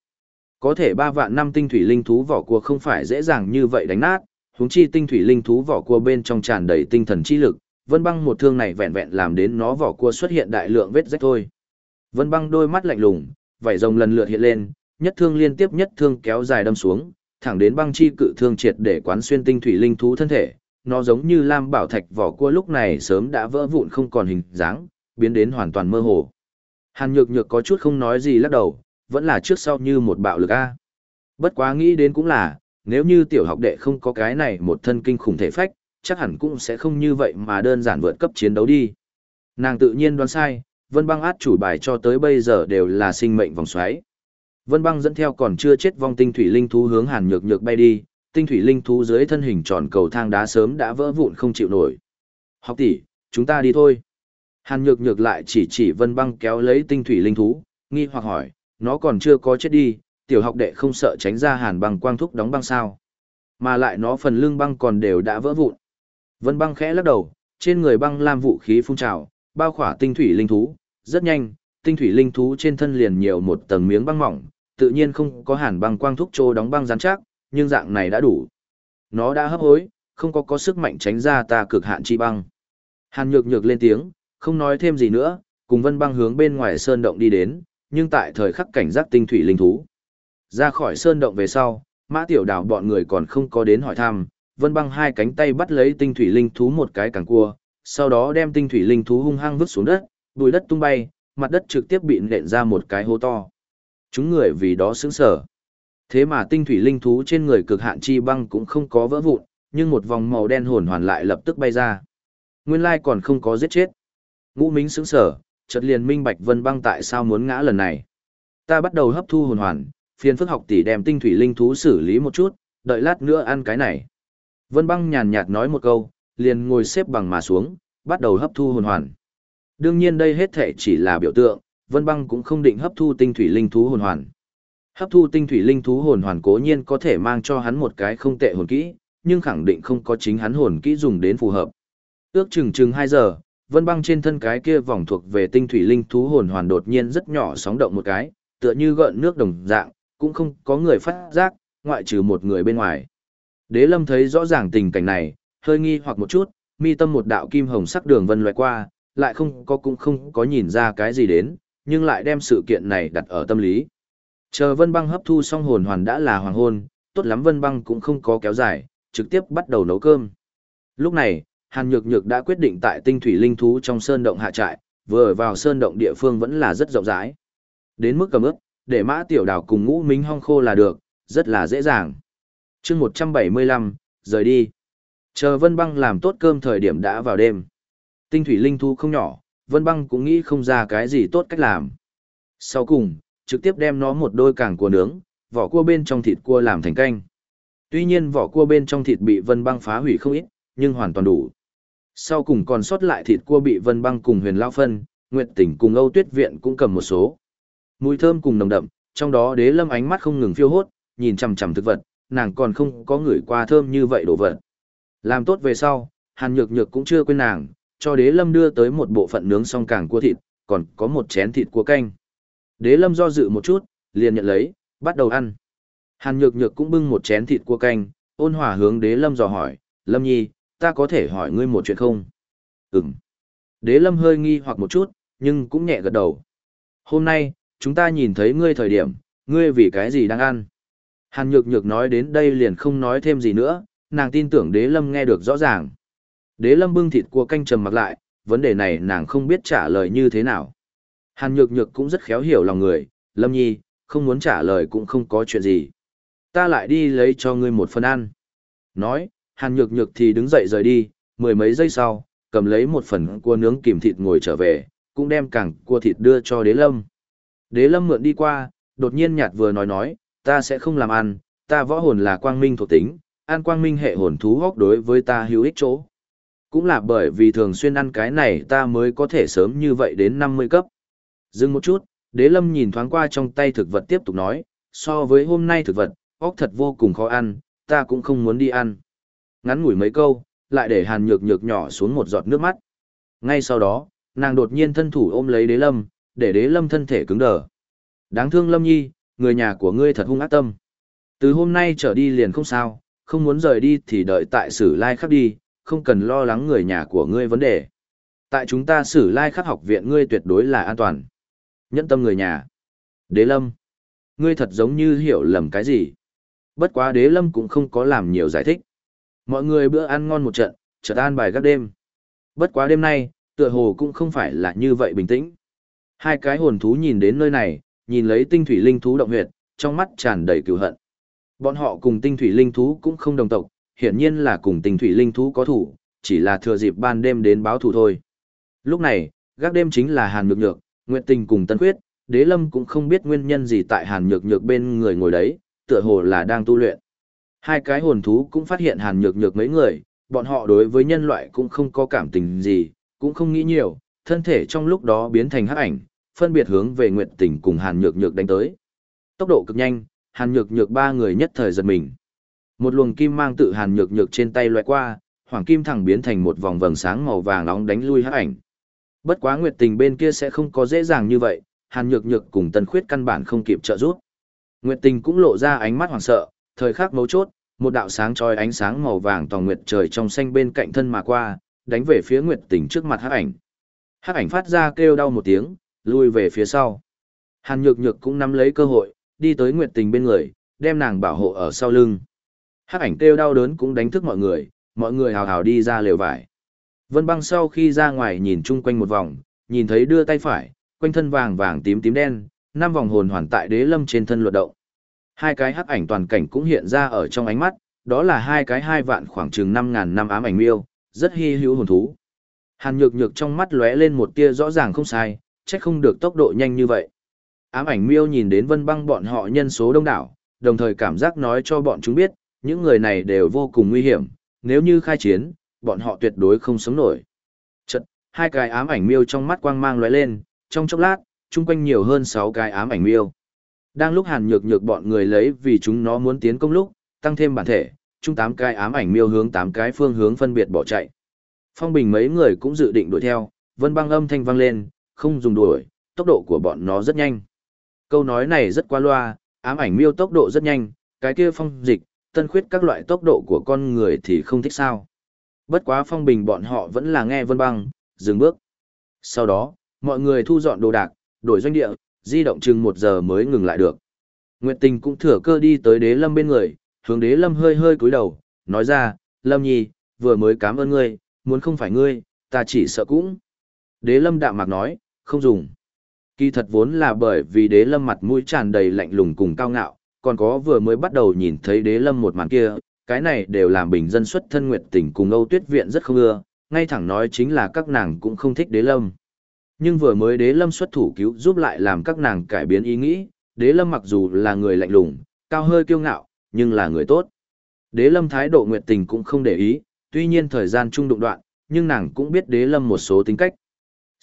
Có thể ba vạn năm tinh thủy linh thú vỏ cua không phải dễ dàng như vậy đánh nát, huống chi tinh thủy linh thú vỏ cua bên trong tràn đầy tinh thần chi lực, Vân Băng một thương này vẹn vẹn làm đến nó vỏ cua xuất hiện đại lượng vết rách thôi. Vân Băng đôi mắt lạnh lùng, vảy rồng lần lượt hiện lên, nhất thương liên tiếp nhất thương kéo dài đâm xuống, thẳng đến băng chi cự thương triệt để quán xuyên tinh thủy linh thú thân thể, nó giống như lam bảo thạch vỏ cua lúc này sớm đã vỡ vụn không còn hình dáng, biến đến hoàn toàn mơ hồ. Hàn Nhược Nhược có chút không nói gì lắc đầu, vẫn là trước sau như một bạo lực a. Bất quá nghĩ đến cũng là, nếu như tiểu học đệ không có cái này một thân kinh khủng thể phách, chắc hẳn cũng sẽ không như vậy mà đơn giản vượt cấp chiến đấu đi. Nàng tự nhiên đoán sai, Vân Băng át chủ bài cho tới bây giờ đều là sinh mệnh vòng xoáy. Vân Băng dẫn theo còn chưa chết vong tinh thủy linh thú hướng Hàn Nhược Nhược bay đi, tinh thủy linh thú dưới thân hình tròn cầu thang đá sớm đã vỡ vụn không chịu nổi. Học tỷ, chúng ta đi thôi. Hàn Nhược Nhược lại chỉ chỉ Vân Băng kéo lấy tinh thủy linh thú, nghi hoặc hỏi, nó còn chưa có chết đi, tiểu học đệ không sợ tránh ra Hàn Băng quang thúc đóng băng sao? Mà lại nó phần lưng băng còn đều đã vỡ vụn. Vân Băng khẽ lắc đầu, trên người băng lam vũ khí phun trào, bao khỏa tinh thủy linh thú, rất nhanh, tinh thủy linh thú trên thân liền nhiều một tầng miếng băng mỏng, tự nhiên không có hàn băng quang thúc trô đóng băng rắn chắc, nhưng dạng này đã đủ. Nó đã hấp hối, không có có sức mạnh tránh ra ta cực hạn chi băng. Hàn nhược nhược lên tiếng, không nói thêm gì nữa, cùng vân băng hướng bên ngoài sơn động đi đến, nhưng tại thời khắc cảnh giác tinh thủy linh thú. Ra khỏi sơn động về sau, mã tiểu đảo bọn người còn không có đến hỏi thăm, vân băng hai cánh tay bắt lấy tinh thủy linh thú một cái càng cua, sau đó đem tinh thủy linh thú hung hăng vứt xuống đất, bụi đất tung bay, mặt đất trực tiếp bị nện ra một cái hố to. Chúng người vì đó sững sờ. Thế mà tinh thủy linh thú trên người cực hạn chi băng cũng không có vỡ vụn, nhưng một vòng màu đen hồn hoàn lại lập tức bay ra. Nguyên lai còn không có giết chết. Ngũ Mính sững sờ, chợt liền minh bạch Vân Băng tại sao muốn ngã lần này. Ta bắt đầu hấp thu hồn hoàn, phiền phức học tỷ đem tinh thủy linh thú xử lý một chút, đợi lát nữa ăn cái này. Vân Băng nhàn nhạt nói một câu, liền ngồi xếp bằng mà xuống, bắt đầu hấp thu hồn hoàn. Đương nhiên đây hết thể chỉ là biểu tượng, Vân Băng cũng không định hấp thu tinh thủy linh thú hồn hoàn. Hấp thu tinh thủy linh thú hồn hoàn cố nhiên có thể mang cho hắn một cái không tệ hồn kỹ, nhưng khẳng định không có chính hắn hồn kỹ dùng đến phù hợp. Ước chừng chừng 2 giờ, Vân Băng trên thân cái kia vòng thuộc về tinh thủy linh thú hồn hoàn đột nhiên rất nhỏ sóng động một cái, tựa như gợn nước đồng dạng, cũng không có người phát giác, ngoại trừ một người bên ngoài. Đế Lâm thấy rõ ràng tình cảnh này, hơi nghi hoặc một chút, mi tâm một đạo kim hồng sắc đường vân loại qua, lại không có cũng không có nhìn ra cái gì đến, nhưng lại đem sự kiện này đặt ở tâm lý. Chờ Vân Băng hấp thu xong hồn hoàn đã là hoàng hôn, tốt lắm Vân Băng cũng không có kéo dài, trực tiếp bắt đầu nấu cơm. Lúc này, Hàn Nhược Nhược đã quyết định tại tinh thủy linh thú trong sơn động hạ trại, vừa vào sơn động địa phương vẫn là rất rộng rãi. Đến mức cầm ướp, để mã tiểu đảo cùng ngũ minh hong khô là được, rất là dễ dàng chương 175, rời đi. Chờ Vân Băng làm tốt cơm thời điểm đã vào đêm. Tinh thủy linh thu không nhỏ, Vân Băng cũng nghĩ không ra cái gì tốt cách làm. Sau cùng, trực tiếp đem nó một đôi càng cua nướng, vỏ cua bên trong thịt cua làm thành canh. Tuy nhiên vỏ cua bên trong thịt bị Vân Băng phá hủy không ít, nhưng hoàn toàn đủ. Sau cùng còn sót lại thịt cua bị Vân Băng cùng Huyền Lao Phân, Nguyệt Tỉnh cùng Âu Tuyết Viện cũng cầm một số. Mùi thơm cùng nồng đậm, trong đó Đế Lâm ánh mắt không ngừng phiêu hốt, nhìn chằm chằm thực vật, nàng còn không có ngửi qua thơm như vậy đồ vật. Làm tốt về sau, Hàn Nhược Nhược cũng chưa quên nàng, cho đế lâm đưa tới một bộ phận nướng xong càng cua thịt, còn có một chén thịt cua canh. Đế lâm do dự một chút, liền nhận lấy, bắt đầu ăn. Hàn nhược nhược cũng bưng một chén thịt cua canh, ôn hòa hướng đế lâm dò hỏi, lâm nhi, ta có thể hỏi ngươi một chuyện không? Ừm. Đế lâm hơi nghi hoặc một chút, nhưng cũng nhẹ gật đầu. Hôm nay, chúng ta nhìn thấy ngươi thời điểm, ngươi vì cái gì đang ăn? Hàn nhược nhược nói đến đây liền không nói thêm gì nữa, nàng tin tưởng đế lâm nghe được rõ ràng. Đế lâm bưng thịt cua canh trầm mặc lại, vấn đề này nàng không biết trả lời như thế nào. Hàn nhược nhược cũng rất khéo hiểu lòng người, lâm nhi, không muốn trả lời cũng không có chuyện gì. Ta lại đi lấy cho ngươi một phần ăn. Nói, hàn nhược nhược thì đứng dậy rời đi, mười mấy giây sau, cầm lấy một phần cua nướng kìm thịt ngồi trở về, cũng đem càng cua thịt đưa cho đế lâm. Đế lâm mượn đi qua, đột nhiên nhạt vừa nói nói, ta sẽ không làm ăn, ta võ hồn là quang minh thuộc tính, ăn quang minh hệ hồn thú hốc đối với ta hữu ích chỗ. Cũng là bởi vì thường xuyên ăn cái này ta mới có thể sớm như vậy đến 50 cấp. Dừng một chút, đế lâm nhìn thoáng qua trong tay thực vật tiếp tục nói, so với hôm nay thực vật, ốc thật vô cùng khó ăn, ta cũng không muốn đi ăn. Ngắn ngủi mấy câu, lại để hàn nhược nhược nhỏ xuống một giọt nước mắt. Ngay sau đó, nàng đột nhiên thân thủ ôm lấy đế lâm, để đế lâm thân thể cứng đờ. Đáng thương lâm nhi, người nhà của ngươi thật hung ác tâm. Từ hôm nay trở đi liền không sao, không muốn rời đi thì đợi tại sử lai khắc đi, không cần lo lắng người nhà của ngươi vấn đề. Tại chúng ta sử lai khắc học viện ngươi tuyệt đối là an toàn. Nhẫn tâm người nhà. Đế lâm. Ngươi thật giống như hiểu lầm cái gì. Bất quá đế lâm cũng không có làm nhiều giải thích. Mọi người bữa ăn ngon một trận, chợt an bài các đêm. Bất quá đêm nay, tựa hồ cũng không phải là như vậy bình tĩnh. Hai cái hồn thú nhìn đến nơi này, nhìn lấy tinh thủy linh thú động huyệt, trong mắt tràn đầy cừu hận. Bọn họ cùng tinh thủy linh thú cũng không đồng tộc, hiển nhiên là cùng tinh thủy linh thú có thủ, chỉ là thừa dịp ban đêm đến báo thủ thôi. Lúc này, gác đêm chính là Hàn Nhược Nhược, Nguyệt Tình cùng Tân Quyết, Đế Lâm cũng không biết nguyên nhân gì tại Hàn Nhược Nhược bên người ngồi đấy, tựa hồ là đang tu luyện. Hai cái hồn thú cũng phát hiện Hàn Nhược Nhược mấy người, bọn họ đối với nhân loại cũng không có cảm tình gì, cũng không nghĩ nhiều, thân thể trong lúc đó biến thành hắc ảnh, phân biệt hướng về Nguyệt Tình cùng Hàn Nhược Nhược đánh tới. Tốc độ cực nhanh, Hàn Nhược Nhược ba người nhất thời giật mình. Một luồng kim mang tự Hàn Nhược Nhược trên tay lướt qua, hoàng kim thẳng biến thành một vòng vầng sáng màu vàng nóng đánh lui hắc ảnh. Bất quá Nguyệt Tình bên kia sẽ không có dễ dàng như vậy, Hàn Nhược Nhược cùng Tần Khuyết căn bản không kịp trợ giúp. Nguyệt Tình cũng lộ ra ánh mắt hoảng sợ, thời khắc mấu chốt, một đạo sáng chói ánh sáng màu vàng tỏa nguyệt trời trong xanh bên cạnh thân mà qua, đánh về phía Nguyệt Tình trước mặt hắc ảnh. Hắc ảnh phát ra kêu đau một tiếng, lui về phía sau. Hàn Nhược Nhược cũng nắm lấy cơ hội, đi tới Nguyệt Tình bên người, đem nàng bảo hộ ở sau lưng. Hắc ảnh kêu đau đớn cũng đánh thức mọi người, mọi người hào hào đi ra lều vải. Vân băng sau khi ra ngoài nhìn chung quanh một vòng, nhìn thấy đưa tay phải, quanh thân vàng vàng tím tím đen, năm vòng hồn hoàn tại đế lâm trên thân luật động. Hai cái hắc ảnh toàn cảnh cũng hiện ra ở trong ánh mắt, đó là hai cái hai vạn khoảng chừng năm ngàn năm ám ảnh miêu, rất hy hữu hồn thú. Hàn nhược nhược trong mắt lóe lên một tia rõ ràng không sai, chắc không được tốc độ nhanh như vậy. Ám ảnh miêu nhìn đến vân băng bọn họ nhân số đông đảo, đồng thời cảm giác nói cho bọn chúng biết, những người này đều vô cùng nguy hiểm, nếu như khai chiến, bọn họ tuyệt đối không sống nổi. Chật, hai cái ám ảnh miêu trong mắt quang mang lóe lên, trong chốc lát, chung quanh nhiều hơn 6 cái ám ảnh miêu. Đang lúc hàn nhược nhược bọn người lấy vì chúng nó muốn tiến công lúc, tăng thêm bản thể, chung 8 cái ám ảnh miêu hướng 8 cái phương hướng phân biệt bỏ chạy. Phong bình mấy người cũng dự định đuổi theo, vân băng âm thanh vang lên, không dùng đuổi, tốc độ của bọn nó rất nhanh. Câu nói này rất qua loa, ám ảnh miêu tốc độ rất nhanh, cái kia phong dịch, tân khuyết các loại tốc độ của con người thì không thích sao. Bất quá phong bình bọn họ vẫn là nghe vân băng, dừng bước. Sau đó, mọi người thu dọn đồ đạc, đổi doanh địa, di động chừng một giờ mới ngừng lại được. Nguyệt tình cũng thừa cơ đi tới đế lâm bên người, hướng đế lâm hơi hơi cúi đầu, nói ra, lâm nhi, vừa mới cảm ơn ngươi, muốn không phải ngươi, ta chỉ sợ cũng. Đế lâm đạm mạc nói, không dùng. Kỳ thật vốn là bởi vì đế lâm mặt mũi tràn đầy lạnh lùng cùng cao ngạo, còn có vừa mới bắt đầu nhìn thấy đế lâm một màn kia, cái này đều làm bình dân xuất thân nguyệt tình cùng Âu Tuyết Viện rất không ưa, ngay thẳng nói chính là các nàng cũng không thích đế lâm. Nhưng vừa mới đế lâm xuất thủ cứu giúp lại làm các nàng cải biến ý nghĩ, đế lâm mặc dù là người lạnh lùng, cao hơi kiêu ngạo, nhưng là người tốt. Đế lâm thái độ nguyệt tình cũng không để ý, tuy nhiên thời gian chung đụng đoạn, nhưng nàng cũng biết đế lâm một số tính cách.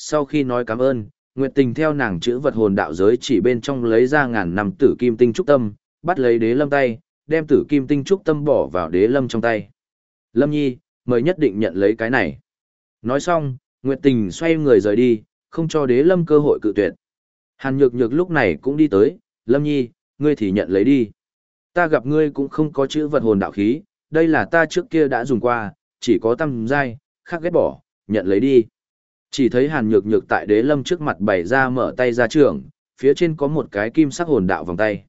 Sau khi nói cảm ơn, Nguyệt Tình theo nàng chữ vật hồn đạo giới chỉ bên trong lấy ra ngàn năm tử kim tinh trúc tâm, bắt lấy đế lâm tay, đem tử kim tinh trúc tâm bỏ vào đế lâm trong tay. Lâm nhi, mời nhất định nhận lấy cái này. Nói xong, Nguyệt Tình xoay người rời đi, không cho đế lâm cơ hội cự tuyệt. Hàn nhược nhược lúc này cũng đi tới, Lâm Nhi, ngươi thì nhận lấy đi. Ta gặp ngươi cũng không có chữ vật hồn đạo khí, đây là ta trước kia đã dùng qua, chỉ có tâm dai, khác ghét bỏ, nhận lấy đi. Chỉ thấy hàn nhược nhược tại đế lâm trước mặt bày ra mở tay ra trường, phía trên có một cái kim sắc hồn đạo vòng tay.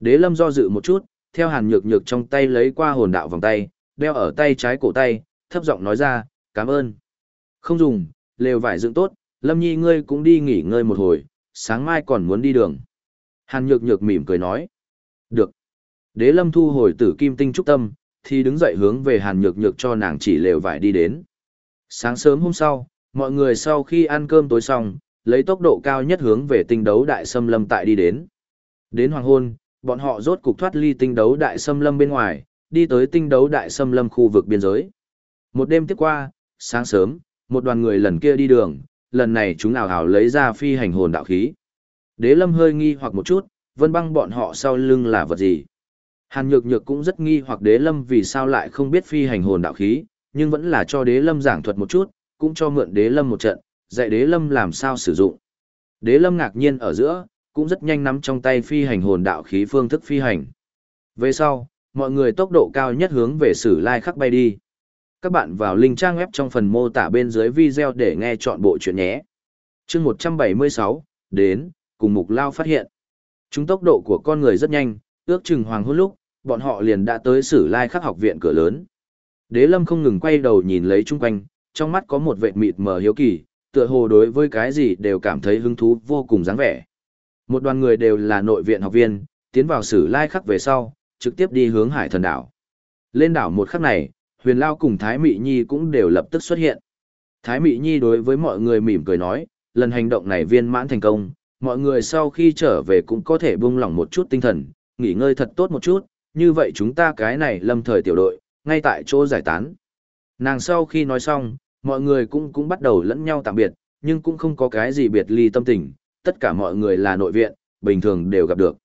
Đế lâm do dự một chút, theo hàn nhược nhược trong tay lấy qua hồn đạo vòng tay, đeo ở tay trái cổ tay, thấp giọng nói ra, cảm ơn. Không dùng, lều vải dựng tốt, lâm nhi ngươi cũng đi nghỉ ngơi một hồi, sáng mai còn muốn đi đường. Hàn nhược nhược mỉm cười nói. Được. Đế lâm thu hồi tử kim tinh trúc tâm, thì đứng dậy hướng về hàn nhược nhược cho nàng chỉ lều vải đi đến. Sáng sớm hôm sau, mọi người sau khi ăn cơm tối xong, lấy tốc độ cao nhất hướng về tinh đấu đại xâm lâm tại đi đến. Đến hoàng hôn, bọn họ rốt cục thoát ly tinh đấu đại xâm lâm bên ngoài, đi tới tinh đấu đại xâm lâm khu vực biên giới. Một đêm tiếp qua, sáng sớm, một đoàn người lần kia đi đường, lần này chúng nào hào lấy ra phi hành hồn đạo khí. Đế lâm hơi nghi hoặc một chút, vân băng bọn họ sau lưng là vật gì. Hàn nhược nhược cũng rất nghi hoặc đế lâm vì sao lại không biết phi hành hồn đạo khí, nhưng vẫn là cho đế lâm giảng thuật một chút, cũng cho mượn đế lâm một trận, dạy đế lâm làm sao sử dụng. Đế lâm ngạc nhiên ở giữa, cũng rất nhanh nắm trong tay phi hành hồn đạo khí phương thức phi hành. Về sau, mọi người tốc độ cao nhất hướng về sử lai khắc bay đi. Các bạn vào link trang web trong phần mô tả bên dưới video để nghe chọn bộ chuyện nhé. chương 176, đến, cùng mục lao phát hiện. Chúng tốc độ của con người rất nhanh, ước chừng hoàng hôn lúc, bọn họ liền đã tới sử lai khắc học viện cửa lớn. Đế lâm không ngừng quay đầu nhìn lấy chung quanh, trong mắt có một vệ mịt mờ hiếu kỳ, tựa hồ đối với cái gì đều cảm thấy hứng thú vô cùng dáng vẻ. Một đoàn người đều là nội viện học viên, tiến vào sử lai khắc về sau, trực tiếp đi hướng hải thần đảo. Lên đảo một khắc này, huyền lao cùng Thái Mị Nhi cũng đều lập tức xuất hiện. Thái Mị Nhi đối với mọi người mỉm cười nói, lần hành động này viên mãn thành công, mọi người sau khi trở về cũng có thể buông lỏng một chút tinh thần, nghỉ ngơi thật tốt một chút, như vậy chúng ta cái này lâm thời tiểu đội, ngay tại chỗ giải tán. Nàng sau khi nói xong, mọi người cũng cũng bắt đầu lẫn nhau tạm biệt, nhưng cũng không có cái gì biệt ly tâm tình, tất cả mọi người là nội viện, bình thường đều gặp được.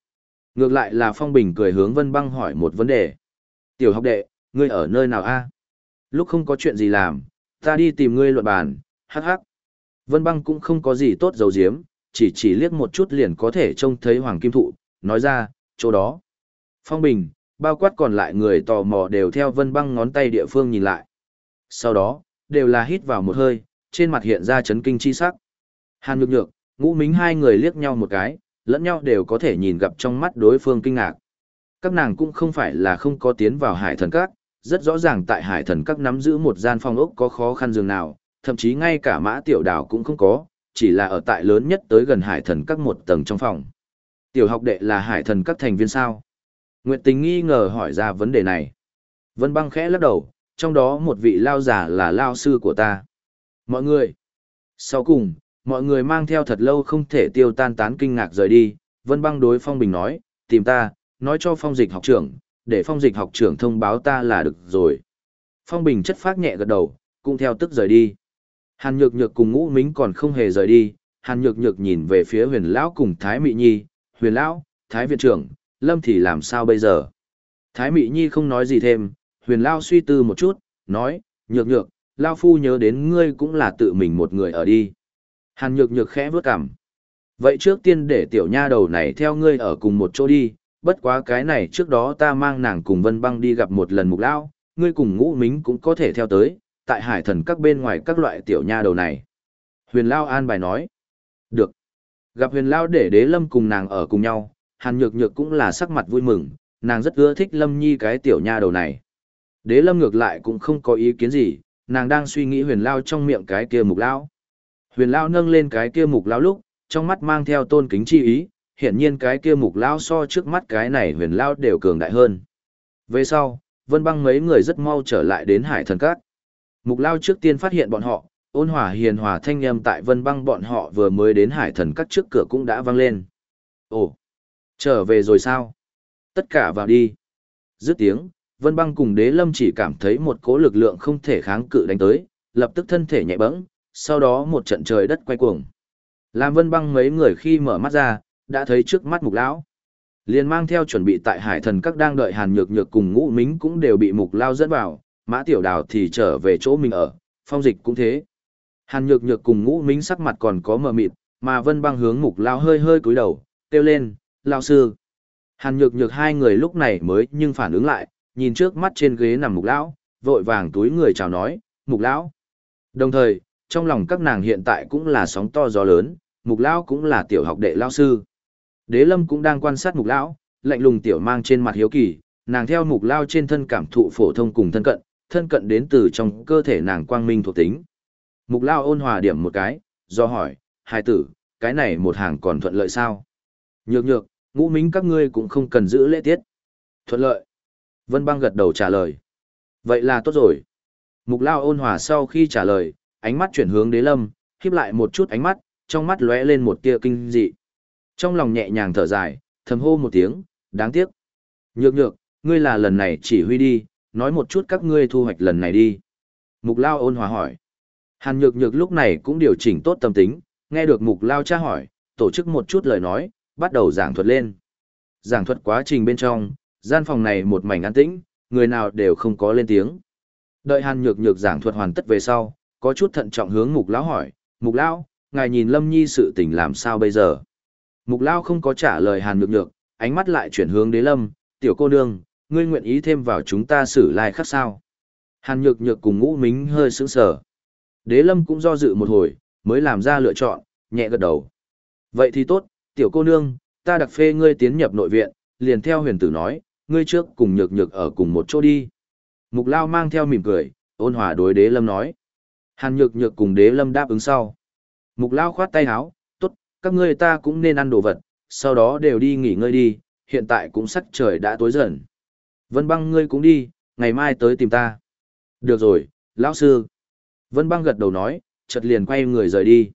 Ngược lại là Phong Bình cười hướng Vân Băng hỏi một vấn đề. Tiểu học đệ, ngươi ở nơi nào a? Lúc không có chuyện gì làm, ta đi tìm ngươi luận bàn, hắc hắc. Vân Băng cũng không có gì tốt dầu diếm, chỉ chỉ liếc một chút liền có thể trông thấy Hoàng Kim Thụ, nói ra, chỗ đó. Phong Bình, bao quát còn lại người tò mò đều theo Vân Băng ngón tay địa phương nhìn lại. Sau đó, đều là hít vào một hơi, trên mặt hiện ra chấn kinh chi sắc. Hàn Nhược Nhược, Ngũ Mính hai người liếc nhau một cái, lẫn nhau đều có thể nhìn gặp trong mắt đối phương kinh ngạc. Các nàng cũng không phải là không có tiến vào hải thần các, rất rõ ràng tại hải thần các nắm giữ một gian phòng ốc có khó khăn dường nào, thậm chí ngay cả mã tiểu đảo cũng không có, chỉ là ở tại lớn nhất tới gần hải thần các một tầng trong phòng. Tiểu học đệ là hải thần các thành viên sao? Nguyệt tình nghi ngờ hỏi ra vấn đề này. Vân băng khẽ lắc đầu, trong đó một vị lao giả là lao sư của ta. Mọi người. Sau cùng, mọi người mang theo thật lâu không thể tiêu tan tán kinh ngạc rời đi. Vân băng đối Phong Bình nói, tìm ta, nói cho Phong dịch học trưởng, để Phong dịch học trưởng thông báo ta là được rồi. Phong Bình chất phát nhẹ gật đầu, cũng theo tức rời đi. Hàn Nhược Nhược cùng Ngũ Mính còn không hề rời đi, Hàn Nhược Nhược nhìn về phía huyền lão cùng Thái Mị Nhi, huyền lão, Thái Viện trưởng, Lâm thì làm sao bây giờ? Thái Mị Nhi không nói gì thêm, huyền lao suy tư một chút, nói, nhược nhược, lao phu nhớ đến ngươi cũng là tự mình một người ở đi. Hàn nhược nhược khẽ vớt cằm. Vậy trước tiên để tiểu nha đầu này theo ngươi ở cùng một chỗ đi, bất quá cái này trước đó ta mang nàng cùng vân băng đi gặp một lần mục lao, ngươi cùng ngũ mính cũng có thể theo tới, tại hải thần các bên ngoài các loại tiểu nha đầu này. Huyền lao an bài nói. Được. Gặp huyền lao để đế lâm cùng nàng ở cùng nhau, hàn nhược nhược cũng là sắc mặt vui mừng, nàng rất ưa thích lâm nhi cái tiểu nha đầu này. Đế lâm ngược lại cũng không có ý kiến gì, nàng đang suy nghĩ huyền lao trong miệng cái kia mục Lão. Huyền lao nâng lên cái kia mục Lão lúc, trong mắt mang theo tôn kính chi ý, hiển nhiên cái kia mục Lão so trước mắt cái này huyền lao đều cường đại hơn. Về sau, vân băng mấy người rất mau trở lại đến hải thần cát. Mục lao trước tiên phát hiện bọn họ, ôn hòa hiền hòa thanh nhâm tại vân băng bọn họ vừa mới đến hải thần cát trước cửa cũng đã vang lên. Ồ, trở về rồi sao? Tất cả vào đi. Dứt tiếng, Vân Băng cùng Đế Lâm chỉ cảm thấy một cỗ lực lượng không thể kháng cự đánh tới, lập tức thân thể nhẹ bẫng, sau đó một trận trời đất quay cuồng. Làm Vân Băng mấy người khi mở mắt ra, đã thấy trước mắt Mục lão. Liền mang theo chuẩn bị tại Hải Thần các đang đợi Hàn Nhược Nhược cùng Ngũ Mính cũng đều bị Mục Lao dẫn vào, Mã Tiểu Đào thì trở về chỗ mình ở, Phong Dịch cũng thế. Hàn nhược nhược cùng ngũ mính sắc mặt còn có mờ mịt, mà vân băng hướng mục lao hơi hơi cúi đầu, kêu lên, lão sư. Hàn nhược nhược hai người lúc này mới nhưng phản ứng lại, nhìn trước mắt trên ghế nằm mục lão, vội vàng túi người chào nói, mục lão. Đồng thời, trong lòng các nàng hiện tại cũng là sóng to gió lớn, mục lão cũng là tiểu học đệ lao sư. Đế lâm cũng đang quan sát mục lão, lạnh lùng tiểu mang trên mặt hiếu kỳ, nàng theo mục lao trên thân cảm thụ phổ thông cùng thân cận, thân cận đến từ trong cơ thể nàng quang minh thuộc tính. Mục lao ôn hòa điểm một cái, do hỏi, hai tử, cái này một hàng còn thuận lợi sao? Nhược nhược, ngũ mính các ngươi cũng không cần giữ lễ tiết. Thuận lợi. Vân băng gật đầu trả lời. Vậy là tốt rồi. Mục lao ôn hòa sau khi trả lời, ánh mắt chuyển hướng đế lâm, khiếp lại một chút ánh mắt, trong mắt lóe lên một tia kinh dị. Trong lòng nhẹ nhàng thở dài, thầm hô một tiếng, đáng tiếc. Nhược nhược, ngươi là lần này chỉ huy đi, nói một chút các ngươi thu hoạch lần này đi. Mục lao ôn hòa hỏi. Hàn nhược nhược lúc này cũng điều chỉnh tốt tâm tính, nghe được mục lao tra hỏi, tổ chức một chút lời nói, bắt đầu giảng thuật lên. Giảng thuật quá trình bên trong, gian phòng này một mảnh an tĩnh, người nào đều không có lên tiếng. Đợi Hàn Nhược Nhược giảng thuật hoàn tất về sau, có chút thận trọng hướng Mục lão hỏi, "Mục lão, ngài nhìn Lâm Nhi sự tình làm sao bây giờ?" Mục lão không có trả lời Hàn Nhược Nhược, ánh mắt lại chuyển hướng Đế Lâm, "Tiểu cô nương, ngươi nguyện ý thêm vào chúng ta xử lai khác sao?" Hàn Nhược Nhược cùng Ngũ Mính hơi sững sờ. Đế Lâm cũng do dự một hồi, mới làm ra lựa chọn, nhẹ gật đầu. "Vậy thì tốt, tiểu cô nương, ta đặc phê ngươi tiến nhập nội viện, liền theo huyền tử nói, ngươi trước cùng nhược nhược ở cùng một chỗ đi. Mục Lao mang theo mỉm cười, ôn hòa đối đế lâm nói. Hàn nhược nhược cùng đế lâm đáp ứng sau. Mục Lao khoát tay áo, tốt, các ngươi ta cũng nên ăn đồ vật, sau đó đều đi nghỉ ngơi đi, hiện tại cũng sắc trời đã tối dần. Vân băng ngươi cũng đi, ngày mai tới tìm ta. Được rồi, lão sư. Vân băng gật đầu nói, chợt liền quay người rời đi.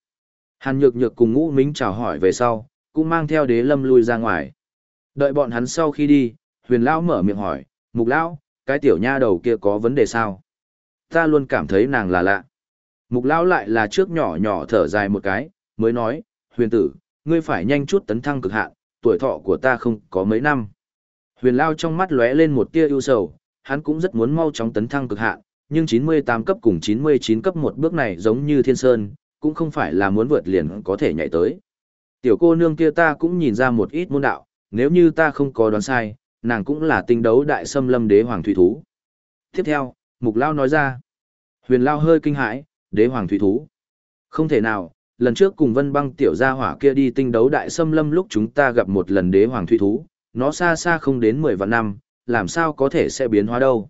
Hàn nhược nhược cùng ngũ mính chào hỏi về sau, cũng mang theo đế lâm lui ra ngoài. Đợi bọn hắn sau khi đi, huyền lão mở miệng hỏi, mục lão, cái tiểu nha đầu kia có vấn đề sao? Ta luôn cảm thấy nàng là lạ. Mục lão lại là trước nhỏ nhỏ thở dài một cái, mới nói, huyền tử, ngươi phải nhanh chút tấn thăng cực hạn, tuổi thọ của ta không có mấy năm. Huyền lão trong mắt lóe lên một tia ưu sầu, hắn cũng rất muốn mau chóng tấn thăng cực hạn, nhưng 98 cấp cùng 99 cấp một bước này giống như thiên sơn, cũng không phải là muốn vượt liền có thể nhảy tới. Tiểu cô nương kia ta cũng nhìn ra một ít môn đạo, nếu như ta không có đoán sai, nàng cũng là tinh đấu đại xâm lâm đế hoàng thủy thú. Tiếp theo, Mục Lao nói ra. Huyền Lao hơi kinh hãi, đế hoàng thủy thú. Không thể nào, lần trước cùng vân băng tiểu gia hỏa kia đi tinh đấu đại xâm lâm lúc chúng ta gặp một lần đế hoàng thủy thú, nó xa xa không đến 10 vạn năm, làm sao có thể sẽ biến hóa đâu.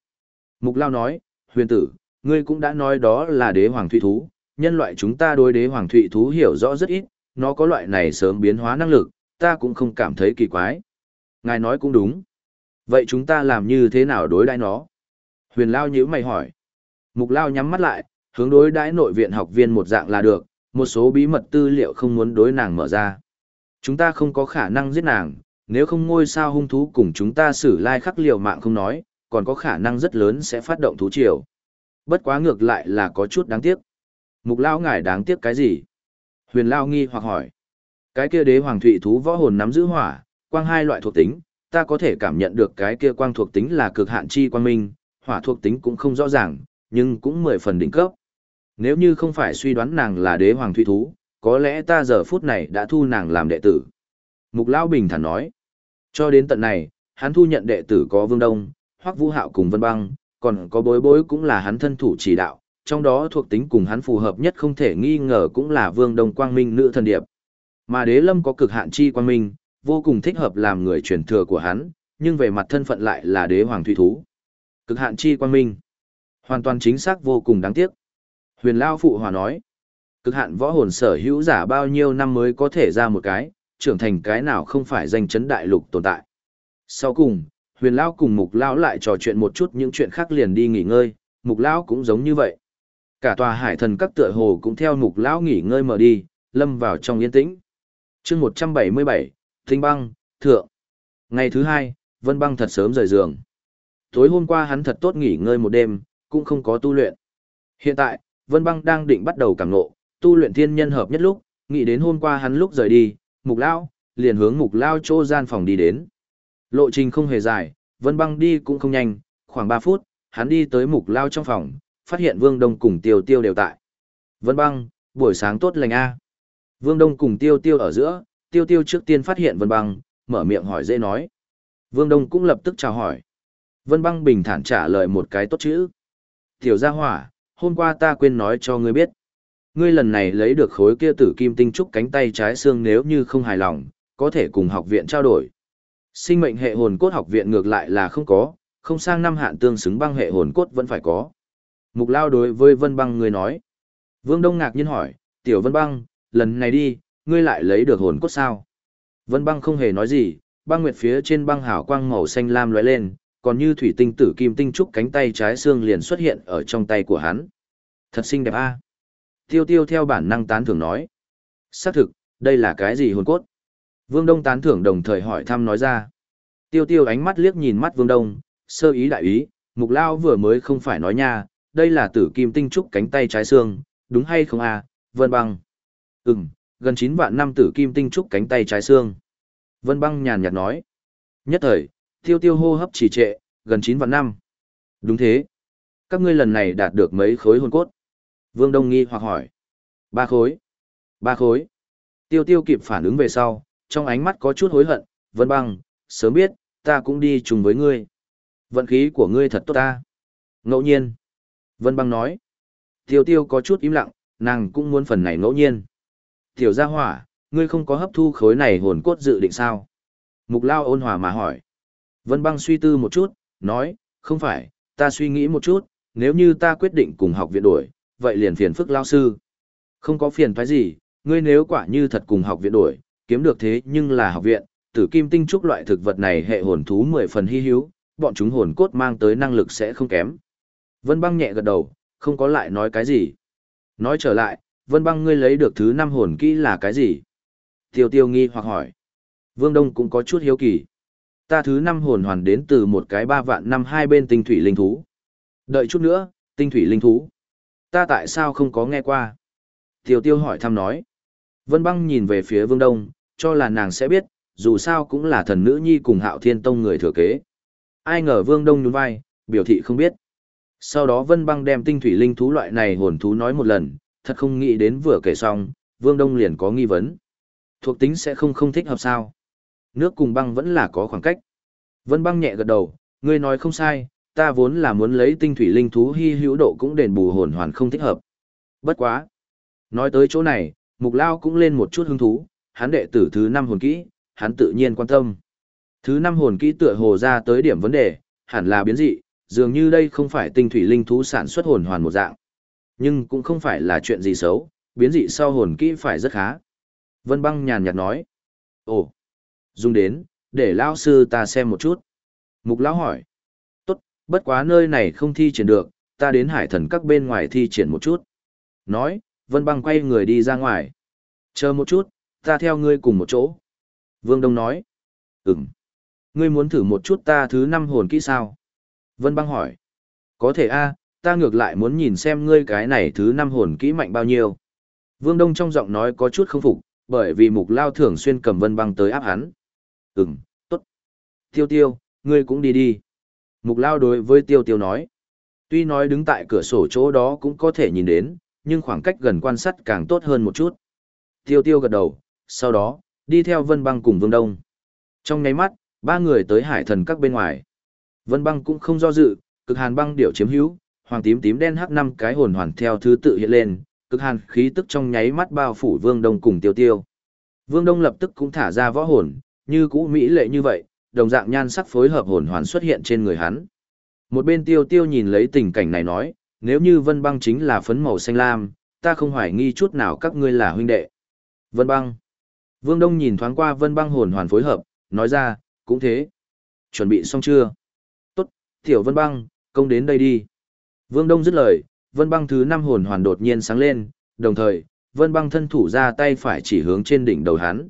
Mục Lao nói, huyền tử, ngươi cũng đã nói đó là đế hoàng thủy thú, nhân loại chúng ta đối đế hoàng thủy thú hiểu rõ rất ít, nó có loại này sớm biến hóa năng lực, ta cũng không cảm thấy kỳ quái. Ngài nói cũng đúng. Vậy chúng ta làm như thế nào đối đãi nó? Huyền Lao nhíu mày hỏi. Mục Lao nhắm mắt lại, hướng đối đãi nội viện học viên một dạng là được, một số bí mật tư liệu không muốn đối nàng mở ra. Chúng ta không có khả năng giết nàng, nếu không ngôi sao hung thú cùng chúng ta xử lai khắc liều mạng không nói, còn có khả năng rất lớn sẽ phát động thú triều. Bất quá ngược lại là có chút đáng tiếc. Mục Lao ngài đáng tiếc cái gì? Huyền Lao nghi hoặc hỏi. Cái kia đế hoàng thụy thú võ hồn nắm giữ hỏa, quang hai loại thuộc tính, ta có thể cảm nhận được cái kia quang thuộc tính là cực hạn chi quang minh, hỏa thuộc tính cũng không rõ ràng, nhưng cũng mười phần đỉnh cấp. Nếu như không phải suy đoán nàng là đế hoàng thủy thú, có lẽ ta giờ phút này đã thu nàng làm đệ tử. Mục Lão Bình thản nói. Cho đến tận này, hắn thu nhận đệ tử có Vương Đông, Hoắc Vũ Hạo cùng Vân Băng, còn có bối bối cũng là hắn thân thủ chỉ đạo, trong đó thuộc tính cùng hắn phù hợp nhất không thể nghi ngờ cũng là Vương Đông Quang Minh nữ thần điệp. Mà Đế Lâm có cực hạn chi quang minh, vô cùng thích hợp làm người truyền thừa của hắn, nhưng về mặt thân phận lại là Đế Hoàng Thủy Thú. Cực hạn chi quang minh. Hoàn toàn chính xác vô cùng đáng tiếc. Huyền Lao Phụ Hòa nói, cực hạn võ hồn sở hữu giả bao nhiêu năm mới có thể ra một cái, trưởng thành cái nào không phải danh chấn đại lục tồn tại. Sau cùng, huyền Lao cùng Mục Lao lại trò chuyện một chút những chuyện khác liền đi nghỉ ngơi, Mục Lao cũng giống như vậy. Cả tòa hải thần các tựa hồ cũng theo Mục Lao nghỉ ngơi mở đi, lâm vào trong yên tĩnh. chương 177, Thinh băng, thượng. Ngày thứ hai, Vân băng thật sớm rời giường. Tối hôm qua hắn thật tốt nghỉ ngơi một đêm, cũng không có tu luyện. Hiện tại, Vân băng đang định bắt đầu cảm ngộ, tu luyện thiên nhân hợp nhất lúc, nghĩ đến hôm qua hắn lúc rời đi, mục lao, liền hướng mục lao chỗ gian phòng đi đến. Lộ trình không hề dài, Vân băng đi cũng không nhanh, khoảng 3 phút, hắn đi tới mục lao trong phòng, phát hiện Vương Đông cùng Tiêu Tiêu đều tại. Vân băng, buổi sáng tốt lành a. Vương Đông cùng Tiêu Tiêu ở giữa, Tiêu Tiêu trước tiên phát hiện Vân băng, mở miệng hỏi dễ nói. Vương Đông cũng lập tức chào hỏi. Vân băng bình thản trả lời một cái tốt chữ. Tiểu gia hỏa, hôm qua ta quên nói cho ngươi biết. Ngươi lần này lấy được khối kia tử kim tinh trúc cánh tay trái xương nếu như không hài lòng, có thể cùng học viện trao đổi. Sinh mệnh hệ hồn cốt học viện ngược lại là không có, không sang năm hạn tương xứng băng hệ hồn cốt vẫn phải có. Mục lao đối với Vân băng người nói. Vương Đông ngạc nhiên hỏi, tiểu Vân băng, lần này đi, ngươi lại lấy được hồn cốt sao? Vân băng không hề nói gì, băng nguyệt phía trên băng hào quang màu xanh lam lóe lên, còn như thủy tinh tử kim tinh trúc cánh tay trái xương liền xuất hiện ở trong tay của hắn. Thật xinh đẹp a. Tiêu tiêu theo bản năng tán thưởng nói. Xác thực, đây là cái gì hồn cốt? Vương Đông tán thưởng đồng thời hỏi thăm nói ra. Tiêu tiêu ánh mắt liếc nhìn mắt Vương Đông, sơ ý đại ý, mục lao vừa mới không phải nói nha, đây là tử kim tinh trúc cánh tay trái xương, đúng hay không à, Vân băng. Ừm, gần 9 vạn năm tử kim tinh trúc cánh tay trái xương. Vân băng nhàn nhạt nói. Nhất thời, tiêu tiêu hô hấp trì trệ, gần 9 vạn năm. Đúng thế. Các ngươi lần này đạt được mấy khối hồn cốt? Vương Đông nghi hoặc hỏi. Ba khối. Ba khối. Tiêu tiêu kịp phản ứng về sau, trong ánh mắt có chút hối hận. Vân băng, sớm biết, ta cũng đi chung với ngươi. Vận khí của ngươi thật tốt ta. Ngẫu nhiên. Vân băng nói. Tiêu tiêu có chút im lặng, nàng cũng muốn phần này ngẫu nhiên. Tiểu gia hỏa, ngươi không có hấp thu khối này hồn cốt dự định sao? Mục lao ôn hòa mà hỏi. Vân băng suy tư một chút, nói, không phải, ta suy nghĩ một chút, nếu như ta quyết định cùng học viện đổi, vậy liền phiền phức lao sư. Không có phiền phải gì, ngươi nếu quả như thật cùng học viện đổi, kiếm được thế nhưng là học viện, tử kim tinh trúc loại thực vật này hệ hồn thú 10 phần hy hữu, bọn chúng hồn cốt mang tới năng lực sẽ không kém. Vân băng nhẹ gật đầu, không có lại nói cái gì. Nói trở lại, Vân băng ngươi lấy được thứ năm hồn kỹ là cái gì? Tiêu tiêu nghi hoặc hỏi. Vương Đông cũng có chút hiếu kỳ. Ta thứ năm hồn hoàn đến từ một cái ba vạn năm hai bên tinh thủy linh thú. Đợi chút nữa, tinh thủy linh thú. Ta tại sao không có nghe qua? Tiêu tiêu hỏi thăm nói. Vân băng nhìn về phía Vương Đông, cho là nàng sẽ biết, dù sao cũng là thần nữ nhi cùng hạo thiên tông người thừa kế. Ai ngờ Vương Đông nhún vai, biểu thị không biết. Sau đó Vân băng đem tinh thủy linh thú loại này hồn thú nói một lần, thật không nghĩ đến vừa kể xong, Vương Đông liền có nghi vấn. Thuộc tính sẽ không không thích hợp sao? Nước cùng băng vẫn là có khoảng cách. Vân băng nhẹ gật đầu, ngươi nói không sai, ta vốn là muốn lấy tinh thủy linh thú hy hữu độ cũng đền bù hồn hoàn không thích hợp. Bất quá. Nói tới chỗ này, Mục Lao cũng lên một chút hứng thú, hắn đệ tử thứ năm hồn kỹ, hắn tự nhiên quan tâm. Thứ năm hồn kỹ tựa hồ ra tới điểm vấn đề, hẳn là biến dị, dường như đây không phải tinh thủy linh thú sản xuất hồn hoàn một dạng. Nhưng cũng không phải là chuyện gì xấu, biến dị sau hồn kỹ phải rất khá. Vân băng nhàn nhạt nói. Ồ, dùng đến, để lão sư ta xem một chút. Mục lão hỏi. Tốt, bất quá nơi này không thi triển được, ta đến hải thần các bên ngoài thi triển một chút. Nói, Vân băng quay người đi ra ngoài. Chờ một chút, ta theo ngươi cùng một chỗ. Vương Đông nói. Ừm. Ngươi muốn thử một chút ta thứ năm hồn kỹ sao? Vân băng hỏi. Có thể a, ta ngược lại muốn nhìn xem ngươi cái này thứ năm hồn kỹ mạnh bao nhiêu. Vương Đông trong giọng nói có chút không phục, bởi vì mục lao thường xuyên cầm vân băng tới áp hắn. Ừm, tốt. Tiêu tiêu, ngươi cũng đi đi. Mục lao đối với tiêu tiêu nói. Tuy nói đứng tại cửa sổ chỗ đó cũng có thể nhìn đến, nhưng khoảng cách gần quan sát càng tốt hơn một chút. Tiêu tiêu gật đầu, sau đó, đi theo vân băng cùng vương đông. Trong nháy mắt, ba người tới hải thần các bên ngoài. Vân băng cũng không do dự, cực hàn băng điểu chiếm hữu, hoàng tím tím đen hắc năm cái hồn hoàn theo thứ tự hiện lên, cực hàn khí tức trong nháy mắt bao phủ Vương Đông cùng Tiêu Tiêu. Vương Đông lập tức cũng thả ra võ hồn, như cũ mỹ lệ như vậy, đồng dạng nhan sắc phối hợp hồn hoàn xuất hiện trên người hắn. Một bên Tiêu Tiêu nhìn lấy tình cảnh này nói, nếu như Vân Băng chính là phấn màu xanh lam, ta không hoài nghi chút nào các ngươi là huynh đệ. Vân Băng. Vương Đông nhìn thoáng qua Vân Băng hồn hoàn phối hợp, nói ra, cũng thế. Chuẩn bị xong chưa? Tốt, Tiểu Vân Băng, công đến đây đi. Vương Đông dứt lời, Vân Băng thứ năm hồn hoàn đột nhiên sáng lên, đồng thời, Vân Băng thân thủ ra tay phải chỉ hướng trên đỉnh đầu hắn.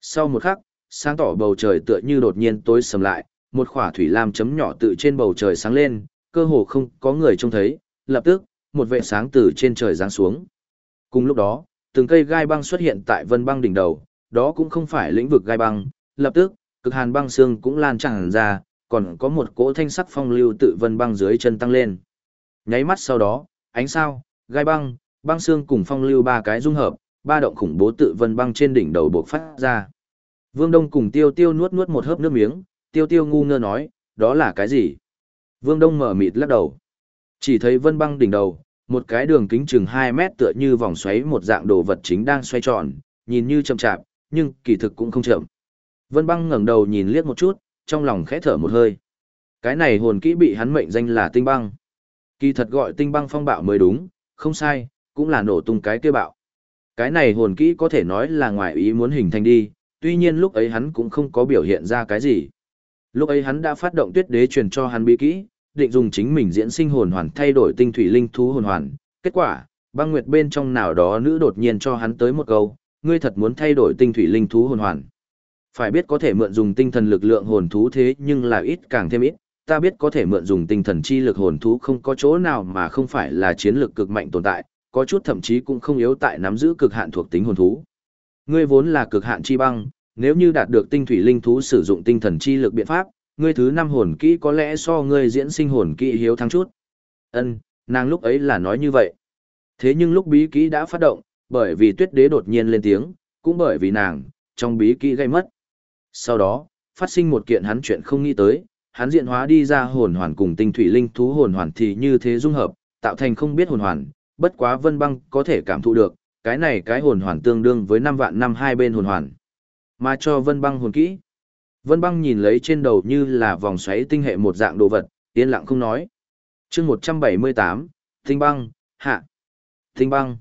Sau một khắc, sáng tỏ bầu trời tựa như đột nhiên tối sầm lại, một khỏa thủy lam chấm nhỏ tự trên bầu trời sáng lên, cơ hồ không có người trông thấy, lập tức, một vệ sáng từ trên trời giáng xuống. Cùng lúc đó, từng cây gai băng xuất hiện tại Vân Băng đỉnh đầu, đó cũng không phải lĩnh vực gai băng, lập tức, cực hàn băng xương cũng lan tràn ra, còn có một cỗ thanh sắc phong lưu tự Vân Băng dưới chân tăng lên. Nháy mắt sau đó, ánh sao, gai băng, băng xương cùng phong lưu ba cái dung hợp, ba động khủng bố tự vân băng trên đỉnh đầu buộc phát ra. Vương Đông cùng Tiêu Tiêu nuốt nuốt một hớp nước miếng, Tiêu Tiêu ngu ngơ nói, đó là cái gì? Vương Đông mở mịt lắc đầu. Chỉ thấy vân băng đỉnh đầu, một cái đường kính chừng 2 mét tựa như vòng xoáy một dạng đồ vật chính đang xoay tròn, nhìn như chậm chạp, nhưng kỳ thực cũng không chậm. Vân băng ngẩng đầu nhìn liếc một chút, trong lòng khẽ thở một hơi. Cái này hồn kỹ bị hắn mệnh danh là tinh băng. Kỳ thật gọi tinh băng phong bạo mới đúng, không sai, cũng là nổ tung cái kia bạo. Cái này hồn kỹ có thể nói là ngoài ý muốn hình thành đi, tuy nhiên lúc ấy hắn cũng không có biểu hiện ra cái gì. Lúc ấy hắn đã phát động tuyết đế truyền cho hắn bí kỹ, định dùng chính mình diễn sinh hồn hoàn thay đổi tinh thủy linh thú hồn hoàn. Kết quả, băng nguyệt bên trong nào đó nữ đột nhiên cho hắn tới một câu, ngươi thật muốn thay đổi tinh thủy linh thú hồn hoàn. Phải biết có thể mượn dùng tinh thần lực lượng hồn thú thế nhưng là ít càng thêm ít, ta biết có thể mượn dùng tinh thần chi lực hồn thú không có chỗ nào mà không phải là chiến lược cực mạnh tồn tại, có chút thậm chí cũng không yếu tại nắm giữ cực hạn thuộc tính hồn thú. Ngươi vốn là cực hạn chi băng, nếu như đạt được tinh thủy linh thú sử dụng tinh thần chi lực biện pháp, ngươi thứ năm hồn kỹ có lẽ so ngươi diễn sinh hồn kỹ hiếu thắng chút. Ân, nàng lúc ấy là nói như vậy. Thế nhưng lúc bí kỹ đã phát động, bởi vì tuyết đế đột nhiên lên tiếng, cũng bởi vì nàng, trong bí kỹ gây mất. Sau đó, phát sinh một kiện hắn chuyện không nghĩ tới, hắn diện hóa đi ra hồn hoàn cùng tinh thủy linh thú hồn hoàn thì như thế dung hợp, tạo thành không biết hồn hoàn, bất quá vân băng có thể cảm thụ được, cái này cái hồn hoàn tương đương với năm vạn năm hai bên hồn hoàn. Mà cho vân băng hồn kỹ. Vân băng nhìn lấy trên đầu như là vòng xoáy tinh hệ một dạng đồ vật, yên lặng không nói. chương một trăm bảy mươi tám tinh băng, hạ. Tinh băng.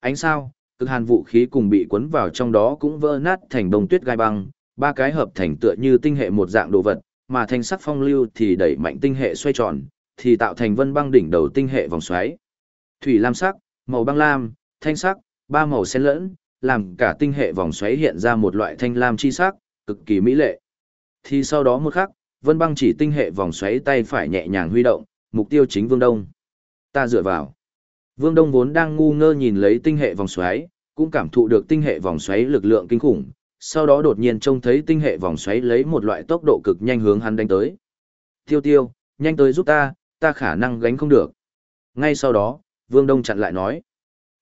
Ánh sao, cực hàn vũ khí cùng bị cuốn vào trong đó cũng vỡ nát thành bông tuyết gai băng, ba cái hợp thành tựa như tinh hệ một dạng đồ vật, mà thanh sắc phong lưu thì đẩy mạnh tinh hệ xoay tròn, thì tạo thành vân băng đỉnh đầu tinh hệ vòng xoáy. Thủy lam sắc, màu băng lam, thanh sắc, ba màu xen lẫn, làm cả tinh hệ vòng xoáy hiện ra một loại thanh lam chi sắc, cực kỳ mỹ lệ. Thì sau đó một khắc, Vân Băng chỉ tinh hệ vòng xoáy tay phải nhẹ nhàng huy động, mục tiêu chính Vương Đông. Ta dựa vào. Vương Đông vốn đang ngu ngơ nhìn lấy tinh hệ vòng xoáy, cũng cảm thụ được tinh hệ vòng xoáy lực lượng kinh khủng, sau đó đột nhiên trông thấy tinh hệ vòng xoáy lấy một loại tốc độ cực nhanh hướng hắn đánh tới. Tiêu tiêu, nhanh tới giúp ta, ta khả năng gánh không được. Ngay sau đó, Vương Đông chặn lại nói.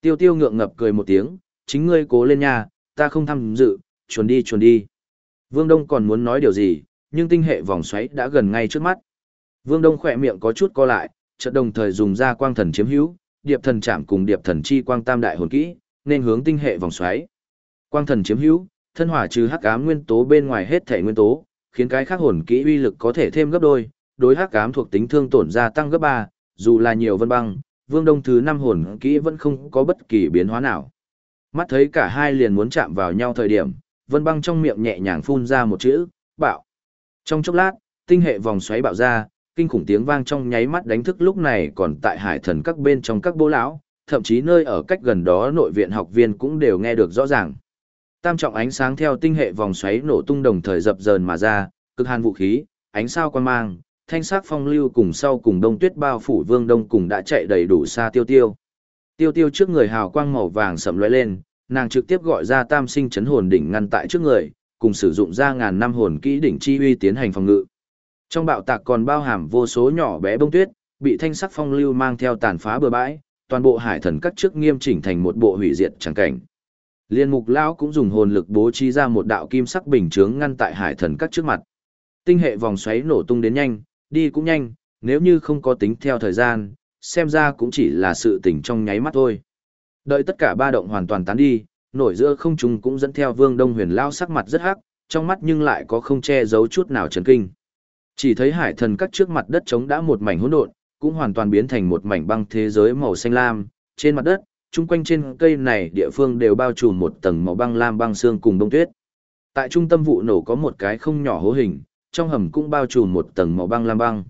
Tiêu tiêu ngượng ngập cười một tiếng, chính ngươi cố lên nha, ta không tham dự, chuồn đi chuồn đi. Vương Đông còn muốn nói điều gì, nhưng tinh hệ vòng xoáy đã gần ngay trước mắt. Vương Đông khỏe miệng có chút co lại, chợt đồng thời dùng ra quang thần chiếm hữu, điệp thần chạm cùng điệp thần chi quang tam đại hồn kỹ, nên hướng tinh hệ vòng xoáy. Quang thần chiếm hữu, thân hỏa trừ hắc ám nguyên tố bên ngoài hết thể nguyên tố, khiến cái khác hồn kỹ uy lực có thể thêm gấp đôi, đối hắc ám thuộc tính thương tổn gia tăng gấp ba, dù là nhiều vân băng, Vương Đông thứ năm hồn kỹ vẫn không có bất kỳ biến hóa nào. Mắt thấy cả hai liền muốn chạm vào nhau thời điểm, Vân Băng trong miệng nhẹ nhàng phun ra một chữ, bạo. Trong chốc lát, tinh hệ vòng xoáy bạo ra, kinh khủng tiếng vang trong nháy mắt đánh thức lúc này còn tại hải thần các bên trong các bố lão, thậm chí nơi ở cách gần đó nội viện học viên cũng đều nghe được rõ ràng. Tam trọng ánh sáng theo tinh hệ vòng xoáy nổ tung đồng thời dập dờn mà ra, cực hàn vũ khí, ánh sao quan mang, thanh sắc phong lưu cùng sau cùng đông tuyết bao phủ vương đông cùng đã chạy đầy đủ xa tiêu tiêu. Tiêu tiêu trước người hào quang màu vàng sậm lóe lên, nàng trực tiếp gọi ra tam sinh chấn hồn đỉnh ngăn tại trước người, cùng sử dụng ra ngàn năm hồn kỹ đỉnh chi uy tiến hành phòng ngự. Trong bạo tạc còn bao hàm vô số nhỏ bé bông tuyết, bị thanh sắc phong lưu mang theo tàn phá bừa bãi, toàn bộ hải thần cắt trước nghiêm chỉnh thành một bộ hủy diệt chẳng cảnh. Liên mục lão cũng dùng hồn lực bố trí ra một đạo kim sắc bình chướng ngăn tại hải thần Các trước mặt. Tinh hệ vòng xoáy nổ tung đến nhanh, đi cũng nhanh, nếu như không có tính theo thời gian, xem ra cũng chỉ là sự tỉnh trong nháy mắt thôi. Đợi tất cả ba động hoàn toàn tán đi, nổi giữa không trung cũng dẫn theo Vương Đông Huyền lao sắc mặt rất hắc, trong mắt nhưng lại có không che giấu chút nào chấn kinh. Chỉ thấy hải thần Các trước mặt đất trống đã một mảnh hỗn độn, cũng hoàn toàn biến thành một mảnh băng thế giới màu xanh lam, trên mặt đất, chung quanh trên cây này địa phương đều bao trùm một tầng màu băng lam băng xương cùng đông tuyết. Tại trung tâm vụ nổ có một cái không nhỏ hố hình, trong hầm cũng bao trùm một tầng màu băng lam băng.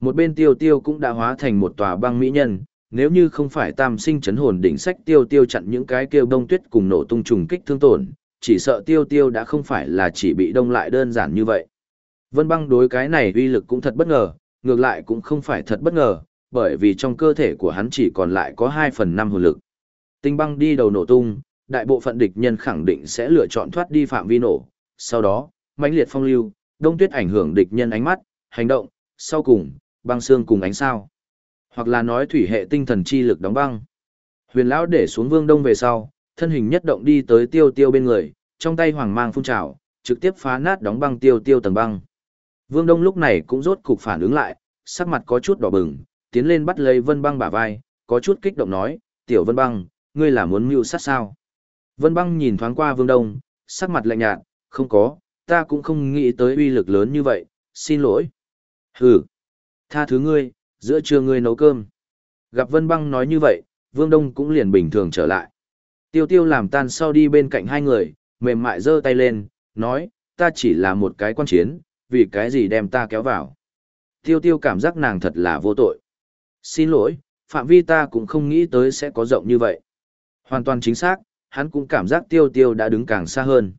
Một bên tiêu tiêu cũng đã hóa thành một tòa băng mỹ nhân, nếu như không phải tam sinh chấn hồn đỉnh sách tiêu tiêu chặn những cái kêu đông tuyết cùng nổ tung trùng kích thương tổn, chỉ sợ tiêu tiêu đã không phải là chỉ bị đông lại đơn giản như vậy. Vân băng đối cái này uy lực cũng thật bất ngờ, ngược lại cũng không phải thật bất ngờ, bởi vì trong cơ thể của hắn chỉ còn lại có 2 phần 5 hồn lực. Tinh băng đi đầu nổ tung, đại bộ phận địch nhân khẳng định sẽ lựa chọn thoát đi phạm vi nổ. Sau đó, mãnh liệt phong lưu, đông tuyết ảnh hưởng địch nhân ánh mắt, hành động, sau cùng, băng xương cùng ánh sao. Hoặc là nói thủy hệ tinh thần chi lực đóng băng. Huyền lão để xuống Vương Đông về sau, thân hình nhất động đi tới Tiêu Tiêu bên người, trong tay hoàng mang phun trào, trực tiếp phá nát đóng băng Tiêu Tiêu tầng băng. Vương Đông lúc này cũng rốt cục phản ứng lại, sắc mặt có chút đỏ bừng, tiến lên bắt lấy Vân Băng bả vai, có chút kích động nói, "Tiểu Vân Băng, ngươi là muốn mưu sát sao?" Vân Băng nhìn thoáng qua Vương Đông, sắc mặt lạnh nhạt, "Không có, ta cũng không nghĩ tới uy lực lớn như vậy, xin lỗi." "Hừ, tha thứ ngươi, giữa trưa ngươi nấu cơm." Gặp Vân Băng nói như vậy, Vương Đông cũng liền bình thường trở lại. Tiêu Tiêu làm tan sau đi bên cạnh hai người, mềm mại giơ tay lên, nói, ta chỉ là một cái quan chiến, vì cái gì đem ta kéo vào. Tiêu Tiêu cảm giác nàng thật là vô tội. Xin lỗi, phạm vi ta cũng không nghĩ tới sẽ có rộng như vậy. Hoàn toàn chính xác, hắn cũng cảm giác Tiêu Tiêu đã đứng càng xa hơn.